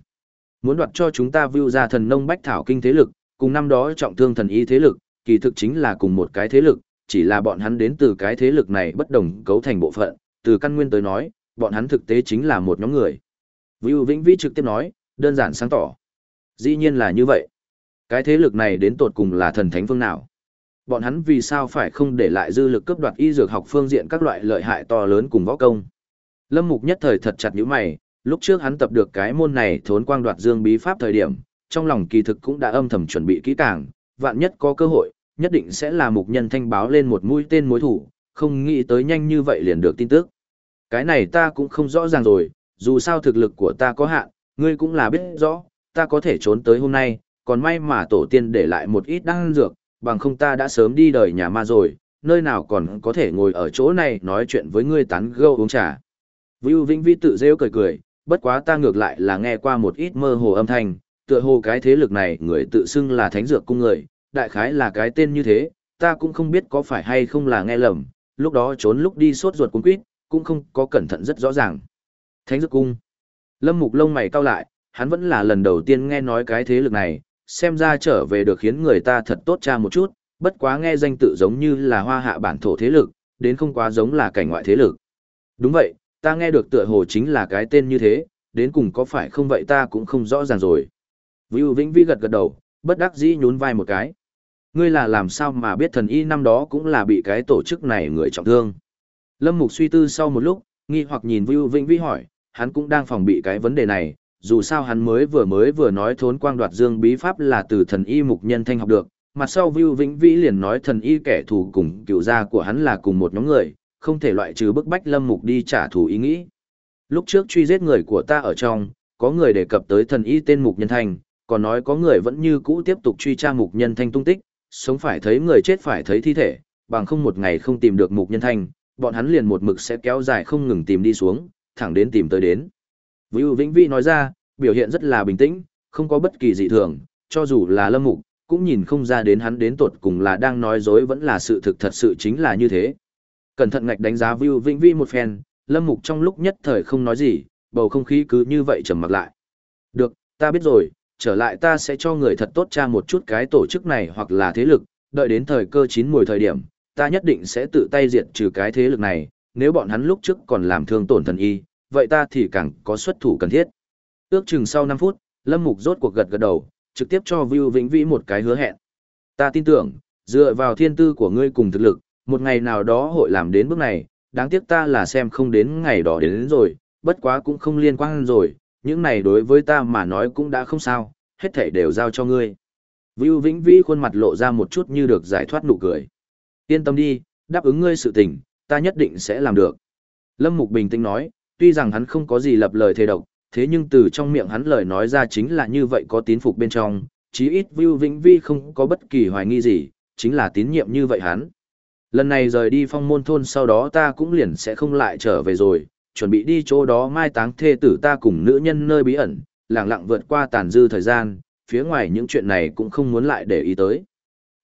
Muốn đoạt cho chúng ta Vưu ra thần nông bách thảo kinh thế lực, cùng năm đó trọng thương thần y thế lực, kỳ thực chính là cùng một cái thế lực, chỉ là bọn hắn đến từ cái thế lực này bất đồng cấu thành bộ phận, từ căn nguyên tới nói, bọn hắn thực tế chính là một nhóm người. Vưu Vĩnh Vi trực tiếp nói, đơn giản sáng tỏ. Dĩ nhiên là như vậy. Cái thế lực này đến tột cùng là thần thánh phương nào? Bọn hắn vì sao phải không để lại dư lực cướp đoạt y dược học phương diện các loại lợi hại to lớn cùng võ công? Lâm Mục nhất thời thật chặt nhíu mày, lúc trước hắn tập được cái môn này thốn quang đoạt dương bí pháp thời điểm, trong lòng kỳ thực cũng đã âm thầm chuẩn bị kỹ càng, vạn nhất có cơ hội, nhất định sẽ là mục nhân thanh báo lên một mũi tên mối thủ, không nghĩ tới nhanh như vậy liền được tin tức. Cái này ta cũng không rõ ràng rồi, dù sao thực lực của ta có hạn, ngươi cũng là biết rõ, ta có thể trốn tới hôm nay, còn may mà tổ tiên để lại một ít đan dược, bằng không ta đã sớm đi đời nhà ma rồi, nơi nào còn có thể ngồi ở chỗ này nói chuyện với ngươi tán gẫu uống trà. Vưu Vĩnh Vi tự rêu cười cười, bất quá ta ngược lại là nghe qua một ít mơ hồ âm thanh, tựa hồ cái thế lực này người tự xưng là thánh dược cung người, đại khái là cái tên như thế, ta cũng không biết có phải hay không là nghe lầm, lúc đó trốn lúc đi sốt ruột cuốn quýt, cũng không có cẩn thận rất rõ ràng. Thánh dược cung. Lâm Mục lông mày cau lại, hắn vẫn là lần đầu tiên nghe nói cái thế lực này, xem ra trở về được khiến người ta thật tốt cha một chút, bất quá nghe danh tự giống như là hoa hạ bản thổ thế lực, đến không quá giống là cảnh ngoại thế lực. Đúng vậy, ta nghe được tựa hồ chính là cái tên như thế, đến cùng có phải không vậy ta cũng không rõ ràng rồi. Vưu Vĩnh Vi gật gật đầu, bất đắc dĩ nhún vai một cái. Ngươi là làm sao mà biết thần y năm đó cũng là bị cái tổ chức này người trọng thương. Lâm Mục suy tư sau một lúc, nghi hoặc nhìn Vưu Vĩnh Vi hỏi, hắn cũng đang phòng bị cái vấn đề này, dù sao hắn mới vừa mới vừa nói thốn quang đoạt dương bí pháp là từ thần y mục nhân thanh học được, mặt sau Vưu Vĩnh Vĩ liền nói thần y kẻ thù cùng cựu gia của hắn là cùng một nhóm người, không thể loại trừ bức bách lâm mục đi trả thù ý nghĩ. Lúc trước truy giết người của ta ở trong, có người đề cập tới thần y tên mục nhân thanh, còn nói có người vẫn như cũ tiếp tục truy tra mục nhân thanh tung tích, sống phải thấy người chết phải thấy thi thể, bằng không một ngày không tìm được mục nhân thanh, bọn hắn liền một mực sẽ kéo dài không ngừng tìm đi xuống, thẳng đến tìm tới đến. Vưu Vĩnh Vĩ nói ra, biểu hiện rất là bình tĩnh, không có bất kỳ dị thường, cho dù là lâm mục, cũng nhìn không ra đến hắn đến tột cùng là đang nói dối vẫn là sự thực thật sự chính là như thế. Cẩn thận ngạch đánh giá Vưu Vĩnh Vĩ một phen, lâm mục trong lúc nhất thời không nói gì, bầu không khí cứ như vậy trầm mặc lại. Được, ta biết rồi, trở lại ta sẽ cho người thật tốt tra một chút cái tổ chức này hoặc là thế lực, đợi đến thời cơ chín mùi thời điểm, ta nhất định sẽ tự tay diệt trừ cái thế lực này, nếu bọn hắn lúc trước còn làm thương tổn thần y, vậy ta thì càng có xuất thủ cần thiết. Ước chừng sau 5 phút, Lâm Mục rốt cuộc gật gật đầu, trực tiếp cho Vưu Vĩnh Vĩ một cái hứa hẹn. Ta tin tưởng, dựa vào thiên tư của ngươi cùng thực lực, một ngày nào đó hội làm đến bước này, đáng tiếc ta là xem không đến ngày đó đến, đến rồi, bất quá cũng không liên quan rồi, những này đối với ta mà nói cũng đã không sao, hết thảy đều giao cho ngươi. Vưu Vĩnh Vĩ khuôn mặt lộ ra một chút như được giải thoát nụ cười. Yên tâm đi, đáp ứng ngươi sự tình, ta nhất định sẽ làm được. Lâm Mục bình tĩnh nói, tuy rằng hắn không có gì lập lời thề độc, thế nhưng từ trong miệng hắn lời nói ra chính là như vậy có tín phục bên trong, chí ít Vưu Vĩnh Vi không có bất kỳ hoài nghi gì, chính là tín nhiệm như vậy hắn. Lần này rời đi phong môn thôn sau đó ta cũng liền sẽ không lại trở về rồi, chuẩn bị đi chỗ đó mai táng thê tử ta cùng nữ nhân nơi bí ẩn, lặng lặng vượt qua tàn dư thời gian, phía ngoài những chuyện này cũng không muốn lại để ý tới.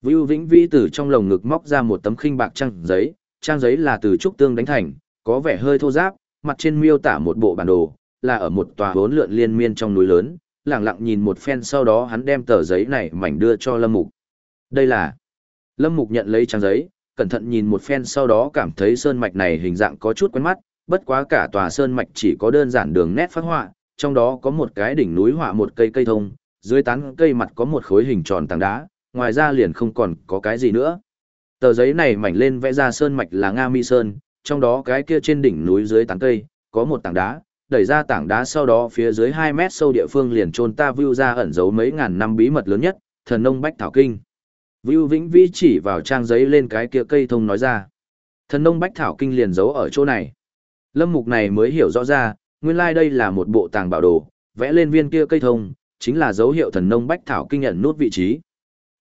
Vưu Vĩnh Vi từ trong lồng ngực móc ra một tấm khinh bạc trăng giấy, trang giấy là từ trúc tương đánh thành, có vẻ hơi thô ráp, mặt trên miêu tả một bộ bản đồ, là ở một tòa hốn lượn liên miên trong núi lớn, lặng lặng nhìn một phen sau đó hắn đem tờ giấy này mảnh đưa cho Lâm Mục. Đây là... Lâm Mục nhận lấy trang giấy, cẩn thận nhìn một phen sau đó cảm thấy sơn mạch này hình dạng có chút quen mắt, bất quá cả tòa sơn mạch chỉ có đơn giản đường nét phát họa, trong đó có một cái đỉnh núi họa một cây cây thông, dưới tán cây mặt có một khối hình tròn tảng đá, ngoài ra liền không còn có cái gì nữa. Tờ giấy này mảnh lên vẽ ra sơn mạch là Nga Mi Sơn, trong đó cái kia trên đỉnh núi dưới tán cây, có một tảng đá, đẩy ra tảng đá sau đó phía dưới 2 mét sâu địa phương liền trôn ta view ra ẩn giấu mấy ngàn năm bí mật lớn nhất, thần nông bách thảo kinh. Vưu Vĩnh Vĩ chỉ vào trang giấy lên cái kia cây thông nói ra. Thần nông bách thảo kinh liền giấu ở chỗ này. Lâm mục này mới hiểu rõ ra, nguyên lai like đây là một bộ tàng bảo đồ, vẽ lên viên kia cây thông, chính là dấu hiệu thần nông bách thảo kinh nhận nút vị trí.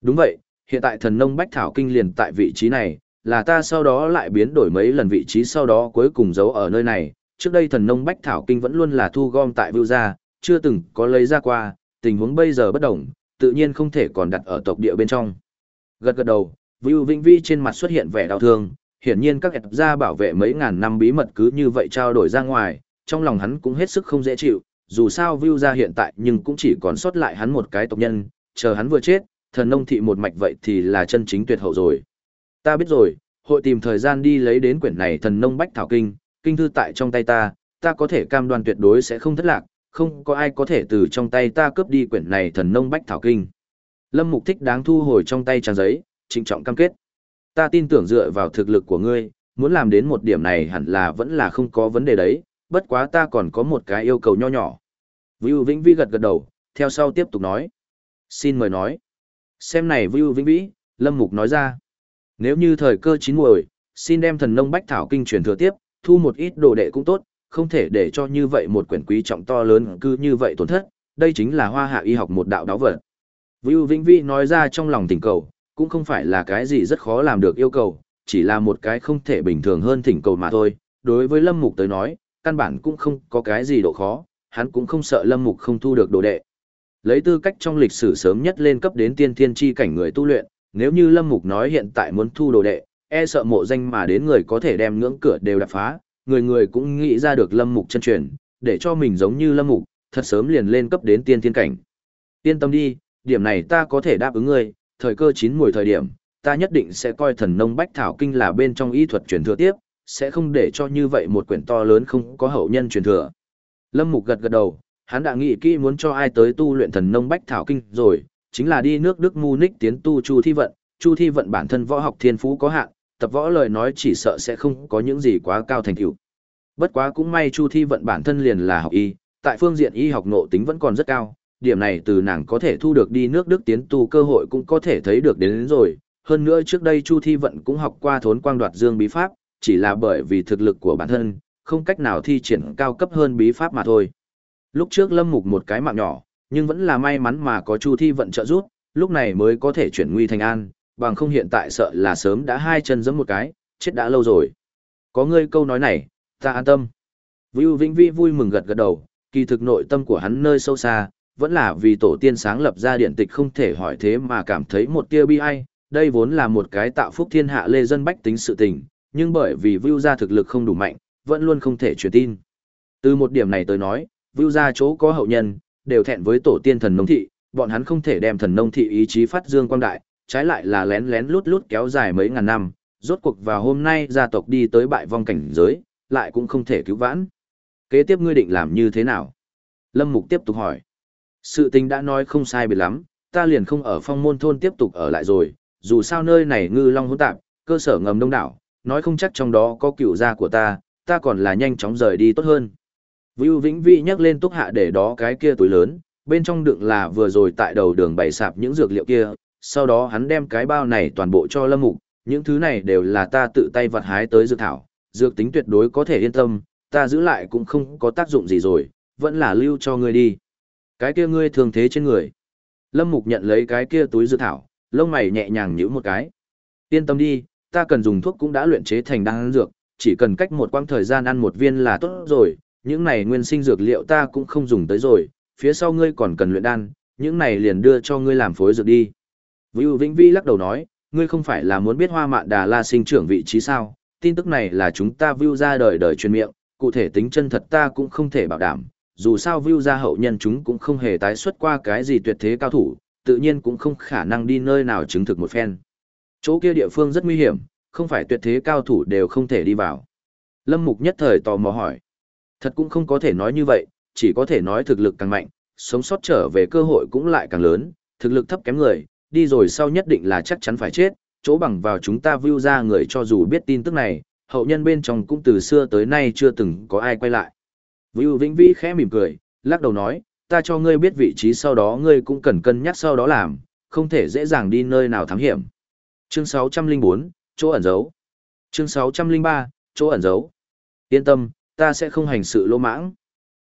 Đúng vậy, hiện tại thần nông bách thảo kinh liền tại vị trí này, là ta sau đó lại biến đổi mấy lần vị trí sau đó cuối cùng giấu ở nơi này. Trước đây thần nông bách thảo kinh vẫn luôn là thu gom tại Vưu Gia, chưa từng có lấy ra qua, tình huống bây giờ bất đồng, tự nhiên không thể còn đặt ở tộc địa bên trong. Gật gật đầu, Vưu Vĩnh Vi trên mặt xuất hiện vẻ đau thương, hiển nhiên các ép gia bảo vệ mấy ngàn năm bí mật cứ như vậy trao đổi ra ngoài, trong lòng hắn cũng hết sức không dễ chịu, dù sao Vưu gia hiện tại nhưng cũng chỉ còn sót lại hắn một cái tộc nhân, chờ hắn vừa chết, thần nông thị một mạch vậy thì là chân chính tuyệt hậu rồi. Ta biết rồi, hội tìm thời gian đi lấy đến quyển này thần nông bách thảo kinh, kinh thư tại trong tay ta, ta có thể cam đoan tuyệt đối sẽ không thất lạc, không có ai có thể từ trong tay ta cướp đi quyển này thần nông bách thảo kinh. Lâm Mục thích đáng thu hồi trong tay trang giấy, trịnh trọng cam kết. Ta tin tưởng dựa vào thực lực của ngươi, muốn làm đến một điểm này hẳn là vẫn là không có vấn đề đấy, bất quá ta còn có một cái yêu cầu nho nhỏ. Vưu Vĩnh Vi gật gật đầu, theo sau tiếp tục nói. Xin mời nói. Xem này Vưu Vĩnh Vĩ, Lâm Mục nói ra. Nếu như thời cơ chín muồi, xin đem thần nông bách thảo kinh truyền thừa tiếp, thu một ít đồ đệ cũng tốt, không thể để cho như vậy một quyển quý trọng to lớn cứ như vậy tổn thất, đây chính là hoa hạ y học một đạo đáo vật. Vưu Vĩnh Vĩ nói ra trong lòng thỉnh cầu, cũng không phải là cái gì rất khó làm được yêu cầu, chỉ là một cái không thể bình thường hơn thỉnh cầu mà thôi. Đối với Lâm Mục tới nói, căn bản cũng không có cái gì độ khó, hắn cũng không sợ Lâm Mục không thu được đồ đệ. Lấy tư cách trong lịch sử sớm nhất lên cấp đến tiên thiên chi cảnh người tu luyện, nếu như Lâm Mục nói hiện tại muốn thu đồ đệ, e sợ mộ danh mà đến người có thể đem ngưỡng cửa đều đập phá, người người cũng nghĩ ra được Lâm Mục chân truyền, để cho mình giống như Lâm Mục, thật sớm liền lên cấp đến tiên thiên cảnh. Yên tâm đi, điểm này ta có thể đáp ứng ngươi, thời cơ chín mùi thời điểm, ta nhất định sẽ coi thần nông bách thảo kinh là bên trong y thuật truyền thừa tiếp, sẽ không để cho như vậy một quyển to lớn không có hậu nhân truyền thừa. Lâm Mục gật gật đầu, hắn đã nghĩ kỹ muốn cho ai tới tu luyện thần nông bách thảo kinh rồi, chính là đi nước Đức Munich tiến tu Chu Thi Vận, Chu Thi Vận bản thân võ học thiên phú có hạn, tập võ lời nói chỉ sợ sẽ không có những gì quá cao thành tựu. Bất quá cũng may Chu Thi Vận bản thân liền là học y, tại phương diện y học nộ tính vẫn còn rất cao, điểm này từ nàng có thể thu được đi nước Đức tiến tu cơ hội cũng có thể thấy được đến, đến rồi. Hơn nữa trước đây Chu Thi Vận cũng học qua thốn quang đoạt dương bí pháp, chỉ là bởi vì thực lực của bản thân, không cách nào thi triển cao cấp hơn bí pháp mà thôi. Lúc trước Lâm Mục một cái mạng nhỏ, nhưng vẫn là may mắn mà có Chu Thi Vận trợ giúp, lúc này mới có thể chuyển nguy thành an, bằng không hiện tại sợ là sớm đã hai chân giẫm một cái, chết đã lâu rồi. Có ngươi câu nói này, ta an tâm. Vưu Vĩnh Vi vui mừng gật gật đầu, kỳ thực nội tâm của hắn nơi sâu xa, vẫn là vì tổ tiên sáng lập ra điện tịch không thể hỏi thế mà cảm thấy một tia bi ai, đây vốn là một cái tạo phúc thiên hạ lê dân bách tính sự tình, nhưng bởi vì Vưu gia thực lực không đủ mạnh, vẫn luôn không thể truyền tin. Từ một điểm này tới nói, Vưu gia chỗ có hậu nhân, đều thẹn với tổ tiên thần nông thị, bọn hắn không thể đem thần nông thị ý chí phát dương quang đại, trái lại là lén lén lút lút kéo dài mấy ngàn năm, rốt cuộc vào hôm nay gia tộc đi tới bại vong cảnh giới, lại cũng không thể cứu vãn. Kế tiếp ngươi định làm như thế nào? Lâm Mục tiếp tục hỏi. Sự tình đã nói không sai biệt lắm, ta liền không ở phong môn thôn tiếp tục ở lại rồi, dù sao nơi này ngư long hỗn tạp, cơ sở ngầm đông đảo, nói không chắc trong đó có cựu gia của ta, ta còn là nhanh chóng rời đi tốt hơn. Vưu Vĩnh Vĩ nhắc lên túc hạ để đó cái kia túi lớn, bên trong đựng là vừa rồi tại đầu đường bày sạp những dược liệu kia, sau đó hắn đem cái bao này toàn bộ cho Lâm Mục, những thứ này đều là ta tự tay vặt hái tới dược thảo, dược tính tuyệt đối có thể yên tâm, ta giữ lại cũng không có tác dụng gì rồi, vẫn là lưu cho ngươi đi. Cái kia ngươi thường thế trên người. Lâm Mục nhận lấy cái kia túi dược thảo, lông mày nhẹ nhàng nhíu một cái. Yên tâm đi, ta cần dùng thuốc cũng đã luyện chế thành đan dược, chỉ cần cách một quãng thời gian ăn một viên là tốt rồi, những này nguyên sinh dược liệu ta cũng không dùng tới rồi, phía sau ngươi còn cần luyện đan, những này liền đưa cho ngươi làm phối dược đi. Vưu Vĩnh Vi lắc đầu nói, ngươi không phải là muốn biết hoa mạn đà la sinh trưởng vị trí sao, tin tức này là chúng ta view ra đời đời truyền miệng, cụ thể tính chân thật ta cũng không thể bảo đảm, dù sao view ra hậu nhân chúng cũng không hề tái xuất qua cái gì tuyệt thế cao thủ, tự nhiên cũng không khả năng đi nơi nào chứng thực một phen. Chỗ kia địa phương rất nguy hiểm, không phải tuyệt thế cao thủ đều không thể đi vào. Lâm Mục nhất thời tò mò hỏi. Thật cũng không có thể nói như vậy, chỉ có thể nói thực lực càng mạnh, sống sót trở về cơ hội cũng lại càng lớn, thực lực thấp kém người, đi rồi sau nhất định là chắc chắn phải chết, chỗ bằng vào chúng ta view ra người cho dù biết tin tức này, hậu nhân bên trong cũng từ xưa tới nay chưa từng có ai quay lại. View Vĩnh Vĩ khẽ mỉm cười, lắc đầu nói, ta cho ngươi biết vị trí sau đó ngươi cũng cần cân nhắc sau đó làm, không thể dễ dàng đi nơi nào thám hiểm. Chương 604, chỗ ẩn giấu. Chương 603, chỗ ẩn giấu. Yên tâm, ta sẽ không hành sự lỗ mãng.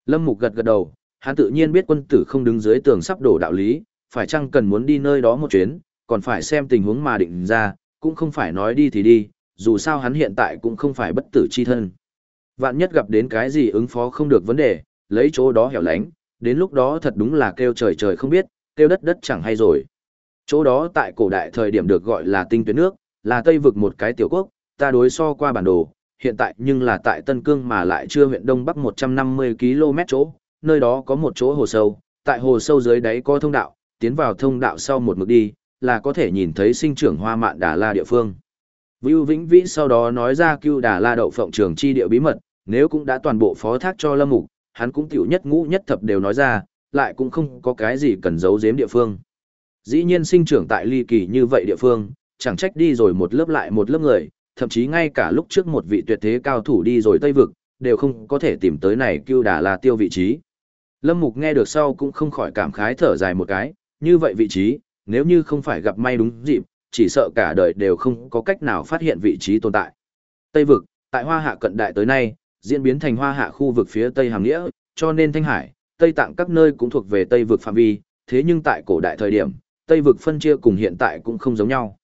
Lâm Mục gật gật đầu, hắn tự nhiên biết quân tử không đứng dưới tường sắp đổ đạo lý, phải chăng cần muốn đi nơi đó một chuyến, còn phải xem tình huống mà định ra, cũng không phải nói đi thì đi, dù sao hắn hiện tại cũng không phải bất tử chi thân. Vạn nhất gặp đến cái gì ứng phó không được vấn đề, lấy chỗ đó hẻo lánh, đến lúc đó thật đúng là kêu trời trời không biết, kêu đất đất chẳng hay rồi. Chỗ đó tại cổ đại thời điểm được gọi là tinh tuyến nước, là Tây vực một cái tiểu quốc, ta đối so qua bản đồ, hiện tại nhưng là tại Tân Cương mà lại chưa huyện Đông Bắc 150 km chỗ, nơi đó có một chỗ hồ sâu, tại hồ sâu dưới đáy có thông đạo, tiến vào thông đạo sau một mực đi, là có thể nhìn thấy sinh trưởng hoa mạn Đà La địa phương. Vưu Vĩnh Vĩ sau đó nói ra cưu Đà La đậu phộng trường chi địa bí mật, nếu cũng đã toàn bộ phó thác cho Lâm Mục, hắn cũng tiểu nhất ngũ nhất thập đều nói ra, lại cũng không có cái gì cần giấu giếm địa phương. Dĩ nhiên sinh trưởng tại ly kỳ như vậy địa phương, chẳng trách đi rồi một lớp lại một lớp người, thậm chí ngay cả lúc trước một vị tuyệt thế cao thủ đi rồi Tây Vực, đều không có thể tìm tới này cưu Đà là tiêu vị trí. Lâm Mục nghe được sau cũng không khỏi cảm khái thở dài một cái, như vậy vị trí, nếu như không phải gặp may đúng dịp, chỉ sợ cả đời đều không có cách nào phát hiện vị trí tồn tại. Tây vực, tại Hoa Hạ cận đại tới nay, diễn biến thành Hoa Hạ khu vực phía Tây Hàm Nghĩa, cho nên Thanh Hải, Tây Tạng các nơi cũng thuộc về Tây vực phạm vi, thế nhưng tại cổ đại thời điểm, Tây vực phân chia cùng hiện tại cũng không giống nhau.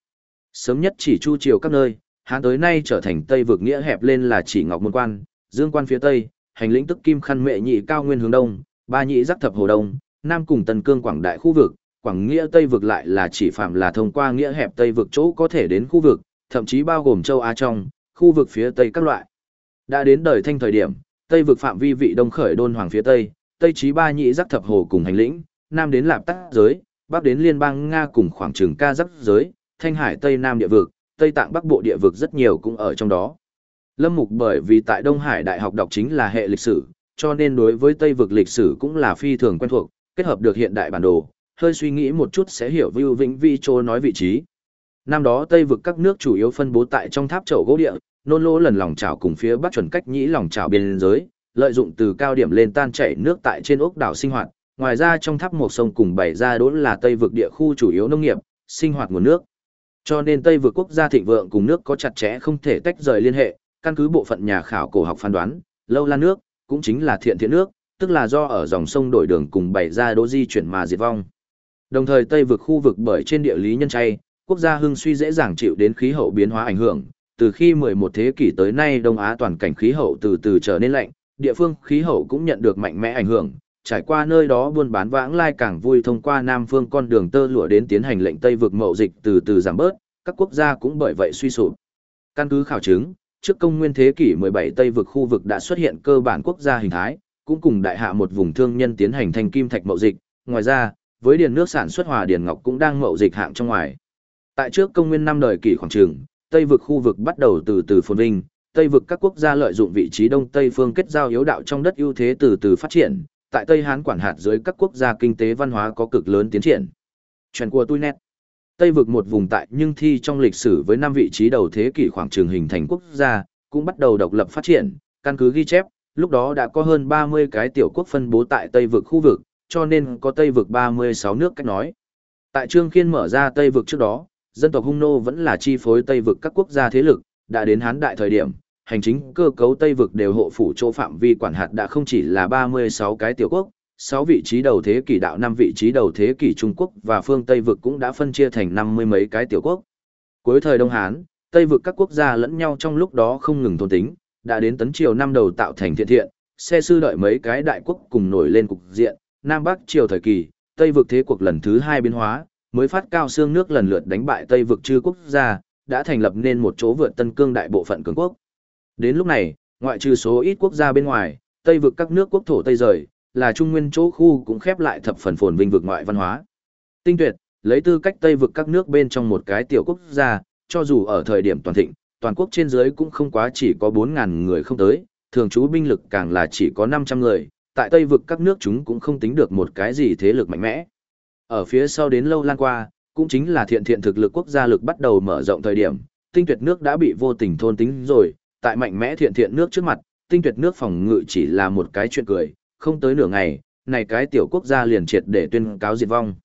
Sớm nhất chỉ chu triều các nơi, Hán tới nay trở thành Tây vực nghĩa hẹp lên là chỉ Ngọc Môn Quan, Dương Quan phía Tây, hành lĩnh tức Kim Khăn Mệ Nhị cao nguyên hướng đông, ba nhị giác thập hồ đông, Nam cùng Tần Cương Quảng đại khu vực, Quảng Nghĩa Tây vực lại là chỉ phạm là thông qua nghĩa hẹp Tây vực chỗ có thể đến khu vực, thậm chí bao gồm châu Á trong, khu vực phía Tây các loại. Đã đến đời thanh thời điểm, Tây vực phạm vi vị đông khởi đôn hoàng phía Tây, Tây chí ba nhị giác thập hồ cùng hành lĩnh, Nam đến lạp tắc giới, Bắc đến liên bang Nga cùng khoảng trường ca giác giới, Thanh Hải Tây Nam địa vực, Tây Tạng Bắc Bộ địa vực rất nhiều cũng ở trong đó. Lâm Mục bởi vì tại Đông Hải Đại học đọc chính là hệ lịch sử, cho nên đối với Tây vực lịch sử cũng là phi thường quen thuộc, kết hợp được hiện đại bản đồ, hơi suy nghĩ một chút sẽ hiểu Vưu Vĩnh Vi Trô nói vị trí. Năm đó Tây vực các nước chủ yếu phân bố tại trong tháp chậu gỗ địa, nôn lỗ lần lòng chảo cùng phía bắc chuẩn cách nhĩ lòng chảo biên giới, lợi dụng từ cao điểm lên tan chảy nước tại trên ốc đảo sinh hoạt. Ngoài ra trong tháp một sông cùng bảy ra đốn là Tây vực địa khu chủ yếu nông nghiệp, sinh hoạt nguồn nước. Cho nên Tây vực quốc gia thịnh vượng cùng nước có chặt chẽ không thể tách rời liên hệ, căn cứ bộ phận nhà khảo cổ học phán đoán, lâu lan nước, cũng chính là thiện thiện nước, tức là do ở dòng sông đổi đường cùng bảy ra đỗ di chuyển mà diệt vong. Đồng thời Tây vực khu vực bởi trên địa lý nhân chay, quốc gia hưng suy dễ dàng chịu đến khí hậu biến hóa ảnh hưởng, từ khi 11 thế kỷ tới nay Đông Á toàn cảnh khí hậu từ từ trở nên lạnh, địa phương khí hậu cũng nhận được mạnh mẽ ảnh hưởng, trải qua nơi đó buôn bán vãng lai càng vui thông qua Nam phương con đường tơ lụa đến tiến hành lệnh Tây vực mậu dịch từ từ giảm bớt, các quốc gia cũng bởi vậy suy sụp. Căn cứ khảo chứng, trước công nguyên thế kỷ 17 Tây vực khu vực đã xuất hiện cơ bản quốc gia hình thái, cũng cùng đại hạ một vùng thương nhân tiến hành thành kim thạch mậu dịch, ngoài ra, với điền nước sản xuất hòa điền ngọc cũng đang mậu dịch hạng trong ngoài. Tại trước công nguyên năm đời kỷ khoảng trường, Tây vực khu vực bắt đầu từ từ phồn vinh, Tây vực các quốc gia lợi dụng vị trí đông Tây phương kết giao yếu đạo trong đất ưu thế từ từ phát triển, tại Tây Hán quản hạt dưới các quốc gia kinh tế văn hóa có cực lớn tiến triển. Chuyện của tôi nét. Tây vực một vùng tại nhưng thi trong lịch sử với năm vị trí đầu thế kỷ khoảng trường hình thành quốc gia, cũng bắt đầu độc lập phát triển, căn cứ ghi chép, lúc đó đã có hơn 30 cái tiểu quốc phân bố tại Tây vực khu vực, cho nên có Tây vực 36 nước cách nói. Tại Trương Khiên mở ra Tây vực trước đó, dân tộc Hung Nô vẫn là chi phối Tây vực các quốc gia thế lực, đã đến hán đại thời điểm, hành chính cơ cấu Tây vực đều hộ phủ chỗ phạm vi quản hạt đã không chỉ là 36 cái tiểu quốc, 6 vị trí đầu thế kỷ đạo 5 vị trí đầu thế kỷ Trung Quốc và phương Tây vực cũng đã phân chia thành 50 mấy cái tiểu quốc. Cuối thời Đông Hán, Tây vực các quốc gia lẫn nhau trong lúc đó không ngừng thôn tính, đã đến tấn triều năm đầu tạo thành thiện thiện, xe sư đợi mấy cái đại quốc cùng nổi lên cục diện, Nam Bắc triều thời kỳ, Tây vực thế cuộc lần thứ hai biến hóa, mới phát cao xương nước lần lượt đánh bại Tây vực chư quốc gia, đã thành lập nên một chỗ vượt tân cương đại bộ phận cường quốc. Đến lúc này, ngoại trừ số ít quốc gia bên ngoài, Tây vực các nước quốc thổ Tây rời, là trung nguyên chỗ khu cũng khép lại thập phần phồn vinh vực ngoại văn hóa. Tinh tuyệt, lấy tư cách Tây vực các nước bên trong một cái tiểu quốc gia, cho dù ở thời điểm toàn thịnh, toàn quốc trên dưới cũng không quá chỉ có 4.000 người không tới, thường trú binh lực càng là chỉ có 500 người, tại Tây vực các nước chúng cũng không tính được một cái gì thế lực mạnh mẽ. Ở phía sau đến lâu lan qua, cũng chính là thiện thiện thực lực quốc gia lực bắt đầu mở rộng thời điểm, tinh tuyệt nước đã bị vô tình thôn tính rồi, tại mạnh mẽ thiện thiện nước trước mặt, tinh tuyệt nước phòng ngự chỉ là một cái chuyện cười, không tới nửa ngày, này cái tiểu quốc gia liền triệt để tuyên cáo diệt vong.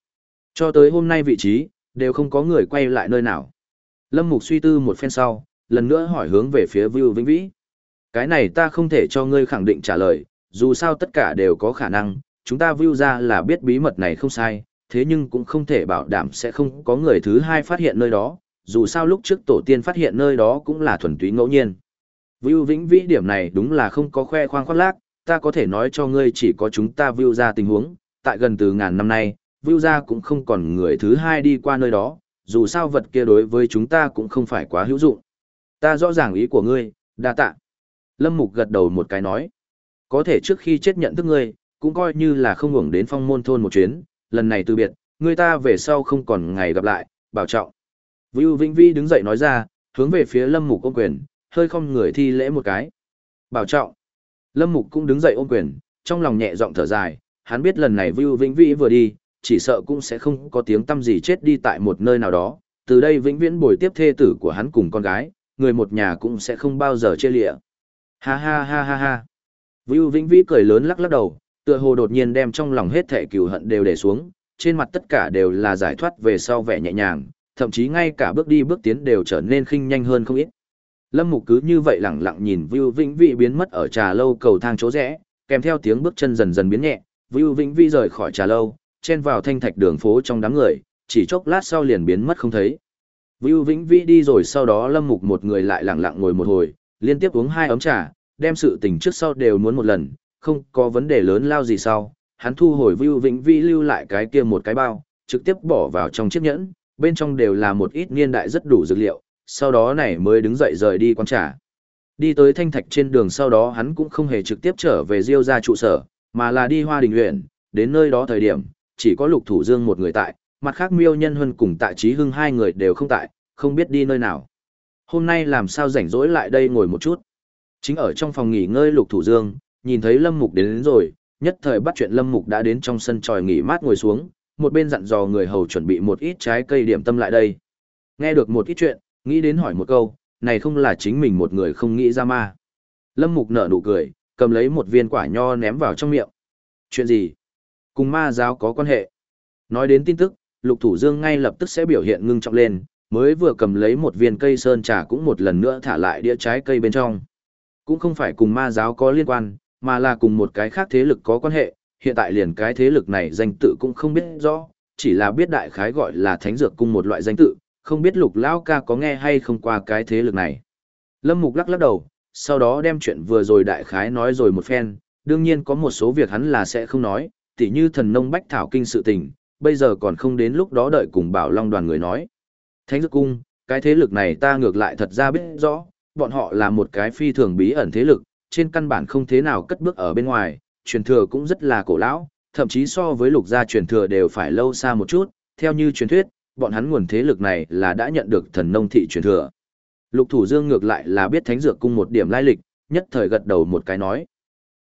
Cho tới hôm nay vị trí, đều không có người quay lại nơi nào. Lâm Mục suy tư một phen sau, lần nữa hỏi hướng về phía Vưu Vĩnh Vĩ. Cái này ta không thể cho ngươi khẳng định trả lời, dù sao tất cả đều có khả năng, chúng ta Vưu ra là biết bí mật này không sai, thế nhưng cũng không thể bảo đảm sẽ không có người thứ hai phát hiện nơi đó, dù sao lúc trước tổ tiên phát hiện nơi đó cũng là thuần túy ngẫu nhiên. Vưu Vĩnh Vĩ điểm này đúng là không có khoe khoang khoác lác, ta có thể nói cho ngươi chỉ có chúng ta Vưu ra tình huống, tại gần từ ngàn năm nay, Vưu ra cũng không còn người thứ hai đi qua nơi đó, dù sao vật kia đối với chúng ta cũng không phải quá hữu dụng. Ta rõ ràng ý của ngươi, đa tạ. Lâm Mục gật đầu một cái nói. Có thể trước khi chết nhận thức ngươi, cũng coi như là không hưởng đến phong môn thôn một chuyến, lần này từ biệt, ngươi ta về sau không còn ngày gặp lại, bảo trọng. Vưu Vĩnh Vi đứng dậy nói ra, hướng về phía Lâm Mục ôm quyền, hơi không người thi lễ một cái. Bảo trọng. Lâm Mục cũng đứng dậy ôm quyền, trong lòng nhẹ giọng thở dài, hắn biết lần này Vưu Vĩnh vĩ vừa đi, chỉ sợ cũng sẽ không có tiếng tâm gì chết đi tại một nơi nào đó, từ đây vĩnh viễn bồi tiếp thê tử của hắn cùng con gái, người một nhà cũng sẽ không bao giờ chia lịa. Ha ha ha ha ha. Vưu Vĩnh Vĩ cười lớn lắc lắc đầu, tựa hồ đột nhiên đem trong lòng hết thảy cừu hận đều để xuống, trên mặt tất cả đều là giải thoát về sau vẻ nhẹ nhàng, thậm chí ngay cả bước đi bước tiến đều trở nên khinh nhanh hơn không ít. Lâm Mục cứ như vậy lặng lặng nhìn Vưu Vĩnh Vĩ biến mất ở trà lâu cầu thang chỗ rẽ, kèm theo tiếng bước chân dần dần biến nhẹ, Vưu Vĩnh Vĩ rời khỏi trà lâu, chen vào thanh thạch đường phố trong đám người, chỉ chốc lát sau liền biến mất không thấy. Vưu Vĩnh Vĩ đi rồi sau đó Lâm Mục một người lại lặng lặng ngồi một hồi, liên tiếp uống hai ấm trà, đem sự tình trước sau đều muốn một lần, không có vấn đề lớn lao gì sau. Hắn thu hồi Vưu Vĩnh Vĩ lưu lại cái kia một cái bao, trực tiếp bỏ vào trong chiếc nhẫn, bên trong đều là một ít niên đại rất đủ dược liệu, sau đó này mới đứng dậy rời đi quán trà. Đi tới thanh thạch trên đường sau đó hắn cũng không hề trực tiếp trở về Diêu gia trụ sở, mà là đi Hoa Đình huyện, đến nơi đó thời điểm, chỉ có Lục Thủ Dương một người tại, mặt khác Miêu Nhân Huân cùng Tạ Chí Hưng hai người đều không tại, không biết đi nơi nào. Hôm nay làm sao rảnh rỗi lại đây ngồi một chút. Chính ở trong phòng nghỉ ngơi Lục Thủ Dương, nhìn thấy Lâm Mục đến, đến rồi, nhất thời bắt chuyện Lâm Mục đã đến trong sân tròi nghỉ mát ngồi xuống, một bên dặn dò người hầu chuẩn bị một ít trái cây điểm tâm lại đây. Nghe được một ít chuyện, nghĩ đến hỏi một câu, này không là chính mình một người không nghĩ ra ma. Lâm Mục nở nụ cười, cầm lấy một viên quả nho ném vào trong miệng. Chuyện gì? Cùng ma giáo có quan hệ. Nói đến tin tức, Lục Thủ Dương ngay lập tức sẽ biểu hiện ngưng trọng lên, mới vừa cầm lấy một viên cây sơn trà cũng một lần nữa thả lại đĩa trái cây bên trong. Cũng không phải cùng ma giáo có liên quan, mà là cùng một cái khác thế lực có quan hệ, hiện tại liền cái thế lực này danh tự cũng không biết rõ, chỉ là biết đại khái gọi là thánh dược cung một loại danh tự, không biết lục lão ca có nghe hay không qua cái thế lực này. Lâm Mục lắc lắc đầu, sau đó đem chuyện vừa rồi đại khái nói rồi một phen, đương nhiên có một số việc hắn là sẽ không nói, tỉ như thần nông bách thảo kinh sự tình, bây giờ còn không đến lúc đó đợi cùng bảo long đoàn người nói. Thánh dược cung, cái thế lực này ta ngược lại thật ra biết rõ, bọn họ là một cái phi thường bí ẩn thế lực, trên căn bản không thế nào cất bước ở bên ngoài, truyền thừa cũng rất là cổ lão, thậm chí so với lục gia truyền thừa đều phải lâu xa một chút, theo như truyền thuyết, bọn hắn nguồn thế lực này là đã nhận được thần nông thị truyền thừa. Lục Thủ Dương ngược lại là biết Thánh Dược Cung một điểm lai lịch, nhất thời gật đầu một cái nói.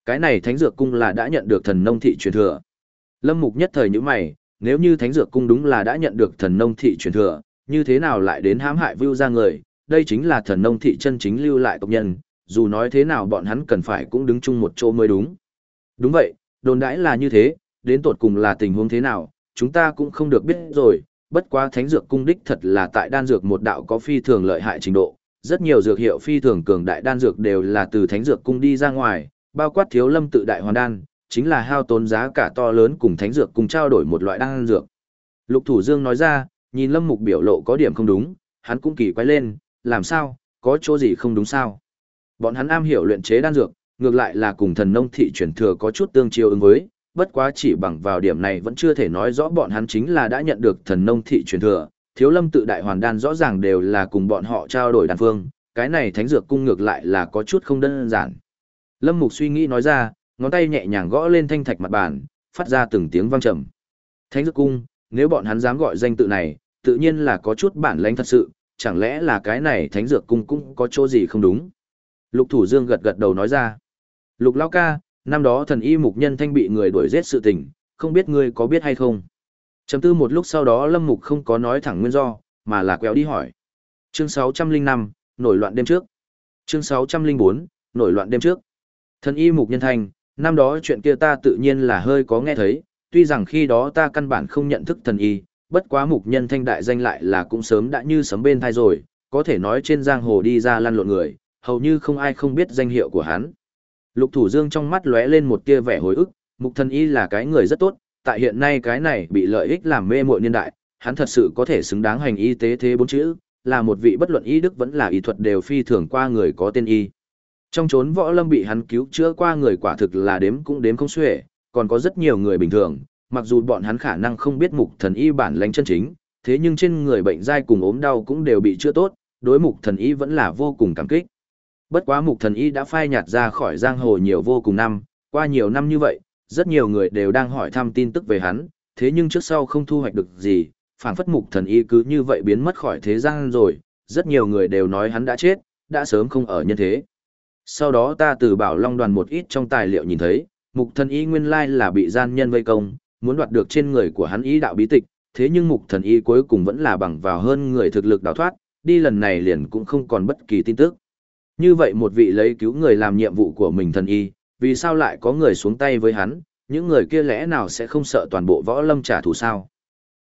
Cái này Thánh Dược Cung là đã nhận được thần nông thị truyền thừa. Lâm Mục nhất thời như mày, nếu như Thánh Dược Cung đúng là đã nhận được thần nông thị truyền thừa, như thế nào lại đến hãm hại vưu ra người, đây chính là thần nông thị chân chính lưu lại tộc nhân, dù nói thế nào bọn hắn cần phải cũng đứng chung một chỗ mới đúng. Đúng vậy, đồn đãi là như thế, đến tột cùng là tình huống thế nào, chúng ta cũng không được biết rồi, bất quá thánh dược cung đích thật là tại đan dược một đạo có phi thường lợi hại trình độ, rất nhiều dược hiệu phi thường cường đại đan dược đều là từ thánh dược cung đi ra ngoài, bao quát thiếu lâm tự đại hoàn đan, chính là hao tốn giá cả to lớn cùng thánh dược cùng trao đổi một loại đan dược. Lục Thủ Dương nói ra, nhìn Lâm Mục biểu lộ có điểm không đúng, hắn cũng kỳ quái lên, làm sao, có chỗ gì không đúng sao? Bọn hắn am hiểu luyện chế đan dược, ngược lại là cùng thần nông thị truyền thừa có chút tương chiêu ứng với, bất quá chỉ bằng vào điểm này vẫn chưa thể nói rõ bọn hắn chính là đã nhận được thần nông thị truyền thừa. Thiếu lâm tự đại hoàn đan rõ ràng đều là cùng bọn họ trao đổi đan phương, cái này thánh dược cung ngược lại là có chút không đơn giản. Lâm Mục suy nghĩ nói ra, ngón tay nhẹ nhàng gõ lên thanh thạch mặt bàn, phát ra từng tiếng vang trầm. Thánh dược cung, nếu bọn hắn dám gọi danh tự này, tự nhiên là có chút bản lãnh thật sự, chẳng lẽ là cái này thánh dược cung cũng có chỗ gì không đúng. Lục Thủ Dương gật gật đầu nói ra. Lục Lao ca, năm đó thần y mục nhân thanh bị người đuổi giết sự tình, không biết ngươi có biết hay không? Chấm tư một lúc sau đó Lâm Mục không có nói thẳng nguyên do, mà là quẹo đi hỏi. Chương 605, nổi loạn đêm trước. Chương 604, nổi loạn đêm trước. Thần y mục nhân thanh, năm đó chuyện kia ta tự nhiên là hơi có nghe thấy, tuy rằng khi đó ta căn bản không nhận thức thần y, bất quá mục nhân thanh đại danh lại là cũng sớm đã như sấm bên thai rồi, có thể nói trên giang hồ đi ra lăn lộn người, hầu như không ai không biết danh hiệu của hắn. Lục Thủ Dương trong mắt lóe lên một tia vẻ hồi ức, mục thần y là cái người rất tốt, tại hiện nay cái này bị lợi ích làm mê muội niên đại, hắn thật sự có thể xứng đáng hành y tế thế bốn chữ, là một vị bất luận y đức vẫn là y thuật đều phi thường qua người có tên y. Trong chốn võ lâm bị hắn cứu chữa qua người quả thực là đếm cũng đếm không xuể, còn có rất nhiều người bình thường, mặc dù bọn hắn khả năng không biết mục thần y bản lãnh chân chính, thế nhưng trên người bệnh dai cùng ốm đau cũng đều bị chữa tốt, đối mục thần y vẫn là vô cùng cảm kích. Bất quá mục thần y đã phai nhạt ra khỏi giang hồ nhiều vô cùng năm, qua nhiều năm như vậy, rất nhiều người đều đang hỏi thăm tin tức về hắn, thế nhưng trước sau không thu hoạch được gì, phảng phất mục thần y cứ như vậy biến mất khỏi thế gian rồi, rất nhiều người đều nói hắn đã chết, đã sớm không ở nhân thế. Sau đó ta từ bảo long đoàn một ít trong tài liệu nhìn thấy, mục thần y nguyên lai là bị gian nhân vây công, muốn đoạt được trên người của hắn ý đạo bí tịch, thế nhưng mục thần y cuối cùng vẫn là bằng vào hơn người thực lực đào thoát, đi lần này liền cũng không còn bất kỳ tin tức. Như vậy một vị lấy cứu người làm nhiệm vụ của mình thần y, vì sao lại có người xuống tay với hắn, những người kia lẽ nào sẽ không sợ toàn bộ võ lâm trả thù sao?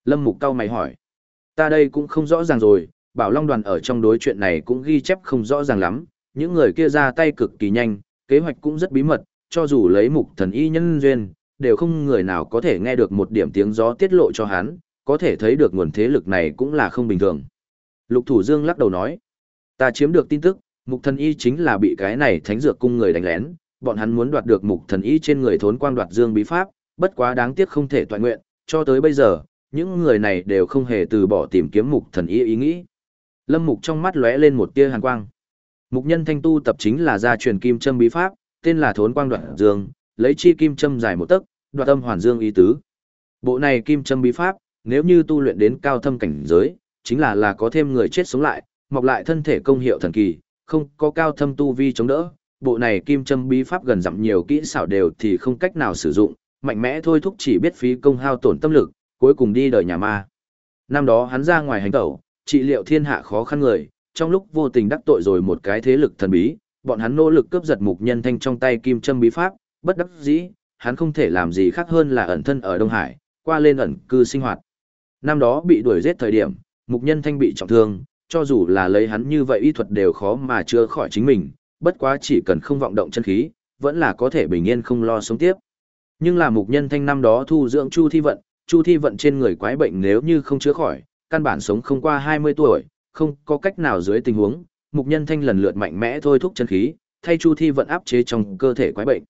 Lâm Mục cao mày hỏi. Ta đây cũng không rõ ràng rồi, bảo long đoàn ở trong đối chuyện này cũng ghi chép không rõ ràng lắm, những người kia ra tay cực kỳ nhanh, kế hoạch cũng rất bí mật, cho dù lấy mục thần y nhân duyên, đều không người nào có thể nghe được một điểm tiếng gió tiết lộ cho hắn, có thể thấy được nguồn thế lực này cũng là không bình thường. Lục Thủ Dương lắc đầu nói, ta chiếm được tin tức, mục thần y chính là bị cái này thánh dược cung người đánh lén, bọn hắn muốn đoạt được mục thần y trên người thốn quang đoạt dương bí pháp, bất quá đáng tiếc không thể toàn nguyện, cho tới bây giờ, những người này đều không hề từ bỏ tìm kiếm mục thần y ý nghĩ. Lâm Mục trong mắt lóe lên một tia hàn quang. Mục nhân thanh tu tập chính là gia truyền kim châm bí pháp, tên là thốn quang đoạt dương, lấy chi kim châm dài một tấc, đoạt âm hoàn dương ý tứ. Bộ này kim châm bí pháp, nếu như tu luyện đến cao thâm cảnh giới, chính là là có thêm người chết sống lại, mọc lại thân thể công hiệu thần kỳ, không có cao thâm tu vi chống đỡ. Bộ này kim châm bí pháp gần dặm nhiều kỹ xảo đều thì không cách nào sử dụng, mạnh mẽ thôi thúc chỉ biết phí công hao tổn tâm lực, cuối cùng đi đời nhà ma. Năm đó hắn ra ngoài hành tẩu, trị liệu thiên hạ khó khăn người, trong lúc vô tình đắc tội rồi một cái thế lực thần bí, bọn hắn nỗ lực cướp giật mục nhân thanh trong tay kim châm bí pháp, bất đắc dĩ, hắn không thể làm gì khác hơn là ẩn thân ở Đông Hải, qua lên ẩn cư sinh hoạt. Năm đó bị đuổi giết thời điểm, mục nhân thanh bị trọng thương, cho dù là lấy hắn như vậy y thuật đều khó mà chữa khỏi chính mình, bất quá chỉ cần không vọng động chân khí, vẫn là có thể bình yên không lo sống tiếp. Nhưng là mục nhân thanh năm đó thu dưỡng Chu Thi Vận, Chu Thi Vận trên người quái bệnh nếu như không chữa khỏi, căn bản sống không qua 20 tuổi, không có cách nào dưới tình huống, mục nhân thanh lần lượt mạnh mẽ thôi thúc chân khí, thay Chu Thi Vận áp chế trong cơ thể quái bệnh.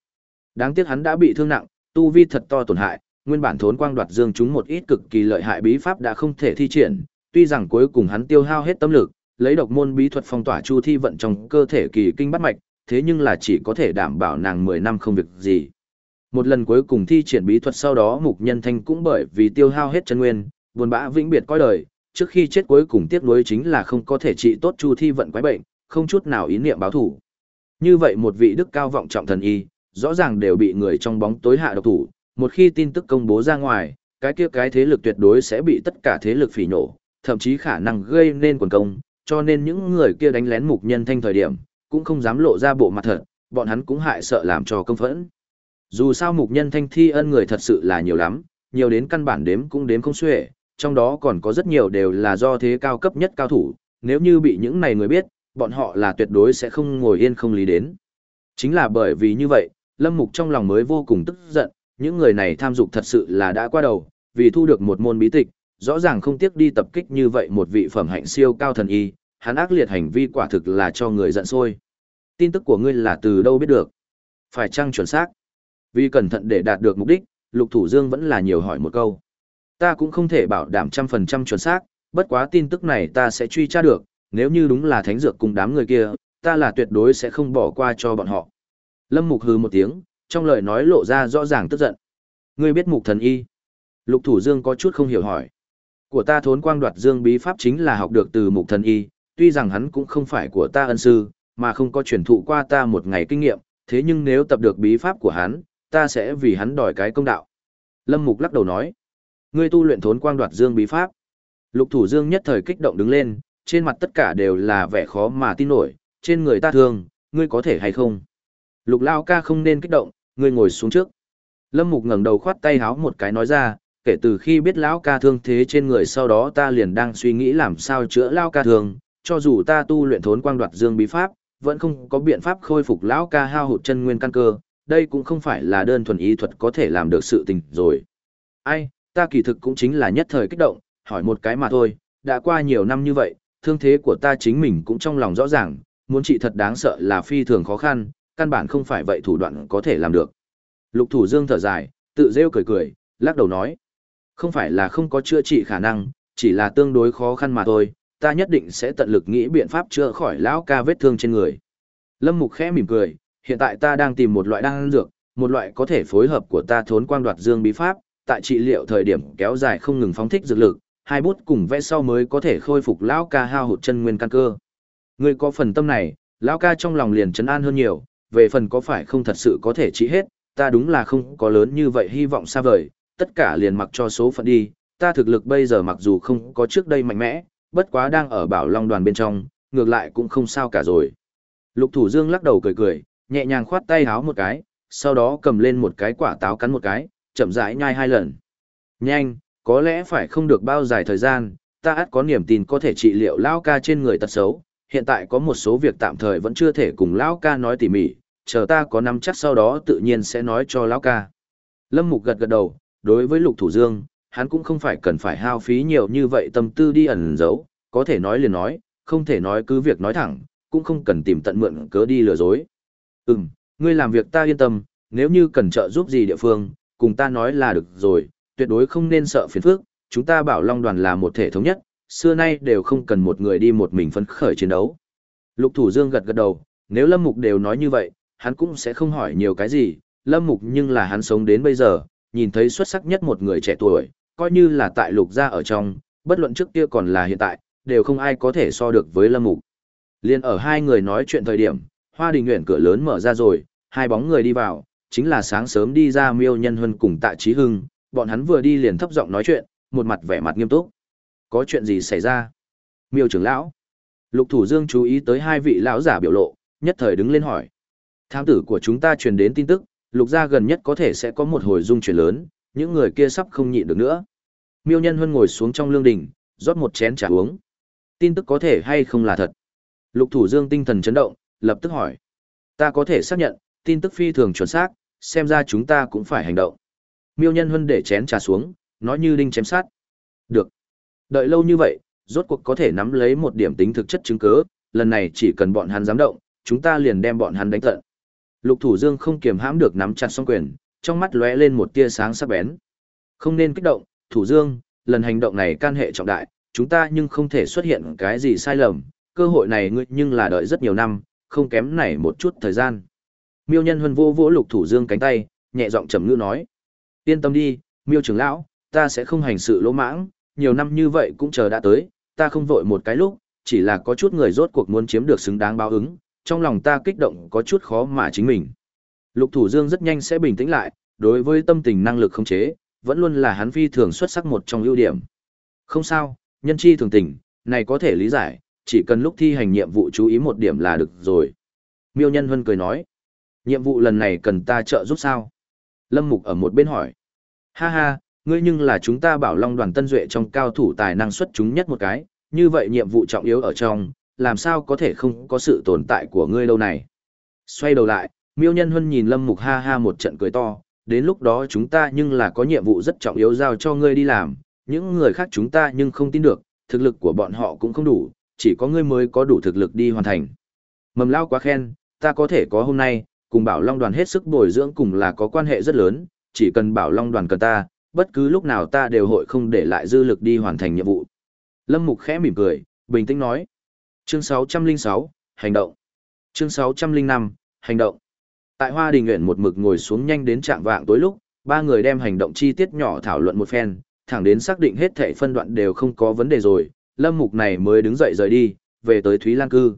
Đáng tiếc hắn đã bị thương nặng, tu vi thật to tổn hại, nguyên bản thốn quang đoạt dương chúng một ít cực kỳ lợi hại bí pháp đã không thể thi triển, tuy rằng cuối cùng hắn tiêu hao hết tâm lực, lấy độc môn bí thuật phong tỏa Chu Thi Vận trong cơ thể kỳ kinh bắt mạch, thế nhưng là chỉ có thể đảm bảo nàng 10 năm không việc gì. Một lần cuối cùng thi triển bí thuật sau đó Mục Nhân Thanh cũng bởi vì tiêu hao hết chân nguyên, buồn bã vĩnh biệt coi đời, trước khi chết cuối cùng tiếc nuối chính là không có thể trị tốt Chu Thi vận quái bệnh, không chút nào ý niệm báo thủ. Như vậy một vị đức cao vọng trọng thần y, rõ ràng đều bị người trong bóng tối hạ độc thủ, một khi tin tức công bố ra ngoài, cái kia cái thế lực tuyệt đối sẽ bị tất cả thế lực phỉ nhổ, thậm chí khả năng gây nên quần công, cho nên những người kia đánh lén mục nhân thanh thời điểm, cũng không dám lộ ra bộ mặt thật, bọn hắn cũng hại sợ làm cho công phẫn. Dù sao mục nhân thanh thi ân người thật sự là nhiều lắm, nhiều đến căn bản đếm cũng đếm không xuể, trong đó còn có rất nhiều đều là do thế cao cấp nhất cao thủ, nếu như bị những này người biết, bọn họ là tuyệt đối sẽ không ngồi yên không lý đến. Chính là bởi vì như vậy, Lâm Mục trong lòng mới vô cùng tức giận, những người này tham dục thật sự là đã qua đầu, vì thu được một môn bí tịch, rõ ràng không tiếc đi tập kích như vậy một vị phẩm hạnh siêu cao thần y, hắn ác liệt hành vi quả thực là cho người giận sôi. Tin tức của ngươi là từ đâu biết được? Phải chăng chuẩn xác? Vì cẩn thận để đạt được mục đích, Lục Thủ Dương vẫn là nhiều hỏi một câu. Ta cũng không thể bảo đảm trăm phần trăm chuẩn xác, bất quá tin tức này ta sẽ truy tra được, nếu như đúng là thánh dược cùng đám người kia, ta là tuyệt đối sẽ không bỏ qua cho bọn họ. Lâm Mục hừ một tiếng, trong lời nói lộ ra rõ ràng tức giận. Ngươi biết Mục thần y? Lục Thủ Dương có chút không hiểu hỏi. Của ta thốn quang đoạt dương bí pháp chính là học được từ Mục thần y, tuy rằng hắn cũng không phải của ta ân sư, mà không có truyền thụ qua ta một ngày kinh nghiệm, thế nhưng nếu tập được bí pháp của hắn, ta sẽ vì hắn đòi cái công đạo. Lâm Mục lắc đầu nói. Ngươi tu luyện thốn quang đoạt dương bí pháp. Lục thủ dương nhất thời kích động đứng lên, trên mặt tất cả đều là vẻ khó mà tin nổi, trên người ta thương, ngươi có thể hay không? Lục Lao ca không nên kích động, ngươi ngồi xuống trước. Lâm Mục ngẩng đầu khoát tay háo một cái nói ra, kể từ khi biết lão ca thương thế trên người sau đó ta liền đang suy nghĩ làm sao chữa lão ca thương, cho dù ta tu luyện thốn quang đoạt dương bí pháp, vẫn không có biện pháp khôi phục lão ca hao hụt chân nguyên căn cơ, đây cũng không phải là đơn thuần ý thuật có thể làm được sự tình rồi. Ai, ta kỳ thực cũng chính là nhất thời kích động, hỏi một cái mà thôi, đã qua nhiều năm như vậy, thương thế của ta chính mình cũng trong lòng rõ ràng, muốn trị thật đáng sợ là phi thường khó khăn, căn bản không phải vậy thủ đoạn có thể làm được. Lục Thủ Dương thở dài, tự rêu cười cười, lắc đầu nói, không phải là không có chữa trị khả năng, chỉ là tương đối khó khăn mà thôi, ta nhất định sẽ tận lực nghĩ biện pháp chữa khỏi lão ca vết thương trên người. Lâm Mục khẽ mỉm cười, hiện tại ta đang tìm một loại đan dược, một loại có thể phối hợp của ta thốn quang đoạt dương bí pháp, tại trị liệu thời điểm kéo dài không ngừng phóng thích dược lực, hai bút cùng vẽ sau mới có thể khôi phục lão ca hao hụt chân nguyên căn cơ. Ngươi có phần tâm này, lão ca trong lòng liền trấn an hơn nhiều, về phần có phải không thật sự có thể trị hết, ta đúng là không có lớn như vậy hy vọng xa vời, tất cả liền mặc cho số phận đi, ta thực lực bây giờ mặc dù không có trước đây mạnh mẽ, bất quá đang ở bảo long đoàn bên trong, ngược lại cũng không sao cả rồi. Lục thủ dương lắc đầu cười cười, nhẹ nhàng khoát tay háo một cái, sau đó cầm lên một cái quả táo cắn một cái, chậm rãi nhai hai lần. Nhanh, có lẽ phải không được bao dài thời gian, ta ắt có niềm tin có thể trị liệu lao ca trên người tật xấu, hiện tại có một số việc tạm thời vẫn chưa thể cùng lão ca nói tỉ mỉ, chờ ta có nắm chắc sau đó tự nhiên sẽ nói cho lão ca. Lâm Mục gật gật đầu, đối với Lục Thủ Dương, hắn cũng không phải cần phải hao phí nhiều như vậy tâm tư đi ẩn giấu, có thể nói liền nói, không thể nói cứ việc nói thẳng, cũng không cần tìm tận mượn cớ đi lừa dối. Ừm, ngươi làm việc ta yên tâm, nếu như cần trợ giúp gì địa phương, cùng ta nói là được rồi, tuyệt đối không nên sợ phiền phức, chúng ta bảo Long đoàn là một thể thống nhất, xưa nay đều không cần một người đi một mình phấn khởi chiến đấu. Lục Thủ Dương gật gật đầu, nếu Lâm Mục đều nói như vậy, hắn cũng sẽ không hỏi nhiều cái gì, Lâm Mục nhưng là hắn sống đến bây giờ, nhìn thấy xuất sắc nhất một người trẻ tuổi, coi như là tại Lục gia ở trong, bất luận trước kia còn là hiện tại, đều không ai có thể so được với Lâm Mục. Liên ở hai người nói chuyện thời điểm, Hoa Đình Nguyễn cửa lớn mở ra rồi, hai bóng người đi vào, chính là sáng sớm đi ra Miêu Nhân Huân cùng Tạ Chí Hưng, bọn hắn vừa đi liền thấp giọng nói chuyện, một mặt vẻ mặt nghiêm túc. Có chuyện gì xảy ra? Miêu trưởng lão. Lục Thủ Dương chú ý tới hai vị lão giả biểu lộ, nhất thời đứng lên hỏi. Tham tử của chúng ta truyền đến tin tức, lục gia gần nhất có thể sẽ có một hồi dung chuyển lớn, những người kia sắp không nhịn được nữa. Miêu Nhân Huân ngồi xuống trong lương đình, rót một chén trà uống. Tin tức có thể hay không là thật? Lục Thủ Dương tinh thần chấn động, lập tức hỏi. Ta có thể xác nhận, tin tức phi thường chuẩn xác, xem ra chúng ta cũng phải hành động. Miêu Nhân Huân để chén trà xuống, nói như đinh chém sát. Được. Đợi lâu như vậy, rốt cuộc có thể nắm lấy một điểm tính thực chất chứng cứ, lần này chỉ cần bọn hắn dám động, chúng ta liền đem bọn hắn đánh tận. Lục Thủ Dương không kiềm hãm được nắm chặt song quyền, trong mắt lóe lên một tia sáng sắc bén. Không nên kích động, Thủ Dương, lần hành động này can hệ trọng đại, chúng ta nhưng không thể xuất hiện cái gì sai lầm, cơ hội này ngươi nhưng là đợi rất nhiều năm, không kém này một chút thời gian. Miêu Nhân Huân vô vỗ Lục Thủ Dương cánh tay, nhẹ giọng trầm ngữ nói: "Yên tâm đi, Miêu trưởng lão, ta sẽ không hành sự lỗ mãng, nhiều năm như vậy cũng chờ đã tới, ta không vội một cái lúc, chỉ là có chút người rốt cuộc muốn chiếm được xứng đáng báo ứng, trong lòng ta kích động có chút khó mà chính mình. Lục Thủ Dương rất nhanh sẽ bình tĩnh lại, đối với tâm tình năng lực khống chế, vẫn luôn là hắn phi thường xuất sắc một trong ưu điểm. Không sao, nhân chi thường tình, này có thể lý giải, chỉ cần lúc thi hành nhiệm vụ chú ý một điểm là được rồi. Miêu Nhân Huân cười nói, nhiệm vụ lần này cần ta trợ giúp sao? Lâm Mục ở một bên hỏi, ha ha, ngươi nhưng là chúng ta bảo long đoàn tân duệ trong cao thủ tài năng xuất chúng nhất một cái, như vậy nhiệm vụ trọng yếu ở trong, làm sao có thể không có sự tồn tại của ngươi lâu này. Xoay đầu lại, miêu nhân huân nhìn lâm mục ha ha một trận cười to, đến lúc đó chúng ta nhưng là có nhiệm vụ rất trọng yếu giao cho ngươi đi làm, những người khác chúng ta nhưng không tin được, thực lực của bọn họ cũng không đủ, chỉ có ngươi mới có đủ thực lực đi hoàn thành. Mầm lao quá khen, ta có thể có hôm nay, cùng bảo long đoàn hết sức bồi dưỡng cùng là có quan hệ rất lớn, chỉ cần bảo long đoàn cần ta, bất cứ lúc nào ta đều hội không để lại dư lực đi hoàn thành nhiệm vụ. Lâm Mục khẽ mỉm cười, bình tĩnh nói. Chương 606, hành động. Chương 605, hành động. Tại Hoa Đình Nguyện một mực ngồi xuống nhanh đến trạng vạng tối lúc, ba người đem hành động chi tiết nhỏ thảo luận một phen, thẳng đến xác định hết thảy phân đoạn đều không có vấn đề rồi, Lâm Mục này mới đứng dậy rời đi, về tới Thúy Lan Cư.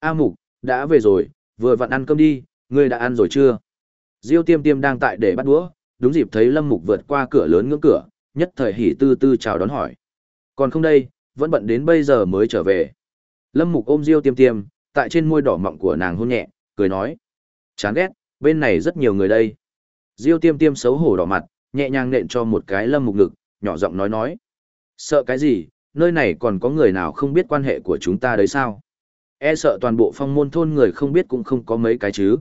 A Mục, đã về rồi, vừa vặn ăn cơm đi, ngươi đã ăn rồi chưa? Diêu tiêm tiêm đang tại để bắt đũa, đúng dịp thấy Lâm Mục vượt qua cửa lớn ngưỡng cửa, nhất thời hỉ tư tư chào đón hỏi. Còn không đây, vẫn bận đến bây giờ mới trở về. Lâm Mục ôm Diêu Tiêm Tiêm, tại trên môi đỏ mọng của nàng hôn nhẹ, cười nói: "Chán ghét, Bên này rất nhiều người đây. Diêu tiêm tiêm xấu hổ đỏ mặt, nhẹ nhàng nện cho một cái lâm mục ngực, nhỏ giọng nói nói. Sợ cái gì, nơi này còn có người nào không biết quan hệ của chúng ta đấy sao? E sợ toàn bộ phong môn thôn người không biết cũng không có mấy cái chứ.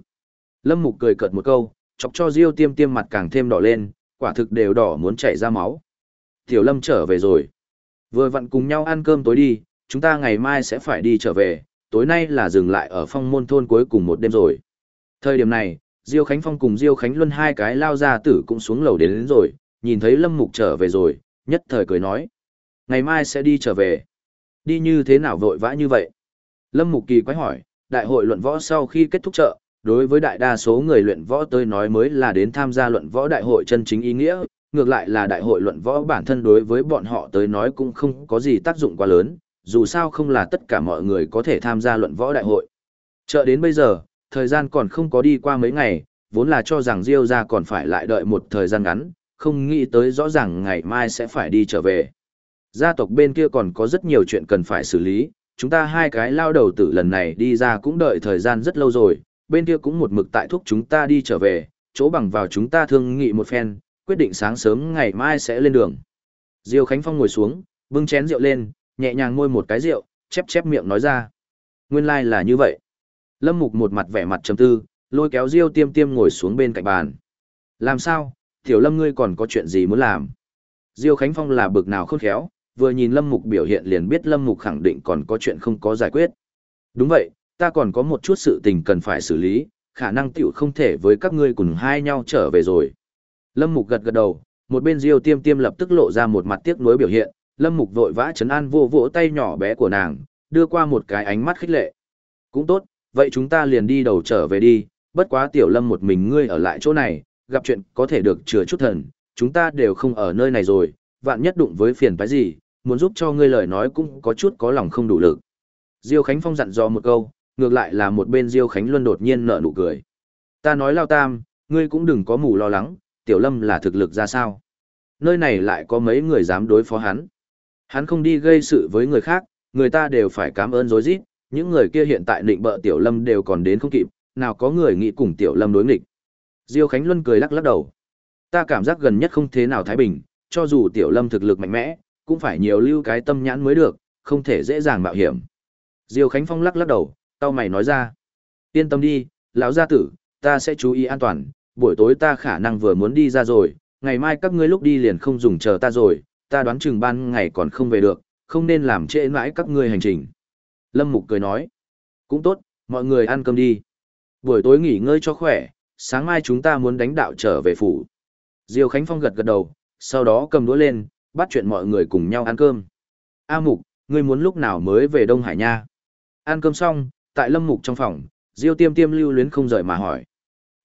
Lâm mục cười cợt một câu, chọc cho Diêu tiêm tiêm mặt càng thêm đỏ lên, quả thực đều đỏ muốn chảy ra máu. Tiểu lâm trở về rồi. Vừa vặn cùng nhau ăn cơm tối đi, chúng ta ngày mai sẽ phải đi trở về, tối nay là dừng lại ở phong môn thôn cuối cùng một đêm rồi. Thời điểm này, Diêu Khánh Phong cùng Diêu Khánh Luân hai cái lao ra tử cũng xuống lầu đến, đến rồi, nhìn thấy Lâm Mục trở về rồi, nhất thời cười nói. Ngày mai sẽ đi trở về. Đi như thế nào vội vã như vậy? Lâm Mục kỳ quái hỏi, đại hội luận võ sau khi kết thúc chợ, đối với đại đa số người luyện võ tới nói mới là đến tham gia luận võ đại hội chân chính ý nghĩa, ngược lại là đại hội luận võ bản thân đối với bọn họ tới nói cũng không có gì tác dụng quá lớn, dù sao không là tất cả mọi người có thể tham gia luận võ đại hội. Chợ đến bây giờ, thời gian còn không có đi qua mấy ngày, vốn là cho rằng Diêu ra còn phải lại đợi một thời gian ngắn, không nghĩ tới rõ ràng ngày mai sẽ phải đi trở về. Gia tộc bên kia còn có rất nhiều chuyện cần phải xử lý, chúng ta hai cái lao đầu tử lần này đi ra cũng đợi thời gian rất lâu rồi, bên kia cũng một mực tại thúc chúng ta đi trở về, chỗ bằng vào chúng ta thương nghị một phen, quyết định sáng sớm ngày mai sẽ lên đường. Diêu Khánh Phong ngồi xuống, bưng chén rượu lên, nhẹ nhàng môi một cái rượu, chép chép miệng nói ra. Nguyên lai like là như vậy. Lâm Mục một mặt vẻ mặt trầm tư, lôi kéo Diêu Tiêm Tiêm ngồi xuống bên cạnh bàn. Làm sao, Tiểu Lâm ngươi còn có chuyện gì muốn làm? Diêu Khánh Phong là bực nào khôn khéo, vừa nhìn Lâm Mục biểu hiện liền biết Lâm Mục khẳng định còn có chuyện không có giải quyết. Đúng vậy, ta còn có một chút sự tình cần phải xử lý, khả năng tiểu không thể với các ngươi cùng hai nhau trở về rồi. Lâm Mục gật gật đầu, một bên Diêu Tiêm Tiêm lập tức lộ ra một mặt tiếc nuối biểu hiện, Lâm Mục vội vã chấn an vô vỗ tay nhỏ bé của nàng, đưa qua một cái ánh mắt khích lệ. Cũng tốt, vậy chúng ta liền đi đầu trở về đi, bất quá tiểu lâm một mình ngươi ở lại chỗ này, gặp chuyện có thể được chừa chút thần, chúng ta đều không ở nơi này rồi, vạn nhất đụng với phiền phải gì, muốn giúp cho ngươi lời nói cũng có chút có lòng không đủ lực. Diêu Khánh Phong dặn dò một câu, ngược lại là một bên Diêu Khánh Luân đột nhiên nở nụ cười. Ta nói lao tam, ngươi cũng đừng có mù lo lắng, tiểu lâm là thực lực ra sao. Nơi này lại có mấy người dám đối phó hắn. Hắn không đi gây sự với người khác, người ta đều phải cảm ơn dối rít những người kia hiện tại định bợ tiểu lâm đều còn đến không kịp, nào có người nghĩ cùng tiểu lâm đối nghịch. Diêu Khánh Luân cười lắc lắc đầu. Ta cảm giác gần nhất không thế nào thái bình, cho dù tiểu lâm thực lực mạnh mẽ, cũng phải nhiều lưu cái tâm nhãn mới được, không thể dễ dàng mạo hiểm. Diêu Khánh Phong lắc lắc đầu, tao mày nói ra. Yên tâm đi, lão gia tử, ta sẽ chú ý an toàn, buổi tối ta khả năng vừa muốn đi ra rồi, ngày mai các ngươi lúc đi liền không dùng chờ ta rồi, ta đoán chừng ban ngày còn không về được, không nên làm trễ mãi các ngươi hành trình. Lâm Mục cười nói, cũng tốt, mọi người ăn cơm đi. Buổi tối nghỉ ngơi cho khỏe, sáng mai chúng ta muốn đánh đạo trở về phủ. Diêu Khánh Phong gật gật đầu, sau đó cầm đũa lên, bắt chuyện mọi người cùng nhau ăn cơm. A Mục, ngươi muốn lúc nào mới về Đông Hải nha? Ăn cơm xong, tại Lâm Mục trong phòng, Diêu Tiêm Tiêm lưu luyến không rời mà hỏi.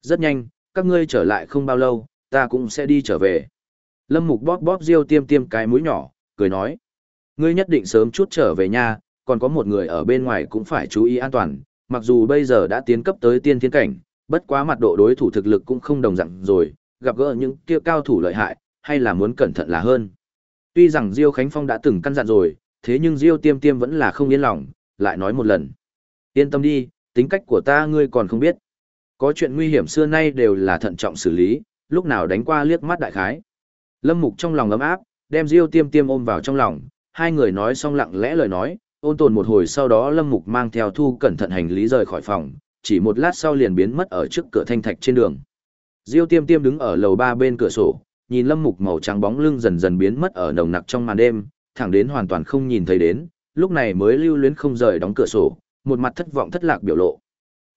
Rất nhanh, các ngươi trở lại không bao lâu, ta cũng sẽ đi trở về. Lâm Mục bóp bóp Diêu Tiêm Tiêm cái mũi nhỏ, cười nói. Ngươi nhất định sớm chút trở về nha, còn có một người ở bên ngoài cũng phải chú ý an toàn, mặc dù bây giờ đã tiến cấp tới tiên thiên cảnh, bất quá mặt độ đối thủ thực lực cũng không đồng dạng rồi, gặp gỡ những kia cao thủ lợi hại, hay là muốn cẩn thận là hơn. Tuy rằng Diêu Khánh Phong đã từng căn dặn rồi, thế nhưng Diêu Tiêm Tiêm vẫn là không yên lòng, lại nói một lần. Yên tâm đi, tính cách của ta ngươi còn không biết. Có chuyện nguy hiểm xưa nay đều là thận trọng xử lý, lúc nào đánh qua liếc mắt đại khái. Lâm Mục trong lòng ấm áp, đem Diêu Tiêm Tiêm ôm vào trong lòng, hai người nói xong lặng lẽ lời nói, ôn tồn một hồi sau đó Lâm Mục mang theo thu cẩn thận hành lý rời khỏi phòng, chỉ một lát sau liền biến mất ở trước cửa thanh thạch trên đường. Diêu Tiêm Tiêm đứng ở lầu ba bên cửa sổ, nhìn Lâm Mục màu trắng bóng lưng dần dần biến mất ở nồng nặc trong màn đêm, thẳng đến hoàn toàn không nhìn thấy đến, lúc này mới lưu luyến không rời đóng cửa sổ, một mặt thất vọng thất lạc biểu lộ.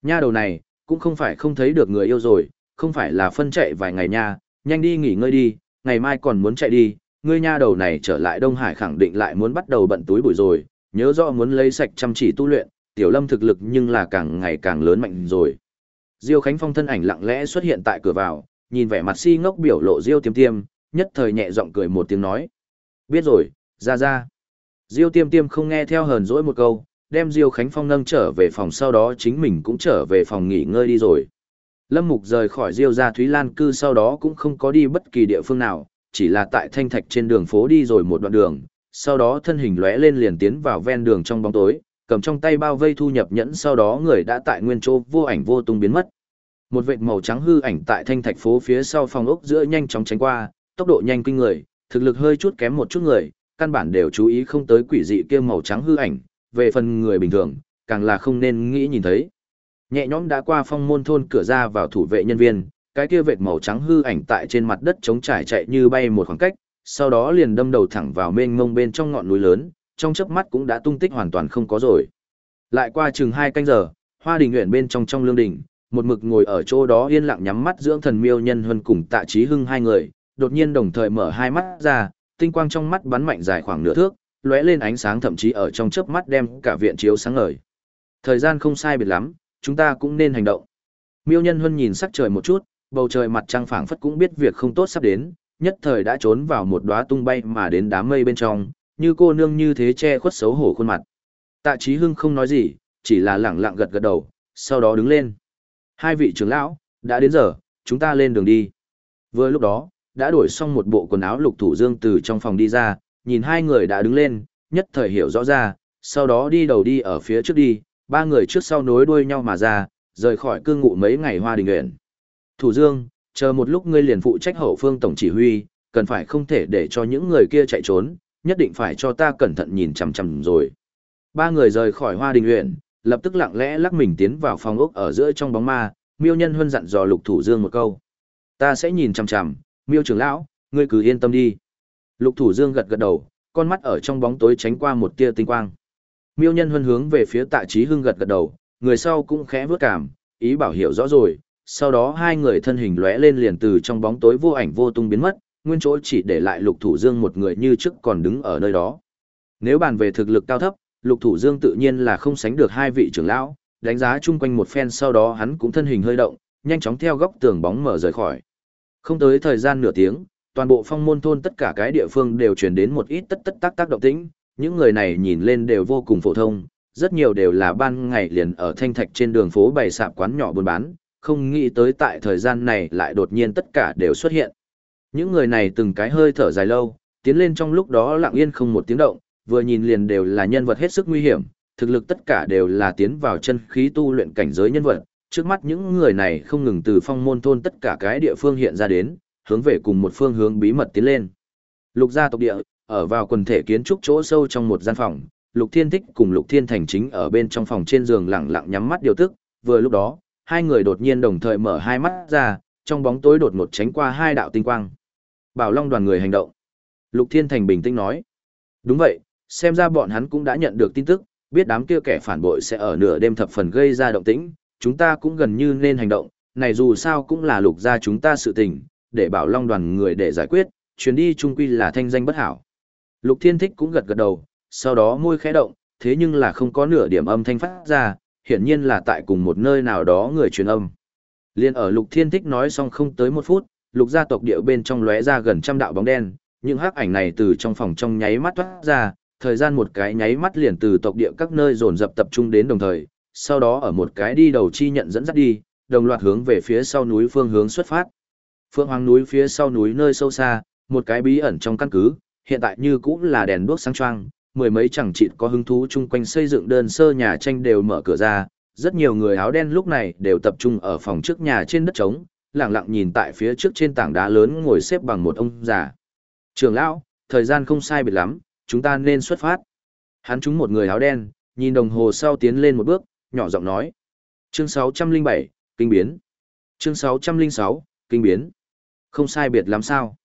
Nha đầu này, cũng không phải không thấy được người yêu rồi, không phải là phân chạy vài ngày nha, nhanh đi nghỉ ngơi đi, ngày mai còn muốn chạy đi, ngươi nha đầu này trở lại Đông Hải khẳng định lại muốn bắt đầu bận túi bụi rồi, nhớ rõ muốn lấy sạch chăm chỉ tu luyện, tiểu lâm thực lực nhưng là càng ngày càng lớn mạnh rồi. Diêu Khánh Phong thân ảnh lặng lẽ xuất hiện tại cửa vào, nhìn vẻ mặt si ngốc biểu lộ Diêu Tiêm Tiêm, nhất thời nhẹ giọng cười một tiếng nói. Biết rồi, ra ra. Diêu Tiêm Tiêm không nghe theo hờn dỗi một câu, đem Diêu Khánh Phong nâng trở về phòng sau đó chính mình cũng trở về phòng nghỉ ngơi đi rồi. Lâm Mục rời khỏi Diêu gia Thúy Lan cư sau đó cũng không có đi bất kỳ địa phương nào, chỉ là tại thanh thạch trên đường phố đi rồi một đoạn đường, sau đó thân hình lóe lên liền tiến vào ven đường trong bóng tối, cầm trong tay bao vây thu nhập nhẫn sau đó người đã tại nguyên chỗ vô ảnh vô tung biến mất. Một vệt màu trắng hư ảnh tại thanh thạch phố phía sau phòng ốc giữa nhanh chóng tránh qua, tốc độ nhanh kinh người, thực lực hơi chút kém một chút người, căn bản đều chú ý không tới quỷ dị kia màu trắng hư ảnh, về phần người bình thường, càng là không nên nghĩ nhìn thấy. Nhẹ nhõm đã qua phong môn thôn cửa ra vào thủ vệ nhân viên, cái kia vệt màu trắng hư ảnh tại trên mặt đất trống trải chạy như bay một khoảng cách, sau đó liền đâm đầu thẳng vào mênh mông bên trong ngọn núi lớn, trong chớp mắt cũng đã tung tích hoàn toàn không có rồi. Lại qua chừng hai canh giờ, Hoa Đình nguyện bên trong trong lương đình, một mực ngồi ở chỗ đó yên lặng nhắm mắt dưỡng thần miêu nhân huân cùng tạ trí hưng hai người, đột nhiên đồng thời mở hai mắt ra, tinh quang trong mắt bắn mạnh dài khoảng nửa thước, lóe lên ánh sáng thậm chí ở trong chớp mắt đem cả viện chiếu sáng ngời. Thời gian không sai biệt lắm, chúng ta cũng nên hành động. Miêu Nhân Huân nhìn sắc trời một chút, bầu trời mặt trăng phảng phất cũng biết việc không tốt sắp đến, nhất thời đã trốn vào một đóa tung bay mà đến đám mây bên trong, như cô nương như thế che khuất xấu hổ khuôn mặt. Tạ Chí Hưng không nói gì, chỉ là lẳng lặng gật gật đầu, sau đó đứng lên. Hai vị trưởng lão, đã đến giờ, chúng ta lên đường đi. Vừa lúc đó, đã đổi xong một bộ quần áo lục thủ dương từ trong phòng đi ra, nhìn hai người đã đứng lên, nhất thời hiểu rõ ra, sau đó đi đầu đi ở phía trước đi, ba người trước sau nối đuôi nhau mà ra, rời khỏi cương ngụ mấy ngày hoa đình nguyện. Thủ dương, chờ một lúc ngươi liền phụ trách hậu phương tổng chỉ huy, cần phải không thể để cho những người kia chạy trốn, nhất định phải cho ta cẩn thận nhìn chằm chằm rồi. Ba người rời khỏi hoa đình nguyện, lập tức lặng lẽ lắc mình tiến vào phòng ốc ở giữa trong bóng ma, miêu nhân huân dặn dò lục thủ dương một câu. Ta sẽ nhìn chằm chằm, miêu trưởng lão, ngươi cứ yên tâm đi. Lục thủ dương gật gật đầu, con mắt ở trong bóng tối tránh qua một tia tinh quang. Miêu nhân huân hướng về phía tạ trí hưng gật gật đầu, người sau cũng khẽ vớt cảm, ý bảo hiểu rõ rồi. Sau đó hai người thân hình lóe lên liền từ trong bóng tối vô ảnh vô tung biến mất, nguyên chỗ chỉ để lại lục thủ dương một người như trước còn đứng ở nơi đó. Nếu bàn về thực lực cao thấp, lục thủ dương tự nhiên là không sánh được hai vị trưởng lão, đánh giá chung quanh một phen sau đó hắn cũng thân hình hơi động, nhanh chóng theo góc tường bóng mở rời khỏi. Không tới thời gian nửa tiếng, toàn bộ phong môn thôn tất cả cái địa phương đều truyền đến một ít tất tất tác tác động tĩnh, những người này nhìn lên đều vô cùng phổ thông, rất nhiều đều là ban ngày liền ở thanh thạch trên đường phố bày sạp quán nhỏ buôn bán, không nghĩ tới tại thời gian này lại đột nhiên tất cả đều xuất hiện. Những người này từng cái hơi thở dài lâu, tiến lên trong lúc đó lặng yên không một tiếng động, vừa nhìn liền đều là nhân vật hết sức nguy hiểm, thực lực tất cả đều là tiến vào chân khí tu luyện cảnh giới nhân vật. Trước mắt những người này không ngừng từ phong môn thôn tất cả cái địa phương hiện ra đến, hướng về cùng một phương hướng bí mật tiến lên. Lục gia tộc địa, ở vào quần thể kiến trúc chỗ sâu trong một gian phòng, Lục Thiên Thích cùng Lục Thiên Thành chính ở bên trong phòng trên giường lặng lặng nhắm mắt điều tức, vừa lúc đó, hai người đột nhiên đồng thời mở hai mắt ra, trong bóng tối đột ngột tránh qua hai đạo tinh quang. Bảo Long đoàn người hành động. Lục Thiên Thành bình tĩnh nói. Đúng vậy, xem ra bọn hắn cũng đã nhận được tin tức, biết đám kia kẻ phản bội sẽ ở nửa đêm thập phần gây ra động tĩnh, chúng ta cũng gần như nên hành động, này dù sao cũng là lục gia chúng ta sự tình, để bảo long đoàn người để giải quyết, chuyến đi chung quy là thanh danh bất hảo. Lục Thiên Thích cũng gật gật đầu, sau đó môi khẽ động, thế nhưng là không có nửa điểm âm thanh phát ra, hiển nhiên là tại cùng một nơi nào đó người truyền âm. Liên ở Lục Thiên Thích nói xong không tới một phút, lục gia tộc địa bên trong lóe ra gần trăm đạo bóng đen, những hắc ảnh này từ trong phòng trong nháy mắt thoát ra, thời gian một cái nháy mắt liền từ tộc địa các nơi dồn dập tập trung đến đồng thời, sau đó ở một cái đi đầu chi nhận dẫn dắt đi, đồng loạt hướng về phía sau núi phương hướng xuất phát. phương Hoàng núi phía sau núi nơi sâu xa, một cái bí ẩn trong căn cứ, hiện tại như cũng là đèn đuốc sáng choang, mười mấy chẳng chịt có hứng thú chung quanh xây dựng đơn sơ nhà tranh đều mở cửa ra, rất nhiều người áo đen lúc này đều tập trung ở phòng trước nhà trên đất trống, lặng lặng nhìn tại phía trước trên tảng đá lớn ngồi xếp bằng một ông già. Trường lão, thời gian không sai biệt lắm, chúng ta nên xuất phát. Hắn trúng một người áo đen, nhìn đồng hồ sau tiến lên một bước, nhỏ giọng nói. Chương 607, Kinh biến. Chương 606, Kinh biến. Không sai biệt lắm sao.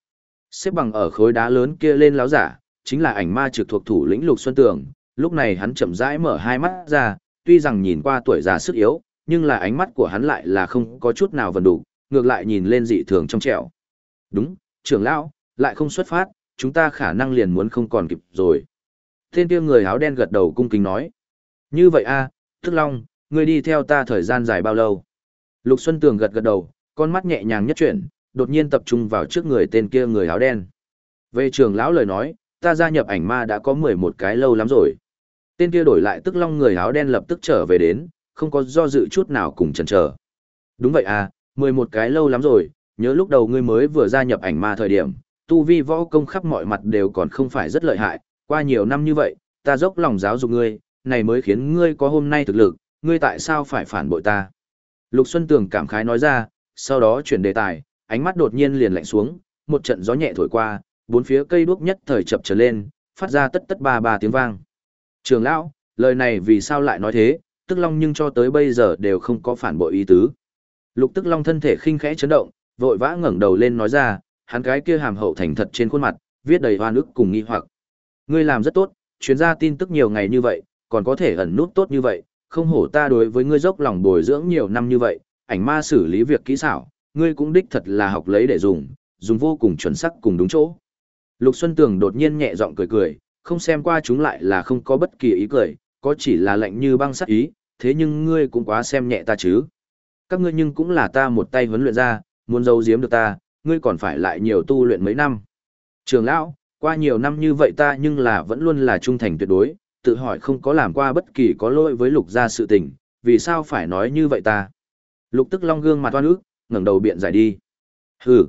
Xếp bằng ở khối đá lớn kia lên láo giả, chính là ảnh ma trực thuộc thủ lĩnh Lục Xuân Tường. Lúc này hắn chậm rãi mở hai mắt ra, tuy rằng nhìn qua tuổi già sức yếu, nhưng là ánh mắt của hắn lại là không có chút nào vần đủ, ngược lại nhìn lên dị thường trong trẻo. Đúng, trưởng lão, lại không xuất phát, chúng ta khả năng liền muốn không còn kịp rồi. Tên kia người áo đen gật đầu cung kính nói. Như vậy a, à, Tức Long, ngươi đi theo ta thời gian dài bao lâu? Lục Xuân Tường gật gật đầu, con mắt nhẹ nhàng nhất chuyển, đột nhiên tập trung vào trước người tên kia người áo đen. Về trưởng lão lời nói, ta gia nhập ảnh ma đã có 11 cái lâu lắm rồi. Tên kia đổi lại tức long người áo đen lập tức trở về đến, không có do dự chút nào cùng chần chờ. Đúng vậy à, 11 cái lâu lắm rồi, nhớ lúc đầu ngươi mới vừa gia nhập ảnh ma thời điểm, tu vi võ công khắp mọi mặt đều còn không phải rất lợi hại, qua nhiều năm như vậy, ta dốc lòng giáo dục ngươi, này mới khiến ngươi có hôm nay thực lực, ngươi tại sao phải phản bội ta? Lục Xuân Tường cảm khái nói ra, sau đó chuyển đề tài, ánh mắt đột nhiên liền lạnh xuống, một trận gió nhẹ thổi qua, bốn phía cây đuốc nhất thời chập trở lên, phát ra tất tất ba ba tiếng vang. Trường lão, lời này vì sao lại nói thế, tức long nhưng cho tới bây giờ đều không có phản bội ý tứ. Lục tức long thân thể khinh khẽ chấn động, vội vã ngẩng đầu lên nói ra, hắn cái kia hàm hậu thành thật trên khuôn mặt, viết đầy hoa nước cùng nghi hoặc. Ngươi làm rất tốt, chuyến ra tin tức nhiều ngày như vậy, còn có thể ẩn nút tốt như vậy, không hổ ta đối với ngươi dốc lòng bồi dưỡng nhiều năm như vậy, ảnh ma xử lý việc kỹ xảo, ngươi cũng đích thật là học lấy để dùng, dùng vô cùng chuẩn xác cùng đúng chỗ. Lục Xuân Tường đột nhiên nhẹ giọng cười cười, không xem qua chúng lại là không có bất kỳ ý cười, có chỉ là lạnh như băng sắt ý, thế nhưng ngươi cũng quá xem nhẹ ta chứ. Các ngươi nhưng cũng là ta một tay huấn luyện ra, muốn giấu giếm được ta, ngươi còn phải lại nhiều tu luyện mấy năm. Trường lão, qua nhiều năm như vậy ta nhưng là vẫn luôn là trung thành tuyệt đối, tự hỏi không có làm qua bất kỳ có lỗi với lục gia sự tình, vì sao phải nói như vậy ta? Lục tức long gương mặt oan ức, ngẩng đầu biện giải đi. Hừ,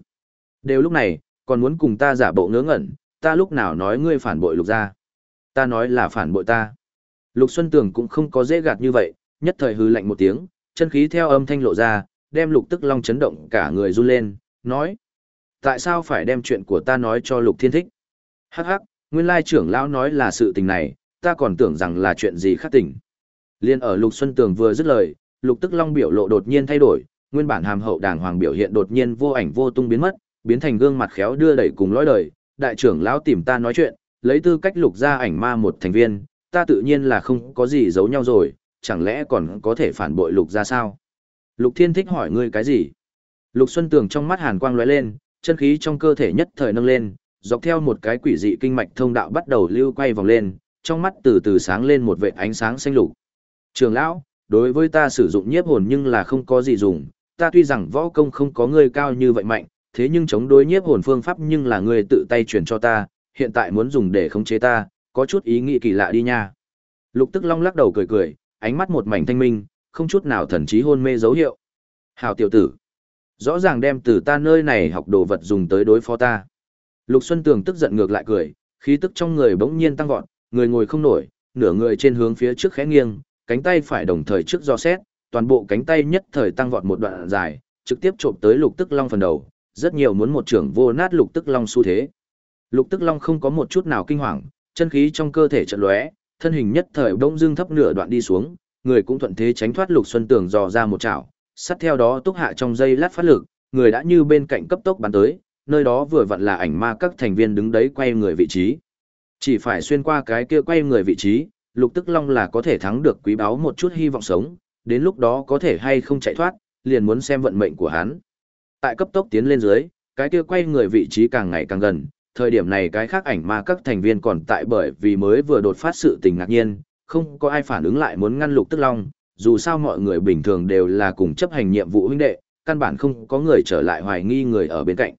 đều lúc này, còn muốn cùng ta giả bộ ngớ ngẩn, ta lúc nào nói ngươi phản bội lục gia? Ta nói là phản bội ta. Lục Xuân Tường cũng không có dễ gạt như vậy, nhất thời hừ lạnh một tiếng, chân khí theo âm thanh lộ ra, đem lục tức long chấn động cả người run lên, nói. Tại sao phải đem chuyện của ta nói cho lục thiên thích? Hắc hắc, nguyên lai trưởng lão nói là sự tình này, ta còn tưởng rằng là chuyện gì khác tình. Liên ở lục xuân tường vừa dứt lời, lục tức long biểu lộ đột nhiên thay đổi, nguyên bản hàm hậu đàng hoàng biểu hiện đột nhiên vô ảnh vô tung biến mất, biến thành gương mặt khéo đưa đẩy cùng lõi đời, đại trưởng lão tìm ta nói chuyện, lấy tư cách lục ra ảnh ma một thành viên, ta tự nhiên là không có gì giấu nhau rồi, chẳng lẽ còn có thể phản bội lục ra sao? Lục thiên thích hỏi ngươi cái gì? Lục xuân tường trong mắt hàn quang lóe lên, chân khí trong cơ thể nhất thời nâng lên, dọc theo một cái quỷ dị kinh mạch thông đạo bắt đầu lưu quay vòng lên, trong mắt từ từ sáng lên một vệt ánh sáng xanh lục. Trường lão, đối với ta sử dụng nhiếp hồn nhưng là không có gì dùng, ta tuy rằng võ công không có ngươi cao như vậy mạnh, thế nhưng chống đối nhiếp hồn phương pháp nhưng là ngươi tự tay truyền cho ta, hiện tại muốn dùng để khống chế ta, có chút ý nghĩ kỳ lạ đi nha. Lục Tức Long lắc đầu cười cười, ánh mắt một mảnh thanh minh, không chút nào thần trí hôn mê dấu hiệu. Hào tiểu tử, rõ ràng đem từ ta nơi này học đồ vật dùng tới đối phó ta. Lục Xuân Tường tức giận ngược lại cười, khí tức trong người bỗng nhiên tăng vọt, người ngồi không nổi, nửa người trên hướng phía trước khẽ nghiêng, cánh tay phải đồng thời trước do xét, toàn bộ cánh tay nhất thời tăng vọt một đoạn dài, trực tiếp trộm tới Lục Tức Long phần đầu, rất nhiều muốn một trưởng vô nát Lục Tức Long xu thế. Lục Tức Long không có một chút nào kinh hoàng, chân khí trong cơ thể trận lóe, thân hình nhất thời đông dương thấp nửa đoạn đi xuống, người cũng thuận thế tránh thoát Lục Xuân Tường dò ra một chảo, sát theo đó túc hạ trong dây lát phát lực, người đã như bên cạnh cấp tốc bắn tới, nơi đó vừa vặn là ảnh ma các thành viên đứng đấy quay người vị trí. Chỉ phải xuyên qua cái kia quay người vị trí, lục tức long là có thể thắng được quý báo một chút hy vọng sống, đến lúc đó có thể hay không chạy thoát, liền muốn xem vận mệnh của hắn. Tại cấp tốc tiến lên dưới, cái kia quay người vị trí càng ngày càng gần, thời điểm này cái khác ảnh ma các thành viên còn tại bởi vì mới vừa đột phát sự tình ngạc nhiên, không có ai phản ứng lại muốn ngăn lục tức long, dù sao mọi người bình thường đều là cùng chấp hành nhiệm vụ huynh đệ, căn bản không có người trở lại hoài nghi người ở bên cạnh.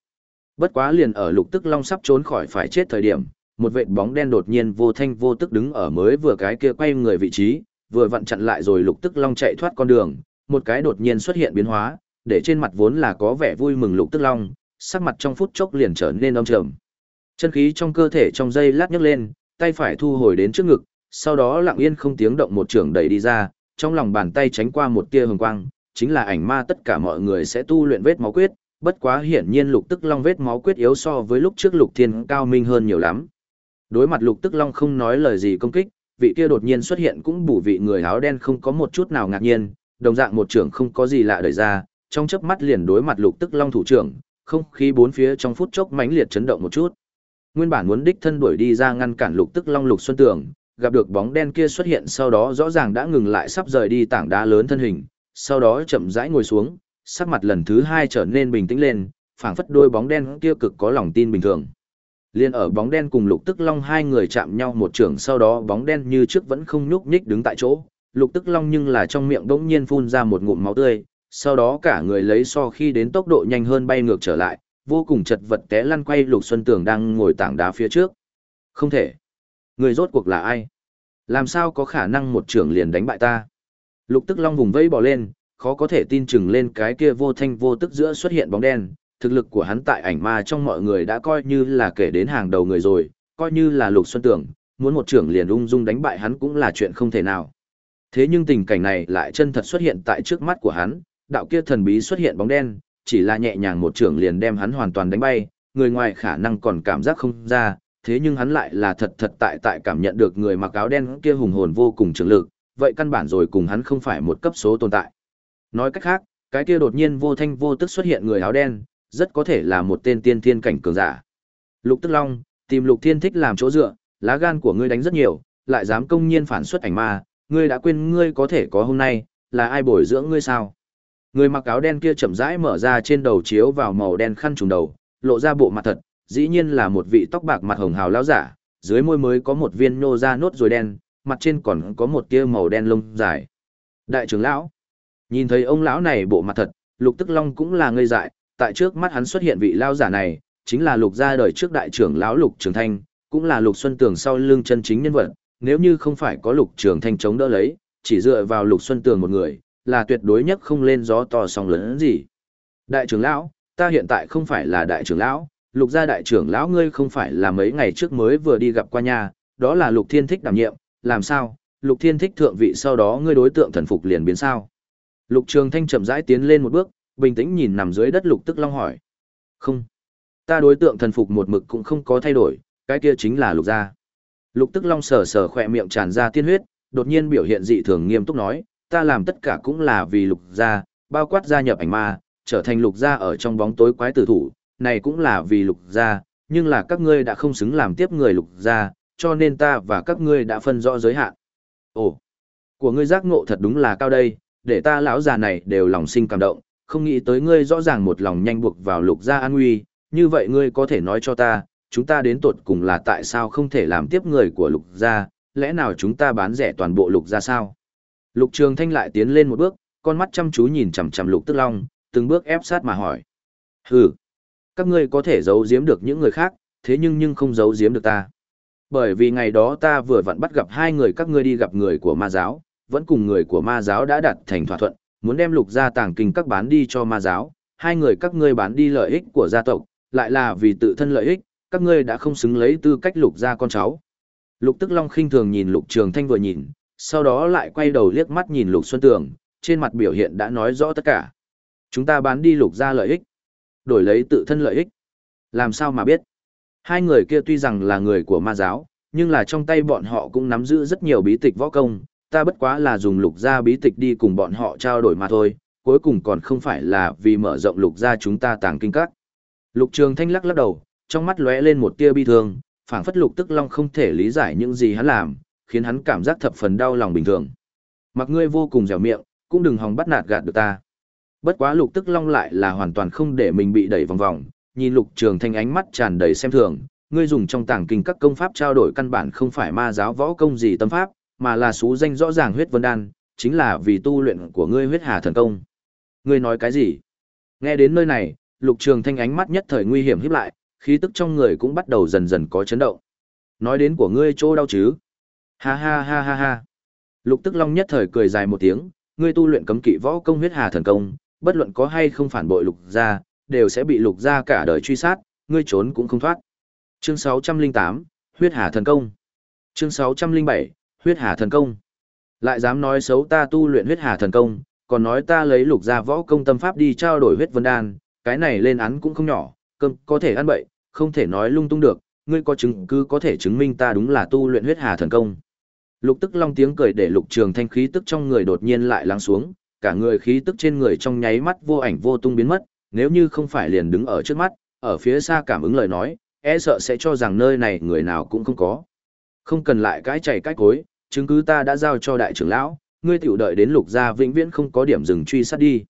Bất quá liền ở lục tức long sắp trốn khỏi phải chết thời điểm, một vệt bóng đen đột nhiên vô thanh vô tức đứng ở mới vừa cái kia quay người vị trí, vừa vặn chặn lại rồi lục tức long chạy thoát con đường, một cái đột nhiên xuất hiện biến hóa, để trên mặt vốn là có vẻ vui mừng lục tức long, sắc mặt trong phút chốc liền trở nên âm trầm. Chân khí trong cơ thể trong dây lát nhấc lên, tay phải thu hồi đến trước ngực, sau đó lặng yên không tiếng động một trường đẩy đi ra, trong lòng bàn tay tránh qua một tia hồng quang, chính là ảnh ma tất cả mọi người sẽ tu luyện vết máu quyết, bất quá hiển nhiên lục tức long vết máu quyết yếu so với lúc trước lục thiên cao minh hơn nhiều lắm. Đối mặt lục tức long không nói lời gì công kích, vị kia đột nhiên xuất hiện cũng bù vị người áo đen không có một chút nào ngạc nhiên, đồng dạng một trưởng không có gì lạ đời ra, trong chớp mắt liền đối mặt lục tức long thủ trưởng, không khí bốn phía trong phút chốc mãnh liệt chấn động một chút. Nguyên bản muốn đích thân đuổi đi ra ngăn cản lục tức long lục xuân Tưởng gặp được bóng đen kia xuất hiện sau đó rõ ràng đã ngừng lại sắp rời đi tảng đá lớn thân hình, sau đó chậm rãi ngồi xuống, sắc mặt lần thứ hai trở nên bình tĩnh lên, phảng phất đôi bóng đen kia cực có lòng tin bình thường. Liên ở bóng đen cùng Lục Tức Long hai người chạm nhau một trường sau đó bóng đen như trước vẫn không nhúc nhích đứng tại chỗ, Lục Tức Long nhưng là trong miệng bỗng nhiên phun ra một ngụm máu tươi, sau đó cả người lấy so khi đến tốc độ nhanh hơn bay ngược trở lại, vô cùng chật vật té lăn quay Lục Xuân Tường đang ngồi tảng đá phía trước. Không thể. Người rốt cuộc là ai? Làm sao có khả năng một trưởng liền đánh bại ta? Lục Tức Long vùng vẫy bỏ lên, khó có thể tin chừng lên cái kia vô thanh vô tức giữa xuất hiện bóng đen, thực lực của hắn tại ảnh ma trong mọi người đã coi như là kể đến hàng đầu người rồi, coi như là Lục Xuân Tưởng, muốn một trưởng liền ung dung đánh bại hắn cũng là chuyện không thể nào. Thế nhưng tình cảnh này lại chân thật xuất hiện tại trước mắt của hắn, đạo kia thần bí xuất hiện bóng đen, chỉ là nhẹ nhàng một trưởng liền đem hắn hoàn toàn đánh bay, người ngoài khả năng còn cảm giác không ra, thế nhưng hắn lại là thật thật tại tại cảm nhận được người mặc áo đen kia hùng hồn vô cùng trường lực, vậy căn bản rồi cùng hắn không phải một cấp số tồn tại. Nói cách khác, cái kia đột nhiên vô thanh vô tức xuất hiện người áo đen, rất có thể là một tên tiên thiên cảnh cường giả. Lục Tức Long, tìm Lục Thiên Thích làm chỗ dựa, lá gan của ngươi đánh rất nhiều, lại dám công nhiên phản xuất ảnh ma, ngươi đã quên ngươi có thể có hôm nay, là ai bồi dưỡng ngươi sao? Người mặc áo đen kia chậm rãi mở ra trên đầu chiếu vào màu đen khăn trùm đầu, lộ ra bộ mặt thật, dĩ nhiên là một vị tóc bạc mặt hồng hào lão giả, dưới môi mới có một viên nô ra nốt rồi đen, mặt trên còn có một tia màu đen lông dài. Đại trưởng lão, nhìn thấy ông lão này bộ mặt thật, Lục Tức Long cũng là ngây dại, tại trước mắt hắn xuất hiện vị lao giả này, chính là Lục gia đời trước đại trưởng lão Lục Trường Thanh, cũng là Lục Xuân Tường sau lưng chân chính nhân vật, nếu như không phải có Lục Trường Thanh chống đỡ lấy, chỉ dựa vào Lục Xuân Tường một người, là tuyệt đối nhất không lên gió to sóng lớn gì. Đại trưởng lão, ta hiện tại không phải là đại trưởng lão, lục gia đại trưởng lão ngươi không phải là mấy ngày trước mới vừa đi gặp qua nhà, đó là lục thiên thích đảm nhiệm, làm sao, lục thiên thích thượng vị sau đó ngươi đối tượng thần phục liền biến sao. Lục trường thanh chậm rãi tiến lên một bước, bình tĩnh nhìn nằm dưới đất lục tức long hỏi. Không, ta đối tượng thần phục một mực cũng không có thay đổi, cái kia chính là lục gia. Lục tức long sờ sờ khỏe miệng tràn ra tiên huyết, đột nhiên biểu hiện dị thường nghiêm túc nói, ta làm tất cả cũng là vì lục gia, bao quát gia nhập ảnh ma, trở thành lục gia ở trong bóng tối quái tử thủ, này cũng là vì lục gia, nhưng là các ngươi đã không xứng làm tiếp người lục gia, cho nên ta và các ngươi đã phân rõ giới hạn. Ồ, của ngươi giác ngộ thật đúng là cao đây, để ta lão già này đều lòng sinh cảm động, không nghĩ tới ngươi rõ ràng một lòng nhanh buộc vào lục gia an nguy, như vậy ngươi có thể nói cho ta, chúng ta đến tột cùng là tại sao không thể làm tiếp người của lục gia, lẽ nào chúng ta bán rẻ toàn bộ lục gia sao? Lục Trường Thanh lại tiến lên một bước, con mắt chăm chú nhìn chằm chằm Lục Tức Long, từng bước ép sát mà hỏi. Hừ, các ngươi có thể giấu giếm được những người khác, thế nhưng nhưng không giấu giếm được ta. Bởi vì ngày đó ta vừa vặn bắt gặp hai người các ngươi đi gặp người của ma giáo, vẫn cùng người của ma giáo đã đạt thành thỏa thuận, muốn đem lục gia tàng kinh các bán đi cho ma giáo, hai người các ngươi bán đi lợi ích của gia tộc, lại là vì tự thân lợi ích, các ngươi đã không xứng lấy tư cách lục gia con cháu. Lục Tức Long khinh thường nhìn Lục Trường Thanh vừa nhìn, sau đó lại quay đầu liếc mắt nhìn Lục Xuân Tường, trên mặt biểu hiện đã nói rõ tất cả. Chúng ta bán đi Lục gia lợi ích, đổi lấy tự thân lợi ích. Làm sao mà biết? Hai người kia tuy rằng là người của ma giáo, nhưng là trong tay bọn họ cũng nắm giữ rất nhiều bí tịch võ công, ta bất quá là dùng lục gia bí tịch đi cùng bọn họ trao đổi mà thôi, cuối cùng còn không phải là vì mở rộng lục gia chúng ta tàng kinh các. Lục Trường Thanh lắc lắc đầu, trong mắt lóe lên một tia bi thương, phảng phất Lục Tức Long không thể lý giải những gì hắn làm, khiến hắn cảm giác thập phần đau lòng bình thường. Mặc ngươi vô cùng dẻo miệng, cũng đừng hòng bắt nạt gạt được ta. Bất quá Lục Tức Long lại là hoàn toàn không để mình bị đẩy vòng vòng, nhìn Lục Trường Thanh ánh mắt tràn đầy xem thường, ngươi dùng trong tàng kinh các công pháp trao đổi căn bản không phải ma giáo võ công gì tâm pháp, mà là số danh rõ ràng huyết vân đan, chính là vì tu luyện của ngươi huyết hà thần công. Ngươi nói cái gì? Nghe đến nơi này, Lục Trường Thanh ánh mắt nhất thời nguy hiểm híp lại, khí tức trong người cũng bắt đầu dần dần có chấn động. Nói đến của ngươi chỗ đau chứ? Ha ha ha ha ha. Lục Tức Long nhất thời cười dài một tiếng, ngươi tu luyện cấm kỵ võ công huyết hà thần công, bất luận có hay không phản bội lục gia, đều sẽ bị lục gia cả đời truy sát, ngươi trốn cũng không thoát. Chương 608, huyết hà thần công. Chương 607, huyết hà thần công. Lại dám nói xấu ta tu luyện huyết hà thần công, còn nói ta lấy lục gia võ công tâm pháp đi trao đổi huyết vân đan, cái này lên án cũng không nhỏ, cơm có thể ăn bậy, không thể nói lung tung được, ngươi có chứng cứ có thể chứng minh ta đúng là tu luyện huyết hà thần công. Lục tức long tiếng cười để lục trường thanh khí tức trong người đột nhiên lại lắng xuống, cả người khí tức trên người trong nháy mắt vô ảnh vô tung biến mất, nếu như không phải liền đứng ở trước mắt, ở phía xa cảm ứng lời nói, e sợ sẽ cho rằng nơi này người nào cũng không có. Không cần lại cái chảy cái cối, chứng cứ ta đã giao cho đại trưởng lão, ngươi tiểu đợi đến lục gia vĩnh viễn không có điểm dừng truy sát đi.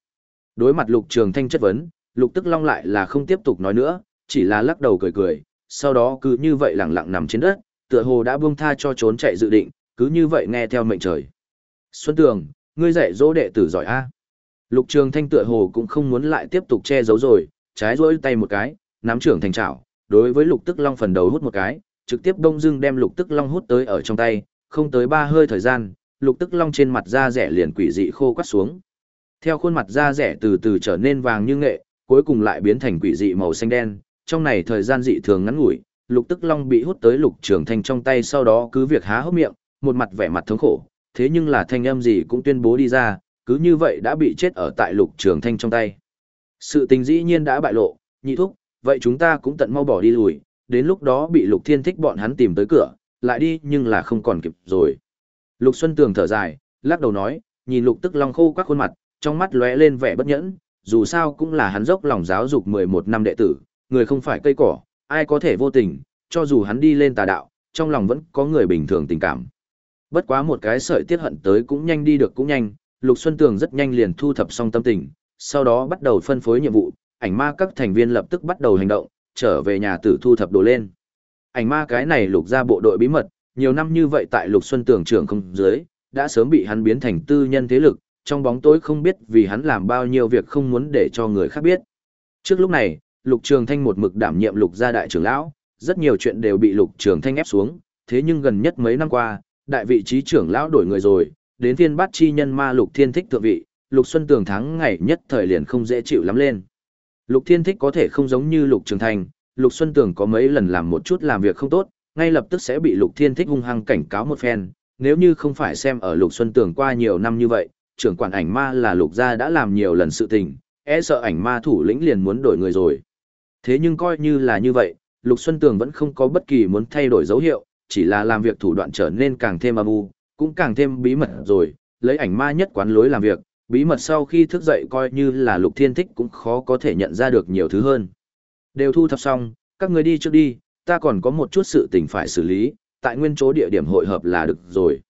Đối mặt lục trường thanh chất vấn, lục tức long lại là không tiếp tục nói nữa, chỉ là lắc đầu cười cười, sau đó cứ như vậy lặng lặng nằm trên đất, tựa hồ đã buông tha cho trốn chạy dự định, cứ như vậy nghe theo mệnh trời. Xuân Tường, ngươi dạy dỗ đệ tử giỏi a. Lục Trường Thanh tựa hồ cũng không muốn lại tiếp tục che giấu rồi, trái rỗi tay một cái, nắm trưởng thành trảo, đối với Lục Tức Long phần đầu hút một cái, trực tiếp đông dưng đem Lục Tức Long hút tới ở trong tay, không tới ba hơi thời gian, Lục Tức Long trên mặt da rẻ liền quỷ dị khô quắt xuống. Theo khuôn mặt da rẻ từ từ trở nên vàng như nghệ, cuối cùng lại biến thành quỷ dị màu xanh đen, trong này thời gian dị thường ngắn ngủi, Lục Tức Long bị hút tới Lục Trường Thanh trong tay sau đó cứ việc há hốc miệng, một mặt vẻ mặt thống khổ, thế nhưng là thanh âm gì cũng tuyên bố đi ra, cứ như vậy đã bị chết ở tại lục trường thanh trong tay. Sự tình dĩ nhiên đã bại lộ, nhị thúc, vậy chúng ta cũng tận mau bỏ đi lùi, đến lúc đó bị lục thiên thích bọn hắn tìm tới cửa, lại đi nhưng là không còn kịp rồi. Lục Xuân Tường thở dài, lắc đầu nói, nhìn lục tức long khô các khuôn mặt, trong mắt lóe lên vẻ bất nhẫn, dù sao cũng là hắn dốc lòng giáo dục 11 năm đệ tử, người không phải cây cỏ, ai có thể vô tình, cho dù hắn đi lên tà đạo, trong lòng vẫn có người bình thường tình cảm. Bất quá một cái sợi tiết hận tới cũng nhanh đi được cũng nhanh, Lục Xuân Tường rất nhanh liền thu thập xong tâm tình, sau đó bắt đầu phân phối nhiệm vụ, ảnh ma các thành viên lập tức bắt đầu hành động, trở về nhà tử thu thập đồ lên. Ảnh ma cái này lục ra bộ đội bí mật, nhiều năm như vậy tại Lục Xuân Tường trưởng không dưới, đã sớm bị hắn biến thành tư nhân thế lực, trong bóng tối không biết vì hắn làm bao nhiêu việc không muốn để cho người khác biết. Trước lúc này, Lục Trường Thanh một mực đảm nhiệm Lục gia đại trưởng lão, rất nhiều chuyện đều bị Lục Trường Thanh ép xuống, thế nhưng gần nhất mấy năm qua, đại vị trí trưởng lão đổi người rồi, đến thiên bát chi nhân ma Lục Thiên Thích thượng vị, Lục Xuân Tường thắng ngày nhất thời liền không dễ chịu lắm lên. Lục Thiên Thích có thể không giống như Lục Trường Thành, Lục Xuân Tường có mấy lần làm một chút làm việc không tốt, ngay lập tức sẽ bị Lục Thiên Thích hung hăng cảnh cáo một phen, nếu như không phải xem ở Lục Xuân Tường qua nhiều năm như vậy, trưởng quản ảnh ma là Lục gia đã làm nhiều lần sự tình, e sợ ảnh ma thủ lĩnh liền muốn đổi người rồi. Thế nhưng coi như là như vậy, Lục Xuân Tường vẫn không có bất kỳ muốn thay đổi dấu hiệu, chỉ là làm việc thủ đoạn trở nên càng thêm âm u, cũng càng thêm bí mật rồi, lấy ảnh ma nhất quán lối làm việc, bí mật sau khi thức dậy coi như là Lục Thiên Thích cũng khó có thể nhận ra được nhiều thứ hơn. Đều thu thập xong, các người đi trước đi, ta còn có một chút sự tình phải xử lý, tại nguyên chỗ địa điểm hội hợp là được rồi.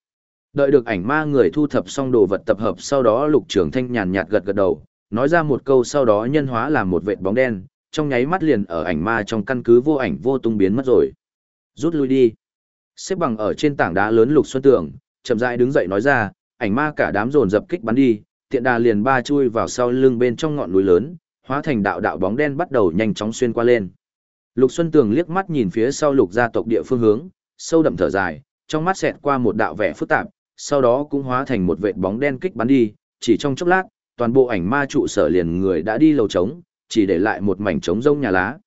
Đợi được ảnh ma người thu thập xong đồ vật tập hợp sau đó Lục Trường Thanh nhàn nhạt gật gật đầu, nói ra một câu sau đó nhân hóa làm một vệt bóng đen, trong nháy mắt liền ở ảnh ma trong căn cứ vô ảnh vô tung biến mất rồi. Rút lui đi. Xếp bằng ở trên tảng đá lớn Lục Xuân Tường, chậm rãi đứng dậy nói ra, ảnh ma cả đám dồn dập kích bắn đi, tiện đà liền ba chui vào sau lưng bên trong ngọn núi lớn, hóa thành đạo đạo bóng đen bắt đầu nhanh chóng xuyên qua lên. Lục Xuân Tường liếc mắt nhìn phía sau Lục gia tộc địa phương hướng, sâu đậm thở dài, trong mắt xẹt qua một đạo vẻ phức tạp, sau đó cũng hóa thành một vệt bóng đen kích bắn đi, chỉ trong chốc lát, toàn bộ ảnh ma trụ sở liền người đã đi lầu trống, chỉ để lại một mảnh trống rông nhà lá.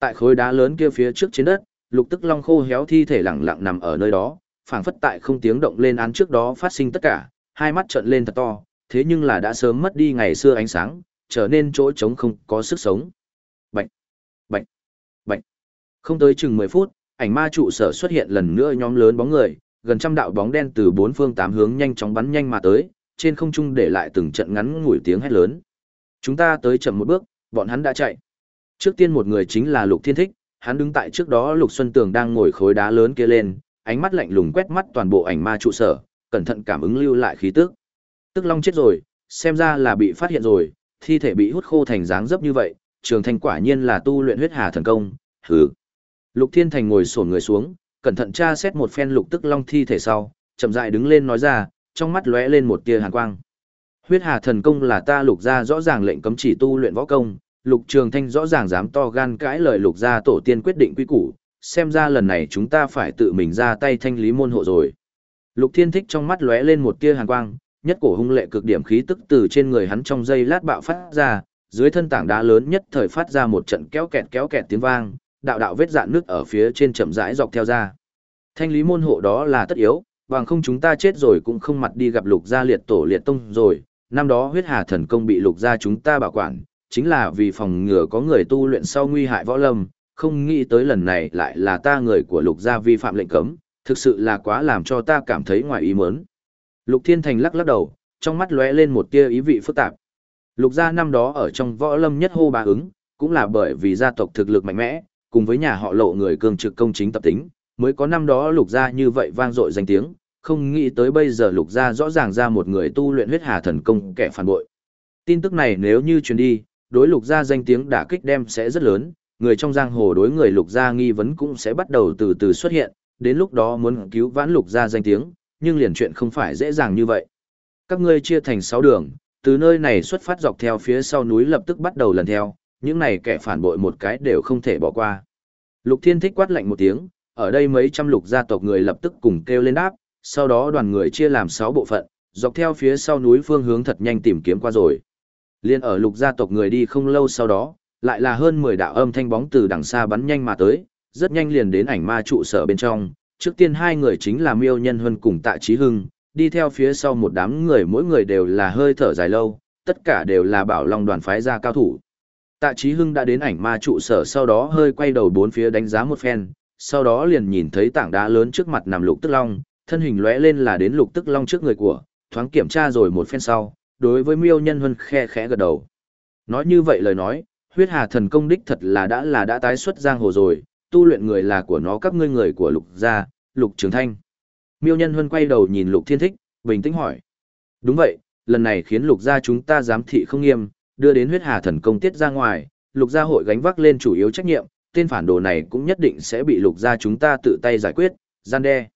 Tại khối đá lớn kia phía trước trên đất, Lục Tức Long khô héo thi thể lặng lặng nằm ở nơi đó, phảng phất tại không tiếng động lên án trước đó phát sinh tất cả, hai mắt trợn lên thật to, thế nhưng là đã sớm mất đi ngày xưa ánh sáng, trở nên chỗ trống không có sức sống. Bạch, bạch, bạch. Không tới chừng 10 phút, ảnh ma trụ sở xuất hiện lần nữa nhóm lớn bóng người, gần trăm đạo bóng đen từ bốn phương tám hướng nhanh chóng bắn nhanh mà tới, trên không trung để lại từng trận ngắn ngủi tiếng hét lớn. Chúng ta tới chậm một bước, bọn hắn đã chạy. Trước tiên một người chính là Lục Thiên Thích, hắn đứng tại trước đó Lục Xuân Tường đang ngồi khối đá lớn kia lên, ánh mắt lạnh lùng quét mắt toàn bộ ảnh ma trụ sở, cẩn thận cảm ứng lưu lại khí tức. Tức Long chết rồi, xem ra là bị phát hiện rồi, thi thể bị hút khô thành dáng dấp như vậy, Trường Thanh quả nhiên là tu luyện huyết hà thần công, hừ. Lục Thiên Thành ngồi xổm người xuống, cẩn thận tra xét một phen Lục Tức Long thi thể sau, chậm rãi đứng lên nói ra, trong mắt lóe lên một tia hàn quang. Huyết hà thần công là ta lục gia rõ ràng lệnh cấm chỉ tu luyện võ công, lục trường thanh rõ ràng dám to gan cãi lời lục gia tổ tiên quyết định quy củ, xem ra lần này chúng ta phải tự mình ra tay thanh lý môn hộ rồi. Lục thiên thích trong mắt lóe lên một tia hàn quang, nhất cổ hung lệ cực điểm khí tức từ trên người hắn trong giây lát bạo phát ra, dưới thân tảng đá lớn nhất thời phát ra một trận kéo kẹt kéo kẹt tiếng vang, đạo đạo vết dạn nước ở phía trên chậm rãi dọc theo ra. Thanh lý môn hộ đó là tất yếu, bằng không chúng ta chết rồi cũng không mặt đi gặp lục gia liệt tổ liệt tông rồi, năm đó huyết hà thần công bị lục gia chúng ta bảo quản, chính là vì phòng ngừa có người tu luyện sau nguy hại võ lâm, không nghĩ tới lần này lại là ta người của lục gia vi phạm lệnh cấm, thực sự là quá làm cho ta cảm thấy ngoài ý muốn. Lục Thiên Thành lắc lắc đầu, trong mắt lóe lên một tia ý vị phức tạp. Lục gia năm đó ở trong võ lâm nhất hô bà ứng, cũng là bởi vì gia tộc thực lực mạnh mẽ, cùng với nhà họ lộ người cường trực công chính tập tính, mới có năm đó lục gia như vậy vang dội danh tiếng, không nghĩ tới bây giờ lục gia rõ ràng ra một người tu luyện huyết hà thần công kẻ phản bội. Tin tức này nếu như truyền đi, đối lục gia danh tiếng đả kích đem sẽ rất lớn, người trong giang hồ đối người lục gia nghi vấn cũng sẽ bắt đầu từ từ xuất hiện, đến lúc đó muốn cứu vãn lục gia danh tiếng, nhưng liền chuyện không phải dễ dàng như vậy. Các ngươi chia thành 6 đường, từ nơi này xuất phát dọc theo phía sau núi lập tức bắt đầu lần theo, những này kẻ phản bội một cái đều không thể bỏ qua. Lục Thiên thích quát lạnh một tiếng, ở đây mấy trăm lục gia tộc người lập tức cùng kêu lên đáp, sau đó đoàn người chia làm 6 bộ phận, dọc theo phía sau núi phương hướng thật nhanh tìm kiếm qua rồi. Liên ở lục gia tộc người đi không lâu sau đó, lại là hơn 10 đạo âm thanh bóng từ đằng xa bắn nhanh mà tới, rất nhanh liền đến ảnh ma trụ sở bên trong. Trước tiên hai người chính là Miêu Nhân Huân cùng Tạ Chí Hưng, đi theo phía sau một đám người mỗi người đều là hơi thở dài lâu, tất cả đều là bảo long đoàn phái ra cao thủ. Tạ Chí Hưng đã đến ảnh ma trụ sở sau đó hơi quay đầu bốn phía đánh giá một phen, sau đó liền nhìn thấy tảng đá lớn trước mặt nằm lục tức long, thân hình lóe lên là đến lục tức long trước người của, thoáng kiểm tra rồi một phen sau, đối với miêu nhân huân khe khẽ gật đầu. Nói như vậy lời nói, huyết hà thần công đích thật là đã là đã tái xuất giang hồ rồi, tu luyện người là của nó các ngươi người của lục gia, lục trường thanh. Miêu nhân huân quay đầu nhìn lục thiên thích, bình tĩnh hỏi. Đúng vậy, lần này khiến lục gia chúng ta giám thị không nghiêm, đưa đến huyết hà thần công tiết ra ngoài, lục gia hội gánh vác lên chủ yếu trách nhiệm, tên phản đồ này cũng nhất định sẽ bị lục gia chúng ta tự tay giải quyết, gian đe.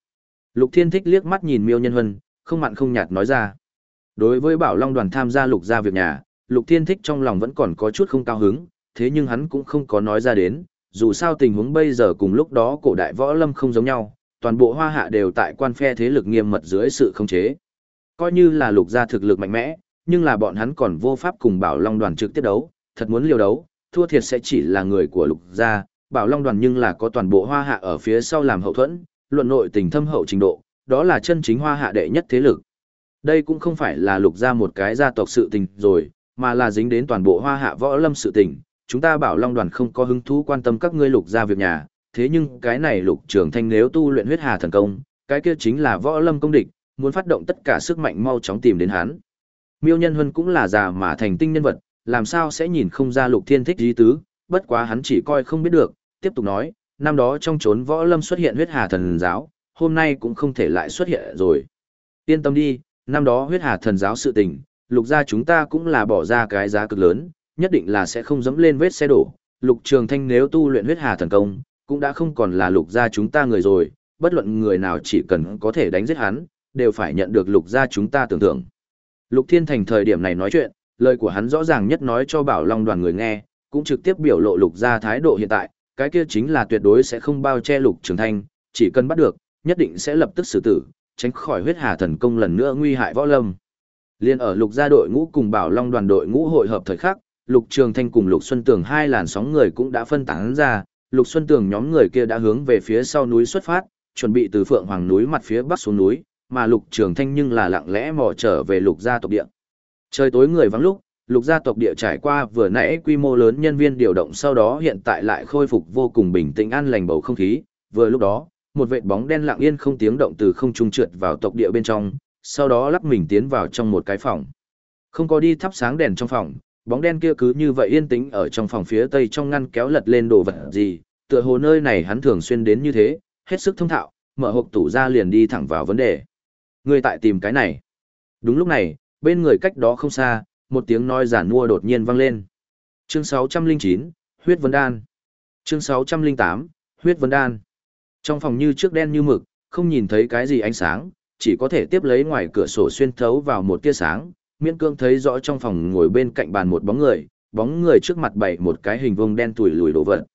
Lục thiên thích liếc mắt nhìn miêu nhân huân, không mặn không nhạt nói ra. Đối với bảo long đoàn tham gia lục gia việc nhà, lục thiên thích trong lòng vẫn còn có chút không cao hứng, thế nhưng hắn cũng không có nói ra đến, dù sao tình huống bây giờ cùng lúc đó cổ đại võ lâm không giống nhau, toàn bộ hoa hạ đều tại quan phe thế lực nghiêm mật dưới sự khống chế. Coi như là lục gia thực lực mạnh mẽ, nhưng là bọn hắn còn vô pháp cùng bảo long đoàn trực tiếp đấu, thật muốn liều đấu, thua thiệt sẽ chỉ là người của lục gia, bảo long đoàn nhưng là có toàn bộ hoa hạ ở phía sau làm hậu thuẫn, luận nội tình thâm hậu trình độ, đó là chân chính hoa hạ đệ nhất thế lực. Đây cũng không phải là lục gia một cái gia tộc sự tình rồi, mà là dính đến toàn bộ hoa hạ võ lâm sự tình. Chúng ta bảo long đoàn không có hứng thú quan tâm các ngươi lục gia việc nhà, thế nhưng cái này lục trường thanh nếu tu luyện huyết hà thần công, cái kia chính là võ lâm công địch, muốn phát động tất cả sức mạnh mau chóng tìm đến hắn. Miêu Nhân Huân cũng là già mà thành tinh nhân vật, làm sao sẽ nhìn không ra lục thiên thích ý tứ, bất quá hắn chỉ coi không biết được, tiếp tục nói, năm đó trong chốn võ lâm xuất hiện huyết hà thần giáo, hôm nay cũng không thể lại xuất hiện rồi. Yên tâm đi, năm đó huyết hà thần giáo sự tình, lục gia chúng ta cũng là bỏ ra cái giá cực lớn, nhất định là sẽ không dẫm lên vết xe đổ. Lục Trường Thanh nếu tu luyện huyết hà thần công, cũng đã không còn là lục gia chúng ta người rồi, bất luận người nào chỉ cần có thể đánh giết hắn, đều phải nhận được lục gia chúng ta tưởng tượng. Lục Thiên Thành thời điểm này nói chuyện, lời của hắn rõ ràng nhất nói cho Bảo Long đoàn người nghe, cũng trực tiếp biểu lộ lục gia thái độ hiện tại, cái kia chính là tuyệt đối sẽ không bao che lục trường thanh, chỉ cần bắt được, nhất định sẽ lập tức xử tử, tránh khỏi huyết hà thần công lần nữa nguy hại võ lâm. Liên ở lục gia đội ngũ cùng Bảo Long đoàn đội ngũ hội hợp thời khắc, Lục Trường Thanh cùng Lục Xuân Tường hai làn sóng người cũng đã phân tán ra, Lục Xuân Tường nhóm người kia đã hướng về phía sau núi xuất phát, chuẩn bị từ Phượng Hoàng núi mặt phía bắc xuống núi, mà Lục Trường Thanh nhưng là lặng lẽ mò trở về Lục gia tộc địa. Trời tối người vắng lúc, Lục gia tộc địa trải qua vừa nãy quy mô lớn nhân viên điều động sau đó hiện tại lại khôi phục vô cùng bình tĩnh an lành bầu không khí, vừa lúc đó, một vệt bóng đen lặng yên không tiếng động từ không trung trượt vào tộc địa bên trong, sau đó lắc mình tiến vào trong một cái phòng. Không có đi thắp sáng đèn trong phòng, bóng đen kia cứ như vậy yên tĩnh ở trong phòng phía tây trong ngăn kéo lật lên đồ vật gì, tựa hồ nơi này hắn thường xuyên đến như thế, hết sức thông thạo, mở hộp tủ ra liền đi thẳng vào vấn đề. Người tại tìm cái này. Đúng lúc này, bên người cách đó không xa, một tiếng nói giản mua đột nhiên vang lên. Chương 609, Huyết Vân Đan. Chương 608, Huyết Vân Đan. Trong phòng như trước đen như mực, không nhìn thấy cái gì ánh sáng, chỉ có thể tiếp lấy ngoài cửa sổ xuyên thấu vào một tia sáng, miễn cương thấy rõ trong phòng ngồi bên cạnh bàn một bóng người, bóng người trước mặt bày một cái hình vuông đen tủi lùi đồ vật.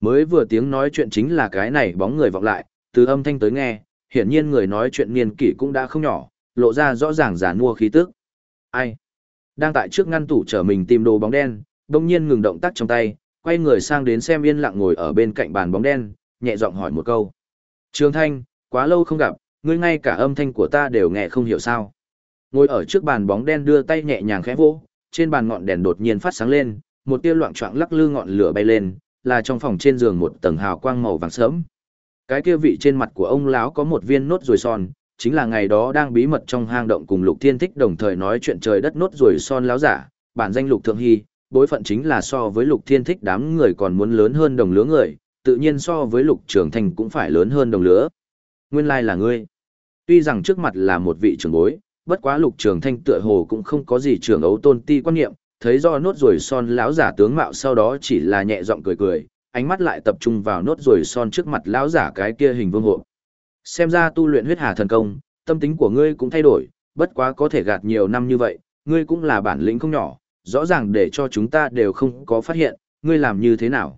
Mới vừa tiếng nói chuyện chính là cái này bóng người vọng lại, từ âm thanh tới nghe, hiển nhiên người nói chuyện niên kỷ cũng đã không nhỏ, lộ ra rõ ràng giả mua khí tức. Ai? Đang tại trước ngăn tủ chờ mình tìm đồ bóng đen, đông nhiên ngừng động tác trong tay, quay người sang đến xem yên lặng ngồi ở bên cạnh bàn bóng đen, nhẹ giọng hỏi một câu. Trường Thanh, quá lâu không gặp, ngươi ngay cả âm thanh của ta đều nghe không hiểu sao. Ngồi ở trước bàn bóng đen đưa tay nhẹ nhàng khẽ vỗ, trên bàn ngọn đèn đột nhiên phát sáng lên, một tia loạn choạng lắc lư ngọn lửa bay lên, là trong phòng trên giường một tầng hào quang màu vàng sớm. Cái kia vị trên mặt của ông lão có một viên nốt ruồi son, chính là ngày đó đang bí mật trong hang động cùng Lục Thiên Thích đồng thời nói chuyện trời đất nốt ruồi son lão giả, bản danh Lục Thượng Hy, bối phận chính là so với Lục Thiên Thích đám người còn muốn lớn hơn đồng lứa người, tự nhiên so với Lục Trường Thành cũng phải lớn hơn đồng lứa. Nguyên lai là ngươi. Tuy rằng trước mặt là một vị trưởng bối, bất quá Lục Trường Thanh tựa hồ cũng không có gì trưởng ấu tôn ti quan niệm, thấy do nốt ruồi son lão giả tướng mạo sau đó chỉ là nhẹ giọng cười cười, ánh mắt lại tập trung vào nốt ruồi son trước mặt lão giả cái kia hình vương hộ. Xem ra tu luyện huyết hà thần công, tâm tính của ngươi cũng thay đổi, bất quá có thể gạt nhiều năm như vậy, ngươi cũng là bản lĩnh không nhỏ, rõ ràng để cho chúng ta đều không có phát hiện, ngươi làm như thế nào.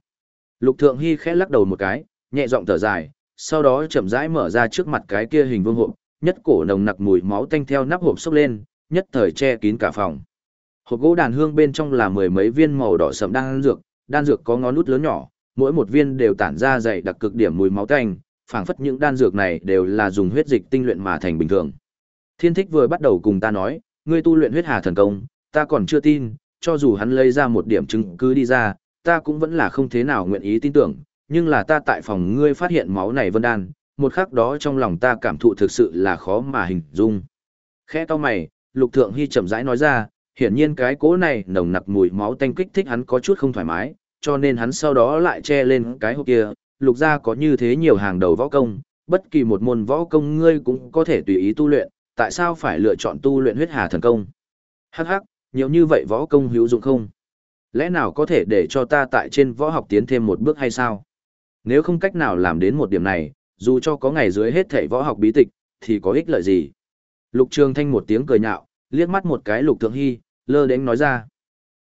Lục Thượng Hy khẽ lắc đầu một cái, nhẹ giọng thở dài, sau đó chậm rãi mở ra trước mặt cái kia hình vương hộp, nhất cổ nồng nặc mùi máu tanh theo nắp hộp xốc lên, nhất thời che kín cả phòng. Hộp gỗ đàn hương bên trong là mười mấy viên màu đỏ sẫm đan dược, đan dược có ngón nút lớn nhỏ, mỗi một viên đều tản ra dày đặc cực điểm mùi máu tanh, phảng phất những đan dược này đều là dùng huyết dịch tinh luyện mà thành bình thường. Thiên thích vừa bắt đầu cùng ta nói, ngươi tu luyện huyết hà thần công, ta còn chưa tin, cho dù hắn lấy ra một điểm chứng cứ đi ra, ta cũng vẫn là không thế nào nguyện ý tin tưởng, nhưng là ta tại phòng ngươi phát hiện máu này vân đan, một khắc đó trong lòng ta cảm thụ thực sự là khó mà hình dung. Khẽ to mày, Lục Thượng Hy chậm rãi nói ra, hiển nhiên cái cố này nồng nặc mùi máu tanh kích thích hắn có chút không thoải mái, cho nên hắn sau đó lại che lên cái hộp kia, lục gia có như thế nhiều hàng đầu võ công, bất kỳ một môn võ công ngươi cũng có thể tùy ý tu luyện, tại sao phải lựa chọn tu luyện huyết hà thần công? Hắc hắc, nhiều như vậy võ công hữu dụng không? Lẽ nào có thể để cho ta tại trên võ học tiến thêm một bước hay sao? Nếu không cách nào làm đến một điểm này, dù cho có ngày dưới hết thảy võ học bí tịch, thì có ích lợi gì? Lục Trường Thanh một tiếng cười nhạo, liếc mắt một cái Lục Thượng Hy, lơ đến nói ra.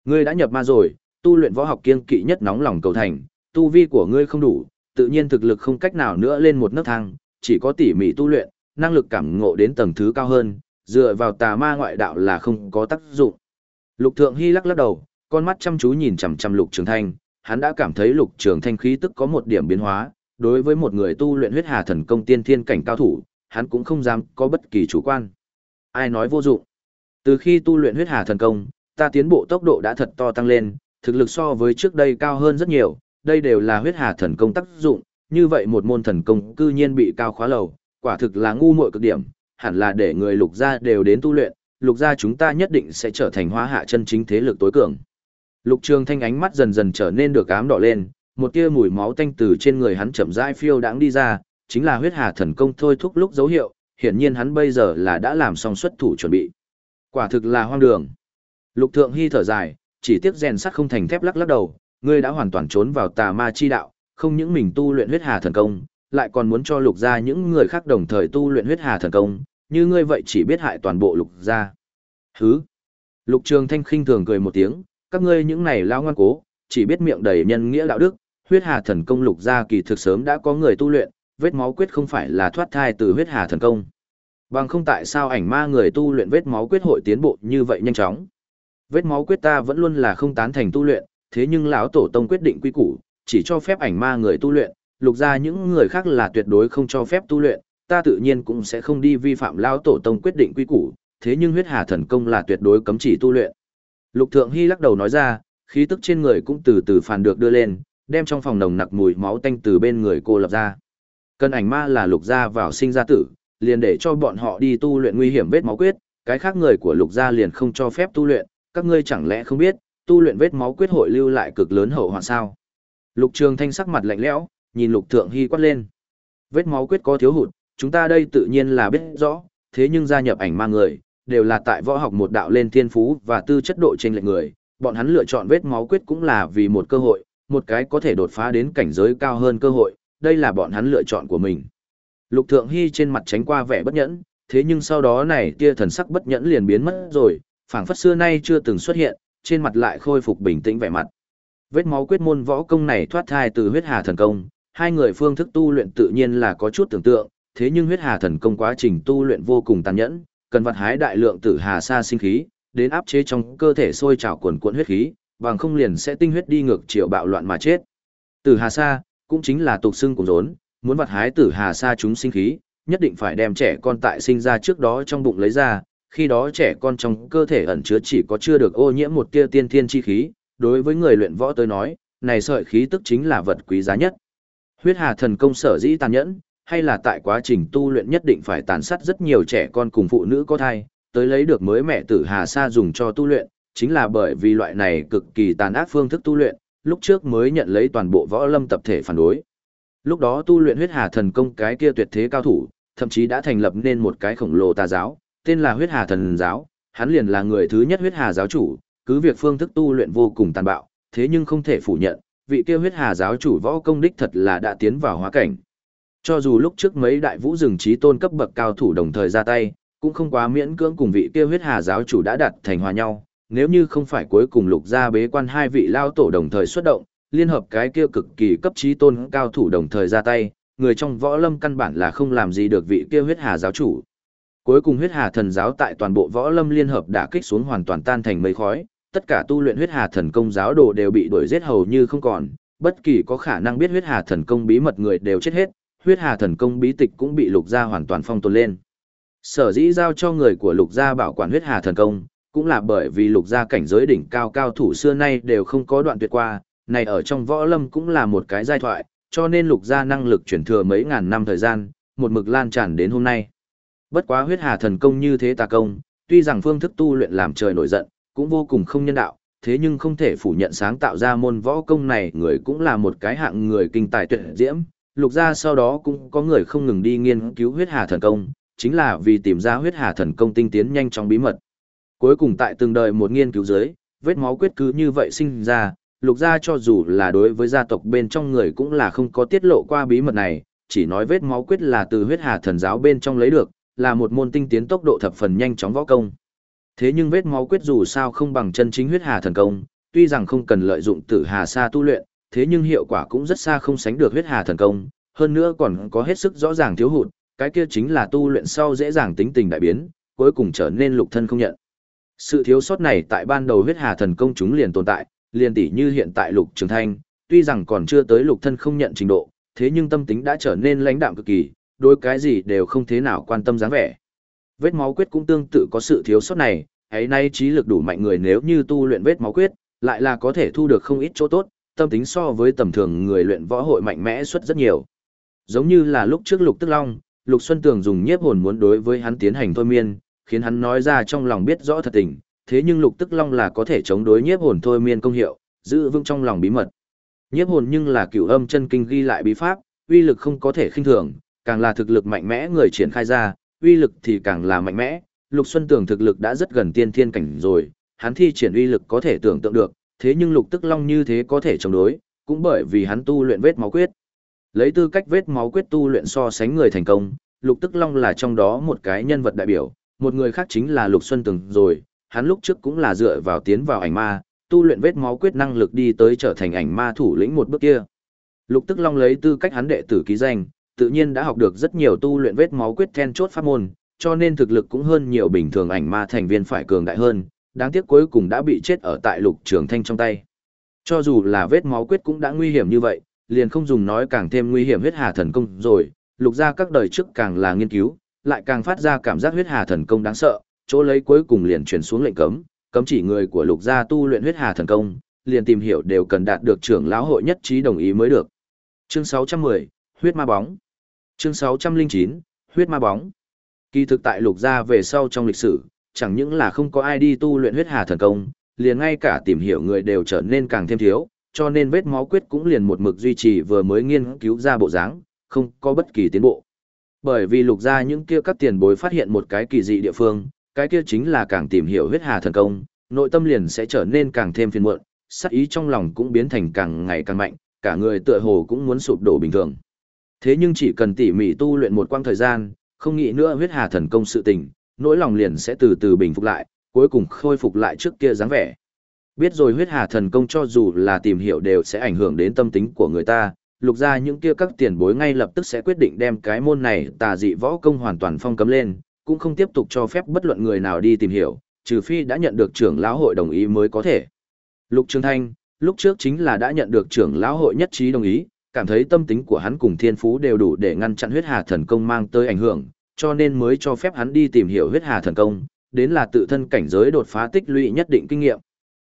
Ngươi đã nhập ma rồi, tu luyện võ học kiên kỵ nhất nóng lòng cầu thành, tu vi của ngươi không đủ, tự nhiên thực lực không cách nào nữa lên một nấc thang, chỉ có tỉ mỉ tu luyện, năng lực cảm ngộ đến tầng thứ cao hơn, dựa vào tà ma ngoại đạo là không có tác dụng. Lục Thượng Hy lắc lắc đầu, con mắt chăm chú nhìn chằm chằm Lục Trường Thanh, hắn đã cảm thấy Lục Trường Thanh khí tức có một điểm biến hóa, đối với một người tu luyện huyết hà thần công tiên thiên cảnh cao thủ, hắn cũng không dám có bất kỳ chủ quan. Ai nói vô dụng? Từ khi tu luyện huyết hà thần công, ta tiến bộ tốc độ đã thật to tăng lên, thực lực so với trước đây cao hơn rất nhiều, đây đều là huyết hà thần công tác dụng, như vậy một môn thần công cư nhiên bị cao khóa lầu, quả thực là ngu muội cực điểm, hẳn là để người lục gia đều đến tu luyện, lục gia chúng ta nhất định sẽ trở thành hóa hạ chân chính thế lực tối cường. Lục Trường Thanh ánh mắt dần dần trở nên được ám đỏ lên, một tia mùi máu tanh từ trên người hắn chậm rãi phiêu đãng đi ra, chính là huyết hà thần công thôi thúc lúc dấu hiệu, hiển nhiên hắn bây giờ là đã làm xong xuất thủ chuẩn bị. Quả thực là hoang đường. Lục Thượng Hy thở dài, chỉ tiếc rèn sắt không thành thép lắc lắc đầu, ngươi đã hoàn toàn trốn vào tà ma chi đạo, không những mình tu luyện huyết hà thần công, lại còn muốn cho lục gia những người khác đồng thời tu luyện huyết hà thần công, như ngươi vậy chỉ biết hại toàn bộ lục gia. Hứ. Lục Trường Thanh khinh thường cười một tiếng, các ngươi những này lao ngoan cố, chỉ biết miệng đầy nhân nghĩa đạo đức, huyết hà thần công lục gia kỳ thực sớm đã có người tu luyện, vết máu quyết không phải là thoát thai từ huyết hà thần công. Bằng không tại sao ảnh ma người tu luyện vết máu quyết hội tiến bộ như vậy nhanh chóng. Vết máu quyết ta vẫn luôn là không tán thành tu luyện, thế nhưng lão tổ tông quyết định quy củ, chỉ cho phép ảnh ma người tu luyện, lục ra những người khác là tuyệt đối không cho phép tu luyện, ta tự nhiên cũng sẽ không đi vi phạm lão tổ tông quyết định quy củ, thế nhưng huyết hà thần công là tuyệt đối cấm chỉ tu luyện. Lục Thượng Hy lắc đầu nói ra, khí tức trên người cũng từ từ phản được đưa lên, đem trong phòng nồng nặc mùi máu tanh từ bên người cô lập ra. Cân ảnh ma là lục gia vào sinh ra tử, liền để cho bọn họ đi tu luyện nguy hiểm vết máu quyết, cái khác người của lục gia liền không cho phép tu luyện, các ngươi chẳng lẽ không biết, tu luyện vết máu quyết hội lưu lại cực lớn hậu hoạn sao? Lục Trường Thanh sắc mặt lạnh lẽo, nhìn Lục Thượng Hy quát lên. Vết máu quyết có thiếu hụt, chúng ta đây tự nhiên là biết rõ, thế nhưng gia nhập ảnh ma người, đều là tại võ học một đạo lên thiên phú và tư chất độ trên lệnh người, bọn hắn lựa chọn vết máu quyết cũng là vì một cơ hội, một cái có thể đột phá đến cảnh giới cao hơn cơ hội, đây là bọn hắn lựa chọn của mình. Lục Thượng Hy trên mặt tránh qua vẻ bất nhẫn, thế nhưng sau đó này tia thần sắc bất nhẫn liền biến mất rồi, phảng phất xưa nay chưa từng xuất hiện, trên mặt lại khôi phục bình tĩnh vẻ mặt. Vết máu quyết môn võ công này thoát thai từ huyết hà thần công, hai người phương thức tu luyện tự nhiên là có chút tưởng tượng, thế nhưng huyết hà thần công quá trình tu luyện vô cùng tàn nhẫn, cần vật hái đại lượng tử hà sa sinh khí, đến áp chế trong cơ thể sôi trào cuồn cuộn huyết khí, bằng không liền sẽ tinh huyết đi ngược chiều bạo loạn mà chết. Tử hà sa cũng chính là tục xưng cùng rốn, muốn vật hái tử hà sa chúng sinh khí, nhất định phải đem trẻ con tại sinh ra trước đó trong bụng lấy ra, khi đó trẻ con trong cơ thể ẩn chứa chỉ có chưa được ô nhiễm một tia tiên thiên chi khí, đối với người luyện võ tới nói, này sợi khí tức chính là vật quý giá nhất. Huyết Hà thần công sở dĩ tàn nhẫn, hay là tại quá trình tu luyện nhất định phải tàn sát rất nhiều trẻ con cùng phụ nữ có thai, tới lấy được mới mẹ tử Hà Sa dùng cho tu luyện, chính là bởi vì loại này cực kỳ tàn ác phương thức tu luyện, lúc trước mới nhận lấy toàn bộ võ lâm tập thể phản đối. Lúc đó tu luyện huyết hà thần công cái kia tuyệt thế cao thủ, thậm chí đã thành lập nên một cái khổng lồ tà giáo, tên là huyết hà thần giáo, hắn liền là người thứ nhất huyết hà giáo chủ, cứ việc phương thức tu luyện vô cùng tàn bạo, thế nhưng không thể phủ nhận, vị kia huyết hà giáo chủ võ công đích thật là đã tiến vào hóa cảnh. Cho dù lúc trước mấy đại vũ rừng trí tôn cấp bậc cao thủ đồng thời ra tay, cũng không quá miễn cưỡng cùng vị kia huyết hà giáo chủ đã đặt thành hòa nhau, nếu như không phải cuối cùng lục gia bế quan hai vị lao tổ đồng thời xuất động, liên hợp cái kia cực kỳ cấp trí tôn cao thủ đồng thời ra tay, người trong võ lâm căn bản là không làm gì được vị kia huyết hà giáo chủ. Cuối cùng huyết hà thần giáo tại toàn bộ võ lâm liên hợp đã kích xuống hoàn toàn tan thành mây khói, tất cả tu luyện huyết hà thần công giáo đồ đều bị đuổi giết hầu như không còn, bất kỳ có khả năng biết huyết hà thần công bí mật người đều chết hết, huyết hà thần công bí tịch cũng bị lục gia hoàn toàn phong tồn lên. Sở dĩ giao cho người của lục gia bảo quản huyết hà thần công, cũng là bởi vì lục gia cảnh giới đỉnh cao cao thủ xưa nay đều không có đoạn tuyệt qua, này ở trong võ lâm cũng là một cái giai thoại, cho nên lục gia năng lực chuyển thừa mấy ngàn năm thời gian, một mực lan tràn đến hôm nay. Bất quá huyết hà thần công như thế tà công, tuy rằng phương thức tu luyện làm trời nổi giận, cũng vô cùng không nhân đạo, thế nhưng không thể phủ nhận sáng tạo ra môn võ công này người cũng là một cái hạng người kinh tài tuyệt diễm. Lục gia sau đó cũng có người không ngừng đi nghiên cứu huyết hà thần công, chính là vì tìm ra huyết hà thần công tinh tiến nhanh trong bí mật. Cuối cùng tại từng đời một nghiên cứu dưới, vết máu quyết cứ như vậy sinh ra, lục gia cho dù là đối với gia tộc bên trong người cũng là không có tiết lộ qua bí mật này, chỉ nói vết máu quyết là từ huyết hà thần giáo bên trong lấy được, là một môn tinh tiến tốc độ thập phần nhanh chóng võ công. Thế nhưng vết máu quyết dù sao không bằng chân chính huyết hà thần công, tuy rằng không cần lợi dụng tử hà sa tu luyện, thế nhưng hiệu quả cũng rất xa không sánh được huyết hà thần công, hơn nữa còn có hết sức rõ ràng thiếu hụt, cái kia chính là tu luyện sau dễ dàng tính tình đại biến, cuối cùng trở nên lục thân không nhận. Sự thiếu sót này tại ban đầu huyết hà thần công chúng liền tồn tại, liền tỷ như hiện tại lục trường thanh, tuy rằng còn chưa tới lục thân không nhận trình độ, thế nhưng tâm tính đã trở nên lãnh đạm cực kỳ, đối cái gì đều không thế nào quan tâm dáng vẻ. Vết máu quyết cũng tương tự có sự thiếu sót này, ấy nay trí lực đủ mạnh người nếu như tu luyện vết máu quyết, lại là có thể thu được không ít chỗ tốt, tâm tính so với tầm thường người luyện võ hội mạnh mẽ suất rất nhiều. Giống như là lúc trước Lục Tức Long, Lục Xuân Tường dùng nhiếp hồn muốn đối với hắn tiến hành thôi miên, khiến hắn nói ra trong lòng biết rõ thật tình, thế nhưng Lục Tức Long là có thể chống đối nhiếp hồn thôi miên công hiệu, giữ vững trong lòng bí mật. Nhiếp hồn nhưng là cửu âm chân kinh ghi lại bí pháp, uy lực không có thể khinh thường, càng là thực lực mạnh mẽ người triển khai ra, uy lực thì càng là mạnh mẽ. Lục Xuân Tường thực lực đã rất gần tiên thiên cảnh rồi, hắn thi triển uy lực có thể tưởng tượng được, thế nhưng Lục Tức Long như thế có thể chống đối, cũng bởi vì hắn tu luyện vết máu quyết. Lấy tư cách vết máu quyết tu luyện so sánh người thành công, Lục Tức Long là trong đó một cái nhân vật đại biểu, một người khác chính là Lục Xuân Tường rồi, hắn lúc trước cũng là dựa vào tiến vào ảnh ma, tu luyện vết máu quyết năng lực đi tới trở thành ảnh ma thủ lĩnh một bước kia. Lục Tức Long lấy tư cách hắn đệ tử ký danh, tự nhiên đã học được rất nhiều tu luyện vết máu quyết then chốt pháp môn, cho nên thực lực cũng hơn nhiều bình thường ảnh ma thành viên phải cường đại hơn, đáng tiếc cuối cùng đã bị chết ở tại Lục Trường Thanh trong tay. Cho dù là vết máu quyết cũng đã nguy hiểm như vậy, liền không dùng nói càng thêm nguy hiểm huyết hà thần công rồi, lục gia các đời trước càng là nghiên cứu, lại càng phát ra cảm giác huyết hà thần công đáng sợ, chỗ lấy cuối cùng liền truyền xuống lệnh cấm, cấm chỉ người của lục gia tu luyện huyết hà thần công, liền tìm hiểu đều cần đạt được trưởng lão hội nhất trí đồng ý mới được. Chương 610, huyết ma bóng. Chương 609, huyết ma bóng. Kỳ thực tại lục gia về sau trong lịch sử, chẳng những là không có ai đi tu luyện huyết hà thần công, liền ngay cả tìm hiểu người đều trở nên càng thêm thiếu, cho nên vết máu quyết cũng liền một mực duy trì vừa mới nghiên cứu ra bộ dáng, không có bất kỳ tiến bộ. Bởi vì lục gia những kia các tiền bối phát hiện một cái kỳ dị địa phương, cái kia chính là càng tìm hiểu huyết hà thần công, nội tâm liền sẽ trở nên càng thêm phiền muộn, sát ý trong lòng cũng biến thành càng ngày càng mạnh, cả người tựa hồ cũng muốn sụp đổ bình thường. Thế nhưng chỉ cần tỉ mỉ tu luyện một quãng thời gian, không nghĩ nữa huyết hà thần công sự tình, nỗi lòng liền sẽ từ từ bình phục lại, cuối cùng khôi phục lại trước kia dáng vẻ. Biết rồi huyết hà thần công cho dù là tìm hiểu đều sẽ ảnh hưởng đến tâm tính của người ta, lục ra những kia các tiền bối ngay lập tức sẽ quyết định đem cái môn này tà dị võ công hoàn toàn phong cấm lên, cũng không tiếp tục cho phép bất luận người nào đi tìm hiểu, trừ phi đã nhận được trưởng lão hội đồng ý mới có thể. Lục Trường Thanh, lúc trước chính là đã nhận được trưởng lão hội nhất trí đồng ý, cảm thấy tâm tính của hắn cùng thiên phú đều đủ để ngăn chặn huyết hà thần công mang tới ảnh hưởng, cho nên mới cho phép hắn đi tìm hiểu huyết hà thần công, đến là tự thân cảnh giới đột phá tích lũy nhất định kinh nghiệm.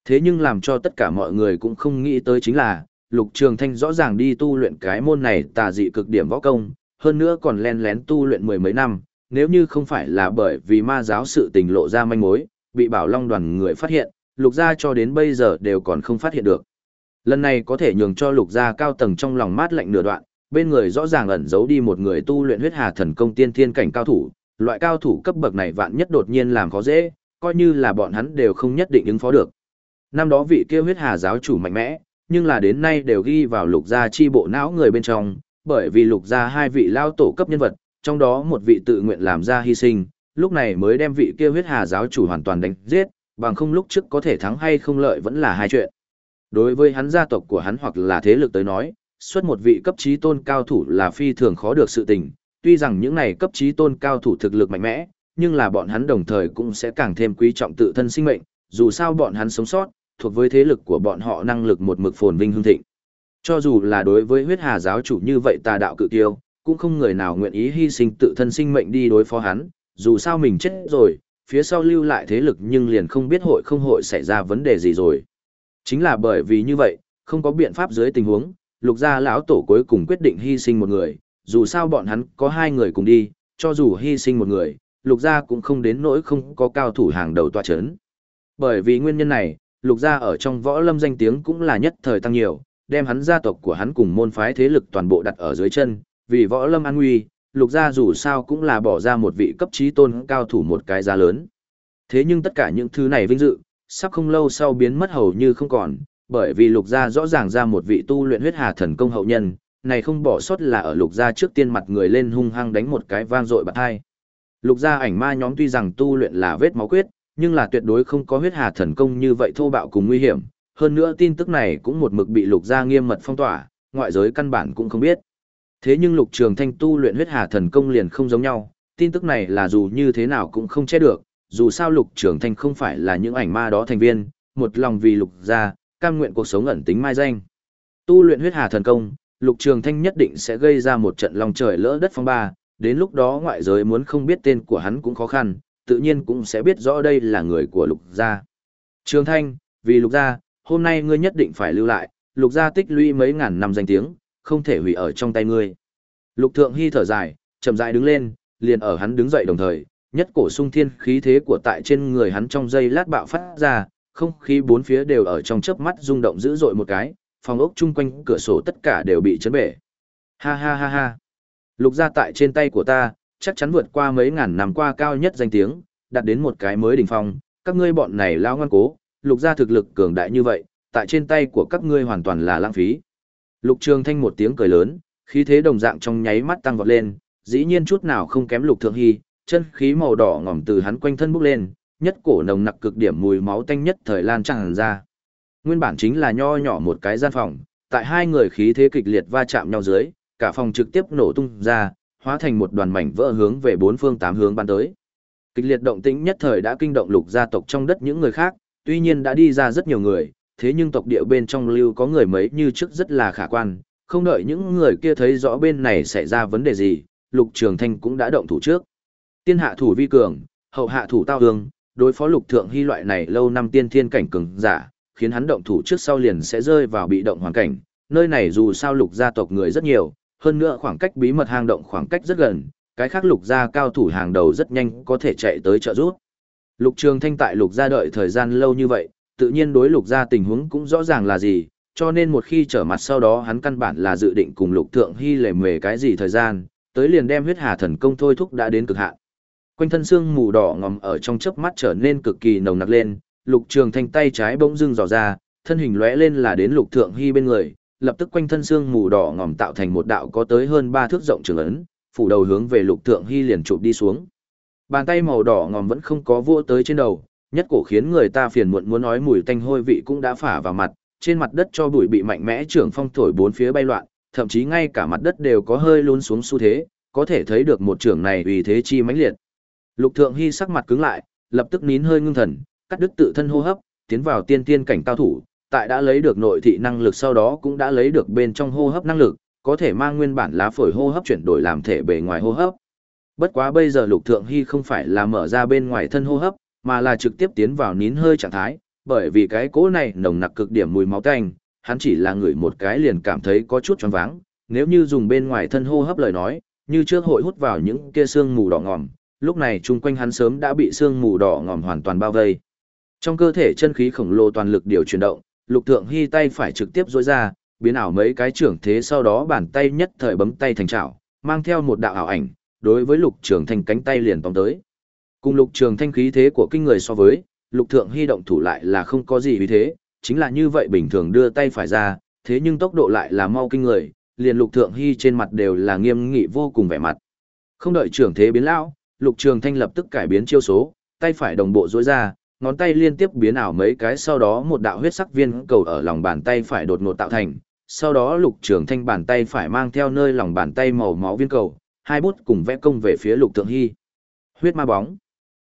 Thế nhưng làm cho tất cả mọi người cũng không nghĩ tới chính là, Lục Trường Thanh rõ ràng đi tu luyện cái môn này tà dị cực điểm võ công, hơn nữa còn len lén tu luyện mười mấy năm, nếu như không phải là bởi vì ma giáo sự tình lộ ra manh mối, bị Bảo Long đoàn người phát hiện, Lục gia cho đến bây giờ đều còn không phát hiện được. Lần này có thể nhường cho Lục gia cao tầng trong lòng mát lạnh nửa đoạn, bên người rõ ràng ẩn giấu đi một người tu luyện huyết hà thần công tiên thiên cảnh cao thủ, loại cao thủ cấp bậc này vạn nhất đột nhiên làm khó dễ, coi như là bọn hắn đều không nhất định ứng phó được. Năm đó vị kia huyết hà giáo chủ mạnh mẽ, nhưng là đến nay đều ghi vào lục gia chi bộ não người bên trong, bởi vì lục gia hai vị lao tổ cấp nhân vật, trong đó một vị tự nguyện làm ra hy sinh, lúc này mới đem vị kia huyết hà giáo chủ hoàn toàn đánh giết, bằng không lúc trước có thể thắng hay không lợi vẫn là hai chuyện. Đối với hắn gia tộc của hắn hoặc là thế lực tới nói, xuất một vị cấp trí tôn cao thủ là phi thường khó được sự tình, tuy rằng những này cấp trí tôn cao thủ thực lực mạnh mẽ, nhưng là bọn hắn đồng thời cũng sẽ càng thêm quý trọng tự thân sinh mệnh, dù sao bọn hắn sống sót, thuộc với thế lực của bọn họ năng lực một mực phồn vinh hương thịnh. Cho dù là đối với huyết hà giáo chủ như vậy tà đạo cự tiêu, cũng không người nào nguyện ý hy sinh tự thân sinh mệnh đi đối phó hắn, dù sao mình chết rồi, phía sau lưu lại thế lực nhưng liền không biết hội không hội xảy ra vấn đề gì rồi. Chính là bởi vì như vậy, không có biện pháp dưới tình huống, lục gia lão tổ cuối cùng quyết định hy sinh một người, dù sao bọn hắn có hai người cùng đi, cho dù hy sinh một người, lục gia cũng không đến nỗi không có cao thủ hàng đầu tòa chấn. Bởi vì nguyên nhân này, lục gia ở trong võ lâm danh tiếng cũng là nhất thời tăng nhiều, đem hắn gia tộc của hắn cùng môn phái thế lực toàn bộ đặt ở dưới chân, vì võ lâm an nguy, lục gia dù sao cũng là bỏ ra một vị cấp trí tôn cao thủ một cái giá lớn. Thế nhưng tất cả những thứ này vinh dự, sắp không lâu sau biến mất hầu như không còn, bởi vì lục gia rõ ràng ra một vị tu luyện huyết hà thần công hậu nhân, này không bỏ sót là ở lục gia trước tiên mặt người lên hung hăng đánh một cái vang dội bật hai. Lục gia ảnh ma nhóm tuy rằng tu luyện là vết máu quyết, nhưng là tuyệt đối không có huyết hà thần công như vậy thô bạo cùng nguy hiểm. Hơn nữa tin tức này cũng một mực bị lục gia nghiêm mật phong tỏa, ngoại giới căn bản cũng không biết. Thế nhưng lục trường thanh tu luyện huyết hà thần công liền không giống nhau, tin tức này là dù như thế nào cũng không che được, dù sao lục trường thanh không phải là những ảnh ma đó thành viên, một lòng vì lục gia, cam nguyện cuộc sống ẩn tính mai danh. Tu luyện huyết hà thần công, lục trường thanh nhất định sẽ gây ra một trận lòng trời lỡ đất phong ba, đến lúc đó ngoại giới muốn không biết tên của hắn cũng khó khăn, tự nhiên cũng sẽ biết rõ đây là người của lục gia. Trường thanh, vì lục gia, hôm nay ngươi nhất định phải lưu lại, lục gia tích lũy mấy ngàn năm danh tiếng, không thể hủy ở trong tay ngươi. Lục thượng hy thở dài, chậm rãi đứng lên, liền ở hắn đứng dậy đồng thời, nhất cổ sung thiên khí thế của tại trên người hắn trong giây lát bạo phát ra, không khí bốn phía đều ở trong chớp mắt rung động dữ dội một cái, phòng ốc chung quanh cửa sổ tất cả đều bị chấn bể. Ha ha ha ha. Lục gia tại trên tay của ta, chắc chắn vượt qua mấy ngàn năm qua cao nhất danh tiếng, đạt đến một cái mới đỉnh phong, các ngươi bọn này lao ngoan cố, lục gia thực lực cường đại như vậy, tại trên tay của các ngươi hoàn toàn là lãng phí. Lục Trường Thanh một tiếng cười lớn, khí thế đồng dạng trong nháy mắt tăng vọt lên, dĩ nhiên chút nào không kém Lục Thượng Hy, chân khí màu đỏ ngòm từ hắn quanh thân bốc lên, nhất cổ nồng nặc cực điểm mùi máu tanh nhất thời lan tràn ra. Nguyên bản chính là nho nhỏ một cái gian phòng, tại hai người khí thế kịch liệt va chạm nhau dưới, cả phòng trực tiếp nổ tung ra, hóa thành một đoàn mảnh vỡ hướng về bốn phương tám hướng ban tới. Kịch liệt động tĩnh nhất thời đã kinh động lục gia tộc trong đất những người khác, tuy nhiên đã đi ra rất nhiều người, thế nhưng tộc địa bên trong lưu có người mấy như trước rất là khả quan, không đợi những người kia thấy rõ bên này xảy ra vấn đề gì, lục trường thanh cũng đã động thủ trước. Tiên hạ thủ vi cường, hậu hạ thủ tao hương, đối phó lục thượng hy loại này lâu năm tiên thiên cảnh cường giả, khiến hắn động thủ trước sau liền sẽ rơi vào bị động hoàn cảnh. Nơi này dù sao lục gia tộc người rất nhiều, hơn nữa khoảng cách bí mật hang động khoảng cách rất gần, cái khác lục gia cao thủ hàng đầu rất nhanh có thể chạy tới trợ giúp. Lục Trường Thanh tại lục gia đợi thời gian lâu như vậy, tự nhiên đối lục gia tình huống cũng rõ ràng là gì, cho nên một khi trở mặt sau đó hắn căn bản là dự định cùng lục thượng hy lề mề cái gì thời gian, tới liền đem huyết hà thần công thôi thúc đã đến cực hạn. Quanh thân xương mù đỏ ngòm ở trong chớp mắt trở nên cực kỳ nồng nặc lên, lục trường thanh tay trái bỗng dưng dò ra, thân hình lóe lên là đến lục thượng hy bên người, lập tức quanh thân xương mù đỏ ngòm tạo thành một đạo có tới hơn ba thước rộng trường ấn, phủ đầu hướng về lục thượng hy liền chụp đi xuống. Bàn tay màu đỏ ngòm vẫn không có vỗ tới trên đầu, nhất cổ khiến người ta phiền muộn muốn nói mùi tanh hôi vị cũng đã phả vào mặt, trên mặt đất cho bụi bị mạnh mẽ trưởng phong thổi bốn phía bay loạn, thậm chí ngay cả mặt đất đều có hơi lún xuống xu thế, có thể thấy được một trưởng này uy thế chi mãnh liệt. Lục Thượng Hy sắc mặt cứng lại, lập tức nín hơi ngưng thần, cắt đứt tự thân hô hấp, tiến vào tiên tiên cảnh cao thủ, tại đã lấy được nội thị năng lực sau đó cũng đã lấy được bên trong hô hấp năng lực, có thể mang nguyên bản lá phổi hô hấp chuyển đổi làm thể bề ngoài hô hấp. Bất quá bây giờ Lục Thượng Hy không phải là mở ra bên ngoài thân hô hấp, mà là trực tiếp tiến vào nín hơi trạng thái, bởi vì cái cỗ này nồng nặc cực điểm mùi máu tanh, hắn chỉ là người một cái liền cảm thấy có chút choáng váng, nếu như dùng bên ngoài thân hô hấp lời nói, như trước hội hút vào những kia xương mù đỏ ngòm, lúc này chung quanh hắn sớm đã bị xương mù đỏ ngòm hoàn toàn bao vây. Trong cơ thể chân khí khổng lồ toàn lực điều chuyển động, Lục Thượng Hy tay phải trực tiếp dối ra, biến ảo mấy cái trưởng thế sau đó bàn tay nhất thời bấm tay thành chảo, mang theo một đạo ảo ảnh, đối với Lục Trường Thanh cánh tay liền tóm tới. Cùng Lục Trường Thanh khí thế của kinh người so với, Lục Thượng Hy động thủ lại là không có gì vì thế, chính là như vậy bình thường đưa tay phải ra, thế nhưng tốc độ lại là mau kinh người, liền Lục Thượng Hy trên mặt đều là nghiêm nghị vô cùng vẻ mặt. Không đợi trưởng thế biến lão, Lục Trường Thanh lập tức cải biến chiêu số, tay phải đồng bộ duỗi ra, ngón tay liên tiếp biến ảo mấy cái sau đó một đạo huyết sắc viên cầu ở lòng bàn tay phải đột ngột tạo thành. Sau đó Lục Trường Thanh bàn tay phải mang theo nơi lòng bàn tay màu máu viên cầu, hai bút cùng vẽ công về phía Lục Thượng Hy. Huyết ma bóng.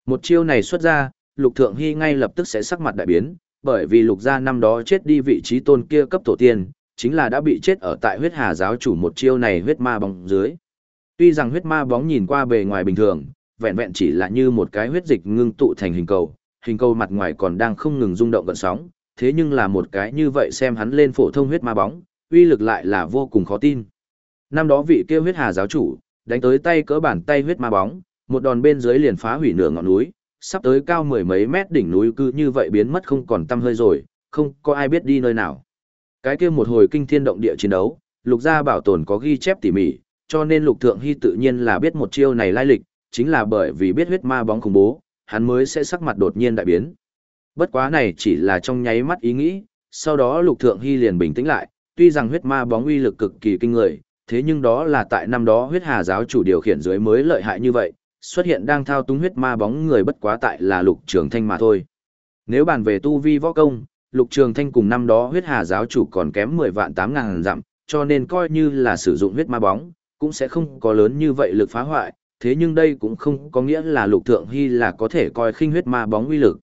Một chiêu này xuất ra, Lục Thượng Hy ngay lập tức sẽ sắc mặt đại biến, bởi vì Lục gia năm đó chết đi vị trí tôn kia cấp tổ tiên, chính là đã bị chết ở tại huyết hà giáo chủ một chiêu này huyết ma bóng dưới. Tuy rằng huyết ma bóng nhìn qua bề ngoài bình thường, vẹn vẹn chỉ là như một cái huyết dịch ngưng tụ thành hình cầu, hình cầu mặt ngoài còn đang không ngừng rung động gần sóng, thế nhưng là một cái như vậy xem hắn lên phổ thông huyết ma bóng, uy lực lại là vô cùng khó tin. Năm đó vị kia huyết hà giáo chủ, đánh tới tay cỡ bản tay huyết ma bóng, một đòn bên dưới liền phá hủy nửa ngọn núi, sắp tới cao mười mấy mét đỉnh núi cứ như vậy biến mất không còn tăm hơi rồi, không có ai biết đi nơi nào. Cái kia một hồi kinh thiên động địa chiến đấu, lục gia bảo tồn có ghi chép tỉ mỉ, cho nên lục thượng hy tự nhiên là biết một chiêu này lai lịch, chính là bởi vì biết huyết ma bóng khủng bố, hắn mới sẽ sắc mặt đột nhiên đại biến. Bất quá này chỉ là trong nháy mắt ý nghĩ, sau đó lục thượng hy liền bình tĩnh lại, tuy rằng huyết ma bóng uy lực cực kỳ kinh người, thế nhưng đó là tại năm đó huyết hà giáo chủ điều khiển dưới mới lợi hại như vậy, xuất hiện đang thao túng huyết ma bóng người bất quá tại là lục trường thanh mà thôi. Nếu bàn về tu vi võ công, lục trường thanh cùng năm đó huyết hà giáo chủ còn kém 10 vạn 8 ngàn dặm, cho nên coi như là sử dụng huyết ma bóng, cũng sẽ không có lớn như vậy lực phá hoại, thế nhưng đây cũng không có nghĩa là lục thượng hy là có thể coi khinh huyết ma bóng uy lực.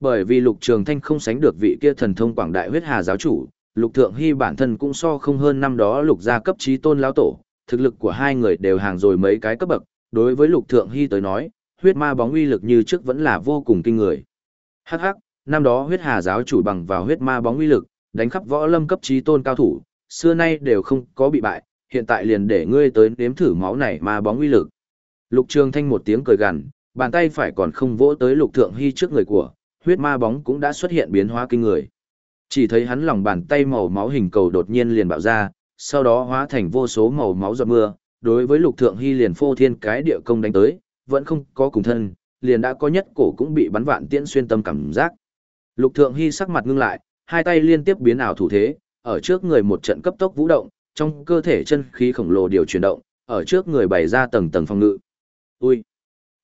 Bởi vì lục trường thanh không sánh được vị kia thần thông quảng đại huyết hà giáo chủ, lục thượng hy bản thân cũng so không hơn năm đó lục gia cấp trí tôn lão tổ, thực lực của hai người đều hàng rồi mấy cái cấp bậc, đối với lục thượng hy tới nói, huyết ma bóng uy lực như trước vẫn là vô cùng kinh người. Hắc năm đó huyết hà giáo chủ bằng vào huyết ma bóng uy lực, đánh khắp võ lâm cấp trí tôn cao thủ, xưa nay đều không có bị bại, hiện tại liền để ngươi tới nếm thử máu này ma bóng uy lực. Lục Trường Thanh một tiếng cười gằn, bàn tay phải còn không vỗ tới Lục Thượng Hy trước người của, huyết ma bóng cũng đã xuất hiện biến hóa kinh người. Chỉ thấy hắn lòng bàn tay màu máu hình cầu đột nhiên liền bạo ra, sau đó hóa thành vô số màu máu giọt mưa, đối với Lục Thượng Hy liền phô thiên cái địa công đánh tới, vẫn không có cùng thân, liền đã có nhất cổ cũng bị bắn vạn tiễn xuyên tâm cảm giác. Lục Thượng Hy sắc mặt ngưng lại, hai tay liên tiếp biến ảo thủ thế, ở trước người một trận cấp tốc vũ động, trong cơ thể chân khí khổng lồ điều chuyển động, ở trước người bày ra tầng tầng phòng ngự. Ui!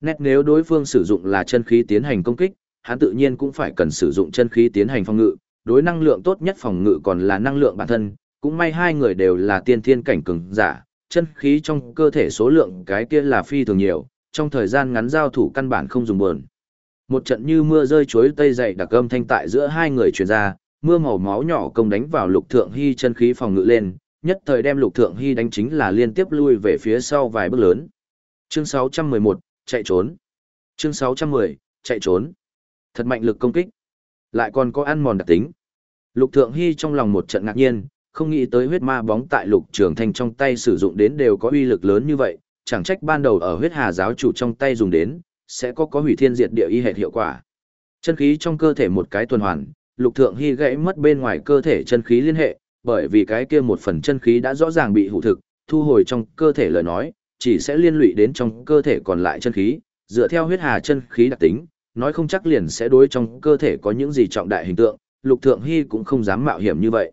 Nét nếu đối phương sử dụng là chân khí tiến hành công kích, hắn tự nhiên cũng phải cần sử dụng chân khí tiến hành phòng ngự, đối năng lượng tốt nhất phòng ngự còn là năng lượng bản thân, cũng may hai người đều là tiên thiên cảnh cường giả, chân khí trong cơ thể số lượng cái kia là phi thường nhiều, trong thời gian ngắn giao thủ căn bản không dùng buồn. Một trận như mưa rơi chuối tây dậy đặc âm thanh tại giữa hai người truyền ra, mưa màu máu nhỏ công đánh vào lục thượng hy chân khí phòng ngự lên, nhất thời đem lục thượng hy đánh chính là liên tiếp lui về phía sau vài bước lớn. Chương 611, chạy trốn. Chương 610, chạy trốn. Thật mạnh lực công kích. Lại còn có ăn mòn đặc tính. Lục thượng hy trong lòng một trận ngạc nhiên, không nghĩ tới huyết ma bóng tại lục trường thanh trong tay sử dụng đến đều có uy lực lớn như vậy, chẳng trách ban đầu ở huyết hà giáo chủ trong tay dùng đến, sẽ có có hủy thiên diệt địa y hệ hiệu quả. Chân khí trong cơ thể một cái tuần hoàn, lục thượng hy gãy mất bên ngoài cơ thể chân khí liên hệ, bởi vì cái kia một phần chân khí đã rõ ràng bị hủ thực, thu hồi trong cơ thể lời nói, chỉ sẽ liên lụy đến trong cơ thể còn lại chân khí, dựa theo huyết hà chân khí đặc tính, nói không chắc liền sẽ đối trong cơ thể có những gì trọng đại hình tượng, Lục Thượng Hy cũng không dám mạo hiểm như vậy.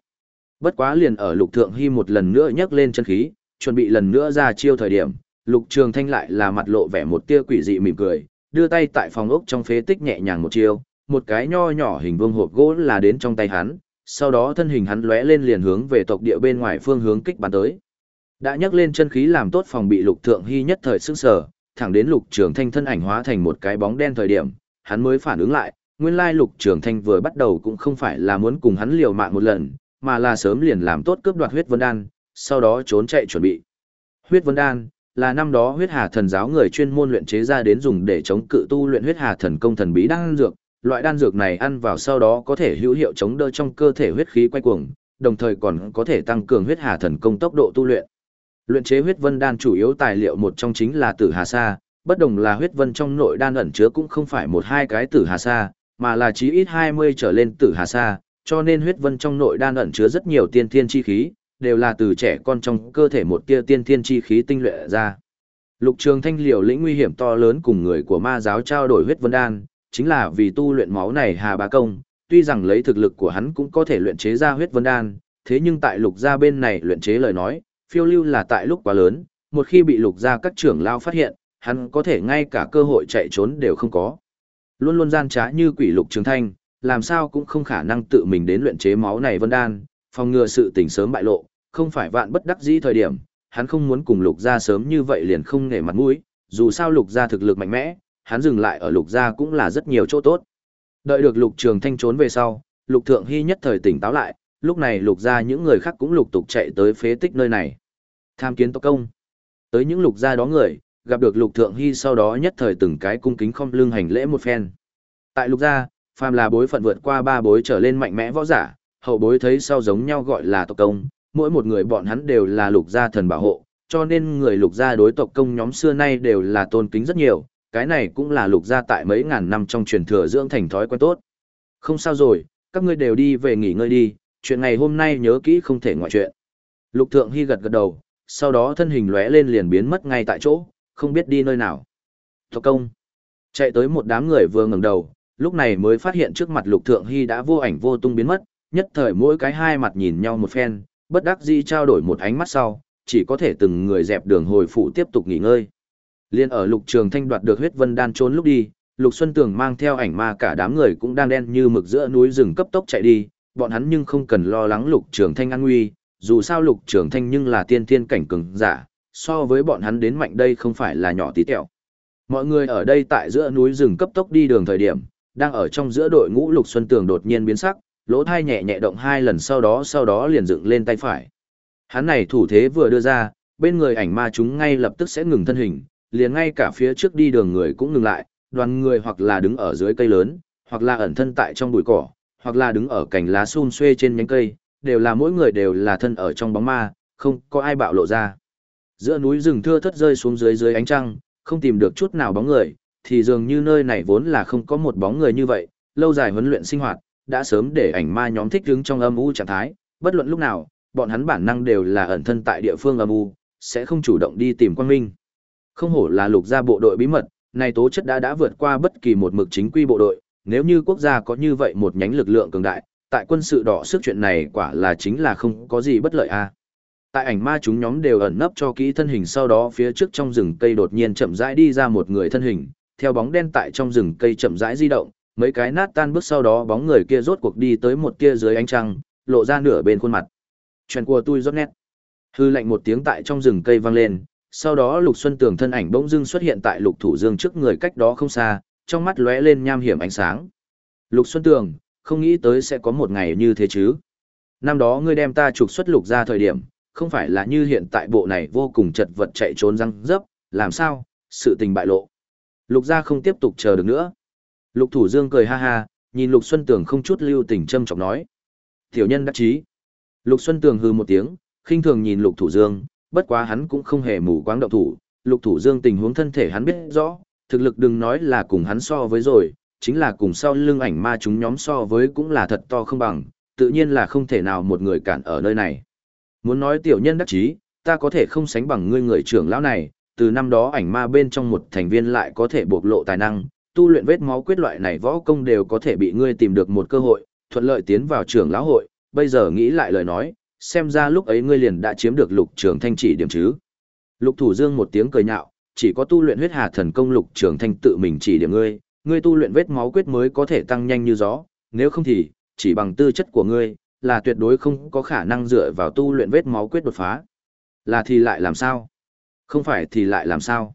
Bất quá liền ở Lục Thượng Hy một lần nữa nhấc lên chân khí, chuẩn bị lần nữa ra chiêu thời điểm, Lục Trường Thanh lại là mặt lộ vẻ một tia quỷ dị mỉm cười, đưa tay tại phòng ốc trong phế tích nhẹ nhàng một chiêu, một cái nho nhỏ hình vuông hộp gỗ là đến trong tay hắn, sau đó thân hình hắn lóe lên liền hướng về tộc địa bên ngoài phương hướng kích bắn tới. Đã nhấc lên chân khí làm tốt phòng bị Lục Thượng Hy nhất thời sức sờ, thẳng đến Lục Trường Thanh thân ảnh hóa thành một cái bóng đen thời điểm, hắn mới phản ứng lại, nguyên lai Lục Trường Thanh vừa bắt đầu cũng không phải là muốn cùng hắn liều mạng một lần, mà là sớm liền làm tốt cướp đoạt huyết vân đan, sau đó trốn chạy chuẩn bị. Huyết vân đan là năm đó huyết hà thần giáo người chuyên môn luyện chế ra đến dùng để chống cự tu luyện huyết hà thần công thần bí đan dược, loại đan dược này ăn vào sau đó có thể hữu hiệu chống đỡ trong cơ thể huyết khí quay cuồng, đồng thời còn có thể tăng cường huyết hà thần công tốc độ tu luyện. Luyện chế huyết vân đan chủ yếu tài liệu một trong chính là tử hà sa, bất đồng là huyết vân trong nội đan ẩn chứa cũng không phải một hai cái tử hà sa, mà là chí ít 20 trở lên tử hà sa, cho nên huyết vân trong nội đan ẩn chứa rất nhiều tiên thiên chi khí, đều là từ trẻ con trong cơ thể một tia tiên thiên chi khí tinh luyện ra. Lục Trường Thanh liều lĩnh nguy hiểm to lớn cùng người của ma giáo trao đổi huyết vân đan, chính là vì tu luyện máu này Hà Bá Công, tuy rằng lấy thực lực của hắn cũng có thể luyện chế ra huyết vân đan, thế nhưng tại lục gia bên này luyện chế lời nói, phiêu lưu là tại lúc quá lớn, một khi bị lục gia các trưởng lao phát hiện, hắn có thể ngay cả cơ hội chạy trốn đều không có. Luôn luôn gian trá như quỷ lục trường thanh, làm sao cũng không khả năng tự mình đến luyện chế máu này vân đan, phòng ngừa sự tình sớm bại lộ, không phải vạn bất đắc dĩ thời điểm, hắn không muốn cùng lục gia sớm như vậy liền không nể mặt mũi, dù sao lục gia thực lực mạnh mẽ, hắn dừng lại ở lục gia cũng là rất nhiều chỗ tốt. Đợi được lục trường thanh trốn về sau, lục thượng hy nhất thời tỉnh táo lại, lúc này lục gia những người khác cũng lục tục chạy tới phế tích nơi này. Tham kiến tộc công. Tới những lục gia đó người, gặp được Lục Thượng Hy sau đó nhất thời từng cái cung kính không lưng hành lễ một phen. Tại Lục gia, phàm là bối phận vượt qua ba bối trở lên mạnh mẽ võ giả, hậu bối thấy sau giống nhau gọi là tộc công, mỗi một người bọn hắn đều là Lục gia thần bảo hộ, cho nên người Lục gia đối tộc công nhóm xưa nay đều là tôn kính rất nhiều, cái này cũng là Lục gia tại mấy ngàn năm trong truyền thừa dưỡng thành thói quen tốt. Không sao rồi, các ngươi đều đi về nghỉ ngơi đi, chuyện ngày hôm nay nhớ kỹ không thể ngoại chuyện. Lục Thượng Hy gật gật đầu, sau đó thân hình lóe lên liền biến mất ngay tại chỗ, không biết đi nơi nào. Tộc công. Chạy tới một đám người vừa ngẩng đầu, lúc này mới phát hiện trước mặt Lục Thượng Hy đã vô ảnh vô tung biến mất, nhất thời mỗi cái hai mặt nhìn nhau một phen, bất đắc dĩ trao đổi một ánh mắt sau, chỉ có thể từng người dẹp đường hồi phụ tiếp tục nghỉ ngơi. Liên ở Lục Trường Thanh đoạt được huyết vân đan trốn lúc đi, Lục Xuân Tường mang theo ảnh ma cả đám người cũng đang đen như mực giữa núi rừng cấp tốc chạy đi, bọn hắn nhưng không cần lo lắng Lục Trường Thanh an nguy, dù sao Lục Trường Thanh nhưng là tiên thiên cảnh cường giả, so với bọn hắn đến mạnh đây không phải là nhỏ tí tẹo. Mọi người ở đây tại giữa núi rừng cấp tốc đi đường thời điểm, đang ở trong giữa đội ngũ Lục Xuân Tường đột nhiên biến sắc, lỗ thai nhẹ nhẹ động hai lần sau đó sau đó liền dựng lên tay phải. Hắn này thủ thế vừa đưa ra, bên người ảnh ma chúng ngay lập tức sẽ ngừng thân hình, liền ngay cả phía trước đi đường người cũng ngừng lại, đoàn người hoặc là đứng ở dưới cây lớn, hoặc là ẩn thân tại trong bụi cỏ, hoặc là đứng ở cành lá sum xuê trên nhánh cây, đều là mỗi người đều là thân ở trong bóng ma, không có ai bạo lộ ra. Giữa núi rừng thưa thất rơi xuống dưới dưới ánh trăng, không tìm được chút nào bóng người, thì dường như nơi này vốn là không có một bóng người như vậy, lâu dài huấn luyện sinh hoạt, đã sớm để ảnh ma nhóm thích đứng trong âm u trạng thái, bất luận lúc nào, bọn hắn bản năng đều là ẩn thân tại địa phương âm u, sẽ không chủ động đi tìm quang minh. Không hổ là lục gia bộ đội bí mật, này tố chất đã đã vượt qua bất kỳ một mực chính quy bộ đội, nếu như quốc gia có như vậy một nhánh lực lượng cường đại, tại quân sự đỏ sức chuyện này quả là chính là không có gì bất lợi a. Tại ảnh ma chúng nhóm đều ẩn nấp cho kỹ thân hình sau đó phía trước trong rừng cây đột nhiên chậm rãi đi ra một người thân hình, theo bóng đen tại trong rừng cây chậm rãi di động, mấy cái nát tan bước sau đó bóng người kia rốt cuộc đi tới một kia dưới ánh trăng, lộ ra nửa bên khuôn mặt. Chuyện của tôi rót nét. Hư lạnh một tiếng tại trong rừng cây vang lên, sau đó Lục Xuân Tường thân ảnh bỗng dưng xuất hiện tại Lục Thủ Dương trước người cách đó không xa, trong mắt lóe lên nham hiểm ánh sáng. Lục Xuân Tường, không nghĩ tới sẽ có một ngày như thế chứ. Năm đó ngươi đem ta trục xuất lục ra thời điểm, không phải là như hiện tại bộ này vô cùng chật vật chạy trốn răng dấp, làm sao, sự tình bại lộ. Lục gia không tiếp tục chờ được nữa. Lục Thủ Dương cười ha ha, nhìn Lục Xuân Tường không chút lưu tình châm chọc nói. Tiểu nhân đắc chí. Lục Xuân Tường hừ một tiếng, khinh thường nhìn Lục Thủ Dương, bất quá hắn cũng không hề mù quáng động thủ, Lục Thủ Dương tình huống thân thể hắn biết rõ, thực lực đừng nói là cùng hắn so với rồi, chính là cùng sau lưng ảnh ma chúng nhóm so với cũng là thật to không bằng, tự nhiên là không thể nào một người cản ở nơi này. Muốn nói tiểu nhân đắc chí, ta có thể không sánh bằng ngươi người trưởng lão này, từ năm đó ảnh ma bên trong một thành viên lại có thể bộc lộ tài năng, tu luyện vết máu quyết loại này võ công đều có thể bị ngươi tìm được một cơ hội, thuận lợi tiến vào trưởng lão hội, bây giờ nghĩ lại lời nói, xem ra lúc ấy ngươi liền đã chiếm được lục trường thanh chỉ điểm chứ. Lục thủ dương một tiếng cười nhạo, chỉ có tu luyện huyết hà thần công lục trường thanh tự mình chỉ điểm ngươi, ngươi tu luyện vết máu quyết mới có thể tăng nhanh như gió, nếu không thì, chỉ bằng tư chất của ngươi, là tuyệt đối không có khả năng dựa vào tu luyện vết máu quyết đột phá. Là thì lại làm sao? Không phải thì lại làm sao?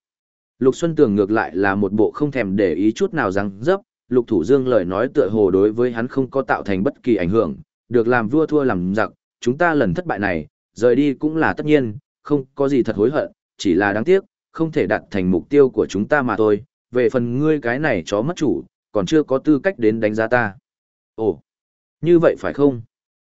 Lục Xuân Tường ngược lại là một bộ không thèm để ý chút nào rằng dấp, Lục Thủ Dương lời nói tựa hồ đối với hắn không có tạo thành bất kỳ ảnh hưởng, được làm vua thua làm giặc, chúng ta lần thất bại này, rời đi cũng là tất nhiên, không có gì thật hối hận, chỉ là đáng tiếc, không thể đạt thành mục tiêu của chúng ta mà thôi, về phần ngươi cái này chó mất chủ, còn chưa có tư cách đến đánh giá ta. Ồ, như vậy phải không?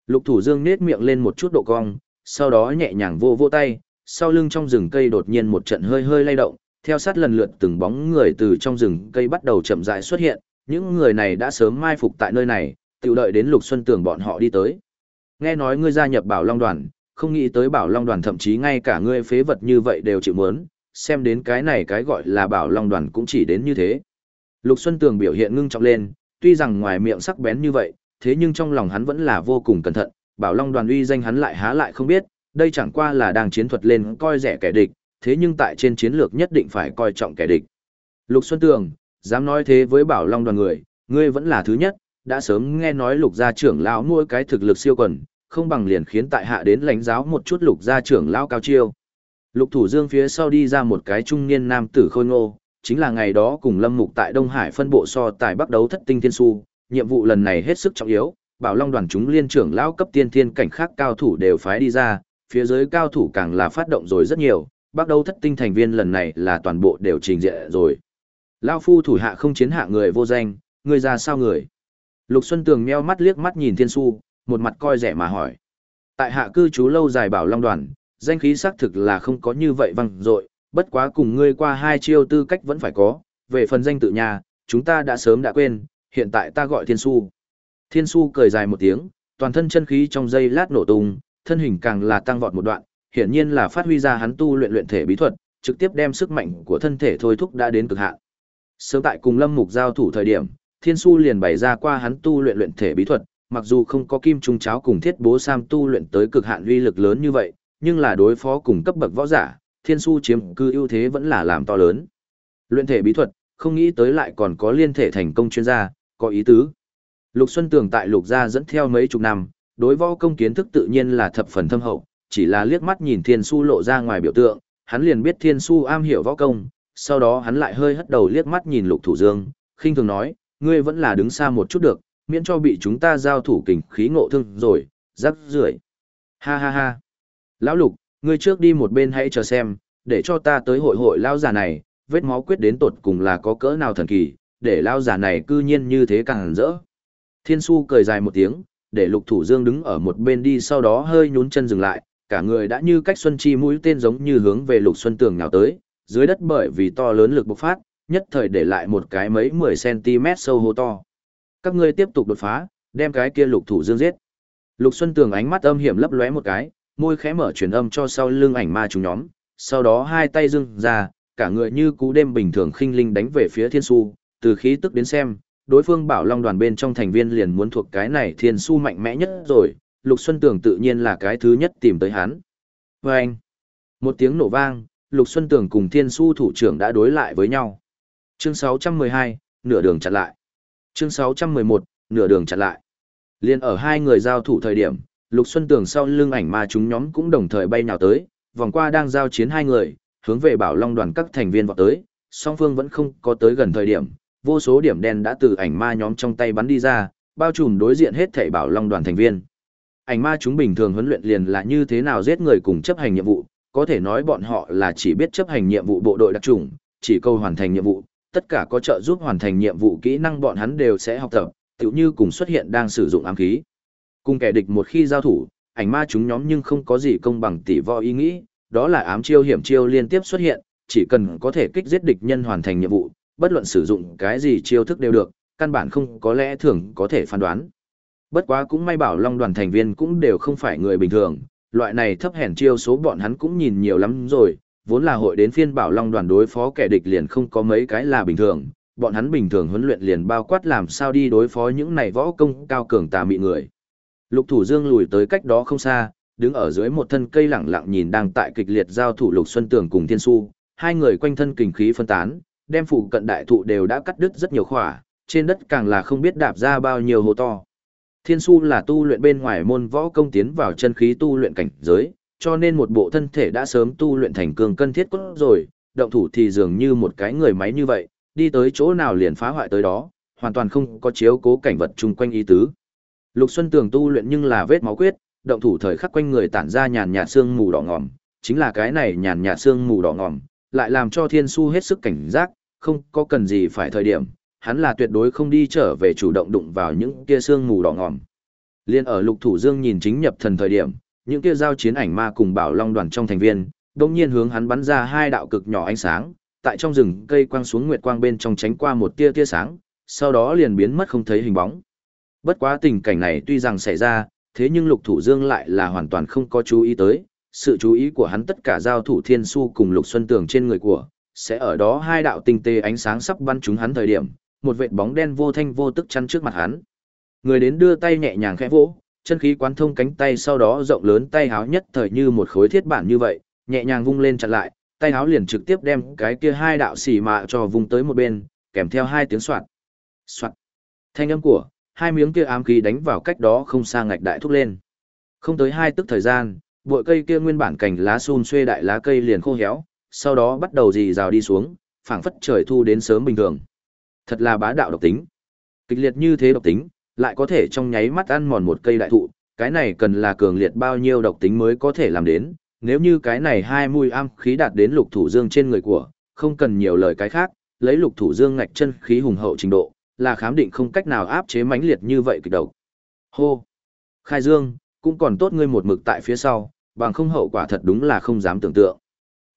Lục Thủ Dương nết miệng lên một chút độ cong, sau đó nhẹ nhàng vô vô tay, sau lưng trong rừng cây đột nhiên một trận hơi hơi lay động, theo sát lần lượt từng bóng người từ trong rừng cây bắt đầu chậm rãi xuất hiện, những người này đã sớm mai phục tại nơi này, tự đợi đến Lục Xuân Tường bọn họ đi tới. Nghe nói ngươi gia nhập Bảo Long đoàn, không nghĩ tới Bảo Long đoàn thậm chí ngay cả ngươi phế vật như vậy đều chịu muốn, xem đến cái này cái gọi là Bảo Long đoàn cũng chỉ đến như thế. Lục Xuân Tường biểu hiện ngưng trọng lên, tuy rằng ngoài miệng sắc bén như vậy, thế nhưng trong lòng hắn vẫn là vô cùng cẩn thận, Bảo Long đoàn uy danh hắn lại há lại không biết, đây chẳng qua là đang chiến thuật lên coi rẻ kẻ địch, thế nhưng tại trên chiến lược nhất định phải coi trọng kẻ địch. Lục Xuân Tường, dám nói thế với Bảo Long đoàn người, ngươi vẫn là thứ nhất, đã sớm nghe nói Lục gia trưởng lão nuôi cái thực lực siêu quần, không bằng liền khiến tại hạ đến lãnh giáo một chút Lục gia trưởng lão cao chiêu. Lục Thủ Dương phía sau đi ra một cái trung niên nam tử khôi ngô, chính là ngày đó cùng Lâm Mục tại Đông Hải phân bộ so tài bắt đấu thất tinh thiên su, nhiệm vụ lần này hết sức trọng yếu, Bảo Long đoàn chúng liên trưởng lão cấp tiên thiên cảnh khác cao thủ đều phái đi ra, phía dưới cao thủ càng là phát động rồi rất nhiều, bắt đầu thất tinh thành viên lần này là toàn bộ đều trình diện rồi. Lao phu thủ hạ không chiến hạ người vô danh, người ra sao người? Lục Xuân Tường meo mắt liếc mắt nhìn Thiên Su, một mặt coi rẻ mà hỏi. Tại hạ cư trú lâu dài bảo long đoàn, danh khí xác thực là không có như vậy văng dội bất quá cùng ngươi qua hai chiêu tư cách vẫn phải có, về phần danh tự nhà, chúng ta đã sớm đã quên, hiện tại ta gọi Thiên Su. Thiên Su cười dài một tiếng, toàn thân chân khí trong dây lát nổ tung, thân hình càng là tăng vọt một đoạn, hiển nhiên là phát huy ra hắn tu luyện luyện thể bí thuật, trực tiếp đem sức mạnh của thân thể thôi thúc đã đến cực hạn. Sớm tại cùng Lâm Mục giao thủ thời điểm, Thiên Su liền bày ra qua hắn tu luyện luyện thể bí thuật, mặc dù không có kim trung cháo cùng thiết bố sam tu luyện tới cực hạn uy lực lớn như vậy, nhưng là đối phó cùng cấp bậc võ giả, Thiên Su chiếm cư ưu thế vẫn là làm to lớn. Luyện thể bí thuật, không nghĩ tới lại còn có liên thể thành công chuyên gia, có ý tứ. Lục Xuân Tường tại Lục gia dẫn theo mấy chục năm, đối võ công kiến thức tự nhiên là thập phần thâm hậu, chỉ là liếc mắt nhìn Thiên Su lộ ra ngoài biểu tượng, hắn liền biết Thiên Su am hiểu võ công, sau đó hắn lại hơi hất đầu liếc mắt nhìn Lục Thủ Dương, khinh thường nói, ngươi vẫn là đứng xa một chút được, miễn cho bị chúng ta giao thủ kình khí ngộ thương rồi, rắc rưởi. Ha ha ha. Lão Lục, ngươi trước đi một bên hãy chờ xem, để cho ta tới hội hội lão già này, vết máu quyết đến tột cùng là có cỡ nào thần kỳ, để lão già này cư nhiên như thế càng rỡ. Thiên Su cười dài một tiếng, để Lục Thủ Dương đứng ở một bên đi sau đó hơi nhún chân dừng lại, cả người đã như cách xuân chi mũi tên giống như hướng về Lục Xuân Tường nhào tới, dưới đất bởi vì to lớn lực bộc phát, nhất thời để lại một cái mấy 10 cm sâu hô to. Các ngươi tiếp tục đột phá, đem cái kia Lục Thủ Dương giết. Lục Xuân Tường ánh mắt âm hiểm lấp lóe một cái, môi khẽ mở truyền âm cho sau lưng ảnh ma chúng nhóm, sau đó hai tay dưng ra, cả người như cú đêm bình thường khinh linh đánh về phía Thiên Su, từ khí tức đến xem, đối phương bảo long đoàn bên trong thành viên liền muốn thuộc cái này Thiên Su mạnh mẽ nhất rồi, Lục Xuân Tường tự nhiên là cái thứ nhất tìm tới hắn. Và anh, một tiếng nổ vang, Lục Xuân Tường cùng Thiên Su thủ trưởng đã đối lại với nhau. Chương 612, nửa đường chặn lại. Chương 611, nửa đường chặn lại. Liên ở hai người giao thủ thời điểm, Lục Xuân Tường sau lưng ảnh ma chúng nhóm cũng đồng thời bay nhào tới, vòng qua đang giao chiến hai người, hướng về Bảo Long đoàn các thành viên vọt tới, song phương vẫn không có tới gần thời điểm, vô số điểm đen đã từ ảnh ma nhóm trong tay bắn đi ra, bao trùm đối diện hết thảy Bảo Long đoàn thành viên. Ảnh ma chúng bình thường huấn luyện liền là như thế nào giết người cùng chấp hành nhiệm vụ, có thể nói bọn họ là chỉ biết chấp hành nhiệm vụ bộ đội đặc trùng, chỉ câu hoàn thành nhiệm vụ, tất cả có trợ giúp hoàn thành nhiệm vụ kỹ năng bọn hắn đều sẽ học tập, tựu như cùng xuất hiện đang sử dụng ám khí. Cùng kẻ địch một khi giao thủ, ảnh ma chúng nhóm nhưng không có gì công bằng tỷ võ ý nghĩ, đó là ám chiêu hiểm chiêu liên tiếp xuất hiện, chỉ cần có thể kích giết địch nhân hoàn thành nhiệm vụ, bất luận sử dụng cái gì chiêu thức đều được, căn bản không có lẽ thường có thể phán đoán. Bất quá cũng may bảo long đoàn thành viên cũng đều không phải người bình thường, loại này thấp hèn chiêu số bọn hắn cũng nhìn nhiều lắm rồi, vốn là hội đến phiên bảo long đoàn đối phó kẻ địch liền không có mấy cái là bình thường, bọn hắn bình thường huấn luyện liền bao quát làm sao đi đối phó những này võ công cao cường tà mị người. Lục Thủ Dương lùi tới cách đó không xa, đứng ở dưới một thân cây lẳng lặng nhìn đang tại kịch liệt giao thủ Lục Xuân Tường cùng Thiên Su, hai người quanh thân kình khí phân tán, đem phụ cận đại thụ đều đã cắt đứt rất nhiều khỏa, trên đất càng là không biết đạp ra bao nhiêu hồ to. Thiên su là tu luyện bên ngoài môn võ công tiến vào chân khí tu luyện cảnh giới, cho nên một bộ thân thể đã sớm tu luyện thành cường cân thiết cốt rồi, động thủ thì dường như một cái người máy như vậy, đi tới chỗ nào liền phá hoại tới đó, hoàn toàn không có chiếu cố cảnh vật chung quanh ý tứ. Lục Xuân Tường tu luyện nhưng là vết máu quyết, động thủ thời khắc quanh người tản ra nhàn nhạt xương mù đỏ ngòm, chính là cái này nhàn nhạt xương mù đỏ ngòm, lại làm cho Thiên Su hết sức cảnh giác, không có cần gì phải thời điểm, hắn là tuyệt đối không đi trở về chủ động đụng vào những kia xương mù đỏ ngòm. Liên ở Lục Thủ Dương nhìn chính nhập thần thời điểm, những kia giao chiến ảnh ma cùng Bảo Long đoàn trong thành viên, đột nhiên hướng hắn bắn ra hai đạo cực nhỏ ánh sáng, tại trong rừng cây quang xuống nguyệt quang bên trong tránh qua một tia tia sáng, sau đó liền biến mất không thấy hình bóng. Bất quá tình cảnh này tuy rằng xảy ra, thế nhưng Lục Thủ Dương lại là hoàn toàn không có chú ý tới, sự chú ý của hắn tất cả giao thủ Thiên Su cùng Lục Xuân Tường trên người của, sẽ ở đó hai đạo tinh tế ánh sáng sắp bắn trúng hắn thời điểm, một vệt bóng đen vô thanh vô tức chắn trước mặt hắn. Người đến đưa tay nhẹ nhàng khẽ vỗ, chân khí quán thông cánh tay sau đó rộng lớn tay háo nhất thời như một khối thiết bản như vậy, nhẹ nhàng vung lên chặn lại, tay háo liền trực tiếp đem cái kia hai đạo xỉ mạ cho vung tới một bên, kèm theo hai tiếng soạt. Soạt. Thanh âm của hai miếng kia ám khí đánh vào cách đó không xa ngạch đại thúc lên. Không tới hai tức thời gian, bụi cây kia nguyên bản cành lá xun xuê đại lá cây liền khô héo, sau đó bắt đầu dì rào đi xuống, phảng phất trời thu đến sớm bình thường. Thật là bá đạo độc tính. Kịch liệt như thế độc tính, lại có thể trong nháy mắt ăn mòn một cây đại thụ, cái này cần là cường liệt bao nhiêu độc tính mới có thể làm đến, nếu như cái này hai mùi am khí đạt đến lục thủ dương trên người của, không cần nhiều lời cái khác, lấy lục thủ dương ngạch chân khí hùng hậu trình độ, là khám định không cách nào áp chế mãnh liệt như vậy kịch độc. Hô! Khai Dương, cũng còn tốt ngươi một mực tại phía sau, bằng không hậu quả thật đúng là không dám tưởng tượng.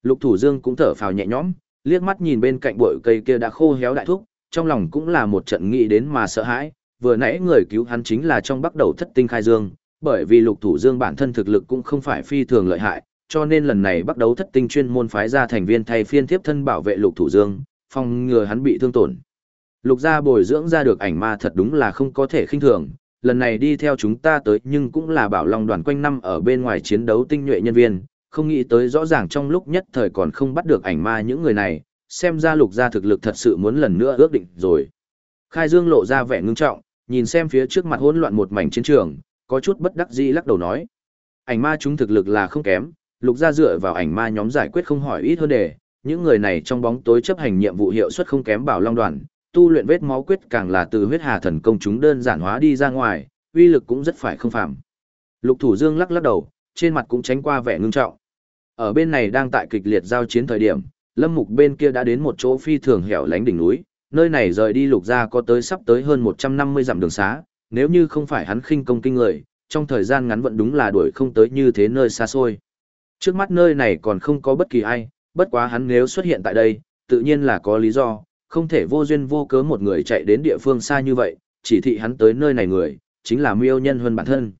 Lục Thủ Dương cũng thở phào nhẹ nhõm, liếc mắt nhìn bên cạnh bụi cây kia đã khô héo đại thúc, trong lòng cũng là một trận nghĩ đến mà sợ hãi, vừa nãy người cứu hắn chính là trong bắt đầu thất tinh khai dương, bởi vì Lục Thủ Dương bản thân thực lực cũng không phải phi thường lợi hại, cho nên lần này bắt đầu thất tinh chuyên môn phái ra thành viên thay phiên tiếp thân bảo vệ Lục Thủ Dương, phòng ngừa hắn bị thương tổn. Lục gia bồi dưỡng ra được ảnh ma thật đúng là không có thể khinh thường, lần này đi theo chúng ta tới nhưng cũng là bảo long đoàn quanh năm ở bên ngoài chiến đấu tinh nhuệ nhân viên, không nghĩ tới rõ ràng trong lúc nhất thời còn không bắt được ảnh ma những người này, xem ra lục gia thực lực thật sự muốn lần nữa ước định rồi. Khai Dương lộ ra vẻ ngưng trọng, nhìn xem phía trước mặt hỗn loạn một mảnh chiến trường, có chút bất đắc dĩ lắc đầu nói. Ảnh ma chúng thực lực là không kém, lục gia dựa vào ảnh ma nhóm giải quyết không hỏi ít hơn đề, những người này trong bóng tối chấp hành nhiệm vụ hiệu suất không kém bảo long đoàn, tu luyện vết máu quyết càng là từ huyết hà thần công chúng đơn giản hóa đi ra ngoài, uy lực cũng rất phải không phàm. Lục Thủ Dương lắc lắc đầu, trên mặt cũng tránh qua vẻ ngưng trọng. Ở bên này đang tại kịch liệt giao chiến thời điểm, Lâm Mục bên kia đã đến một chỗ phi thường hẻo lánh đỉnh núi, nơi này rời đi lục gia có tới sắp tới hơn 150 dặm đường xá, nếu như không phải hắn khinh công kinh người, trong thời gian ngắn vẫn đúng là đuổi không tới như thế nơi xa xôi. Trước mắt nơi này còn không có bất kỳ ai, bất quá hắn nếu xuất hiện tại đây, tự nhiên là có lý do, không thể vô duyên vô cớ một người chạy đến địa phương xa như vậy, chỉ thị hắn tới nơi này người, chính là miêu nhân huân bản thân.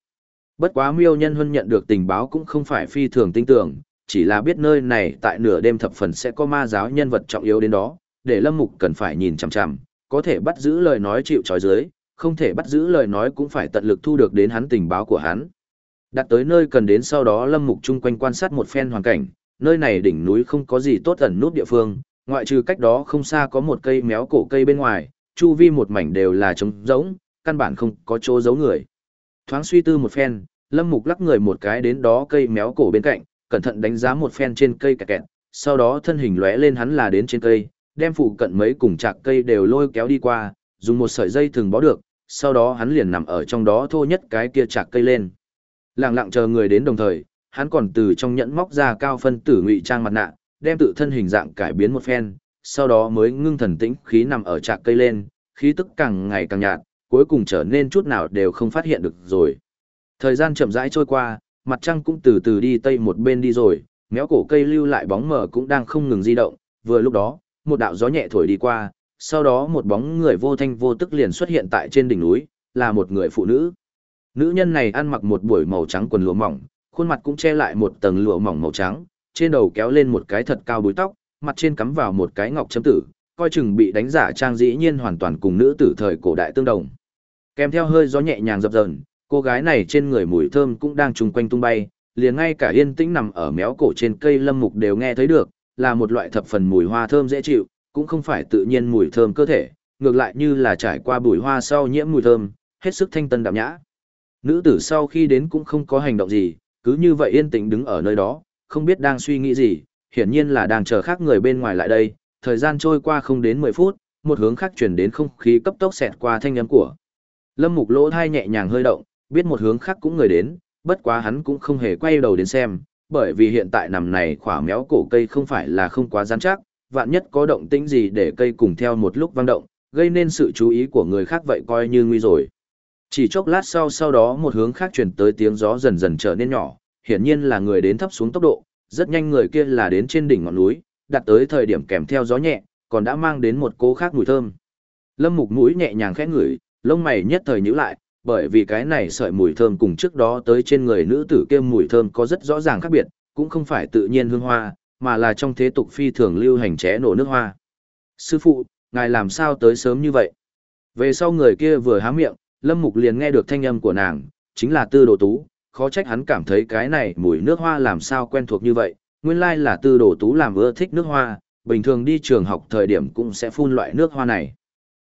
Bất quá miêu nhân huân nhận được tình báo cũng không phải phi thường tin tưởng, chỉ là biết nơi này tại nửa đêm thập phần sẽ có ma giáo nhân vật trọng yếu đến đó, để lâm mục cần phải nhìn chằm chằm, có thể bắt giữ lời nói chịu trói dưới, không thể bắt giữ lời nói cũng phải tận lực thu được đến hắn tình báo của hắn. Đặt tới nơi cần đến sau đó lâm mục chung quanh quan sát một phen hoàn cảnh, nơi này đỉnh núi không có gì tốt ẩn nút địa phương, ngoại trừ cách đó không xa có một cây méo cổ cây bên ngoài, chu vi một mảnh đều là trống rỗng, căn bản không có chỗ giấu người. Thoáng suy tư một phen, Lâm Mục lắc người một cái đến đó cây méo cổ bên cạnh, cẩn thận đánh giá một phen trên cây kẹt kẹt, sau đó thân hình lóe lên hắn là đến trên cây, đem phụ cận mấy cùng chạc cây đều lôi kéo đi qua, dùng một sợi dây thường bó được, sau đó hắn liền nằm ở trong đó thô nhất cái kia chạc cây lên. Lặng lặng chờ người đến đồng thời, hắn còn từ trong nhẫn móc ra cao phân tử ngụy trang mặt nạ, đem tự thân hình dạng cải biến một phen, sau đó mới ngưng thần tĩnh khí nằm ở trạc cây lên, khí tức càng ngày càng nhạt, cuối cùng trở nên chút nào đều không phát hiện được rồi. Thời gian chậm rãi trôi qua, mặt trăng cũng từ từ đi tây một bên đi rồi, méo cổ cây lưu lại bóng mờ cũng đang không ngừng di động, vừa lúc đó, một đạo gió nhẹ thổi đi qua, sau đó một bóng người vô thanh vô tức liền xuất hiện tại trên đỉnh núi, là một người phụ nữ. Nữ nhân này ăn mặc một buổi màu trắng quần lụa mỏng, khuôn mặt cũng che lại một tầng lụa mỏng màu trắng, trên đầu kéo lên một cái thật cao búi tóc, mặt trên cắm vào một cái ngọc châm tử, coi chừng bị đánh giả trang dĩ nhiên hoàn toàn cùng nữ tử thời cổ đại tương đồng. Kèm theo hơi gió nhẹ nhàng dập dờn, cô gái này trên người mùi thơm cũng đang trùng quanh tung bay, liền ngay cả yên tĩnh nằm ở méo cổ trên cây lâm mục đều nghe thấy được, là một loại thập phần mùi hoa thơm dễ chịu, cũng không phải tự nhiên mùi thơm cơ thể, ngược lại như là trải qua bụi hoa sau nhiễm mùi thơm, hết sức thanh tân đạm nhã. Nữ tử sau khi đến cũng không có hành động gì, cứ như vậy yên tĩnh đứng ở nơi đó, không biết đang suy nghĩ gì, hiển nhiên là đang chờ khác người bên ngoài lại đây, thời gian trôi qua không đến 10 phút, một hướng khác chuyển đến không khí cấp tốc xẹt qua thanh âm của. Lâm Mục lỗ thai nhẹ nhàng hơi động, biết một hướng khác cũng người đến, bất quá hắn cũng không hề quay đầu đến xem, bởi vì hiện tại nằm này khỏa méo cổ cây không phải là không quá rắn chắc, vạn nhất có động tĩnh gì để cây cùng theo một lúc vang động, gây nên sự chú ý của người khác vậy coi như nguy rồi. Chỉ chốc lát sau sau đó một hướng khác chuyển tới tiếng gió dần dần trở nên nhỏ, hiển nhiên là người đến thấp xuống tốc độ, rất nhanh người kia là đến trên đỉnh ngọn núi, đặt tới thời điểm kèm theo gió nhẹ, còn đã mang đến một cố khác mùi thơm. Lâm Mục mũi nhẹ nhàng khẽ ngửi, lông mày nhất thời nhíu lại, bởi vì cái này sợi mùi thơm cùng trước đó tới trên người nữ tử kia mùi thơm có rất rõ ràng khác biệt, cũng không phải tự nhiên hương hoa, mà là trong thế tục phi thường lưu hành ché nổ nước hoa. Sư phụ, ngài làm sao tới sớm như vậy? Về sau người kia vừa há miệng, Lâm Mục liền nghe được thanh âm của nàng, chính là Tư Đồ Tú, khó trách hắn cảm thấy cái này mùi nước hoa làm sao quen thuộc như vậy, nguyên lai là tư đồ tú làm ưa thích nước hoa, bình thường đi trường học thời điểm cũng sẽ phun loại nước hoa này.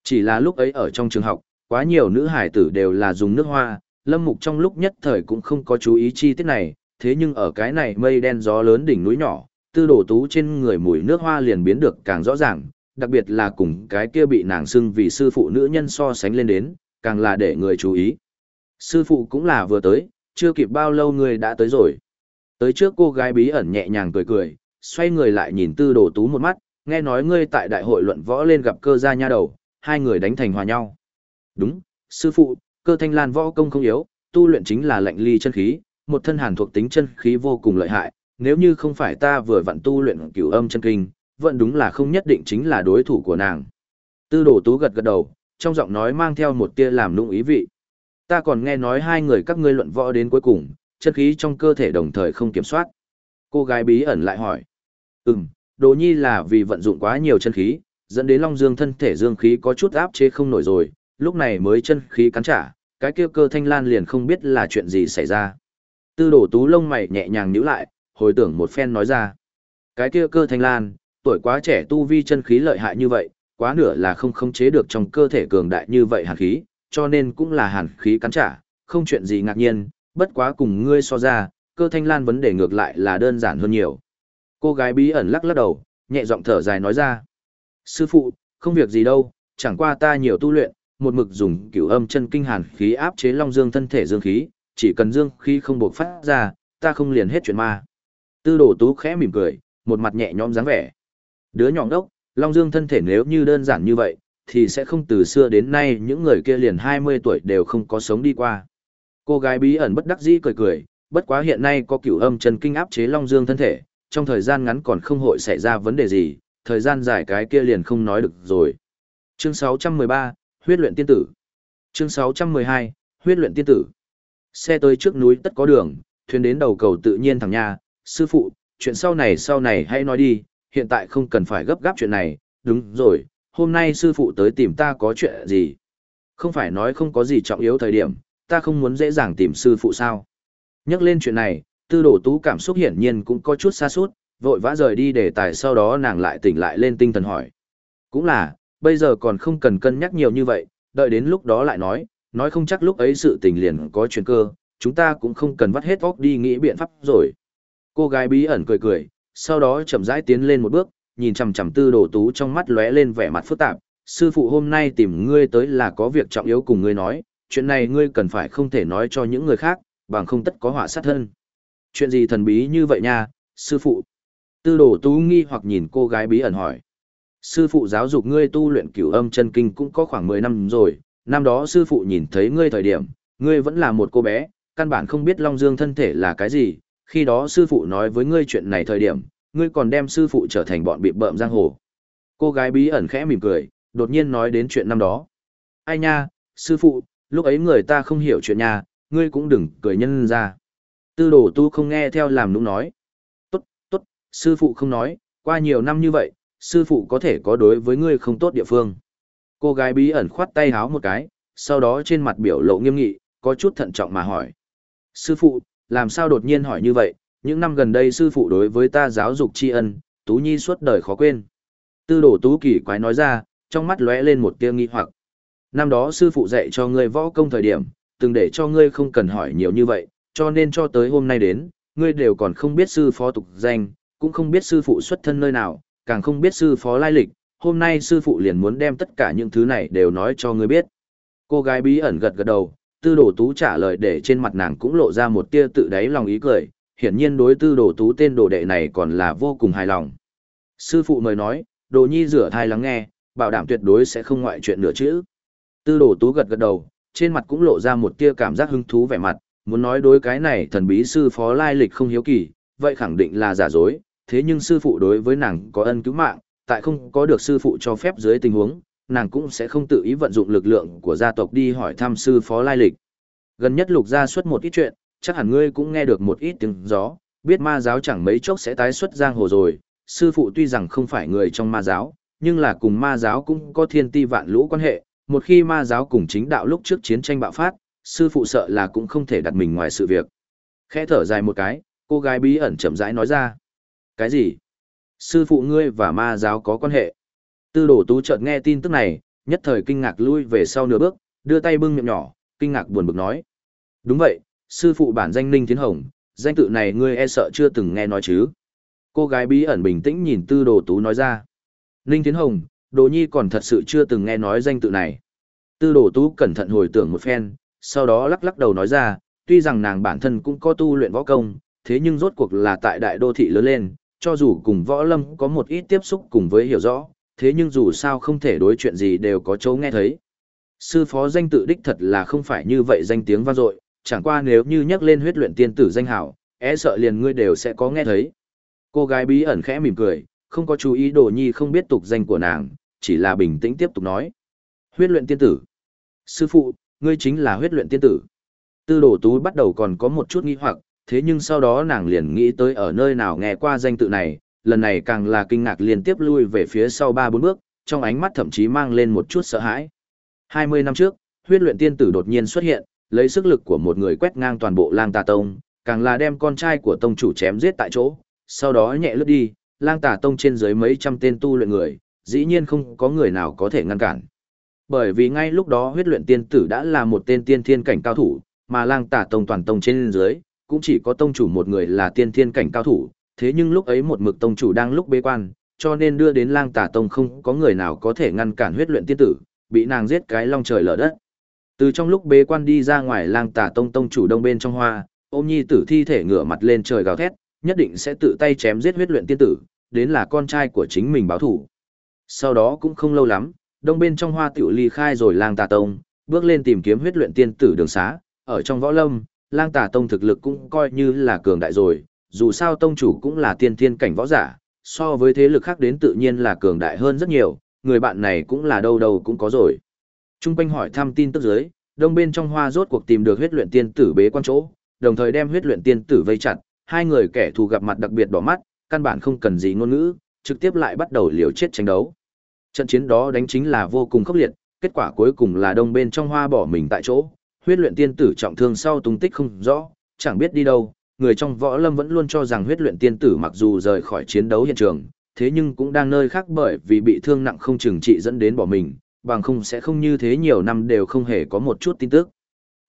Chỉ là lúc ấy ở trong trường học, quá nhiều nữ hải tử đều là dùng nước hoa, lâm mục trong lúc nhất thời cũng không có chú ý chi tiết này, thế nhưng ở cái này mây đen gió lớn đỉnh núi nhỏ, tư đồ tú trên người mùi nước hoa liền biến được càng rõ ràng, đặc biệt là cùng cái kia bị nàng xưng vì sư phụ nữ nhân so sánh lên đến, càng là để người chú ý. Sư phụ cũng là vừa tới, chưa kịp bao lâu người đã tới rồi. Tới trước cô gái bí ẩn nhẹ nhàng cười cười, xoay người lại nhìn tư đồ tú một mắt, nghe nói ngươi tại đại hội luận võ lên gặp cơ gia nha đầu, hai người đánh thành hòa nhau. Đúng, sư phụ, cơ thanh lan võ công không yếu, tu luyện chính là lệnh ly chân khí, một thân hàn thuộc tính chân khí vô cùng lợi hại, nếu như không phải ta vừa vặn tu luyện cửu âm chân kinh, vẫn đúng là không nhất định chính là đối thủ của nàng. Tư đồ tú gật gật đầu, trong giọng nói mang theo một tia làm nũng ý vị. Ta còn nghe nói hai người các ngươi luận võ đến cuối cùng, chân khí trong cơ thể đồng thời không kiểm soát. Cô gái bí ẩn lại hỏi. Ừm, đồ nhi là vì vận dụng quá nhiều chân khí, dẫn đến Long Dương thân thể dương khí có chút áp chế không nổi rồi, lúc này mới chân khí cắn trả, cái kia cơ thanh lan liền không biết là chuyện gì xảy ra. Tư đổ tú lông mày nhẹ nhàng nhíu lại, hồi tưởng một phen nói ra. Cái kia cơ thanh lan, tuổi quá trẻ tu vi chân khí lợi hại như vậy, quá nửa là không khống chế được trong cơ thể cường đại như vậy hàn khí, cho nên cũng là hàn khí cắn trả, không chuyện gì ngạc nhiên, bất quá cùng ngươi so ra, cơ thanh lan vấn đề ngược lại là đơn giản hơn nhiều. Cô gái bí ẩn lắc lắc đầu, nhẹ giọng thở dài nói ra. Sư phụ, không việc gì đâu, chẳng qua ta nhiều tu luyện, một mực dùng cửu âm chân kinh hàn khí áp chế long dương thân thể dương khí, chỉ cần dương khí không bộc phát ra, ta không liền hết chuyện ma. Tư đồ tú khẽ mỉm cười, một mặt nhẹ nhõm dáng vẻ. Đứa nhỏ đốc, long dương thân thể nếu như đơn giản như vậy, thì sẽ không từ xưa đến nay những người kia liền 20 tuổi đều không có sống đi qua. Cô gái bí ẩn bất đắc dĩ cười cười, bất quá hiện nay có cửu âm chân kinh áp chế long dương thân thể, trong thời gian ngắn còn không hội xảy ra vấn đề gì, thời gian dài cái kia liền không nói được rồi. Chương 613, huyết luyện tiên tử. Chương 612, huyết luyện tiên tử. Xe tới trước núi tất có đường, thuyền đến đầu cầu tự nhiên thẳng nhà, sư phụ, chuyện sau này sau này hãy nói đi, hiện tại không cần phải gấp gáp chuyện này, đúng rồi, hôm nay sư phụ tới tìm ta có chuyện gì? Không phải nói không có gì trọng yếu thời điểm, ta không muốn dễ dàng tìm sư phụ sao? Nhắc lên chuyện này, tư đổ tú cảm xúc hiển nhiên cũng có chút xa suốt, vội vã rời đi để tài sau đó nàng lại tỉnh lại lên tinh thần hỏi. Cũng là, bây giờ còn không cần cân nhắc nhiều như vậy, đợi đến lúc đó lại nói, nói không chắc lúc ấy sự tình liền có chuyện cơ, chúng ta cũng không cần vắt hết óc đi nghĩ biện pháp rồi. Cô gái bí ẩn cười cười, sau đó chậm rãi tiến lên một bước, nhìn chằm chằm tư đồ tú trong mắt lóe lên vẻ mặt phức tạp. Sư phụ hôm nay tìm ngươi tới là có việc trọng yếu cùng ngươi nói, chuyện này ngươi cần phải không thể nói cho những người khác, bằng không tất có họa sát thân. Chuyện gì thần bí như vậy nha, sư phụ? Tư đồ tú nghi hoặc nhìn cô gái bí ẩn hỏi. Sư phụ giáo dục ngươi tu luyện cửu âm chân kinh cũng có khoảng 10 năm rồi, năm đó sư phụ nhìn thấy ngươi thời điểm, ngươi vẫn là một cô bé, căn bản không biết Long Dương thân thể là cái gì, khi đó sư phụ nói với ngươi chuyện này thời điểm, ngươi còn đem sư phụ trở thành bọn bị bợm giang hồ. Cô gái bí ẩn khẽ mỉm cười, đột nhiên nói đến chuyện năm đó. Ai nha, sư phụ, lúc ấy người ta không hiểu chuyện nha, ngươi cũng đừng cười nhân ra. Tư đồ tu không nghe theo làm nũng nói. Tốt, tốt, sư phụ không nói, qua nhiều năm như vậy, sư phụ có thể có đối với ngươi không tốt địa phương. Cô gái bí ẩn khoát tay háo một cái, sau đó trên mặt biểu lộ nghiêm nghị, có chút thận trọng mà hỏi. Sư phụ, làm sao đột nhiên hỏi như vậy, những năm gần đây sư phụ đối với ta giáo dục tri ân, Tú Nhi suốt đời khó quên. Tư đồ Tú kỳ quái nói ra, trong mắt lóe lên một tia nghi hoặc. Năm đó sư phụ dạy cho ngươi võ công thời điểm, từng để cho ngươi không cần hỏi nhiều như vậy, cho nên cho tới hôm nay đến, ngươi đều còn không biết sư phó tục danh, cũng không biết sư phụ xuất thân nơi nào, càng không biết sư phó lai lịch, hôm nay sư phụ liền muốn đem tất cả những thứ này đều nói cho ngươi biết. Cô gái bí ẩn gật gật đầu, tư đồ tú trả lời để trên mặt nàng cũng lộ ra một tia tự đáy lòng ý cười, hiển nhiên đối tư đồ tú tên đồ đệ này còn là vô cùng hài lòng. Sư phụ mời nói, đồ nhi rửa thai lắng nghe, bảo đảm tuyệt đối sẽ không ngoại chuyện nữa chứ. Tư đồ tú gật gật đầu, trên mặt cũng lộ ra một tia cảm giác hứng thú vẻ mặt, muốn nói đối cái này thần bí sư phó lai lịch không hiếu kỳ, vậy khẳng định là giả dối, thế nhưng sư phụ đối với nàng có ân cứu mạng, tại không có được sư phụ cho phép dưới tình huống, nàng cũng sẽ không tự ý vận dụng lực lượng của gia tộc đi hỏi thăm sư phó lai lịch. Gần nhất lục gia xuất một ít chuyện, chắc hẳn ngươi cũng nghe được một ít tiếng gió, biết ma giáo chẳng mấy chốc sẽ tái xuất giang hồ rồi, sư phụ tuy rằng không phải người trong ma giáo, nhưng là cùng ma giáo cũng có thiên ti vạn lũ quan hệ, một khi ma giáo cùng chính đạo lúc trước chiến tranh bạo phát, sư phụ sợ là cũng không thể đặt mình ngoài sự việc. Khẽ thở dài một cái, cô gái bí ẩn chậm rãi nói ra. Cái gì? Sư phụ ngươi và ma giáo có quan hệ? Tư đổ tú chợt nghe tin tức này, nhất thời kinh ngạc lui về sau nửa bước, đưa tay bưng miệng nhỏ, kinh ngạc buồn bực nói. Đúng vậy, sư phụ bản danh Ninh Thiến Hồng, danh tự này ngươi e sợ chưa từng nghe nói chứ. Cô gái bí ẩn bình tĩnh nhìn tư đồ tú nói ra. Ninh Thiến Hồng, đồ nhi còn thật sự chưa từng nghe nói danh tự này. Tư đồ tú cẩn thận hồi tưởng một phen, sau đó lắc lắc đầu nói ra, tuy rằng nàng bản thân cũng có tu luyện võ công, thế nhưng rốt cuộc là tại đại đô thị lớn lên, cho dù cùng võ lâm có một ít tiếp xúc cùng với hiểu rõ, thế nhưng dù sao không thể đối chuyện gì đều có chỗ nghe thấy. Sư phó danh tự đích thật là không phải như vậy danh tiếng vang dội, chẳng qua nếu như nhắc lên huyết luyện tiên tử danh hảo, e sợ liền ngươi đều sẽ có nghe thấy. Cô gái bí ẩn khẽ mỉm cười, không có chú ý đồ nhi không biết tục danh của nàng, chỉ là bình tĩnh tiếp tục nói. Huyết luyện tiên tử. Sư phụ, ngươi chính là huyết luyện tiên tử. Tư đồ tú bắt đầu còn có một chút nghi hoặc, thế nhưng sau đó nàng liền nghĩ tới ở nơi nào nghe qua danh tự này, lần này càng là kinh ngạc liên tiếp lui về phía sau ba bốn bước, trong ánh mắt thậm chí mang lên một chút sợ hãi. 20 năm trước, huyết luyện tiên tử đột nhiên xuất hiện, lấy sức lực của một người quét ngang toàn bộ lang tà tông, càng là đem con trai của tông chủ chém giết tại chỗ, sau đó nhẹ lướt đi, lang tà tông trên dưới mấy trăm tên tu luyện người, dĩ nhiên không có người nào có thể ngăn cản. Bởi vì ngay lúc đó huyết luyện tiên tử đã là một tên tiên thiên cảnh cao thủ, mà lang tà tông toàn tông trên dưới, cũng chỉ có tông chủ một người là tiên thiên cảnh cao thủ, thế nhưng lúc ấy một mực tông chủ đang lúc bế quan, cho nên đưa đến lang tà tông không có người nào có thể ngăn cản huyết luyện tiên tử, bị nàng giết cái long trời lở đất. Từ trong lúc bế quan đi ra ngoài lang tà tông tông chủ đông bên trong hoa, ôm nhi tử thi thể ngửa mặt lên trời gào thét, nhất định sẽ tự tay chém giết huyết luyện tiên tử, đến là con trai của chính mình báo thủ. Sau đó cũng không lâu lắm, đông bên trong hoa tiểu ly khai rồi lang tà tông, bước lên tìm kiếm huyết luyện tiên tử đường xá, ở trong võ lâm, lang tà tông thực lực cũng coi như là cường đại rồi, dù sao tông chủ cũng là tiên thiên cảnh võ giả, so với thế lực khác đến tự nhiên là cường đại hơn rất nhiều, người bạn này cũng là đâu đâu cũng có rồi. Trung quanh hỏi thăm tin tức dưới, đông bên trong hoa rốt cuộc tìm được huyết luyện tiên tử bế quan chỗ, đồng thời đem huyết luyện tiên tử vây chặt, hai người kẻ thù gặp mặt đặc biệt đỏ mắt, căn bản không cần gì ngôn ngữ, trực tiếp lại bắt đầu liều chết tranh đấu. Trận chiến đó đánh chính là vô cùng khốc liệt, kết quả cuối cùng là đông bên trong hoa bỏ mình tại chỗ, huyết luyện tiên tử trọng thương sau tung tích không rõ, chẳng biết đi đâu, người trong võ lâm vẫn luôn cho rằng huyết luyện tiên tử mặc dù rời khỏi chiến đấu hiện trường, thế nhưng cũng đang nơi khác bởi vì bị thương nặng không chừng trị dẫn đến bỏ mình, bằng không sẽ không như thế nhiều năm đều không hề có một chút tin tức.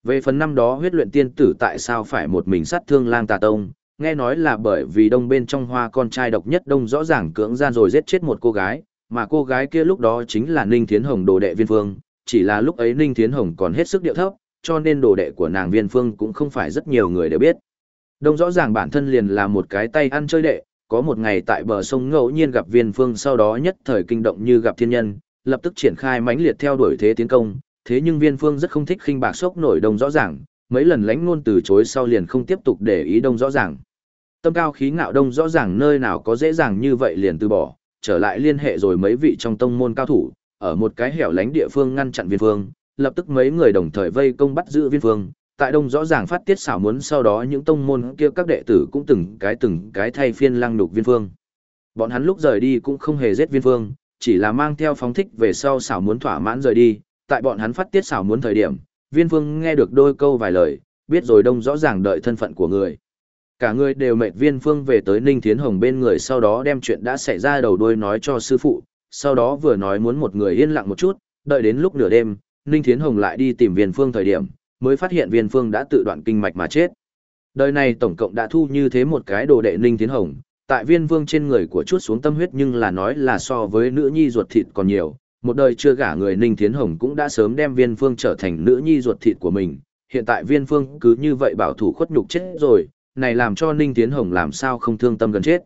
Về phần năm đó huyết luyện tiên tử tại sao phải một mình sát thương lang tà tông, nghe nói là bởi vì đông bên trong hoa con trai độc nhất đông rõ ràng cưỡng gian rồi giết chết một cô gái, mà cô gái kia lúc đó chính là Ninh Thiến Hồng đồ đệ viên phương, chỉ là lúc ấy Ninh Thiến Hồng còn hết sức điệu thấp, cho nên đồ đệ của nàng viên phương cũng không phải rất nhiều người đều biết. Đông rõ ràng bản thân liền là một cái tay ăn chơi đệ, có một ngày tại bờ sông ngẫu nhiên gặp viên phương sau đó nhất thời kinh động như gặp thiên nhân, lập tức triển khai mãnh liệt theo đuổi thế tiến công, thế nhưng viên phương rất không thích khinh bạc sốc nổi đông rõ ràng, mấy lần lãnh ngôn từ chối sau liền không tiếp tục để ý đông rõ ràng. Tâm cao khí ngạo đông rõ ràng nơi nào có dễ dàng như vậy liền từ bỏ, trở lại liên hệ rồi mấy vị trong tông môn cao thủ, ở một cái hẻo lánh địa phương ngăn chặn viên phương, lập tức mấy người đồng thời vây công bắt giữ viên phương. Tại đông rõ ràng phát tiết xảo muốn sau đó những tông môn kia các đệ tử cũng từng cái từng cái thay phiên lăng đục viên phương. Bọn hắn lúc rời đi cũng không hề giết viên phương, chỉ là mang theo phóng thích về sau xảo muốn thỏa mãn rời đi, tại bọn hắn phát tiết xảo muốn thời điểm, viên phương nghe được đôi câu vài lời, biết rồi đông rõ ràng đợi thân phận của người. Cả người đều mệt viên phương về tới Ninh Thiến Hồng bên người sau đó đem chuyện đã xảy ra đầu đuôi nói cho sư phụ, sau đó vừa nói muốn một người yên lặng một chút, đợi đến lúc nửa đêm, Ninh Thiến Hồng lại đi tìm viên phương thời điểm, mới phát hiện viên phương đã tự đoạn kinh mạch mà chết. Đời này tổng cộng đã thu như thế một cái đồ đệ Ninh Thiến Hồng, tại viên vương trên người của chút xuống tâm huyết nhưng là nói là so với nữ nhi ruột thịt còn nhiều, một đời chưa gả người Ninh Thiến Hồng cũng đã sớm đem viên vương trở thành nữ nhi ruột thịt của mình, hiện tại viên vương cứ như vậy bảo thủ khuất nhục chết rồi, này làm cho Ninh Thiến Hồng làm sao không thương tâm gần chết.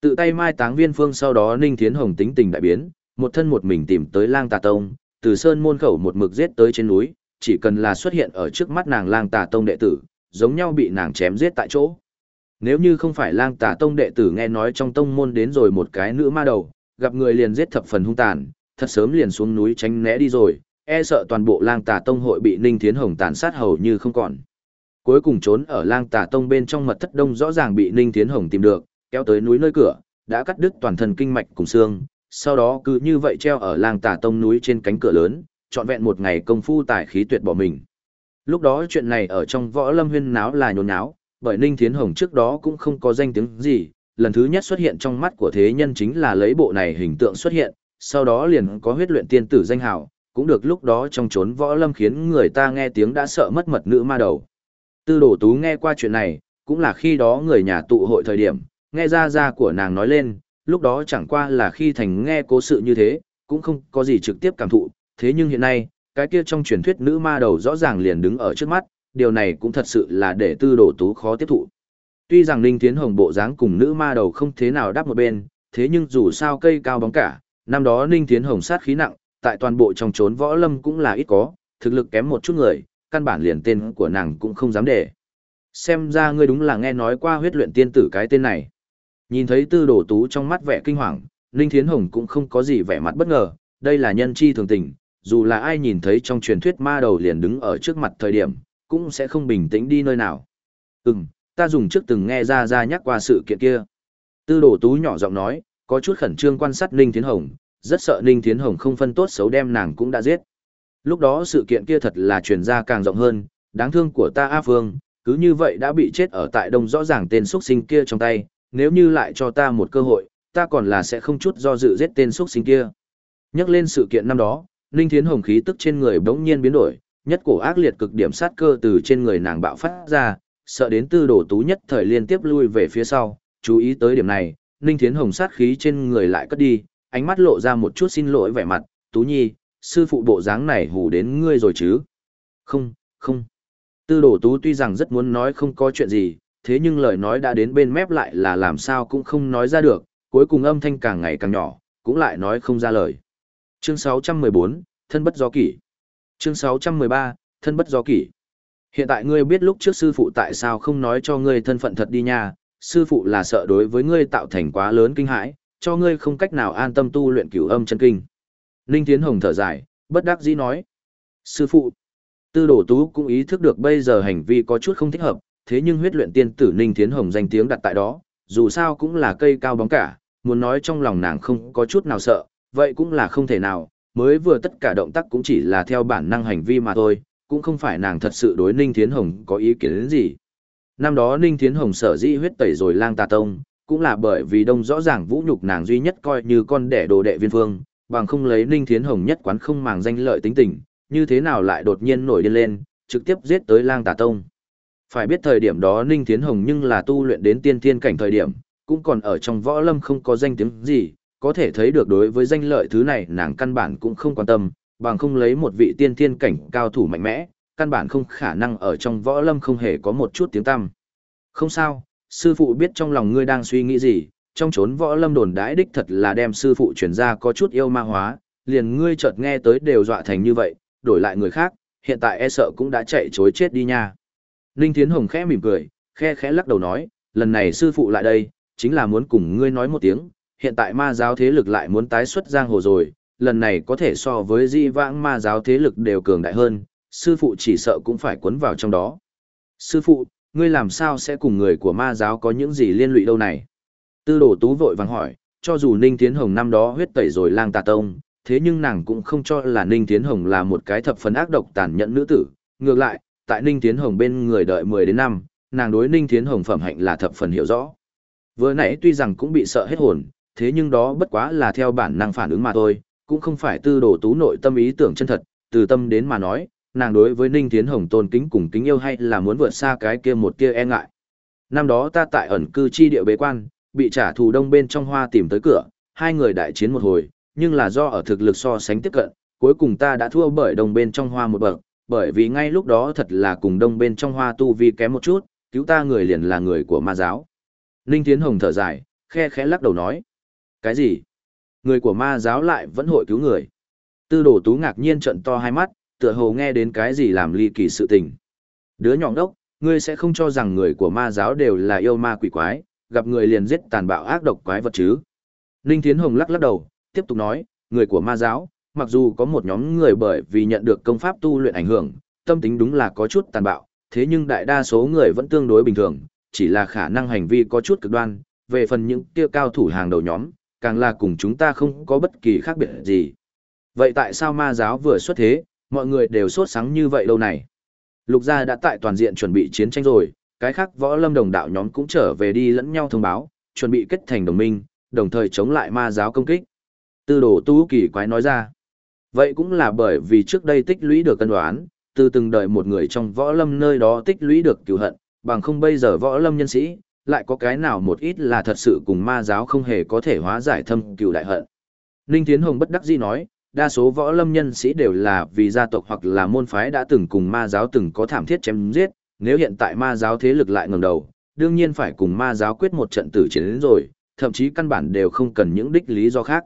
Tự tay mai táng viên phương sau đó Ninh Thiến Hồng tính tình đại biến, một thân một mình tìm tới lang tà tông, từ sơn môn khẩu một mực giết tới trên núi, chỉ cần là xuất hiện ở trước mắt nàng lang tà tông đệ tử, giống nhau bị nàng chém giết tại chỗ. Nếu như không phải lang tà tông đệ tử nghe nói trong tông môn đến rồi một cái nữ ma đầu, gặp người liền giết thập phần hung tàn, thật sớm liền xuống núi tránh né đi rồi, e sợ toàn bộ lang tà tông hội bị Ninh Thiến Hồng tàn sát hầu như không còn. Cuối cùng trốn ở lang tà tông bên trong mật thất đông rõ ràng bị Ninh Thiến Hồng tìm được, kéo tới núi nơi cửa, đã cắt đứt toàn thân kinh mạch cùng xương, sau đó cứ như vậy treo ở lang tà tông núi trên cánh cửa lớn, trọn vẹn một ngày công phu tài khí tuyệt bỏ mình. Lúc đó chuyện này ở trong võ lâm huyên náo là nhốn náo, bởi Ninh Thiến Hồng trước đó cũng không có danh tiếng gì, lần thứ nhất xuất hiện trong mắt của thế nhân chính là lấy bộ này hình tượng xuất hiện, sau đó liền có huyết luyện tiên tử danh hào, cũng được lúc đó trong chốn võ lâm khiến người ta nghe tiếng đã sợ mất mật nữ ma đầu. Tư đổ tú nghe qua chuyện này, cũng là khi đó người nhà tụ hội thời điểm, nghe ra ra của nàng nói lên, lúc đó chẳng qua là khi thành nghe cố sự như thế, cũng không có gì trực tiếp cảm thụ, thế nhưng hiện nay, cái kia trong truyền thuyết nữ ma đầu rõ ràng liền đứng ở trước mắt, điều này cũng thật sự là để tư đồ tú khó tiếp thụ. Tuy rằng Ninh Thiến Hồng bộ dáng cùng nữ ma đầu không thế nào đáp một bên, thế nhưng dù sao cây cao bóng cả, năm đó Ninh Thiến Hồng sát khí nặng, tại toàn bộ trong trốn võ lâm cũng là ít có, thực lực kém một chút người, căn bản liền tên của nàng cũng không dám để. Xem ra ngươi đúng là nghe nói qua huyết luyện tiên tử cái tên này. Nhìn thấy tư đồ tú trong mắt vẻ kinh hoàng, Ninh Thiến Hồng cũng không có gì vẻ mặt bất ngờ, đây là nhân chi thường tình, dù là ai nhìn thấy trong truyền thuyết ma đầu liền đứng ở trước mặt thời điểm, cũng sẽ không bình tĩnh đi nơi nào. Ừm, ta dùng trước từng nghe ra ra nhắc qua sự kiện kia. Tư đổ tú nhỏ giọng nói, có chút khẩn trương quan sát Ninh Thiến Hồng, rất sợ Ninh Thiến Hồng không phân tốt xấu đem nàng cũng đã giết. Lúc đó sự kiện kia thật là truyền ra càng rộng hơn, đáng thương của ta A Phương, cứ như vậy đã bị chết ở tại đông rõ ràng tên xuất sinh kia trong tay, nếu như lại cho ta một cơ hội, ta còn là sẽ không chút do dự giết tên xuất sinh kia. Nhắc lên sự kiện năm đó, Ninh Thiến Hồng khí tức trên người bỗng nhiên biến đổi, nhất cổ ác liệt cực điểm sát cơ từ trên người nàng bạo phát ra, sợ đến tư đồ tú nhất thời liên tiếp lui về phía sau, chú ý tới điểm này, Ninh Thiến Hồng sát khí trên người lại cất đi, ánh mắt lộ ra một chút xin lỗi vẻ mặt, Tú Nhi, sư phụ bộ dáng này hù đến ngươi rồi chứ? Không, không. Tư đồ tú tuy rằng rất muốn nói không có chuyện gì, thế nhưng lời nói đã đến bên mép lại là làm sao cũng không nói ra được, cuối cùng âm thanh càng ngày càng nhỏ, cũng lại nói không ra lời. Chương 614, thân bất do kỷ. Chương 613, thân bất do kỷ. Hiện tại ngươi biết lúc trước sư phụ tại sao không nói cho ngươi thân phận thật đi nha, sư phụ là sợ đối với ngươi tạo thành quá lớn kinh hãi, cho ngươi không cách nào an tâm tu luyện cửu âm chân kinh. Ninh Thiến Hồng thở dài, bất đắc dĩ nói. Sư phụ, tư đổ tú cũng ý thức được bây giờ hành vi có chút không thích hợp, thế nhưng huyết luyện tiên tử Ninh Thiến Hồng danh tiếng đặt tại đó, dù sao cũng là cây cao bóng cả, muốn nói trong lòng nàng không có chút nào sợ, vậy cũng là không thể nào, mới vừa tất cả động tác cũng chỉ là theo bản năng hành vi mà thôi, cũng không phải nàng thật sự đối Ninh Thiến Hồng có ý kiến đến gì. Năm đó Ninh Thiến Hồng sở dĩ huyết tẩy rồi lang tà tông, cũng là bởi vì đông rõ ràng vũ nhục nàng duy nhất coi như con đẻ đồ đệ viên phương, bằng không lấy Ninh Thiến Hồng nhất quán không màng danh lợi tính tình, như thế nào lại đột nhiên nổi điên lên, trực tiếp giết tới lang tà tông. Phải biết thời điểm đó Ninh Thiến Hồng nhưng là tu luyện đến tiên thiên cảnh thời điểm, cũng còn ở trong võ lâm không có danh tiếng gì, có thể thấy được đối với danh lợi thứ này nàng căn bản cũng không quan tâm, bằng không lấy một vị tiên thiên cảnh cao thủ mạnh mẽ, căn bản không khả năng ở trong võ lâm không hề có một chút tiếng tăm. Không sao, sư phụ biết trong lòng ngươi đang suy nghĩ gì, trong chốn võ lâm đồn đãi đích thật là đem sư phụ chuyển ra có chút yêu ma hóa, liền ngươi chợt nghe tới đều dọa thành như vậy, đổi lại người khác, hiện tại e sợ cũng đã chạy chối chết đi nha. Ninh Thiến Hồng khẽ mỉm cười, khẽ khẽ lắc đầu nói, lần này sư phụ lại đây, chính là muốn cùng ngươi nói một tiếng, hiện tại ma giáo thế lực lại muốn tái xuất giang hồ rồi, lần này có thể so với di vãng ma giáo thế lực đều cường đại hơn, sư phụ chỉ sợ cũng phải cuốn vào trong đó. Sư phụ, ngươi làm sao sẽ cùng người của ma giáo có những gì liên lụy đâu này? Tư đồ tú vội vàng hỏi, cho dù Ninh Tiến Hồng năm đó huyết tẩy rồi lang tà tông, thế nhưng nàng cũng không cho là Ninh Tiến Hồng là một cái thập phần ác độc tàn nhẫn nữ tử. Ngược lại, tại Ninh Tiến Hồng bên người đợi 10 đến năm, nàng đối Ninh Tiến Hồng phẩm hạnh là thập phần hiểu rõ. Vừa nãy tuy rằng cũng bị sợ hết hồn, thế nhưng đó bất quá là theo bản năng phản ứng mà thôi, cũng không phải tư đồ tú nội tâm ý tưởng chân thật, từ tâm đến mà nói, nàng đối với Ninh Thiến Hồng tôn kính cùng kính yêu hay là muốn vượt xa cái kia một kia e ngại. Năm đó ta tại ẩn cư chi địa bế quan, bị trả thù đông bên trong hoa tìm tới cửa, hai người đại chiến một hồi, nhưng là do ở thực lực so sánh tiếp cận, cuối cùng ta đã thua bởi đông bên trong hoa một bậc, bởi vì ngay lúc đó thật là cùng đông bên trong hoa tu vi kém một chút, cứu ta người liền là người của ma giáo. Ninh Thiến Hồng thở dài, khe khẽ lắc đầu nói. Cái gì? Người của ma giáo lại vẫn hội cứu người. Tư đồ tú ngạc nhiên trận to hai mắt, tựa hồ nghe đến cái gì làm ly kỳ sự tình. Đứa nhỏng đốc, ngươi sẽ không cho rằng người của ma giáo đều là yêu ma quỷ quái, gặp người liền giết tàn bạo ác độc quái vật chứ. Ninh Thiến Hồng lắc lắc đầu, tiếp tục nói, người của ma giáo, mặc dù có một nhóm người bởi vì nhận được công pháp tu luyện ảnh hưởng, tâm tính đúng là có chút tàn bạo, thế nhưng đại đa số người vẫn tương đối bình thường, chỉ là khả năng hành vi có chút cực đoan, về phần những kia cao thủ hàng đầu nhóm, càng là cùng chúng ta không có bất kỳ khác biệt gì. Vậy tại sao ma giáo vừa xuất thế, mọi người đều sốt sáng như vậy lâu này? Lục gia đã tại toàn diện chuẩn bị chiến tranh rồi, cái khác võ lâm đồng đạo nhóm cũng trở về đi lẫn nhau thông báo, chuẩn bị kết thành đồng minh, đồng thời chống lại ma giáo công kích. Tư đồ tu kỳ quái nói ra. Vậy cũng là bởi vì trước đây tích lũy được cân đoán, từ từng đợi một người trong võ lâm nơi đó tích lũy được cứu hận, bằng không bây giờ võ lâm nhân sĩ, lại có cái nào một ít là thật sự cùng ma giáo không hề có thể hóa giải thâm cựu đại hận. Ninh Thiến Hồng bất đắc dĩ nói, đa số võ lâm nhân sĩ đều là vì gia tộc hoặc là môn phái đã từng cùng ma giáo từng có thảm thiết chém giết, nếu hiện tại ma giáo thế lực lại ngẩng đầu, đương nhiên phải cùng ma giáo quyết một trận tử chiến đến rồi, thậm chí căn bản đều không cần những đích lý do khác.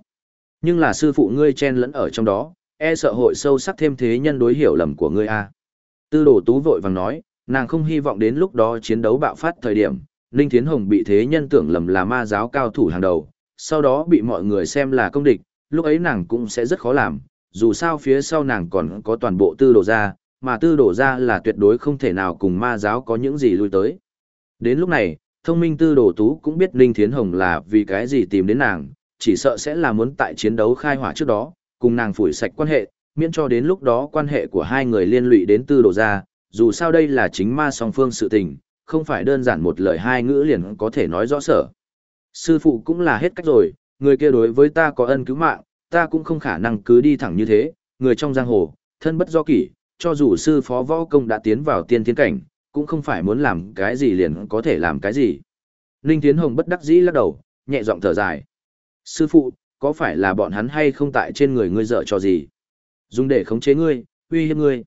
Nhưng là sư phụ ngươi chen lẫn ở trong đó, e sợ hội sâu sắc thêm thế nhân đối hiểu lầm của ngươi a. Tư đồ tú vội vàng nói, nàng không hy vọng đến lúc đó chiến đấu bạo phát thời điểm, Ninh Thiến Hồng bị thế nhân tưởng lầm là ma giáo cao thủ hàng đầu, sau đó bị mọi người xem là công địch, lúc ấy nàng cũng sẽ rất khó làm, dù sao phía sau nàng còn có toàn bộ tư đồ ra, mà tư đồ ra là tuyệt đối không thể nào cùng ma giáo có những gì lui tới. Đến lúc này, thông minh tư đồ tú cũng biết Ninh Thiến Hồng là vì cái gì tìm đến nàng, chỉ sợ sẽ là muốn tại chiến đấu khai hỏa trước đó, cùng nàng phủi sạch quan hệ, miễn cho đến lúc đó quan hệ của hai người liên lụy đến tư đồ ra, dù sao đây là chính ma song phương sự tình, không phải đơn giản một lời hai ngữ liền có thể nói rõ sở. Sư phụ cũng là hết cách rồi, người kia đối với ta có ân cứu mạng, ta cũng không khả năng cứ đi thẳng như thế, người trong giang hồ, thân bất do kỷ, cho dù sư phó võ công đã tiến vào tiên tiến cảnh, cũng không phải muốn làm cái gì liền có thể làm cái gì. Ninh Tiến Hồng bất đắc dĩ lắc đầu, nhẹ giọng thở dài. Sư phụ, có phải là bọn hắn hay không tại trên người ngươi dở cho gì? Dùng để khống chế ngươi, uy hiếp ngươi.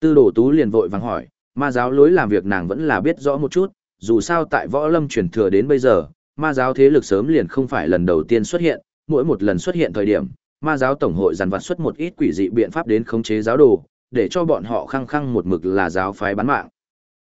Tư đổ tú liền vội vàng hỏi, ma giáo lối làm việc nàng vẫn là biết rõ một chút, dù sao tại võ lâm truyền thừa đến bây giờ, ma giáo thế lực sớm liền không phải lần đầu tiên xuất hiện, mỗi một lần xuất hiện thời điểm, ma giáo tổng hội dàn vặt xuất một ít quỷ dị biện pháp đến khống chế giáo đồ, để cho bọn họ khăng khăng một mực là giáo phái bán mạng.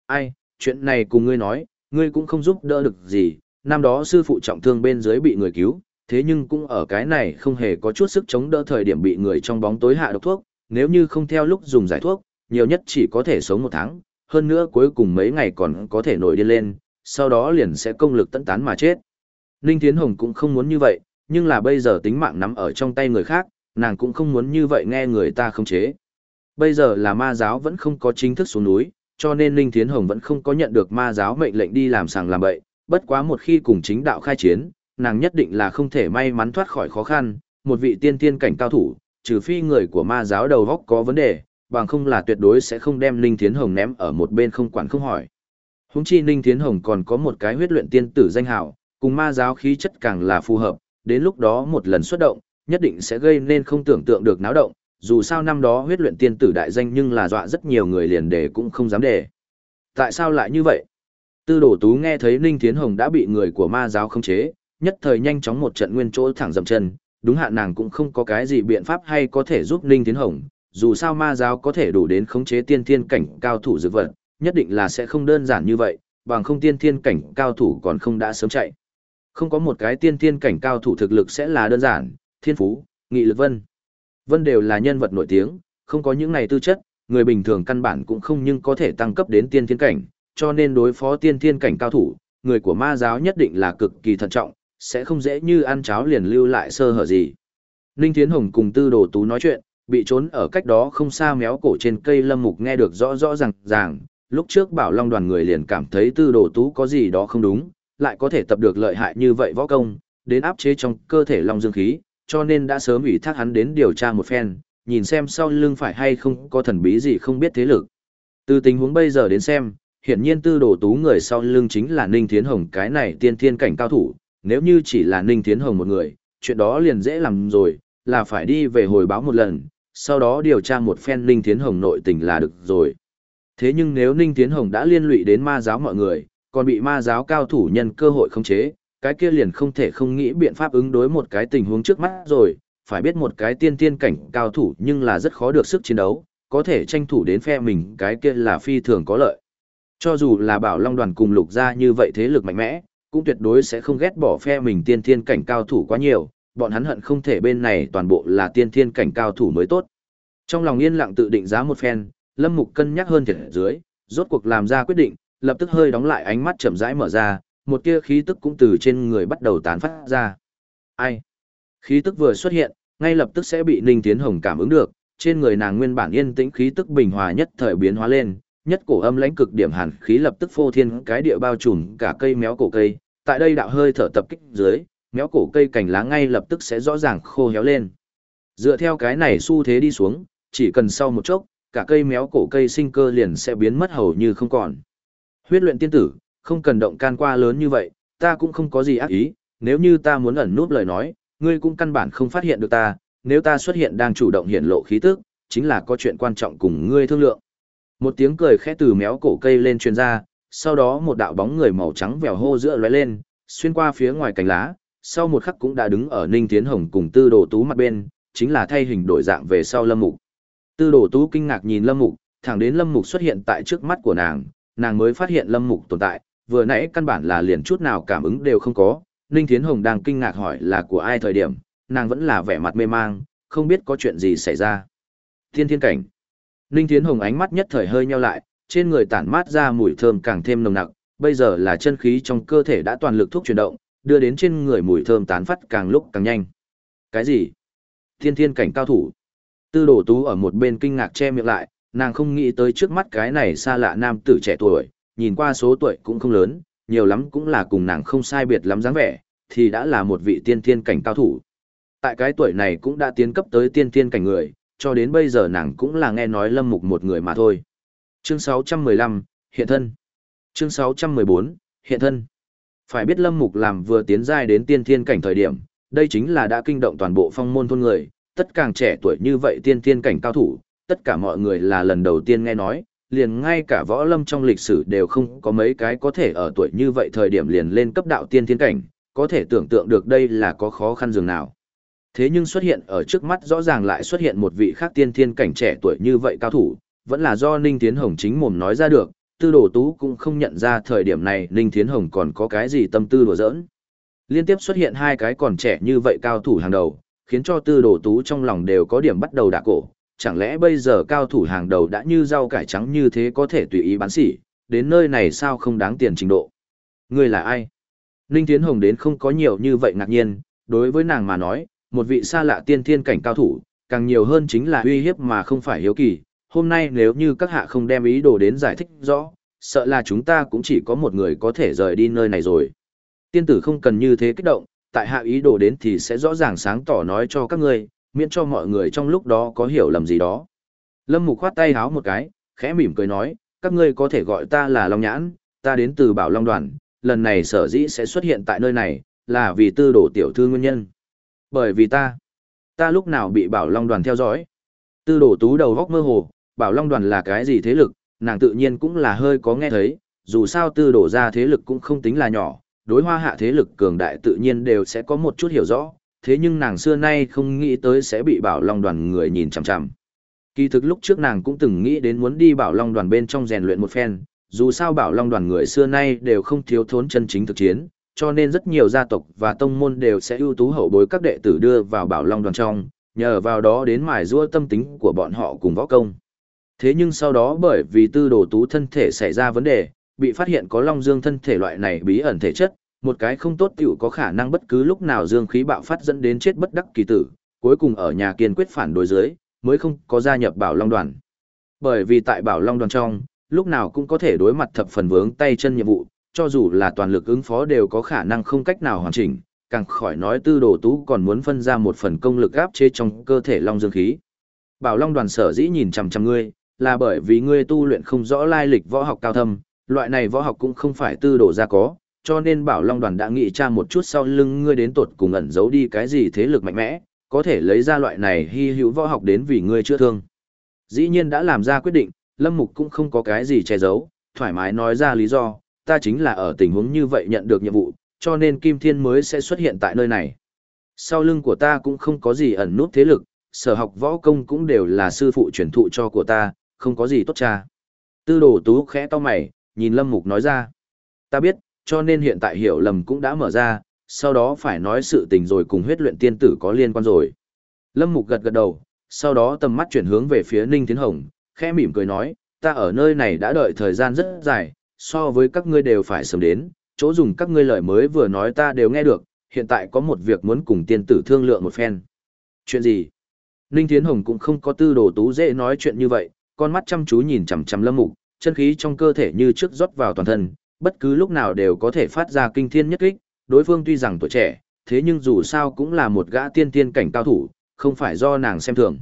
Ai, chuyện này cùng ngươi nói, ngươi cũng không giúp đỡ được gì, năm đó sư phụ trọng thương bên dưới bị người cứu, thế nhưng cũng ở cái này không hề có chút sức chống đỡ thời điểm bị người trong bóng tối hạ độc thuốc, nếu như không theo lúc dùng giải thuốc, nhiều nhất chỉ có thể sống một tháng, hơn nữa cuối cùng mấy ngày còn có thể nổi điên lên, sau đó liền sẽ công lực tận tán mà chết. Ninh Thiến Hồng cũng không muốn như vậy, nhưng là bây giờ tính mạng nắm ở trong tay người khác, nàng cũng không muốn như vậy nghe người ta không chế. Bây giờ là ma giáo vẫn không có chính thức xuống núi, cho nên Ninh Thiến Hồng vẫn không có nhận được ma giáo mệnh lệnh đi làm sàng làm bậy, bất quá một khi cùng chính đạo khai chiến, nàng nhất định là không thể may mắn thoát khỏi khó khăn, một vị tiên tiên cảnh cao thủ, trừ phi người của ma giáo đầu góc có vấn đề, bằng không là tuyệt đối sẽ không đem Ninh Thiến Hồng ném ở một bên không quản không hỏi. Húng chi Ninh Thiến Hồng còn có một cái huyết luyện tiên tử danh hào, cùng ma giáo khí chất càng là phù hợp, đến lúc đó một lần xuất động, nhất định sẽ gây nên không tưởng tượng được náo động, dù sao năm đó huyết luyện tiên tử đại danh nhưng là dọa rất nhiều người liền đề cũng không dám đề. Tại sao lại như vậy? Tư đổ tú nghe thấy Ninh Thiến Hồng đã bị người của ma giáo khống chế, nhất thời nhanh chóng một trận nguyên chỗ thẳng dậm chân, đúng hạn nàng cũng không có cái gì biện pháp hay có thể giúp Ninh Thiến Hồng, dù sao ma giáo có thể đủ đến khống chế tiên thiên cảnh cao thủ dược vật, nhất định là sẽ không đơn giản như vậy, bằng không tiên thiên cảnh cao thủ còn không đã sớm chạy. Không có một cái tiên thiên cảnh cao thủ thực lực sẽ là đơn giản, thiên phú, nghị lực vân. Vân đều là nhân vật nổi tiếng, không có những này tư chất, người bình thường căn bản cũng không nhưng có thể tăng cấp đến tiên thiên cảnh, cho nên đối phó tiên thiên cảnh cao thủ, người của ma giáo nhất định là cực kỳ thận trọng, sẽ không dễ như ăn cháo liền lưu lại sơ hở gì. Ninh Thiến Hồng cùng Tư Đồ Tú nói chuyện, bị trốn ở cách đó không xa méo cổ trên cây lâm mục nghe được rõ rõ ràng ràng, lúc trước bảo long đoàn người liền cảm thấy Tư Đồ Tú có gì đó không đúng, lại có thể tập được lợi hại như vậy võ công, đến áp chế trong cơ thể long dương khí, cho nên đã sớm ủy thác hắn đến điều tra một phen, nhìn xem sau lưng phải hay không có thần bí gì không biết thế lực. Từ tình huống bây giờ đến xem, hiển nhiên tư đồ tú người sau lưng chính là Ninh Thiến Hồng cái này tiên thiên cảnh cao thủ, nếu như chỉ là Ninh Thiến Hồng một người, chuyện đó liền dễ làm rồi, là phải đi về hồi báo một lần, sau đó điều tra một phen Ninh Thiến Hồng nội tình là được rồi. Thế nhưng nếu Ninh Thiến Hồng đã liên lụy đến ma giáo mọi người, còn bị ma giáo cao thủ nhân cơ hội khống chế, cái kia liền không thể không nghĩ biện pháp ứng đối một cái tình huống trước mắt rồi, phải biết một cái tiên tiên cảnh cao thủ nhưng là rất khó được sức chiến đấu, có thể tranh thủ đến phe mình cái kia là phi thường có lợi. Cho dù là bảo long đoàn cùng lục gia như vậy thế lực mạnh mẽ, cũng tuyệt đối sẽ không ghét bỏ phe mình tiên tiên cảnh cao thủ quá nhiều, bọn hắn hận không thể bên này toàn bộ là tiên thiên cảnh cao thủ mới tốt. Trong lòng yên lặng tự định giá một phen, Lâm Mục cân nhắc hơn thiệt dưới, rốt cuộc làm ra quyết định, lập tức hơi đóng lại ánh mắt chậm rãi mở ra, một tia khí tức cũng từ trên người bắt đầu tán phát ra. Ai? Khí tức vừa xuất hiện, ngay lập tức sẽ bị Ninh Tiến Hồng cảm ứng được, trên người nàng nguyên bản yên tĩnh khí tức bình hòa nhất thời biến hóa lên, nhất cổ âm lãnh cực điểm hàn khí lập tức phô thiên cái địa bao trùm cả cây méo cổ cây, tại đây đạo hơi thở tập kích dưới, méo cổ cây cành lá ngay lập tức sẽ rõ ràng khô héo lên. Dựa theo cái này xu thế đi xuống, chỉ cần sau một chốc, cả cây méo cổ cây sinh cơ liền sẽ biến mất hầu như không còn. Huyết luyện tiên tử, không cần động can qua lớn như vậy, ta cũng không có gì ác ý, nếu như ta muốn ẩn núp lời nói, ngươi cũng căn bản không phát hiện được ta, nếu ta xuất hiện đang chủ động hiện lộ khí tức, chính là có chuyện quan trọng cùng ngươi thương lượng. Một tiếng cười khẽ từ méo cổ cây lên truyền ra, sau đó một đạo bóng người màu trắng vèo hô giữa lóe lên, xuyên qua phía ngoài cánh lá, sau một khắc cũng đã đứng ở Ninh Tiến Hồng cùng Tư Đồ Tú mặt bên, chính là thay hình đổi dạng về sau Lâm Mục. Tư Đồ Tú kinh ngạc nhìn Lâm Mục, thẳng đến Lâm Mục xuất hiện tại trước mắt của nàng, nàng mới phát hiện Lâm Mục tồn tại, vừa nãy căn bản là liền chút nào cảm ứng đều không có. Ninh Thiến Hồng đang kinh ngạc hỏi là của ai thời điểm, nàng vẫn là vẻ mặt mê mang, không biết có chuyện gì xảy ra. Thiên thiên cảnh. Ninh Thiến Hồng ánh mắt nhất thời hơi nheo lại, trên người tản mát ra mùi thơm càng thêm nồng nặc, bây giờ là chân khí trong cơ thể đã toàn lực thuốc chuyển động, đưa đến trên người mùi thơm tán phát càng lúc càng nhanh. Cái gì? Thiên thiên cảnh cao thủ. Tư đổ tú ở một bên kinh ngạc che miệng lại, nàng không nghĩ tới trước mắt cái này xa lạ nam tử trẻ tuổi, nhìn qua số tuổi cũng không lớn, nhiều lắm cũng là cùng nàng không sai biệt lắm dáng vẻ, thì đã là một vị tiên thiên cảnh cao thủ. Tại cái tuổi này cũng đã tiến cấp tới tiên thiên cảnh người, cho đến bây giờ nàng cũng là nghe nói lâm mục một người mà thôi. Chương 615, Hiện thân. Chương 614, Hiện thân. Phải biết lâm mục làm vừa tiến giai đến tiên thiên cảnh thời điểm, đây chính là đã kinh động toàn bộ phong môn thôn người, tất càng trẻ tuổi như vậy tiên thiên cảnh cao thủ, tất cả mọi người là lần đầu tiên nghe nói, liền ngay cả võ lâm trong lịch sử đều không có mấy cái có thể ở tuổi như vậy thời điểm liền lên cấp đạo tiên thiên cảnh, có thể tưởng tượng được đây là có khó khăn dường nào. Thế nhưng xuất hiện ở trước mắt rõ ràng lại xuất hiện một vị khác tiên thiên cảnh trẻ tuổi như vậy cao thủ, vẫn là do Ninh Tiến Hồng chính mồm nói ra được, tư đồ tú cũng không nhận ra thời điểm này Ninh Thiến Hồng còn có cái gì tâm tư đùa giỡn. Liên tiếp xuất hiện hai cái còn trẻ như vậy cao thủ hàng đầu, khiến cho tư đồ tú trong lòng đều có điểm bắt đầu đả cổ, chẳng lẽ bây giờ cao thủ hàng đầu đã như rau cải trắng như thế có thể tùy ý bán xỉ? đến nơi này sao không đáng tiền trình độ. Người là ai? Ninh Tiến Hồng đến không có nhiều như vậy ngạc nhiên, đối với nàng mà nói, một vị xa lạ tiên thiên cảnh cao thủ, càng nhiều hơn chính là uy hiếp mà không phải hiếu kỳ. Hôm nay nếu như các hạ không đem ý đồ đến giải thích rõ, sợ là chúng ta cũng chỉ có một người có thể rời đi nơi này rồi. Tiên tử không cần như thế kích động, tại hạ ý đồ đến thì sẽ rõ ràng sáng tỏ nói cho các ngươi, miễn cho mọi người trong lúc đó có hiểu lầm gì đó. Lâm Mục khoát tay háo một cái, khẽ mỉm cười nói, các ngươi có thể gọi ta là Long Nhãn, ta đến từ Bảo Long Đoàn, lần này sở dĩ sẽ xuất hiện tại nơi này, là vì tư đổ tiểu thư nguyên nhân. Bởi vì ta, ta lúc nào bị Bảo Long Đoàn theo dõi. Tư đổ tú đầu góc mơ hồ, Bảo Long Đoàn là cái gì thế lực, nàng tự nhiên cũng là hơi có nghe thấy, dù sao tư đổ ra thế lực cũng không tính là nhỏ, đối hoa hạ thế lực cường đại tự nhiên đều sẽ có một chút hiểu rõ, thế nhưng nàng xưa nay không nghĩ tới sẽ bị bảo long đoàn người nhìn chằm chằm. Kỳ thực lúc trước nàng cũng từng nghĩ đến muốn đi bảo long đoàn bên trong rèn luyện một phen, dù sao bảo long đoàn người xưa nay đều không thiếu thốn chân chính thực chiến, cho nên rất nhiều gia tộc và tông môn đều sẽ ưu tú hậu bối các đệ tử đưa vào bảo long đoàn trong, nhờ vào đó đến mài giũa tâm tính của bọn họ cùng võ công. Thế nhưng sau đó bởi vì tư đồ tú thân thể xảy ra vấn đề, bị phát hiện có long dương thân thể loại này bí ẩn thể chất, một cái không tốt tiểu có khả năng bất cứ lúc nào dương khí bạo phát dẫn đến chết bất đắc kỳ tử, cuối cùng ở nhà kiên quyết phản đối dưới, mới không có gia nhập Bảo Long đoàn. Bởi vì tại Bảo Long đoàn trong, lúc nào cũng có thể đối mặt thập phần vướng tay chân nhiệm vụ, cho dù là toàn lực ứng phó đều có khả năng không cách nào hoàn chỉnh, càng khỏi nói tư đồ tú còn muốn phân ra một phần công lực áp chế trong cơ thể long dương khí. Bảo Long đoàn sở dĩ nhìn chằm chằm ngươi, là bởi vì ngươi tu luyện không rõ lai lịch võ học cao thâm, loại này võ học cũng không phải tư đồ ra có, cho nên bảo long đoàn đã nghĩ tra một chút sau lưng ngươi đến tột cùng ẩn giấu đi cái gì thế lực mạnh mẽ, có thể lấy ra loại này hy hữu võ học đến vì ngươi chữa thương. Dĩ nhiên đã làm ra quyết định, Lâm Mục cũng không có cái gì che giấu, thoải mái nói ra lý do, ta chính là ở tình huống như vậy nhận được nhiệm vụ, cho nên Kim Thiên mới sẽ xuất hiện tại nơi này. Sau lưng của ta cũng không có gì ẩn nút thế lực, sở học võ công cũng đều là sư phụ truyền thụ cho của ta, không có gì tốt cha. Tư đồ tú khẽ to mày, nhìn Lâm Mục nói ra. Ta biết, cho nên hiện tại hiểu lầm cũng đã mở ra, sau đó phải nói sự tình rồi cùng huyết luyện tiên tử có liên quan rồi. Lâm Mục gật gật đầu, sau đó tầm mắt chuyển hướng về phía Ninh Tiến Hồng, khẽ mỉm cười nói, ta ở nơi này đã đợi thời gian rất dài, so với các ngươi đều phải sớm đến, chỗ dùng các ngươi lời mới vừa nói ta đều nghe được, hiện tại có một việc muốn cùng tiên tử thương lượng một phen. Chuyện gì? Ninh Tiến Hồng cũng không có tư đồ tú dễ nói chuyện như vậy, con mắt chăm chú nhìn chằm chằm Lâm Mục, chân khí trong cơ thể như trước rót vào toàn thân, bất cứ lúc nào đều có thể phát ra kinh thiên nhất kích, đối phương tuy rằng tuổi trẻ, thế nhưng dù sao cũng là một gã tiên tiên cảnh cao thủ, không phải do nàng xem thường.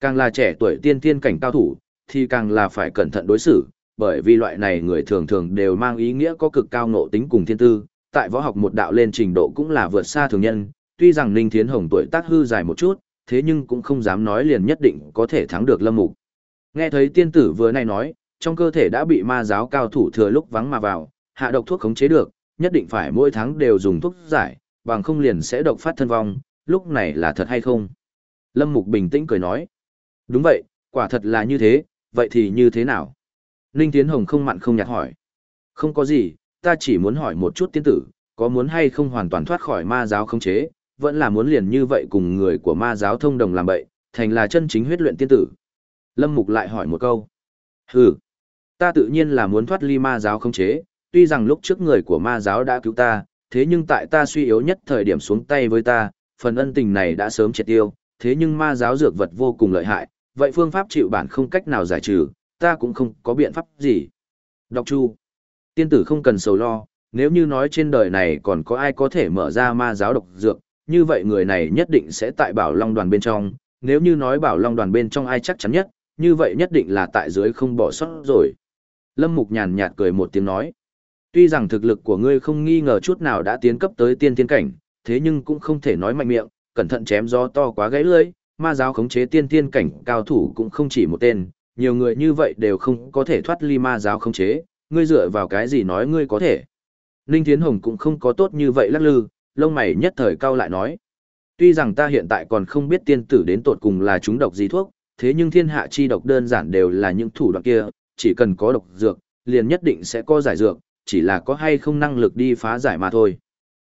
Càng là trẻ tuổi tiên tiên cảnh cao thủ, thì càng là phải cẩn thận đối xử, bởi vì loại này người thường thường đều mang ý nghĩa có cực cao ngộ tính cùng thiên tư, tại võ học một đạo lên trình độ cũng là vượt xa thường nhân, tuy rằng Ninh Thiến Hồng tuổi tác hư dài một chút, thế nhưng cũng không dám nói liền nhất định có thể thắng được Lâm Mục. Nghe thấy tiên tử vừa nay nói, trong cơ thể đã bị ma giáo cao thủ thừa lúc vắng mà vào, hạ độc thuốc khống chế được, nhất định phải mỗi tháng đều dùng thuốc giải, bằng không liền sẽ độc phát thân vong, lúc này là thật hay không? Lâm Mục bình tĩnh cười nói. Đúng vậy, quả thật là như thế, vậy thì như thế nào? Ninh Tiến Hồng không mặn không nhạt hỏi. Không có gì, ta chỉ muốn hỏi một chút tiên tử, có muốn hay không hoàn toàn thoát khỏi ma giáo khống chế, vẫn là muốn liền như vậy cùng người của ma giáo thông đồng làm bậy, thành là chân chính huyết luyện tiên tử. Lâm Mục lại hỏi một câu. Hừ, ta tự nhiên là muốn thoát ly ma giáo không chế, tuy rằng lúc trước người của ma giáo đã cứu ta, thế nhưng tại ta suy yếu nhất thời điểm xuống tay với ta, phần ân tình này đã sớm triệt tiêu, thế nhưng ma giáo dược vật vô cùng lợi hại, vậy phương pháp chịu bản không cách nào giải trừ, ta cũng không có biện pháp gì. Đọc chu, tiên tử không cần sầu lo, nếu như nói trên đời này còn có ai có thể mở ra ma giáo độc dược, như vậy người này nhất định sẽ tại bảo long đoàn bên trong, nếu như nói bảo long đoàn bên trong ai chắc chắn nhất, như vậy nhất định là tại dưới không bỏ sót rồi. Lâm Mục nhàn nhạt cười một tiếng nói, tuy rằng thực lực của ngươi không nghi ngờ chút nào đã tiến cấp tới tiên tiên cảnh, thế nhưng cũng không thể nói mạnh miệng, cẩn thận chém gió to quá gãy lưỡi, ma giáo khống chế tiên tiên cảnh cao thủ cũng không chỉ một tên, nhiều người như vậy đều không có thể thoát ly ma giáo khống chế, ngươi dựa vào cái gì nói ngươi có thể. Ninh Thiến Hồng cũng không có tốt như vậy lắc lư, lông mày nhất thời cao lại nói. Tuy rằng ta hiện tại còn không biết tiên tử đến tột cùng là chúng độc gì thuốc, thế nhưng thiên hạ chi độc đơn giản đều là những thủ đoạn kia, chỉ cần có độc dược, liền nhất định sẽ có giải dược, chỉ là có hay không năng lực đi phá giải mà thôi.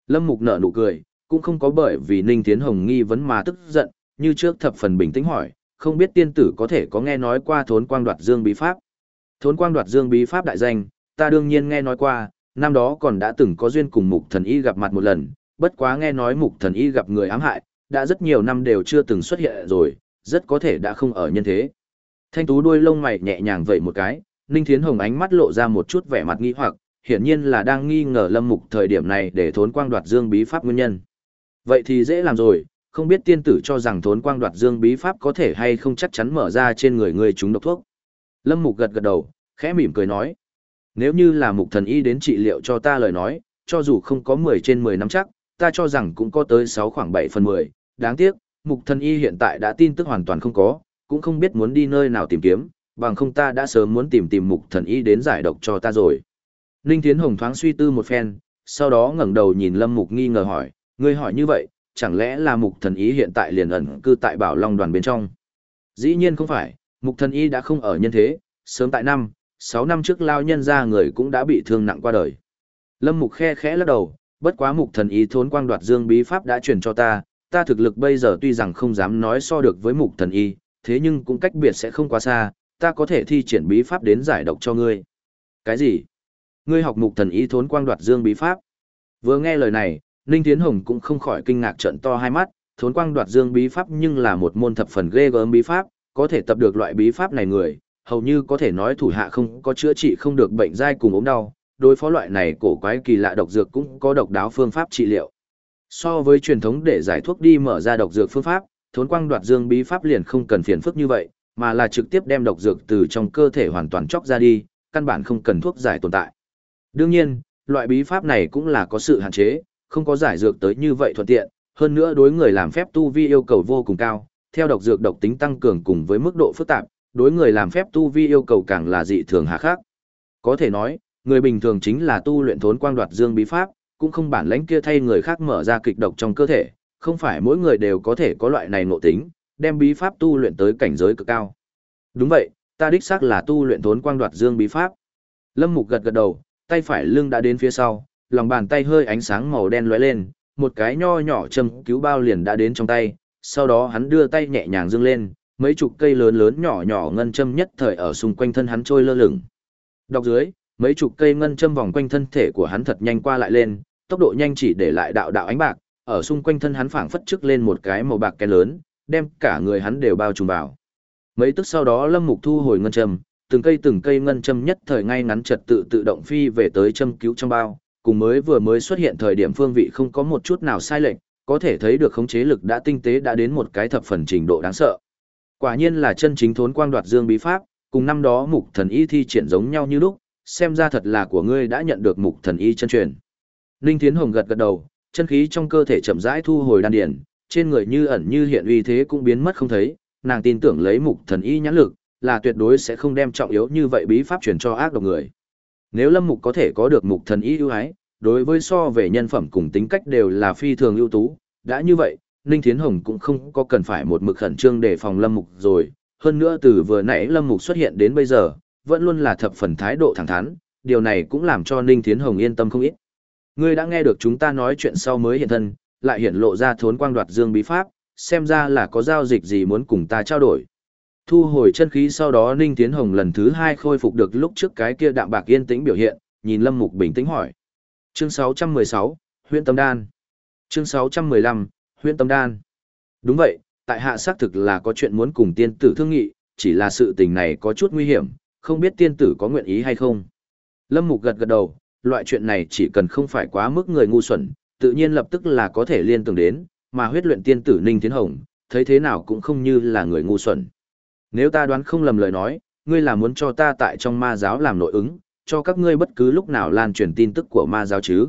Lâm Mục nở nụ cười, cũng không có bởi vì Ninh tiến Hồng nghi vấn mà tức giận, như trước thập phần bình tĩnh hỏi, không biết tiên tử có thể có nghe nói qua thốn quang đoạt dương bí pháp. Thốn quang đoạt dương bí pháp đại danh, ta đương nhiên nghe nói qua, năm đó còn đã từng có duyên cùng mục thần y gặp mặt một lần, bất quá nghe nói mục thần y gặp người ám hại, đã rất nhiều năm đều chưa từng xuất hiện rồi, rất có thể đã không ở nhân thế. Thanh tú đuôi lông mày nhẹ nhàng vẩy một cái, Ninh Thiến Hồng ánh mắt lộ ra một chút vẻ mặt nghi hoặc, hiển nhiên là đang nghi ngờ Lâm Mục thời điểm này để thốn quang đoạt dương bí pháp nguyên nhân. Vậy thì dễ làm rồi, không biết tiên tử cho rằng thốn quang đoạt dương bí pháp có thể hay không chắc chắn mở ra trên người người chúng độc thuốc. Lâm Mục gật gật đầu, khẽ mỉm cười nói. Nếu như là mục thần y đến trị liệu cho ta lời nói, cho dù không có 10 trên 10 năm chắc, ta cho rằng cũng có tới 6 khoảng 7 phần 10. Đáng tiếc, mục thần y hiện tại đã tin tức hoàn toàn không có, cũng không biết muốn đi nơi nào tìm kiếm, bằng không ta đã sớm muốn tìm tìm mục thần y đến giải độc cho ta rồi. Ninh Thiến Hồng thoáng suy tư một phen, sau đó ngẩng đầu nhìn Lâm Mục nghi ngờ hỏi, ngươi hỏi như vậy, chẳng lẽ là mục thần y hiện tại liền ẩn cư tại bảo long đoàn bên trong? Dĩ nhiên không phải, mục thần y đã không ở nhân thế, sớm tại năm, 6 năm trước lao nhân ra người cũng đã bị thương nặng qua đời. Lâm Mục khe khẽ lắc đầu, bất quá mục thần y thốn quang đoạt dương bí pháp đã truyền cho ta, ta thực lực bây giờ tuy rằng không dám nói so được với mục thần y, thế nhưng cũng cách biệt sẽ không quá xa, ta có thể thi triển bí pháp đến giải độc cho ngươi. Cái gì? Ngươi học mục thần y thốn quang đoạt dương bí pháp? Vừa nghe lời này, Ninh Tiến Hồng cũng không khỏi kinh ngạc trợn to hai mắt, thốn quang đoạt dương bí pháp nhưng là một môn thập phần ghê gớm bí pháp, có thể tập được loại bí pháp này người, hầu như có thể nói thủ hạ không có chữa trị không được bệnh dai cùng ốm đau, đối phó loại này cổ quái kỳ lạ độc dược cũng có độc đáo phương pháp trị liệu. So với truyền thống để giải thuốc đi mở ra độc dược phương pháp, thốn quang đoạt dương bí pháp liền không cần phiền phức như vậy, mà là trực tiếp đem độc dược từ trong cơ thể hoàn toàn chóc ra đi, căn bản không cần thuốc giải tồn tại. Đương nhiên, loại bí pháp này cũng là có sự hạn chế, không có giải dược tới như vậy thuận tiện, hơn nữa đối người làm phép tu vi yêu cầu vô cùng cao, theo độc dược độc tính tăng cường cùng với mức độ phức tạp, đối người làm phép tu vi yêu cầu càng là dị thường hạ khắc. Có thể nói, người bình thường chính là tu luyện thốn quang đoạt dương bí pháp, cũng không bản lãnh kia thay người khác mở ra kịch độc trong cơ thể, không phải mỗi người đều có thể có loại này ngộ tính, đem bí pháp tu luyện tới cảnh giới cực cao. Đúng vậy, ta đích xác là tu luyện thốn quang đoạt dương bí pháp. Lâm Mục gật gật đầu, tay phải lưng đã đến phía sau, lòng bàn tay hơi ánh sáng màu đen lóe lên, một cái nho nhỏ châm cứu bao liền đã đến trong tay, sau đó hắn đưa tay nhẹ nhàng dương lên, mấy chục cây lớn lớn nhỏ nhỏ ngân châm nhất thời ở xung quanh thân hắn trôi lơ lửng. Đọc dưới, mấy chục cây ngân châm vòng quanh thân thể của hắn thật nhanh qua lại lên, tốc độ nhanh chỉ để lại đạo đạo ánh bạc, ở xung quanh thân hắn phảng phất trước lên một cái màu bạc cái lớn, đem cả người hắn đều bao trùm vào. Mấy tức sau đó Lâm Mục thu hồi ngân châm, từng cây từng cây ngân châm nhất thời ngay ngắn trật tự tự động phi về tới châm cứu trong bao, cùng mới vừa mới xuất hiện thời điểm phương vị không có một chút nào sai lệch, có thể thấy được khống chế lực đã tinh tế đã đến một cái thập phần trình độ đáng sợ. Quả nhiên là chân chính thốn quang đoạt dương bí pháp, cùng năm đó mục thần y thi triển giống nhau như lúc, xem ra thật là của ngươi đã nhận được mục thần y chân truyền. Ninh Thiến Hồng gật gật đầu, chân khí trong cơ thể chậm rãi thu hồi đan điển, trên người như ẩn như hiện uy thế cũng biến mất không thấy, nàng tin tưởng lấy mục thần y nhãn lực, là tuyệt đối sẽ không đem trọng yếu như vậy bí pháp truyền cho ác độc người. Nếu Lâm Mục có thể có được mục thần y ưu ái, đối với so về nhân phẩm cùng tính cách đều là phi thường ưu tú, đã như vậy, Ninh Thiến Hồng cũng không có cần phải một mực khẩn trương để phòng Lâm Mục rồi, hơn nữa từ vừa nãy Lâm Mục xuất hiện đến bây giờ, vẫn luôn là thập phần thái độ thẳng thắn, điều này cũng làm cho Ninh Thiến Hồng yên tâm không ít. Ngươi đã nghe được chúng ta nói chuyện sau mới hiện thân, lại hiện lộ ra thốn quang đoạt dương bí pháp, xem ra là có giao dịch gì muốn cùng ta trao đổi. Thu hồi chân khí sau đó Ninh Tiến Hồng lần thứ hai khôi phục được lúc trước cái kia đạm bạc yên tĩnh biểu hiện, nhìn Lâm Mục bình tĩnh hỏi. Chương 616, huyện Tâm Đan. Chương 615, huyện Tâm Đan. Đúng vậy, tại hạ xác thực là có chuyện muốn cùng tiên tử thương nghị, chỉ là sự tình này có chút nguy hiểm, không biết tiên tử có nguyện ý hay không. Lâm Mục gật gật đầu, loại chuyện này chỉ cần không phải quá mức người ngu xuẩn, tự nhiên lập tức là có thể liên tưởng đến, mà huyết luyện tiên tử Ninh Thiến Hồng, thấy thế nào cũng không như là người ngu xuẩn. Nếu ta đoán không lầm lời nói, ngươi là muốn cho ta tại trong ma giáo làm nội ứng, cho các ngươi bất cứ lúc nào lan truyền tin tức của ma giáo chứ.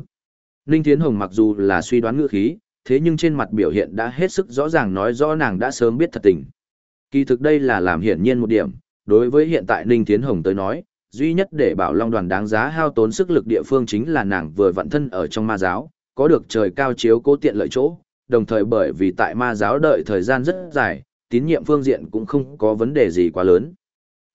Ninh Thiến Hồng mặc dù là suy đoán ngữ khí, thế nhưng trên mặt biểu hiện đã hết sức rõ ràng nói rõ nàng đã sớm biết thật tình. Kỳ thực đây là làm hiển nhiên một điểm, đối với hiện tại Ninh Thiến Hồng tới nói, duy nhất để bảo Long đoàn đáng giá hao tốn sức lực địa phương chính là nàng vừa vận thân ở trong ma giáo, có được trời cao chiếu cố tiện lợi chỗ, đồng thời bởi vì tại ma giáo đợi thời gian rất dài, tín nhiệm phương diện cũng không có vấn đề gì quá lớn.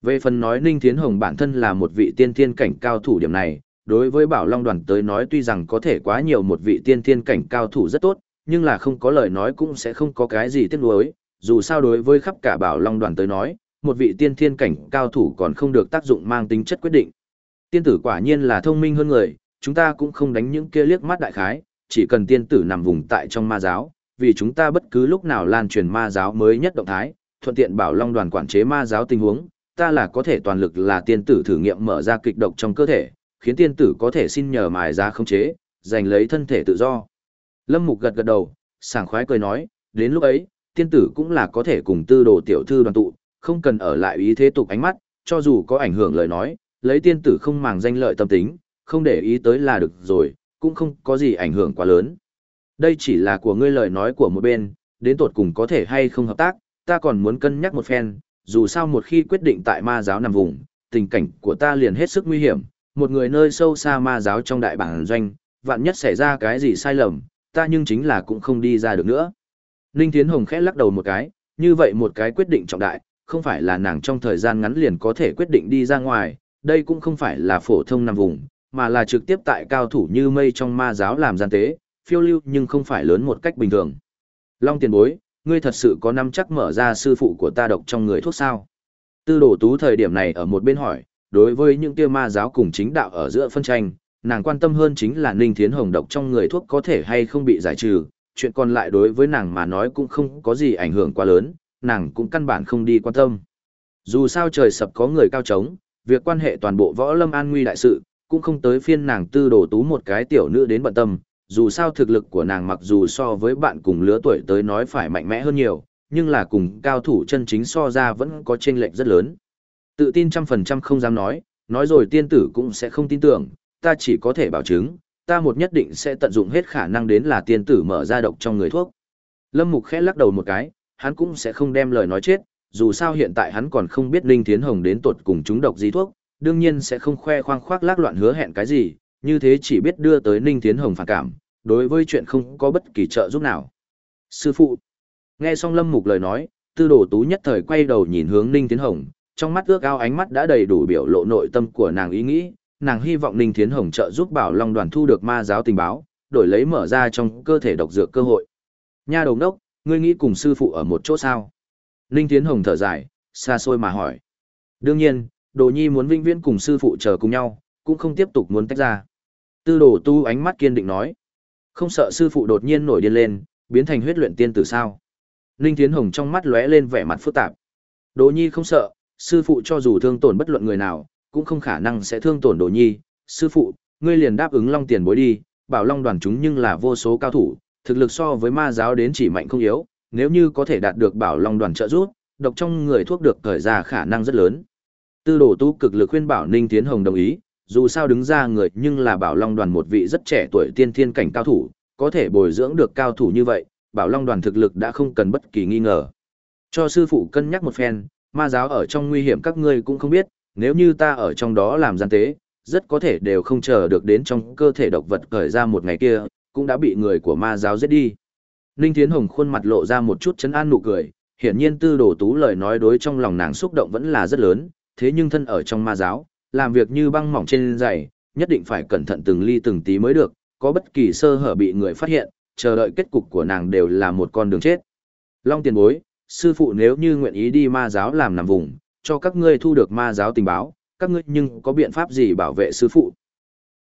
Về phần nói Ninh Thiến Hồng bản thân là một vị tiên thiên cảnh cao thủ điểm này, đối với Bảo Long đoàn tới nói tuy rằng có thể quá nhiều một vị tiên thiên cảnh cao thủ rất tốt, nhưng là không có lời nói cũng sẽ không có cái gì tiếc nuối, dù sao đối với khắp cả Bảo Long đoàn tới nói, một vị tiên thiên cảnh cao thủ còn không được tác dụng mang tính chất quyết định. Tiên tử quả nhiên là thông minh hơn người, chúng ta cũng không đánh những kia liếc mắt đại khái, chỉ cần tiên tử nằm vùng tại trong ma giáo, vì chúng ta bất cứ lúc nào lan truyền ma giáo mới nhất động thái, thuận tiện bảo long đoàn quản chế ma giáo tình huống, ta là có thể toàn lực là tiên tử thử nghiệm mở ra kịch độc trong cơ thể, khiến tiên tử có thể xin nhờ mài ra không chế, giành lấy thân thể tự do. Lâm Mục gật gật đầu, sảng khoái cười nói, đến lúc ấy, tiên tử cũng là có thể cùng tư đồ tiểu thư đoàn tụ, không cần ở lại ý thế tục ánh mắt, cho dù có ảnh hưởng lời nói, lấy tiên tử không màng danh lợi tâm tính, không để ý tới là được rồi, cũng không có gì ảnh hưởng quá lớn. Đây chỉ là của ngươi lời nói của một bên, đến tột cùng có thể hay không hợp tác, ta còn muốn cân nhắc một phen, dù sao một khi quyết định tại ma giáo nằm vùng, tình cảnh của ta liền hết sức nguy hiểm, một người nơi sâu xa ma giáo trong đại bản doanh, vạn nhất xảy ra cái gì sai lầm, ta nhưng chính là cũng không đi ra được nữa. Ninh Thiến Hồng khẽ lắc đầu một cái, như vậy một cái quyết định trọng đại, không phải là nàng trong thời gian ngắn liền có thể quyết định đi ra ngoài, đây cũng không phải là phổ thông nằm vùng, mà là trực tiếp tại cao thủ như mây trong ma giáo làm gian tế, phiêu lưu nhưng không phải lớn một cách bình thường. Long tiền bối, ngươi thật sự có nắm chắc mở ra sư phụ của ta độc trong người thuốc sao? Tư đồ tú thời điểm này ở một bên hỏi, đối với những kia ma giáo cùng chính đạo ở giữa phân tranh, nàng quan tâm hơn chính là Ninh Thiến Hồng độc trong người thuốc có thể hay không bị giải trừ, chuyện còn lại đối với nàng mà nói cũng không có gì ảnh hưởng quá lớn, nàng cũng căn bản không đi quan tâm. Dù sao trời sập có người cao trống, việc quan hệ toàn bộ võ lâm an nguy đại sự, cũng không tới phiên nàng tư đổ tú một cái tiểu nữ đến bận tâm, dù sao thực lực của nàng mặc dù so với bạn cùng lứa tuổi tới nói phải mạnh mẽ hơn nhiều, nhưng là cùng cao thủ chân chính so ra vẫn có chênh lệch rất lớn. Tự tin trăm phần trăm không dám nói, nói rồi tiên tử cũng sẽ không tin tưởng, ta chỉ có thể bảo chứng, ta một nhất định sẽ tận dụng hết khả năng đến là tiên tử mở ra độc trong người thuốc. Lâm Mục khẽ lắc đầu một cái, hắn cũng sẽ không đem lời nói chết, dù sao hiện tại hắn còn không biết Linh Thiến Hồng đến tột cùng chúng độc gì thuốc, đương nhiên sẽ không khoe khoang khoác lác loạn hứa hẹn cái gì, như thế chỉ biết đưa tới Ninh Thiến Hồng phản cảm, đối với chuyện không có bất kỳ trợ giúp nào. Sư phụ, nghe xong Lâm Mục lời nói, tư đồ tú nhất thời quay đầu nhìn hướng Ninh Thiến Hồng, trong mắt ước ao ánh mắt đã đầy đủ biểu lộ nội tâm của nàng ý nghĩ, nàng hy vọng Ninh Thiến Hồng trợ giúp Bảo Long đoàn thu được ma giáo tình báo, đổi lấy mở ra trong cơ thể độc dược cơ hội. Nha đầu đốc, ngươi nghĩ cùng sư phụ ở một chỗ sao? Ninh Tiến Hồng thở dài, xa xôi mà hỏi. Đương nhiên, Đồ Nhi muốn vinh viễn cùng sư phụ chờ cùng nhau, cũng không tiếp tục muốn tách ra. Tư đồ tu ánh mắt kiên định nói. Không sợ sư phụ đột nhiên nổi điên lên, biến thành huyết luyện tiên tử sao. Ninh Tiến Hồng trong mắt lóe lên vẻ mặt phức tạp. Đồ Nhi không sợ, sư phụ cho dù thương tổn bất luận người nào, cũng không khả năng sẽ thương tổn Đồ Nhi. Sư phụ, ngươi liền đáp ứng long tiền bối đi, bảo long đoàn chúng nhưng là vô số cao thủ, thực lực so với ma giáo đến chỉ mạnh không yếu, nếu như có thể đạt được bảo long đoàn trợ giúp, độc trong người thuốc được cởi ra khả năng rất lớn. Tư đồ tu cực lực khuyên bảo Ninh Tiến Hồng đồng ý, dù sao đứng ra người nhưng là bảo long đoàn một vị rất trẻ tuổi tiên thiên cảnh cao thủ, có thể bồi dưỡng được cao thủ như vậy, bảo long đoàn thực lực đã không cần bất kỳ nghi ngờ. Cho sư phụ cân nhắc một phen, ma giáo ở trong nguy hiểm các ngươi cũng không biết, nếu như ta ở trong đó làm gian tế, rất có thể đều không chờ được đến trong cơ thể độc vật khởi ra một ngày kia, cũng đã bị người của ma giáo giết đi. Ninh Thiến Hồng khuôn mặt lộ ra một chút chấn an nụ cười, hiển nhiên tư đồ tú lời nói đối trong lòng nàng xúc động vẫn là rất lớn, thế nhưng thân ở trong ma giáo, làm việc như băng mỏng trên giày, nhất định phải cẩn thận từng ly từng tí mới được, có bất kỳ sơ hở bị người phát hiện, chờ đợi kết cục của nàng đều là một con đường chết. Long tiền bối, sư phụ nếu như nguyện ý đi ma giáo làm nằm vùng, cho các ngươi thu được ma giáo tình báo, các ngươi nhưng có biện pháp gì bảo vệ sư phụ?